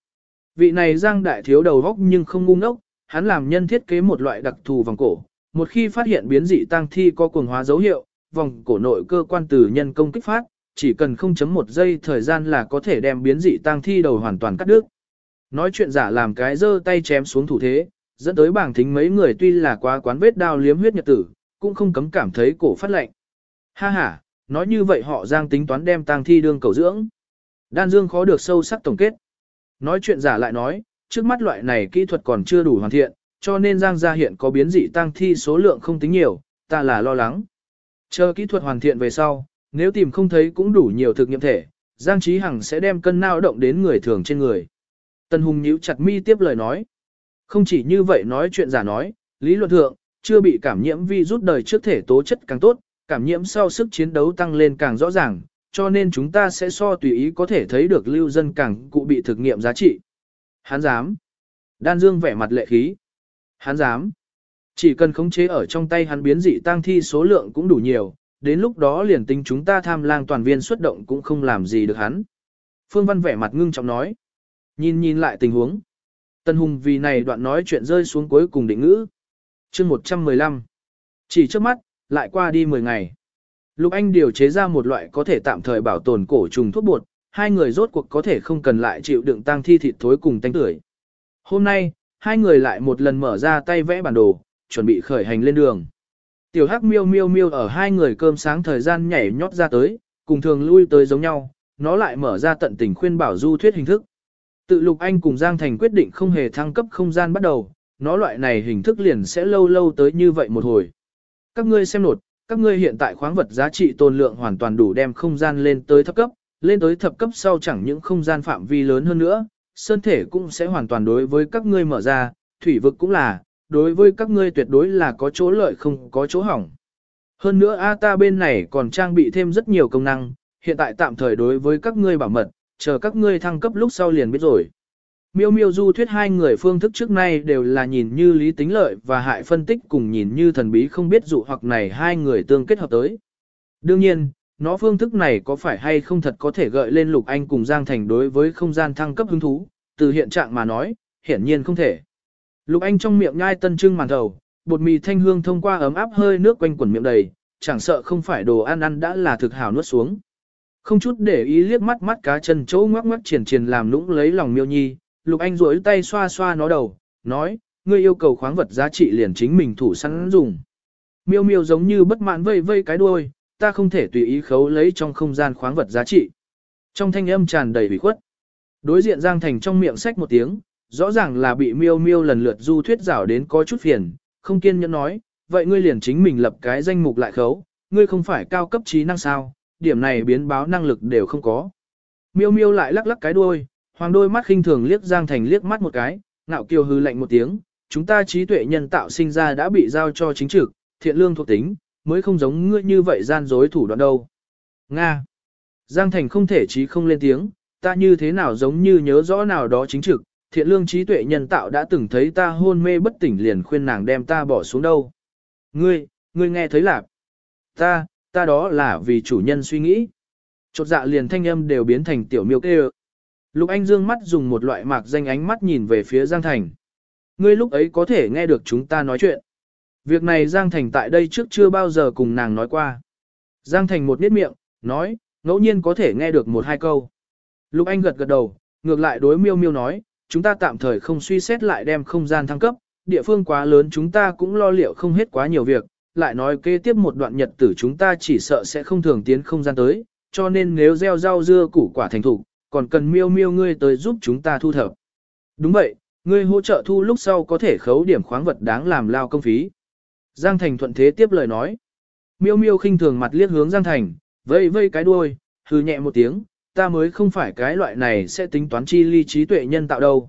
Vị này Giang đại thiếu đầu góc nhưng không ngu ngốc, hắn làm nhân thiết kế một loại đặc thù vòng cổ. Một khi phát hiện biến dị tăng thi có cuồng hóa dấu hiệu, vòng cổ nội cơ quan từ nhân công kích phát, chỉ cần 0.1 giây thời gian là có thể đem biến dị tăng thi đầu hoàn toàn cắt đứt. Nói chuyện giả làm cái giơ tay chém xuống thủ thế, dẫn tới bảng thính mấy người tuy là quá quán vết đao liếm huyết nhật tử, cũng không cấm cảm thấy cổ phát lạnh. Ha ha, nói như vậy họ giang tính toán đem tang thi đương cầu dưỡng. Đan Dương khó được sâu sắc tổng kết. Nói chuyện giả lại nói, trước mắt loại này kỹ thuật còn chưa đủ hoàn thiện, cho nên giang gia hiện có biến dị tang thi số lượng không tính nhiều, ta là lo lắng. Chờ kỹ thuật hoàn thiện về sau, nếu tìm không thấy cũng đủ nhiều thực nghiệm thể, Giang Trí Hằng sẽ đem cân nao động đến người thường trên người. Tân Hùng nhíu chặt mi tiếp lời nói. Không chỉ như vậy nói chuyện giả nói, lý luận thượng, chưa bị cảm nhiễm vi rút đời trước thể tố chất càng tốt, cảm nhiễm sau sức chiến đấu tăng lên càng rõ ràng, cho nên chúng ta sẽ so tùy ý có thể thấy được lưu dân càng cụ bị thực nghiệm giá trị. Hán dám. Đan Dương vẻ mặt lệ khí. Hán dám. Chỉ cần khống chế ở trong tay hắn biến dị tăng thi số lượng cũng đủ nhiều, đến lúc đó liền tính chúng ta tham lang toàn viên xuất động cũng không làm gì được hắn. Phương Văn vẻ mặt ngưng trọng nói. Nhìn nhìn lại tình huống. Tân Hùng vì này đoạn nói chuyện rơi xuống cuối cùng định ngữ. chương 115. Chỉ trước mắt, lại qua đi 10 ngày. Lục Anh điều chế ra một loại có thể tạm thời bảo tồn cổ trùng thuốc bột, hai người rốt cuộc có thể không cần lại chịu đựng tang thi thịt thối cùng tanh tưởi. Hôm nay, hai người lại một lần mở ra tay vẽ bản đồ, chuẩn bị khởi hành lên đường. Tiểu Hắc miêu miêu miêu ở hai người cơm sáng thời gian nhảy nhót ra tới, cùng thường lui tới giống nhau, nó lại mở ra tận tình khuyên bảo du thuyết hình thức. Tự Lục Anh cùng Giang Thành quyết định không hề thăng cấp không gian bắt đầu, nó loại này hình thức liền sẽ lâu lâu tới như vậy một hồi. Các ngươi xem nột, các ngươi hiện tại khoáng vật giá trị tồn lượng hoàn toàn đủ đem không gian lên tới thấp cấp, lên tới thập cấp sau chẳng những không gian phạm vi lớn hơn nữa, sơn thể cũng sẽ hoàn toàn đối với các ngươi mở ra, thủy vực cũng là, đối với các ngươi tuyệt đối là có chỗ lợi không có chỗ hỏng. Hơn nữa A ta bên này còn trang bị thêm rất nhiều công năng, hiện tại tạm thời đối với các ngươi bảo mật, chờ các ngươi thăng cấp lúc sau liền biết rồi. Miêu miêu du thuyết hai người phương thức trước nay đều là nhìn như lý tính lợi và hại phân tích cùng nhìn như thần bí không biết dụ hoặc này hai người tương kết hợp tới. Đương nhiên, nó phương thức này có phải hay không thật có thể gợi lên Lục Anh cùng Giang Thành đối với không gian thăng cấp hứng thú, từ hiện trạng mà nói, hiển nhiên không thể. Lục Anh trong miệng nhai tân trưng màn thầu, bột mì thanh hương thông qua ấm áp hơi nước quanh quần miệng đầy, chẳng sợ không phải đồ ăn ăn đã là thực hảo nuốt xuống. Không chút để ý liếc mắt mắt cá chân chỗ ngoắc ngoắc triển triển làm lũng lấy lòng miêu nhi, Lục Anh duỗi tay xoa xoa nó đầu, nói, ngươi yêu cầu khoáng vật giá trị liền chính mình thủ sẵn dùng. Miêu miêu giống như bất mãn vây vây cái đuôi, ta không thể tùy ý khấu lấy trong không gian khoáng vật giá trị. Trong thanh âm tràn đầy ủy khuất. Đối diện Giang Thành trong miệng sách một tiếng, rõ ràng là bị miêu miêu lần lượt du thuyết rảo đến có chút phiền, không kiên nhẫn nói, vậy ngươi liền chính mình lập cái danh mục lại khấu, ngươi không phải cao cấp trí năng sao, điểm này biến báo năng lực đều không có. Miêu miêu lại lắc lắc cái đuôi, hoàng đôi mắt khinh thường liếc Giang Thành liếc mắt một cái, ngạo kiều hư lạnh một tiếng, chúng ta trí tuệ nhân tạo sinh ra đã bị giao cho chính trực, thiện lương thuộc tính, mới không giống ngươi như vậy gian dối thủ đoạn đâu. Nga. Giang Thành không thể trí không lên tiếng, ta như thế nào giống như nhớ rõ nào đó chính trực, thiện lương trí tuệ nhân tạo đã từng thấy ta hôn mê bất tỉnh liền khuyên nàng đem ta bỏ xuống đâu. Ngươi, ngươi nghe thấy lạc. Ta, ta đó là vì chủ nhân suy nghĩ. Chột dạ liền thanh âm đều biến thành tiểu miêu kêu. Lục Anh dương mắt dùng một loại mạc danh ánh mắt nhìn về phía Giang Thành. Ngươi lúc ấy có thể nghe được chúng ta nói chuyện. Việc này Giang Thành tại đây trước chưa bao giờ cùng nàng nói qua. Giang Thành một niết miệng, nói, ngẫu nhiên có thể nghe được một hai câu. Lục Anh gật gật đầu, ngược lại đối miêu miêu nói, chúng ta tạm thời không suy xét lại đem không gian thăng cấp, địa phương quá lớn chúng ta cũng lo liệu không hết quá nhiều việc, lại nói kế tiếp một đoạn nhật tử chúng ta chỉ sợ sẽ không thường tiến không gian tới, cho nên nếu gieo rau dưa củ quả thành thủ, còn cần miêu miêu ngươi tới giúp chúng ta thu thập. Đúng vậy, ngươi hỗ trợ thu lúc sau có thể khấu điểm khoáng vật đáng làm lao công phí. Giang Thành thuận thế tiếp lời nói. Miêu miêu khinh thường mặt liếc hướng Giang Thành, vây vây cái đuôi, hư nhẹ một tiếng, ta mới không phải cái loại này sẽ tính toán chi ly trí tuệ nhân tạo đâu.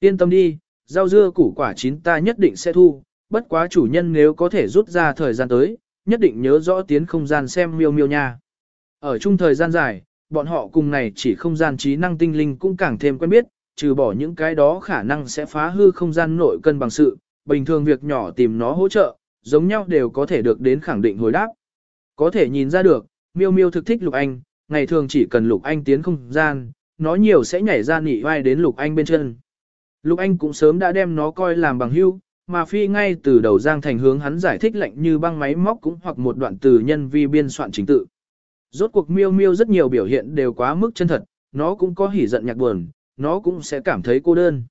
Yên tâm đi, rau dưa củ quả chín ta nhất định sẽ thu, bất quá chủ nhân nếu có thể rút ra thời gian tới, nhất định nhớ rõ tiến không gian xem miêu miêu nha. Ở chung thời gian dài, bọn họ cùng này chỉ không gian trí năng tinh linh cũng càng thêm quen biết, trừ bỏ những cái đó khả năng sẽ phá hư không gian nội cân bằng sự, bình thường việc nhỏ tìm nó hỗ trợ, giống nhau đều có thể được đến khẳng định hồi đáp. Có thể nhìn ra được, miêu miêu thực thích Lục Anh, ngày thường chỉ cần Lục Anh tiến không gian, nó nhiều sẽ nhảy ra nỉ vai đến Lục Anh bên chân. Lục Anh cũng sớm đã đem nó coi làm bằng hữu, mà phi ngay từ đầu Giang Thành hướng hắn giải thích lệnh như băng máy móc cũng hoặc một đoạn từ nhân vi biên soạn chính tự. Rốt cuộc miêu miêu rất nhiều biểu hiện đều quá mức chân thật, nó cũng có hỉ giận nhạc buồn, nó cũng sẽ cảm thấy cô đơn.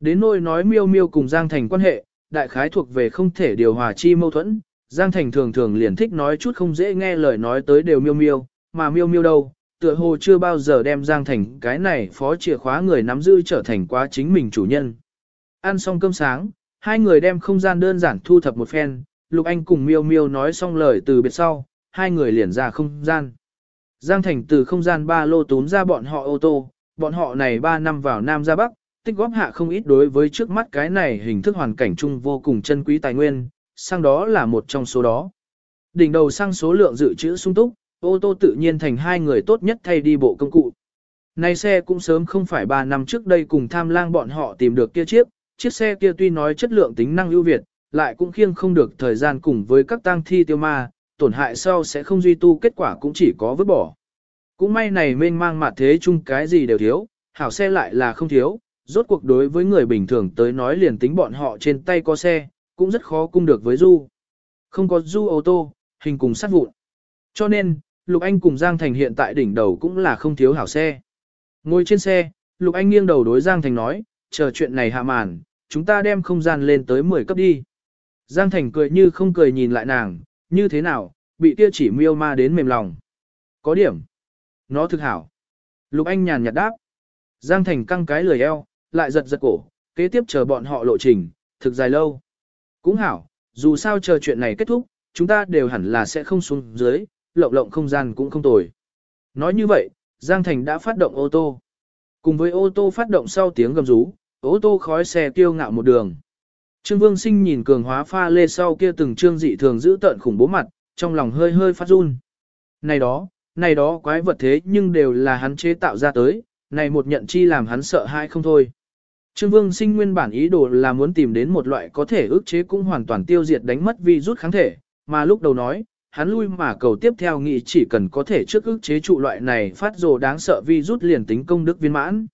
Đến nỗi nói miêu miêu cùng Giang Thành quan hệ, đại khái thuộc về không thể điều hòa chi mâu thuẫn, Giang Thành thường thường liền thích nói chút không dễ nghe lời nói tới đều miêu miêu, mà miêu miêu đâu, tựa hồ chưa bao giờ đem Giang Thành cái này phó chìa khóa người nắm giữ trở thành quá chính mình chủ nhân. Ăn xong cơm sáng, hai người đem không gian đơn giản thu thập một phen, Lục Anh cùng miêu miêu nói xong lời từ biệt sau, hai người liền ra không gian. Giang Thành từ không gian ba lô tốn ra bọn họ ô tô, bọn họ này ba năm vào Nam ra Bắc, tích góp hạ không ít đối với trước mắt cái này hình thức hoàn cảnh chung vô cùng chân quý tài nguyên, sang đó là một trong số đó. Đỉnh đầu sang số lượng dự trữ sung túc, ô tô tự nhiên thành hai người tốt nhất thay đi bộ công cụ. Này xe cũng sớm không phải 3 năm trước đây cùng tham lang bọn họ tìm được kia chiếc, chiếc xe kia tuy nói chất lượng tính năng ưu việt, lại cũng khiêng không được thời gian cùng với các tang thi tiêu ma, tổn hại sau sẽ không duy tu kết quả cũng chỉ có vứt bỏ. Cũng may này mênh mang mặt thế chung cái gì đều thiếu, hảo xe lại là không thiếu, rốt cuộc đối với người bình thường tới nói liền tính bọn họ trên tay có xe, cũng rất khó cung được với du. Không có du ô tô, hình cùng sát vụn. Cho nên, Lục Anh cùng Giang Thành hiện tại đỉnh đầu cũng là không thiếu hảo xe. Ngồi trên xe, Lục Anh nghiêng đầu đối Giang Thành nói, chờ chuyện này hạ màn, chúng ta đem không gian lên tới 10 cấp đi. Giang Thành cười như không cười nhìn lại nàng, như thế nào, bị kia chỉ miêu ma đến mềm lòng. Có điểm. Nó thực hảo. Lục Anh nhàn nhạt đáp. Giang Thành căng cái lười eo, lại giật giật cổ, kế tiếp chờ bọn họ lộ trình, thực dài lâu. Cũng hảo, dù sao chờ chuyện này kết thúc, chúng ta đều hẳn là sẽ không xuống dưới, lộng lộng không gian cũng không tồi. Nói như vậy, Giang Thành đã phát động ô tô. Cùng với ô tô phát động sau tiếng gầm rú, ô tô khói xe tiêu ngạo một đường. Trương Vương Sinh nhìn cường hóa pha lê sau kia từng trương dị thường giữ tận khủng bố mặt, trong lòng hơi hơi phát run. Này đó, này đó quái vật thế nhưng đều là hắn chế tạo ra tới, này một nhận chi làm hắn sợ hãi không thôi. Trương Vương Sinh nguyên bản ý đồ là muốn tìm đến một loại có thể ức chế cũng hoàn toàn tiêu diệt đánh mất virus kháng thể, mà lúc đầu nói, hắn lui mà cầu tiếp theo nghĩ chỉ cần có thể trước ức chế trụ loại này phát rồ đáng sợ virus liền tính công đức viên mãn.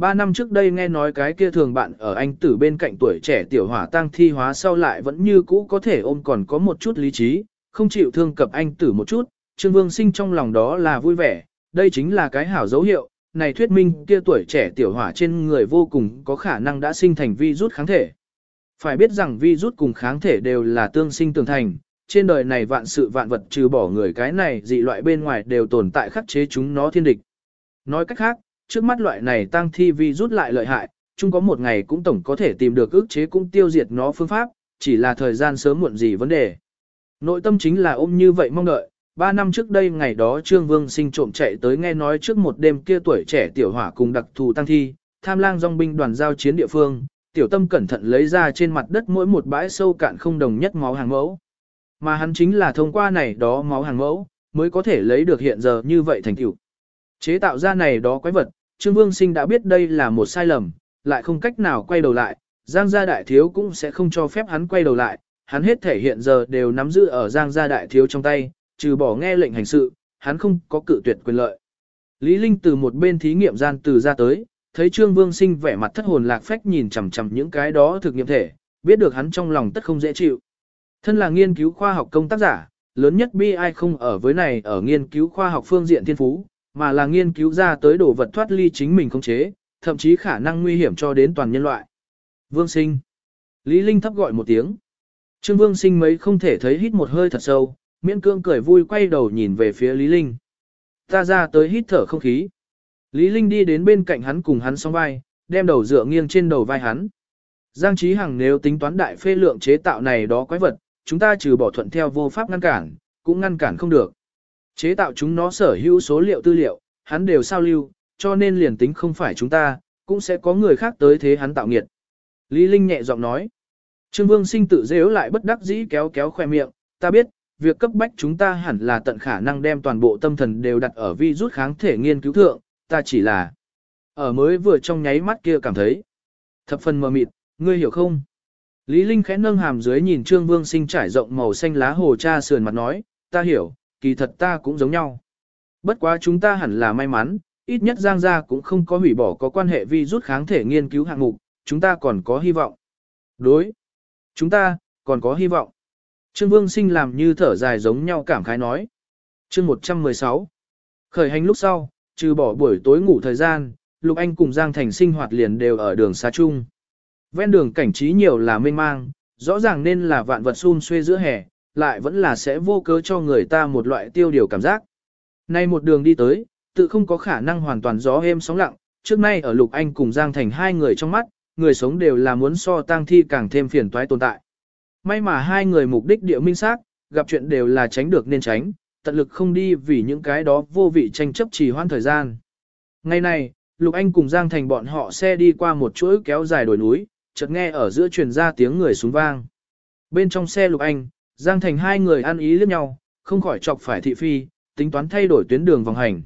Ba năm trước đây nghe nói cái kia thường bạn ở anh tử bên cạnh tuổi trẻ tiểu hỏa tăng thi hóa sau lại vẫn như cũ có thể ôm còn có một chút lý trí, không chịu thương cập anh tử một chút, Trương Vương sinh trong lòng đó là vui vẻ, đây chính là cái hảo dấu hiệu, này thuyết minh kia tuổi trẻ tiểu hỏa trên người vô cùng có khả năng đã sinh thành virus kháng thể. Phải biết rằng virus cùng kháng thể đều là tương sinh tường thành, trên đời này vạn sự vạn vật trừ bỏ người cái này dị loại bên ngoài đều tồn tại khắc chế chúng nó thiên địch. Nói cách khác, trước mắt loại này tăng thi virus lại lợi hại, chung có một ngày cũng tổng có thể tìm được ức chế cũng tiêu diệt nó phương pháp, chỉ là thời gian sớm muộn gì vấn đề. Nội tâm chính là ôm như vậy mong đợi, ba năm trước đây ngày đó Trương Vương sinh trộm chạy tới nghe nói trước một đêm kia tuổi trẻ tiểu hỏa cùng đặc thù tăng thi, tham lang dòng binh đoàn giao chiến địa phương, tiểu tâm cẩn thận lấy ra trên mặt đất mỗi một bãi sâu cạn không đồng nhất máu hàng mẫu. Mà hắn chính là thông qua này đó máu hàng mẫu, mới có thể lấy được hiện giờ như vậy thành tựu. Chế tạo ra này đó quái vật, Trương Vương Sinh đã biết đây là một sai lầm, lại không cách nào quay đầu lại, Giang gia đại thiếu cũng sẽ không cho phép hắn quay đầu lại, hắn hết thể hiện giờ đều nắm giữ ở Giang gia đại thiếu trong tay, trừ bỏ nghe lệnh hành sự, hắn không có cự tuyệt quyền lợi. Lý Linh từ một bên thí nghiệm gian từ ra tới, thấy Trương Vương Sinh vẻ mặt thất hồn lạc phách nhìn chằm chằm những cái đó thực nghiệm thể, biết được hắn trong lòng tất không dễ chịu. Thân là nghiên cứu khoa học công tác giả, lớn nhất bi ai không ở với này ở nghiên cứu khoa học phương diện thiên phú, mà là nghiên cứu ra tới đồ vật thoát ly chính mình không chế, thậm chí khả năng nguy hiểm cho đến toàn nhân loại. Vương Sinh. Lý Linh thấp gọi một tiếng. Trương Vương Sinh mấy không thể thấy hít một hơi thật sâu, miễn cương cười vui quay đầu nhìn về phía Lý Linh. Ta ra tới hít thở không khí. Lý Linh đi đến bên cạnh hắn cùng hắn song vai, đem đầu dựa nghiêng trên đầu vai hắn. Giang Chí Hằng nếu tính toán đại phê lượng chế tạo này đó quái vật, chúng ta trừ bỏ thuận theo vô pháp ngăn cản, cũng ngăn cản không được. Chế tạo chúng nó sở hữu số liệu tư liệu, hắn đều sao lưu, cho nên liền tính không phải chúng ta, cũng sẽ có người khác tới thế hắn tạo nghiệt. Lý Linh nhẹ giọng nói. Trương Vương sinh tự dễ lại bất đắc dĩ kéo kéo khoe miệng, ta biết, việc cấp bách chúng ta hẳn là tận khả năng đem toàn bộ tâm thần đều đặt ở vi rút kháng thể nghiên cứu thượng, ta chỉ là ở mới vừa trong nháy mắt kia cảm thấy thập phần mờ mịt, ngươi hiểu không? Lý Linh khẽ nâng hàm dưới nhìn Trương Vương Sinh trải rộng màu xanh lá hồ cha sườn mặt nói, ta hiểu, kỳ thật ta cũng giống nhau. Bất quá chúng ta hẳn là may mắn, ít nhất Giang gia cũng không có hủy bỏ có quan hệ vi rút kháng thể nghiên cứu hạng mục, chúng ta còn có hy vọng. Đối, chúng ta còn có hy vọng. Trương Vương Sinh làm như thở dài giống nhau cảm khái nói. chương 116 Khởi hành lúc sau, trừ bỏ buổi tối ngủ thời gian, Lục Anh cùng Giang Thành sinh hoạt liền đều ở đường xa chung. Ven đường cảnh trí nhiều là mênh mang, rõ ràng nên là vạn vật xun xuê giữa hè, lại vẫn là sẽ vô cớ cho người ta một loại tiêu điều cảm giác. Nay một đường đi tới, tự không có khả năng hoàn toàn gió êm sóng lặng, trước nay ở Lục Anh cùng Giang Thành hai người trong mắt, người sống đều là muốn so tang thi càng thêm phiền toái tồn tại. May mà hai người mục đích địa minh xác, gặp chuyện đều là tránh được nên tránh, tận lực không đi vì những cái đó vô vị tranh chấp trì hoãn thời gian. Ngày này, Lục Anh cùng Giang Thành bọn họ xe đi qua một chuỗi kéo dài đồi núi, chợt nghe ở giữa truyền ra tiếng người súng vang. Bên trong xe Lục Anh, Giang Thành hai người ăn ý liếc nhau, không khỏi chọc phải thị phi, tính toán thay đổi tuyến đường vòng hành.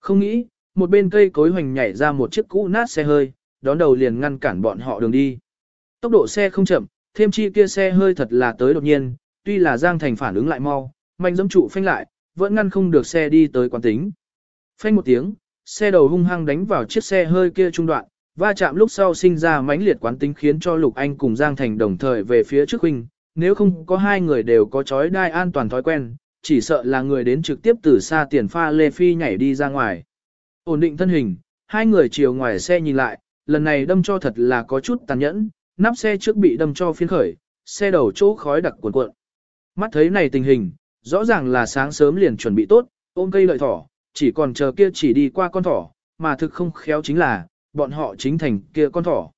Không nghĩ, một bên cây cối hoành nhảy ra một chiếc cũ nát xe hơi, đón đầu liền ngăn cản bọn họ đường đi. Tốc độ xe không chậm, thêm chi kia xe hơi thật là tới đột nhiên, tuy là Giang Thành phản ứng lại mau, mạnh dẫm trụ phanh lại, vẫn ngăn không được xe đi tới quán tính. Phanh một tiếng, xe đầu hung hăng đánh vào chiếc xe hơi kia trung đoạn, va chạm lúc sau sinh ra mãnh liệt quán tính khiến cho Lục Anh cùng Giang Thành đồng thời về phía trước huynh, nếu không có hai người đều có chói đai an toàn thói quen, chỉ sợ là người đến trực tiếp từ xa tiền pha lê phi nhảy đi ra ngoài. Ổn định thân hình, hai người chiều ngoài xe nhìn lại, lần này đâm cho thật là có chút tàn nhẫn, nắp xe trước bị đâm cho phiên khởi, xe đầu chỗ khói đặc cuộn cuộn. Mắt thấy này tình hình, rõ ràng là sáng sớm liền chuẩn bị tốt, ôm cây lợi thỏ, chỉ còn chờ kia chỉ đi qua con thỏ, mà thực không khéo chính là, bọn họ chính thành kia con thỏ.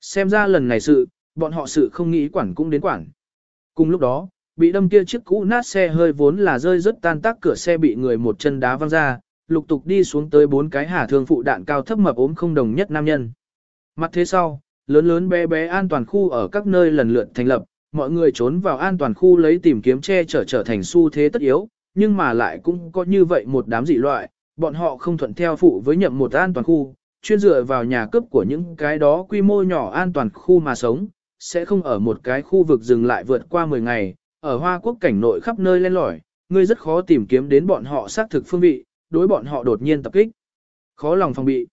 Xem ra lần này sự, bọn họ sự không nghĩ quản cũng đến quản. Cùng lúc đó, bị đâm kia chiếc cũ nát xe hơi vốn là rơi rất tan tác cửa xe bị người một chân đá văng ra, lục tục đi xuống tới bốn cái hà thương phụ đạn cao thấp mập ốm không đồng nhất nam nhân. Mặt thế sau, lớn lớn bé bé an toàn khu ở các nơi lần lượt thành lập, mọi người trốn vào an toàn khu lấy tìm kiếm che chở trở thành xu thế tất yếu, nhưng mà lại cũng có như vậy một đám dị loại, bọn họ không thuận theo phụ với nhậm một an toàn khu, chuyên dựa vào nhà cướp của những cái đó quy mô nhỏ an toàn khu mà sống, sẽ không ở một cái khu vực dừng lại vượt qua 10 ngày, ở Hoa Quốc cảnh nội khắp nơi lên lỏi, ngươi rất khó tìm kiếm đến bọn họ xác thực phương vị, đối bọn họ đột nhiên tập kích. Khó lòng phòng bị.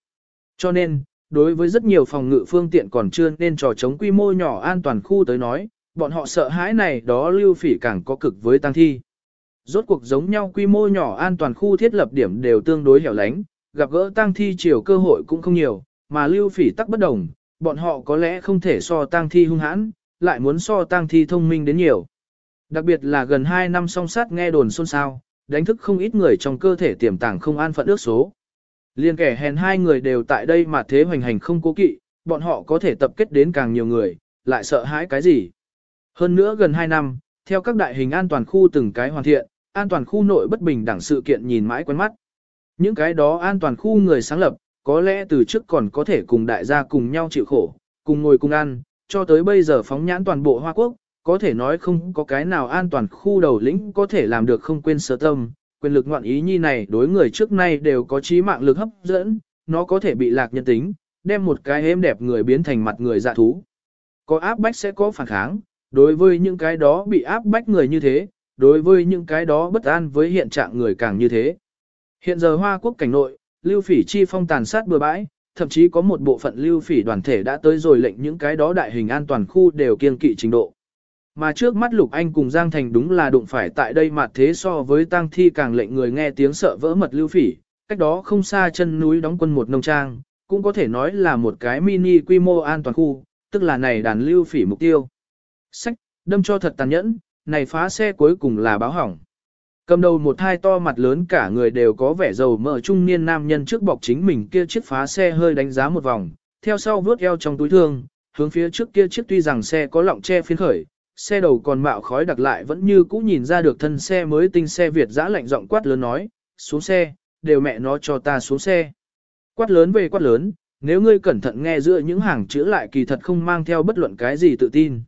Cho nên, đối với rất nhiều phòng ngự phương tiện còn chưa nên trò chống quy mô nhỏ an toàn khu tới nói, bọn họ sợ hãi này đó lưu phỉ càng có cực với tăng thi. Rốt cuộc giống nhau quy mô nhỏ an toàn khu thiết lập điểm đều tương đối hẻo lánh, gặp gỡ tăng thi chiều cơ hội cũng không nhiều, mà lưu phỉ tắc bất đồng, bọn họ có lẽ không thể so tăng thi hung hãn, lại muốn so tăng thi thông minh đến nhiều. Đặc biệt là gần 2 năm song sát nghe đồn xôn xao, đánh thức không ít người trong cơ thể tiềm tàng không an phận ước số. Liên kẻ hèn hai người đều tại đây mà thế hoành hành không cố kỵ, bọn họ có thể tập kết đến càng nhiều người, lại sợ hãi cái gì. Hơn nữa gần 2 năm, theo các đại hình an toàn khu từng cái hoàn thiện, an toàn khu nội bất bình đẳng sự kiện nhìn mãi quen mắt. Những cái đó an toàn khu người sáng lập, có lẽ từ trước còn có thể cùng đại gia cùng nhau chịu khổ, cùng ngồi cùng ăn, cho tới bây giờ phóng nhãn toàn bộ Hoa Quốc, có thể nói không có cái nào an toàn khu đầu lĩnh có thể làm được không quên sở tâm, quyền lực ngoạn ý nhi này đối người trước nay đều có trí mạng lực hấp dẫn, nó có thể bị lạc nhân tính, đem một cái êm đẹp người biến thành mặt người dạ thú. Có áp bách sẽ có phản kháng, đối với những cái đó bị áp bách người như thế, đối với những cái đó bất an với hiện trạng người càng như thế. Hiện giờ Hoa Quốc cảnh nội, lưu phỉ chi phong tàn sát bừa bãi, thậm chí có một bộ phận lưu phỉ đoàn thể đã tới rồi lệnh những cái đó đại hình an toàn khu đều kiên kỵ trình độ. Mà trước mắt Lục Anh cùng Giang Thành đúng là đụng phải tại đây mà thế so với tang thi càng lệnh người nghe tiếng sợ vỡ mật lưu phỉ, cách đó không xa chân núi đóng quân một nông trang, cũng có thể nói là một cái mini quy mô an toàn khu, tức là này đàn lưu phỉ mục tiêu. Sách, đâm cho thật tàn nhẫn, này phá xe cuối cùng là báo hỏng. Cầm đầu một thai to mặt lớn cả người đều có vẻ giàu mỡ trung niên nam nhân trước bọc chính mình kia chiếc phá xe hơi đánh giá một vòng, theo sau vướt eo trong túi thương, hướng phía trước kia chiếc tuy rằng xe có lọng che phiến khởi, xe đầu còn mạo khói đặc lại vẫn như cũ nhìn ra được thân xe mới tinh xe Việt giã lạnh giọng quát lớn nói, xuống xe, đều mẹ nó cho ta xuống xe. Quát lớn về quát lớn, nếu ngươi cẩn thận nghe giữa những hàng chữ lại kỳ thật không mang theo bất luận cái gì tự tin.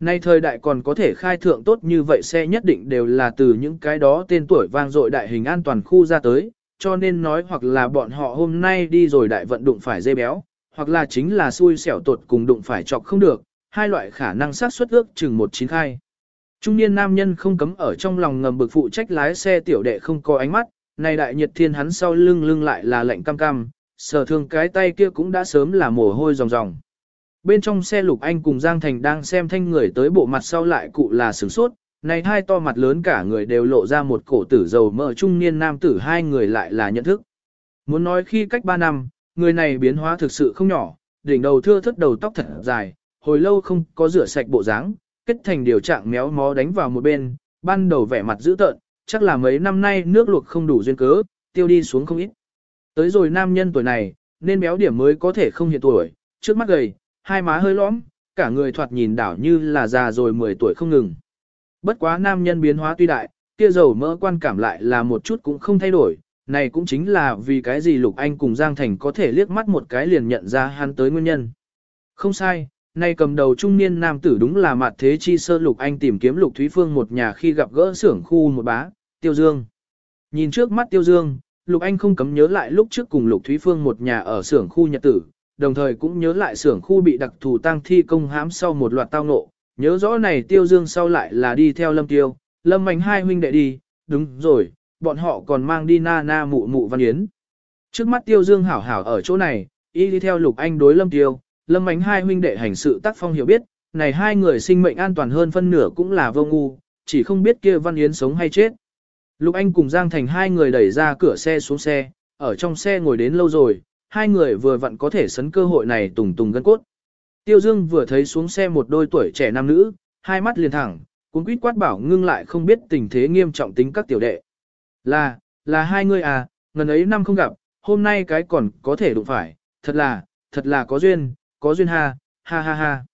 Nay thời đại còn có thể khai thượng tốt như vậy xe nhất định đều là từ những cái đó tên tuổi vang dội đại hình an toàn khu ra tới, cho nên nói hoặc là bọn họ hôm nay đi rồi đại vận đụng phải dây béo, hoặc là chính là xui xẻo tột cùng đụng phải chọc không được, hai loại khả năng xác suất ước chừng một chín khai. Trung niên nam nhân không cấm ở trong lòng ngầm bực phụ trách lái xe tiểu đệ không có ánh mắt, này đại nhiệt thiên hắn sau lưng lưng lại là lạnh cam cam, sở thương cái tay kia cũng đã sớm là mồ hôi ròng ròng. Bên trong xe Lục Anh cùng Giang Thành đang xem thanh người tới bộ mặt sau lại cụ là sửng sốt, này hai to mặt lớn cả người đều lộ ra một cổ tử dầu mỡ trung niên nam tử hai người lại là nhận thức. Muốn nói khi cách ba năm, người này biến hóa thực sự không nhỏ, đỉnh đầu thưa thất đầu tóc thật dài, hồi lâu không có rửa sạch bộ dáng, kết thành điều trạng méo mó đánh vào một bên, ban đầu vẻ mặt dữ tợn, chắc là mấy năm nay nước luộc không đủ duyên cớ, tiêu đi xuống không ít. Tới rồi nam nhân tuổi này, nên béo điểm mới có thể không hiện tuổi, trước mắt gầy, hai má hơi lõm, cả người thoạt nhìn đảo như là già rồi 10 tuổi không ngừng. Bất quá nam nhân biến hóa tuy đại, kia dầu mỡ quan cảm lại là một chút cũng không thay đổi, này cũng chính là vì cái gì Lục Anh cùng Giang Thành có thể liếc mắt một cái liền nhận ra hắn tới nguyên nhân. Không sai, nay cầm đầu trung niên nam tử đúng là mặt thế chi sơ Lục Anh tìm kiếm Lục Thúy Phương một nhà khi gặp gỡ xưởng khu một bá, Tiêu Dương. Nhìn trước mắt Tiêu Dương, Lục Anh không cấm nhớ lại lúc trước cùng Lục Thúy Phương một nhà ở xưởng khu nhật tử, đồng thời cũng nhớ lại xưởng khu bị đặc thù tăng thi công hãm sau một loạt tao ngộ, nhớ rõ này Tiêu Dương sau lại là đi theo Lâm Tiêu, Lâm Mạnh hai huynh đệ đi, đúng rồi, bọn họ còn mang đi na na mụ mụ văn yến. Trước mắt Tiêu Dương hảo hảo ở chỗ này, y đi theo Lục Anh đối Lâm Tiêu, Lâm Mạnh hai huynh đệ hành sự tác phong hiểu biết, này hai người sinh mệnh an toàn hơn phân nửa cũng là vô ngu, chỉ không biết kia văn yến sống hay chết. Lục Anh cùng Giang Thành hai người đẩy ra cửa xe xuống xe, ở trong xe ngồi đến lâu rồi, hai người vừa vặn có thể sấn cơ hội này tùng tùng gân cốt. Tiêu Dương vừa thấy xuống xe một đôi tuổi trẻ nam nữ, hai mắt liền thẳng, cuốn quýt quát bảo ngưng lại không biết tình thế nghiêm trọng tính các tiểu đệ. Là, là hai người à, ngần ấy năm không gặp, hôm nay cái còn có thể đụng phải, thật là, thật là có duyên, có duyên ha, ha ha ha.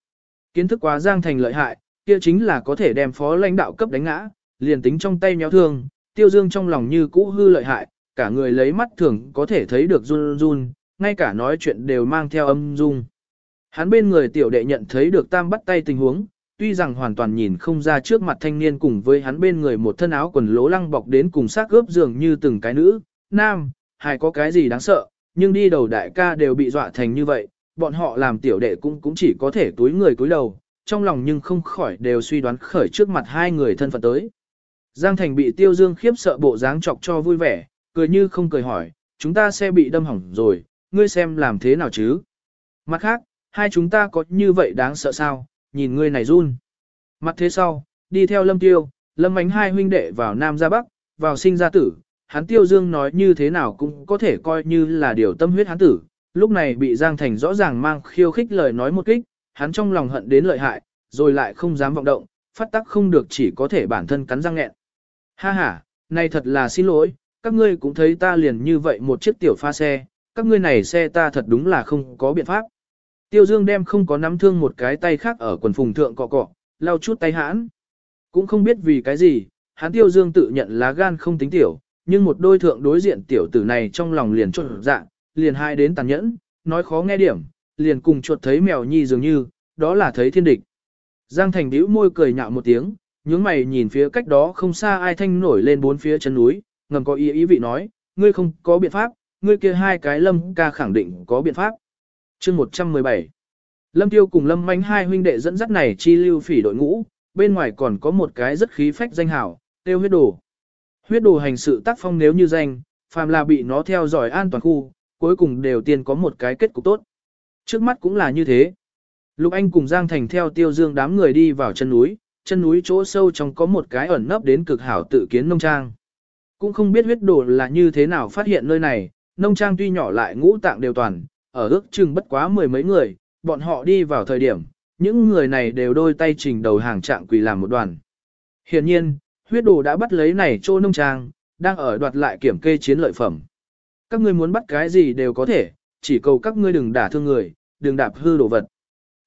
Kiến thức quá Giang Thành lợi hại, kia chính là có thể đem phó lãnh đạo cấp đánh ngã, liền tính trong tay nhéo thương, tiêu dương trong lòng như cũ hư lợi hại, cả người lấy mắt thường có thể thấy được run run, ngay cả nói chuyện đều mang theo âm dung. Hắn bên người tiểu đệ nhận thấy được tam bắt tay tình huống, tuy rằng hoàn toàn nhìn không ra trước mặt thanh niên cùng với hắn bên người một thân áo quần lố lăng bọc đến cùng xác gớp dường như từng cái nữ, nam, hay có cái gì đáng sợ, nhưng đi đầu đại ca đều bị dọa thành như vậy, bọn họ làm tiểu đệ cũng cũng chỉ có thể túi người cúi đầu, trong lòng nhưng không khỏi đều suy đoán khởi trước mặt hai người thân phận tới. Giang Thành bị Tiêu Dương khiếp sợ bộ dáng chọc cho vui vẻ, cười như không cười hỏi, chúng ta xe bị đâm hỏng rồi, ngươi xem làm thế nào chứ? Mặt khác, hai chúng ta có như vậy đáng sợ sao, nhìn ngươi này run. Mặt thế sau, đi theo Lâm Tiêu, Lâm ánh hai huynh đệ vào Nam ra Bắc, vào sinh ra tử, hắn Tiêu Dương nói như thế nào cũng có thể coi như là điều tâm huyết hắn tử, lúc này bị Giang Thành rõ ràng mang khiêu khích lời nói một kích, hắn trong lòng hận đến lợi hại, rồi lại không dám vọng động, phát tắc không được chỉ có thể bản thân cắn răng nghẹn. Ha ha, này thật là xin lỗi, các ngươi cũng thấy ta liền như vậy một chiếc tiểu pha xe, các ngươi này xe ta thật đúng là không có biện pháp. Tiêu Dương đem không có nắm thương một cái tay khác ở quần phùng thượng cọ cọ, lau chút tay hãn. Cũng không biết vì cái gì, hắn Tiêu Dương tự nhận lá gan không tính tiểu, nhưng một đôi thượng đối diện tiểu tử này trong lòng liền trộn dạ, liền hai đến tàn nhẫn, nói khó nghe điểm, liền cùng chuột thấy mèo nhi dường như, đó là thấy thiên địch. Giang Thành bĩu môi cười nhạo một tiếng, nhướng mày nhìn phía cách đó không xa ai thanh nổi lên bốn phía chân núi, ngầm có ý ý vị nói, ngươi không có biện pháp, ngươi kia hai cái lâm ca khẳng định có biện pháp. chương 117 Lâm Tiêu cùng Lâm Mánh hai huynh đệ dẫn dắt này chi lưu phỉ đội ngũ, bên ngoài còn có một cái rất khí phách danh hảo, tiêu huyết đồ. Huyết đồ hành sự tác phong nếu như danh, phàm là bị nó theo dõi an toàn khu, cuối cùng đều tiên có một cái kết cục tốt. Trước mắt cũng là như thế. Lục Anh cùng Giang Thành theo tiêu dương đám người đi vào chân núi, chân núi chỗ sâu trong có một cái ẩn nấp đến cực hảo tự kiến nông trang. Cũng không biết huyết đồ là như thế nào phát hiện nơi này, nông trang tuy nhỏ lại ngũ tạng đều toàn, ở ước chừng bất quá mười mấy người, bọn họ đi vào thời điểm, những người này đều đôi tay trình đầu hàng trạng quỳ làm một đoàn. Hiện nhiên, huyết đồ đã bắt lấy này chỗ nông trang, đang ở đoạt lại kiểm kê chiến lợi phẩm. Các ngươi muốn bắt cái gì đều có thể, chỉ cầu các ngươi đừng đả thương người, đừng đạp hư đồ vật.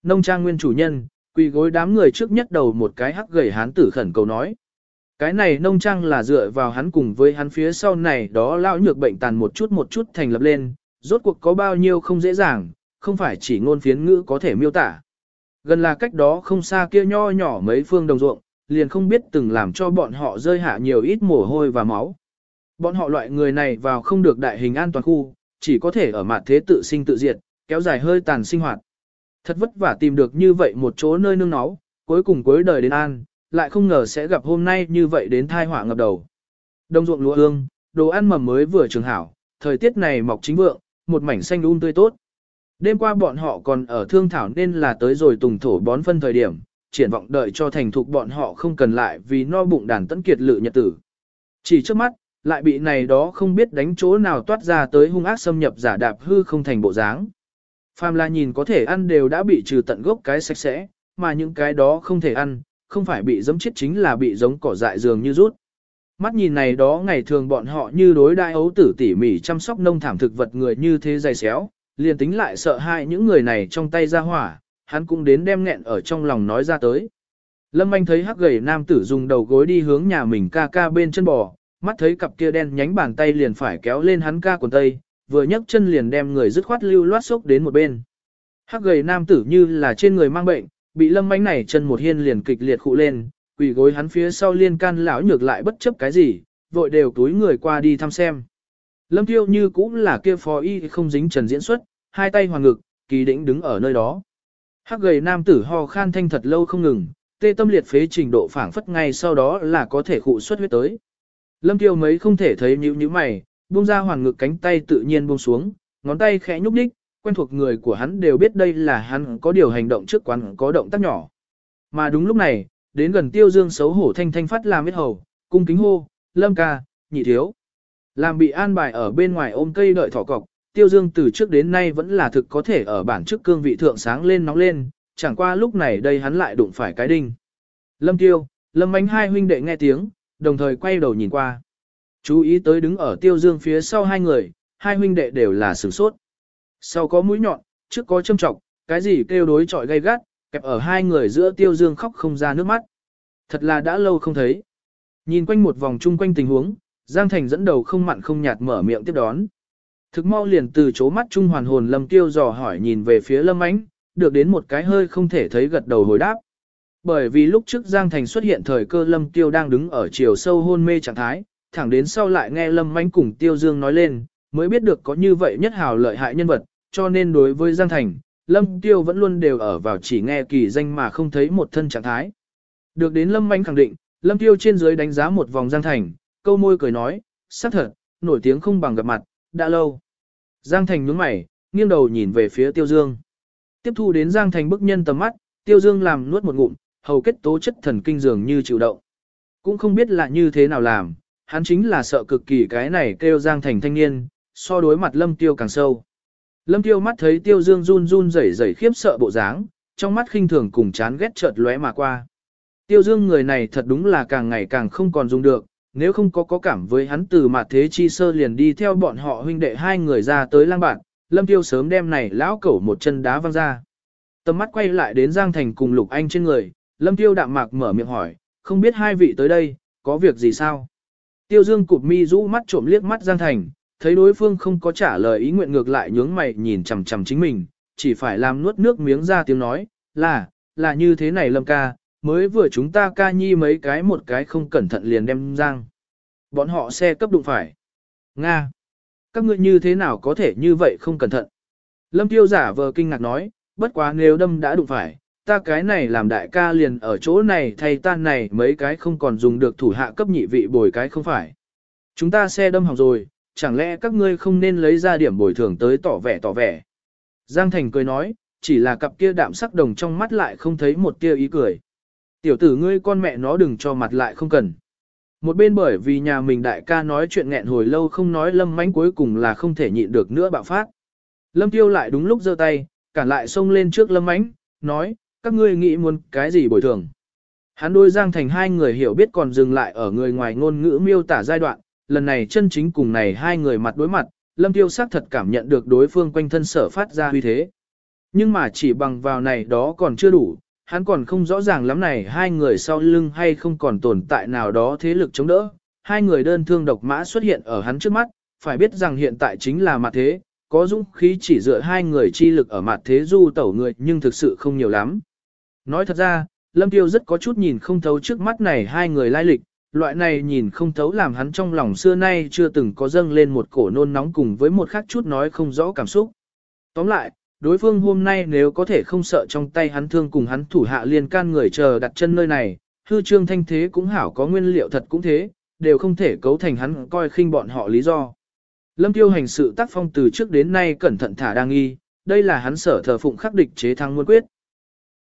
Nông trang nguyên chủ nhân, quỳ gối đám người trước nhất đầu một cái hắc gầy hán tử khẩn cầu nói. Cái này nông trang là dựa vào hắn cùng với hắn phía sau này đó lao nhược bệnh tàn một chút một chút thành lập lên, rốt cuộc có bao nhiêu không dễ dàng, không phải chỉ ngôn phiến ngữ có thể miêu tả. Gần là cách đó không xa kia nho nhỏ mấy phương đồng ruộng, liền không biết từng làm cho bọn họ rơi hạ nhiều ít mồ hôi và máu. Bọn họ loại người này vào không được đại hình an toàn khu, chỉ có thể ở mặt thế tự sinh tự diệt, kéo dài hơi tàn sinh hoạt. Thật vất vả tìm được như vậy một chỗ nơi nương náu, cuối cùng cuối đời đến an, lại không ngờ sẽ gặp hôm nay như vậy đến thai họa ngập đầu. Đông ruộng lúa ương, đồ ăn mầm mới vừa trường hảo, thời tiết này mọc chính vượng, một mảnh xanh um tươi tốt. Đêm qua bọn họ còn ở thương thảo nên là tới rồi tùng thổ bón phân thời điểm, triển vọng đợi cho thành thục bọn họ không cần lại vì no bụng đàn tấn kiệt lự nhật tử. Chỉ trước mắt, lại bị này đó không biết đánh chỗ nào toát ra tới hung ác xâm nhập giả đạp hư không thành bộ dáng. Phàm là nhìn có thể ăn đều đã bị trừ tận gốc cái sạch sẽ, mà những cái đó không thể ăn, không phải bị giấm chết chính là bị giống cỏ dại dường như rút. Mắt nhìn này đó ngày thường bọn họ như đối đại ấu tử tỉ mỉ chăm sóc nông thảm thực vật người như thế dày xéo, liền tính lại sợ hãi những người này trong tay ra hỏa, hắn cũng đến đem nghẹn ở trong lòng nói ra tới. Lâm Anh thấy hắc gầy nam tử dùng đầu gối đi hướng nhà mình ca ca bên chân bò, mắt thấy cặp kia đen nhánh bàn tay liền phải kéo lên hắn ca quần tây, vừa nhấc chân liền đem người dứt khoát lưu loát xốc đến một bên. Hắc gầy nam tử như là trên người mang bệnh, bị lâm mánh này chân một hiên liền kịch liệt khụ lên, quỳ gối hắn phía sau liên can lão nhược lại bất chấp cái gì, vội đều túi người qua đi thăm xem. Lâm tiêu như cũng là kia phó y không dính trần diễn xuất, hai tay hoàng ngực, kỳ đĩnh đứng ở nơi đó. Hắc gầy nam tử ho khan thanh thật lâu không ngừng, tê tâm liệt phế trình độ phảng phất ngay sau đó là có thể khụ xuất huyết tới. Lâm tiêu mấy không thể thấy nhíu nhíu mày, buông ra hoàng ngực cánh tay tự nhiên buông xuống, ngón tay khẽ nhúc nhích, quen thuộc người của hắn đều biết đây là hắn có điều hành động trước quán có động tác nhỏ. Mà đúng lúc này, đến gần tiêu dương xấu hổ thanh thanh phát làm biết hầu, cung kính hô, lâm ca, nhị thiếu. Làm bị an bài ở bên ngoài ôm cây đợi thỏ cọc, tiêu dương từ trước đến nay vẫn là thực có thể ở bản chức cương vị thượng sáng lên nóng lên, chẳng qua lúc này đây hắn lại đụng phải cái đinh. Lâm tiêu, lâm ánh hai huynh đệ nghe tiếng, đồng thời quay đầu nhìn qua. Chú ý tới đứng ở tiêu dương phía sau hai người, hai huynh đệ đều là sửng sốt. Sau có mũi nhọn, trước có châm trọng, cái gì kêu đối trọi gay gắt, kẹp ở hai người giữa tiêu dương khóc không ra nước mắt. Thật là đã lâu không thấy. Nhìn quanh một vòng chung quanh tình huống, Giang Thành dẫn đầu không mặn không nhạt mở miệng tiếp đón. Thực mau liền từ chố mắt trung hoàn hồn Lâm Tiêu dò hỏi nhìn về phía Lâm Ánh, được đến một cái hơi không thể thấy gật đầu hồi đáp. Bởi vì lúc trước Giang Thành xuất hiện thời cơ Lâm Tiêu đang đứng ở chiều sâu hôn mê trạng thái, thẳng đến sau lại nghe Lâm Ánh cùng Tiêu Dương nói lên, mới biết được có như vậy nhất hào lợi hại nhân vật, cho nên đối với Giang Thành, Lâm Tiêu vẫn luôn đều ở vào chỉ nghe kỳ danh mà không thấy một thân trạng thái. Được đến Lâm Anh khẳng định, Lâm Tiêu trên dưới đánh giá một vòng Giang Thành, câu môi cười nói, xác thật, nổi tiếng không bằng gặp mặt, đã lâu. Giang Thành nhướng mày, nghiêng đầu nhìn về phía Tiêu Dương. Tiếp thu đến Giang Thành bức nhân tầm mắt, Tiêu Dương làm nuốt một ngụm, hầu kết tố chất thần kinh dường như chịu động. Cũng không biết là như thế nào làm, hắn chính là sợ cực kỳ cái này kêu Giang Thành thanh niên, so đối mặt Lâm Tiêu càng sâu. Lâm Tiêu mắt thấy Tiêu Dương run run rẩy rẩy khiếp sợ bộ dáng, trong mắt khinh thường cùng chán ghét chợt lóe mà qua. Tiêu Dương người này thật đúng là càng ngày càng không còn dùng được, nếu không có có cảm với hắn từ mặt thế chi sơ liền đi theo bọn họ huynh đệ hai người ra tới lang bạn, Lâm Tiêu sớm đem này lão cẩu một chân đá văng ra. Tầm mắt quay lại đến Giang Thành cùng Lục Anh trên người, Lâm Tiêu đạm mạc mở miệng hỏi, không biết hai vị tới đây, có việc gì sao? Tiêu Dương cụp mi rũ mắt trộm liếc mắt Giang Thành, thấy đối phương không có trả lời ý nguyện ngược lại nhướng mày nhìn chằm chằm chính mình, chỉ phải làm nuốt nước miếng ra tiếng nói, là, là như thế này Lâm ca, mới vừa chúng ta ca nhi mấy cái một cái không cẩn thận liền đem giang. Bọn họ xe cấp đụng phải. Nga! Các ngươi như thế nào có thể như vậy không cẩn thận? Lâm tiêu giả vờ kinh ngạc nói, bất quá nếu đâm đã đụng phải, ta cái này làm đại ca liền ở chỗ này thay tan này mấy cái không còn dùng được thủ hạ cấp nhị vị bồi cái không phải. Chúng ta xe đâm hỏng rồi, chẳng lẽ các ngươi không nên lấy ra điểm bồi thường tới tỏ vẻ tỏ vẻ. Giang Thành cười nói, chỉ là cặp kia đạm sắc đồng trong mắt lại không thấy một tia ý cười. Tiểu tử ngươi con mẹ nó đừng cho mặt lại không cần. Một bên bởi vì nhà mình đại ca nói chuyện nghẹn hồi lâu không nói lâm mánh cuối cùng là không thể nhịn được nữa bạo phát. Lâm tiêu lại đúng lúc giơ tay, cản lại xông lên trước lâm mánh, nói, các ngươi nghĩ muốn cái gì bồi thường. Hắn đôi Giang Thành hai người hiểu biết còn dừng lại ở người ngoài ngôn ngữ miêu tả giai đoạn, lần này chân chính cùng này hai người mặt đối mặt, Lâm Tiêu xác thật cảm nhận được đối phương quanh thân sở phát ra uy thế. Nhưng mà chỉ bằng vào này đó còn chưa đủ, hắn còn không rõ ràng lắm này hai người sau lưng hay không còn tồn tại nào đó thế lực chống đỡ. Hai người đơn thương độc mã xuất hiện ở hắn trước mắt, phải biết rằng hiện tại chính là mặt thế, có dũng khí chỉ dựa hai người chi lực ở mặt thế du tẩu người nhưng thực sự không nhiều lắm. Nói thật ra, Lâm Tiêu rất có chút nhìn không thấu trước mắt này hai người lai lịch, loại này nhìn không thấu làm hắn trong lòng xưa nay chưa từng có dâng lên một cổ nôn nóng cùng với một khác chút nói không rõ cảm xúc. Tóm lại, đối phương hôm nay nếu có thể không sợ trong tay hắn thương cùng hắn thủ hạ liên can người chờ đặt chân nơi này, hư trương thanh thế cũng hảo có nguyên liệu thật cũng thế, đều không thể cấu thành hắn coi khinh bọn họ lý do. Lâm tiêu hành sự tác phong từ trước đến nay cẩn thận thả đang nghi, đây là hắn sở thờ phụng khắc địch chế thắng muôn quyết.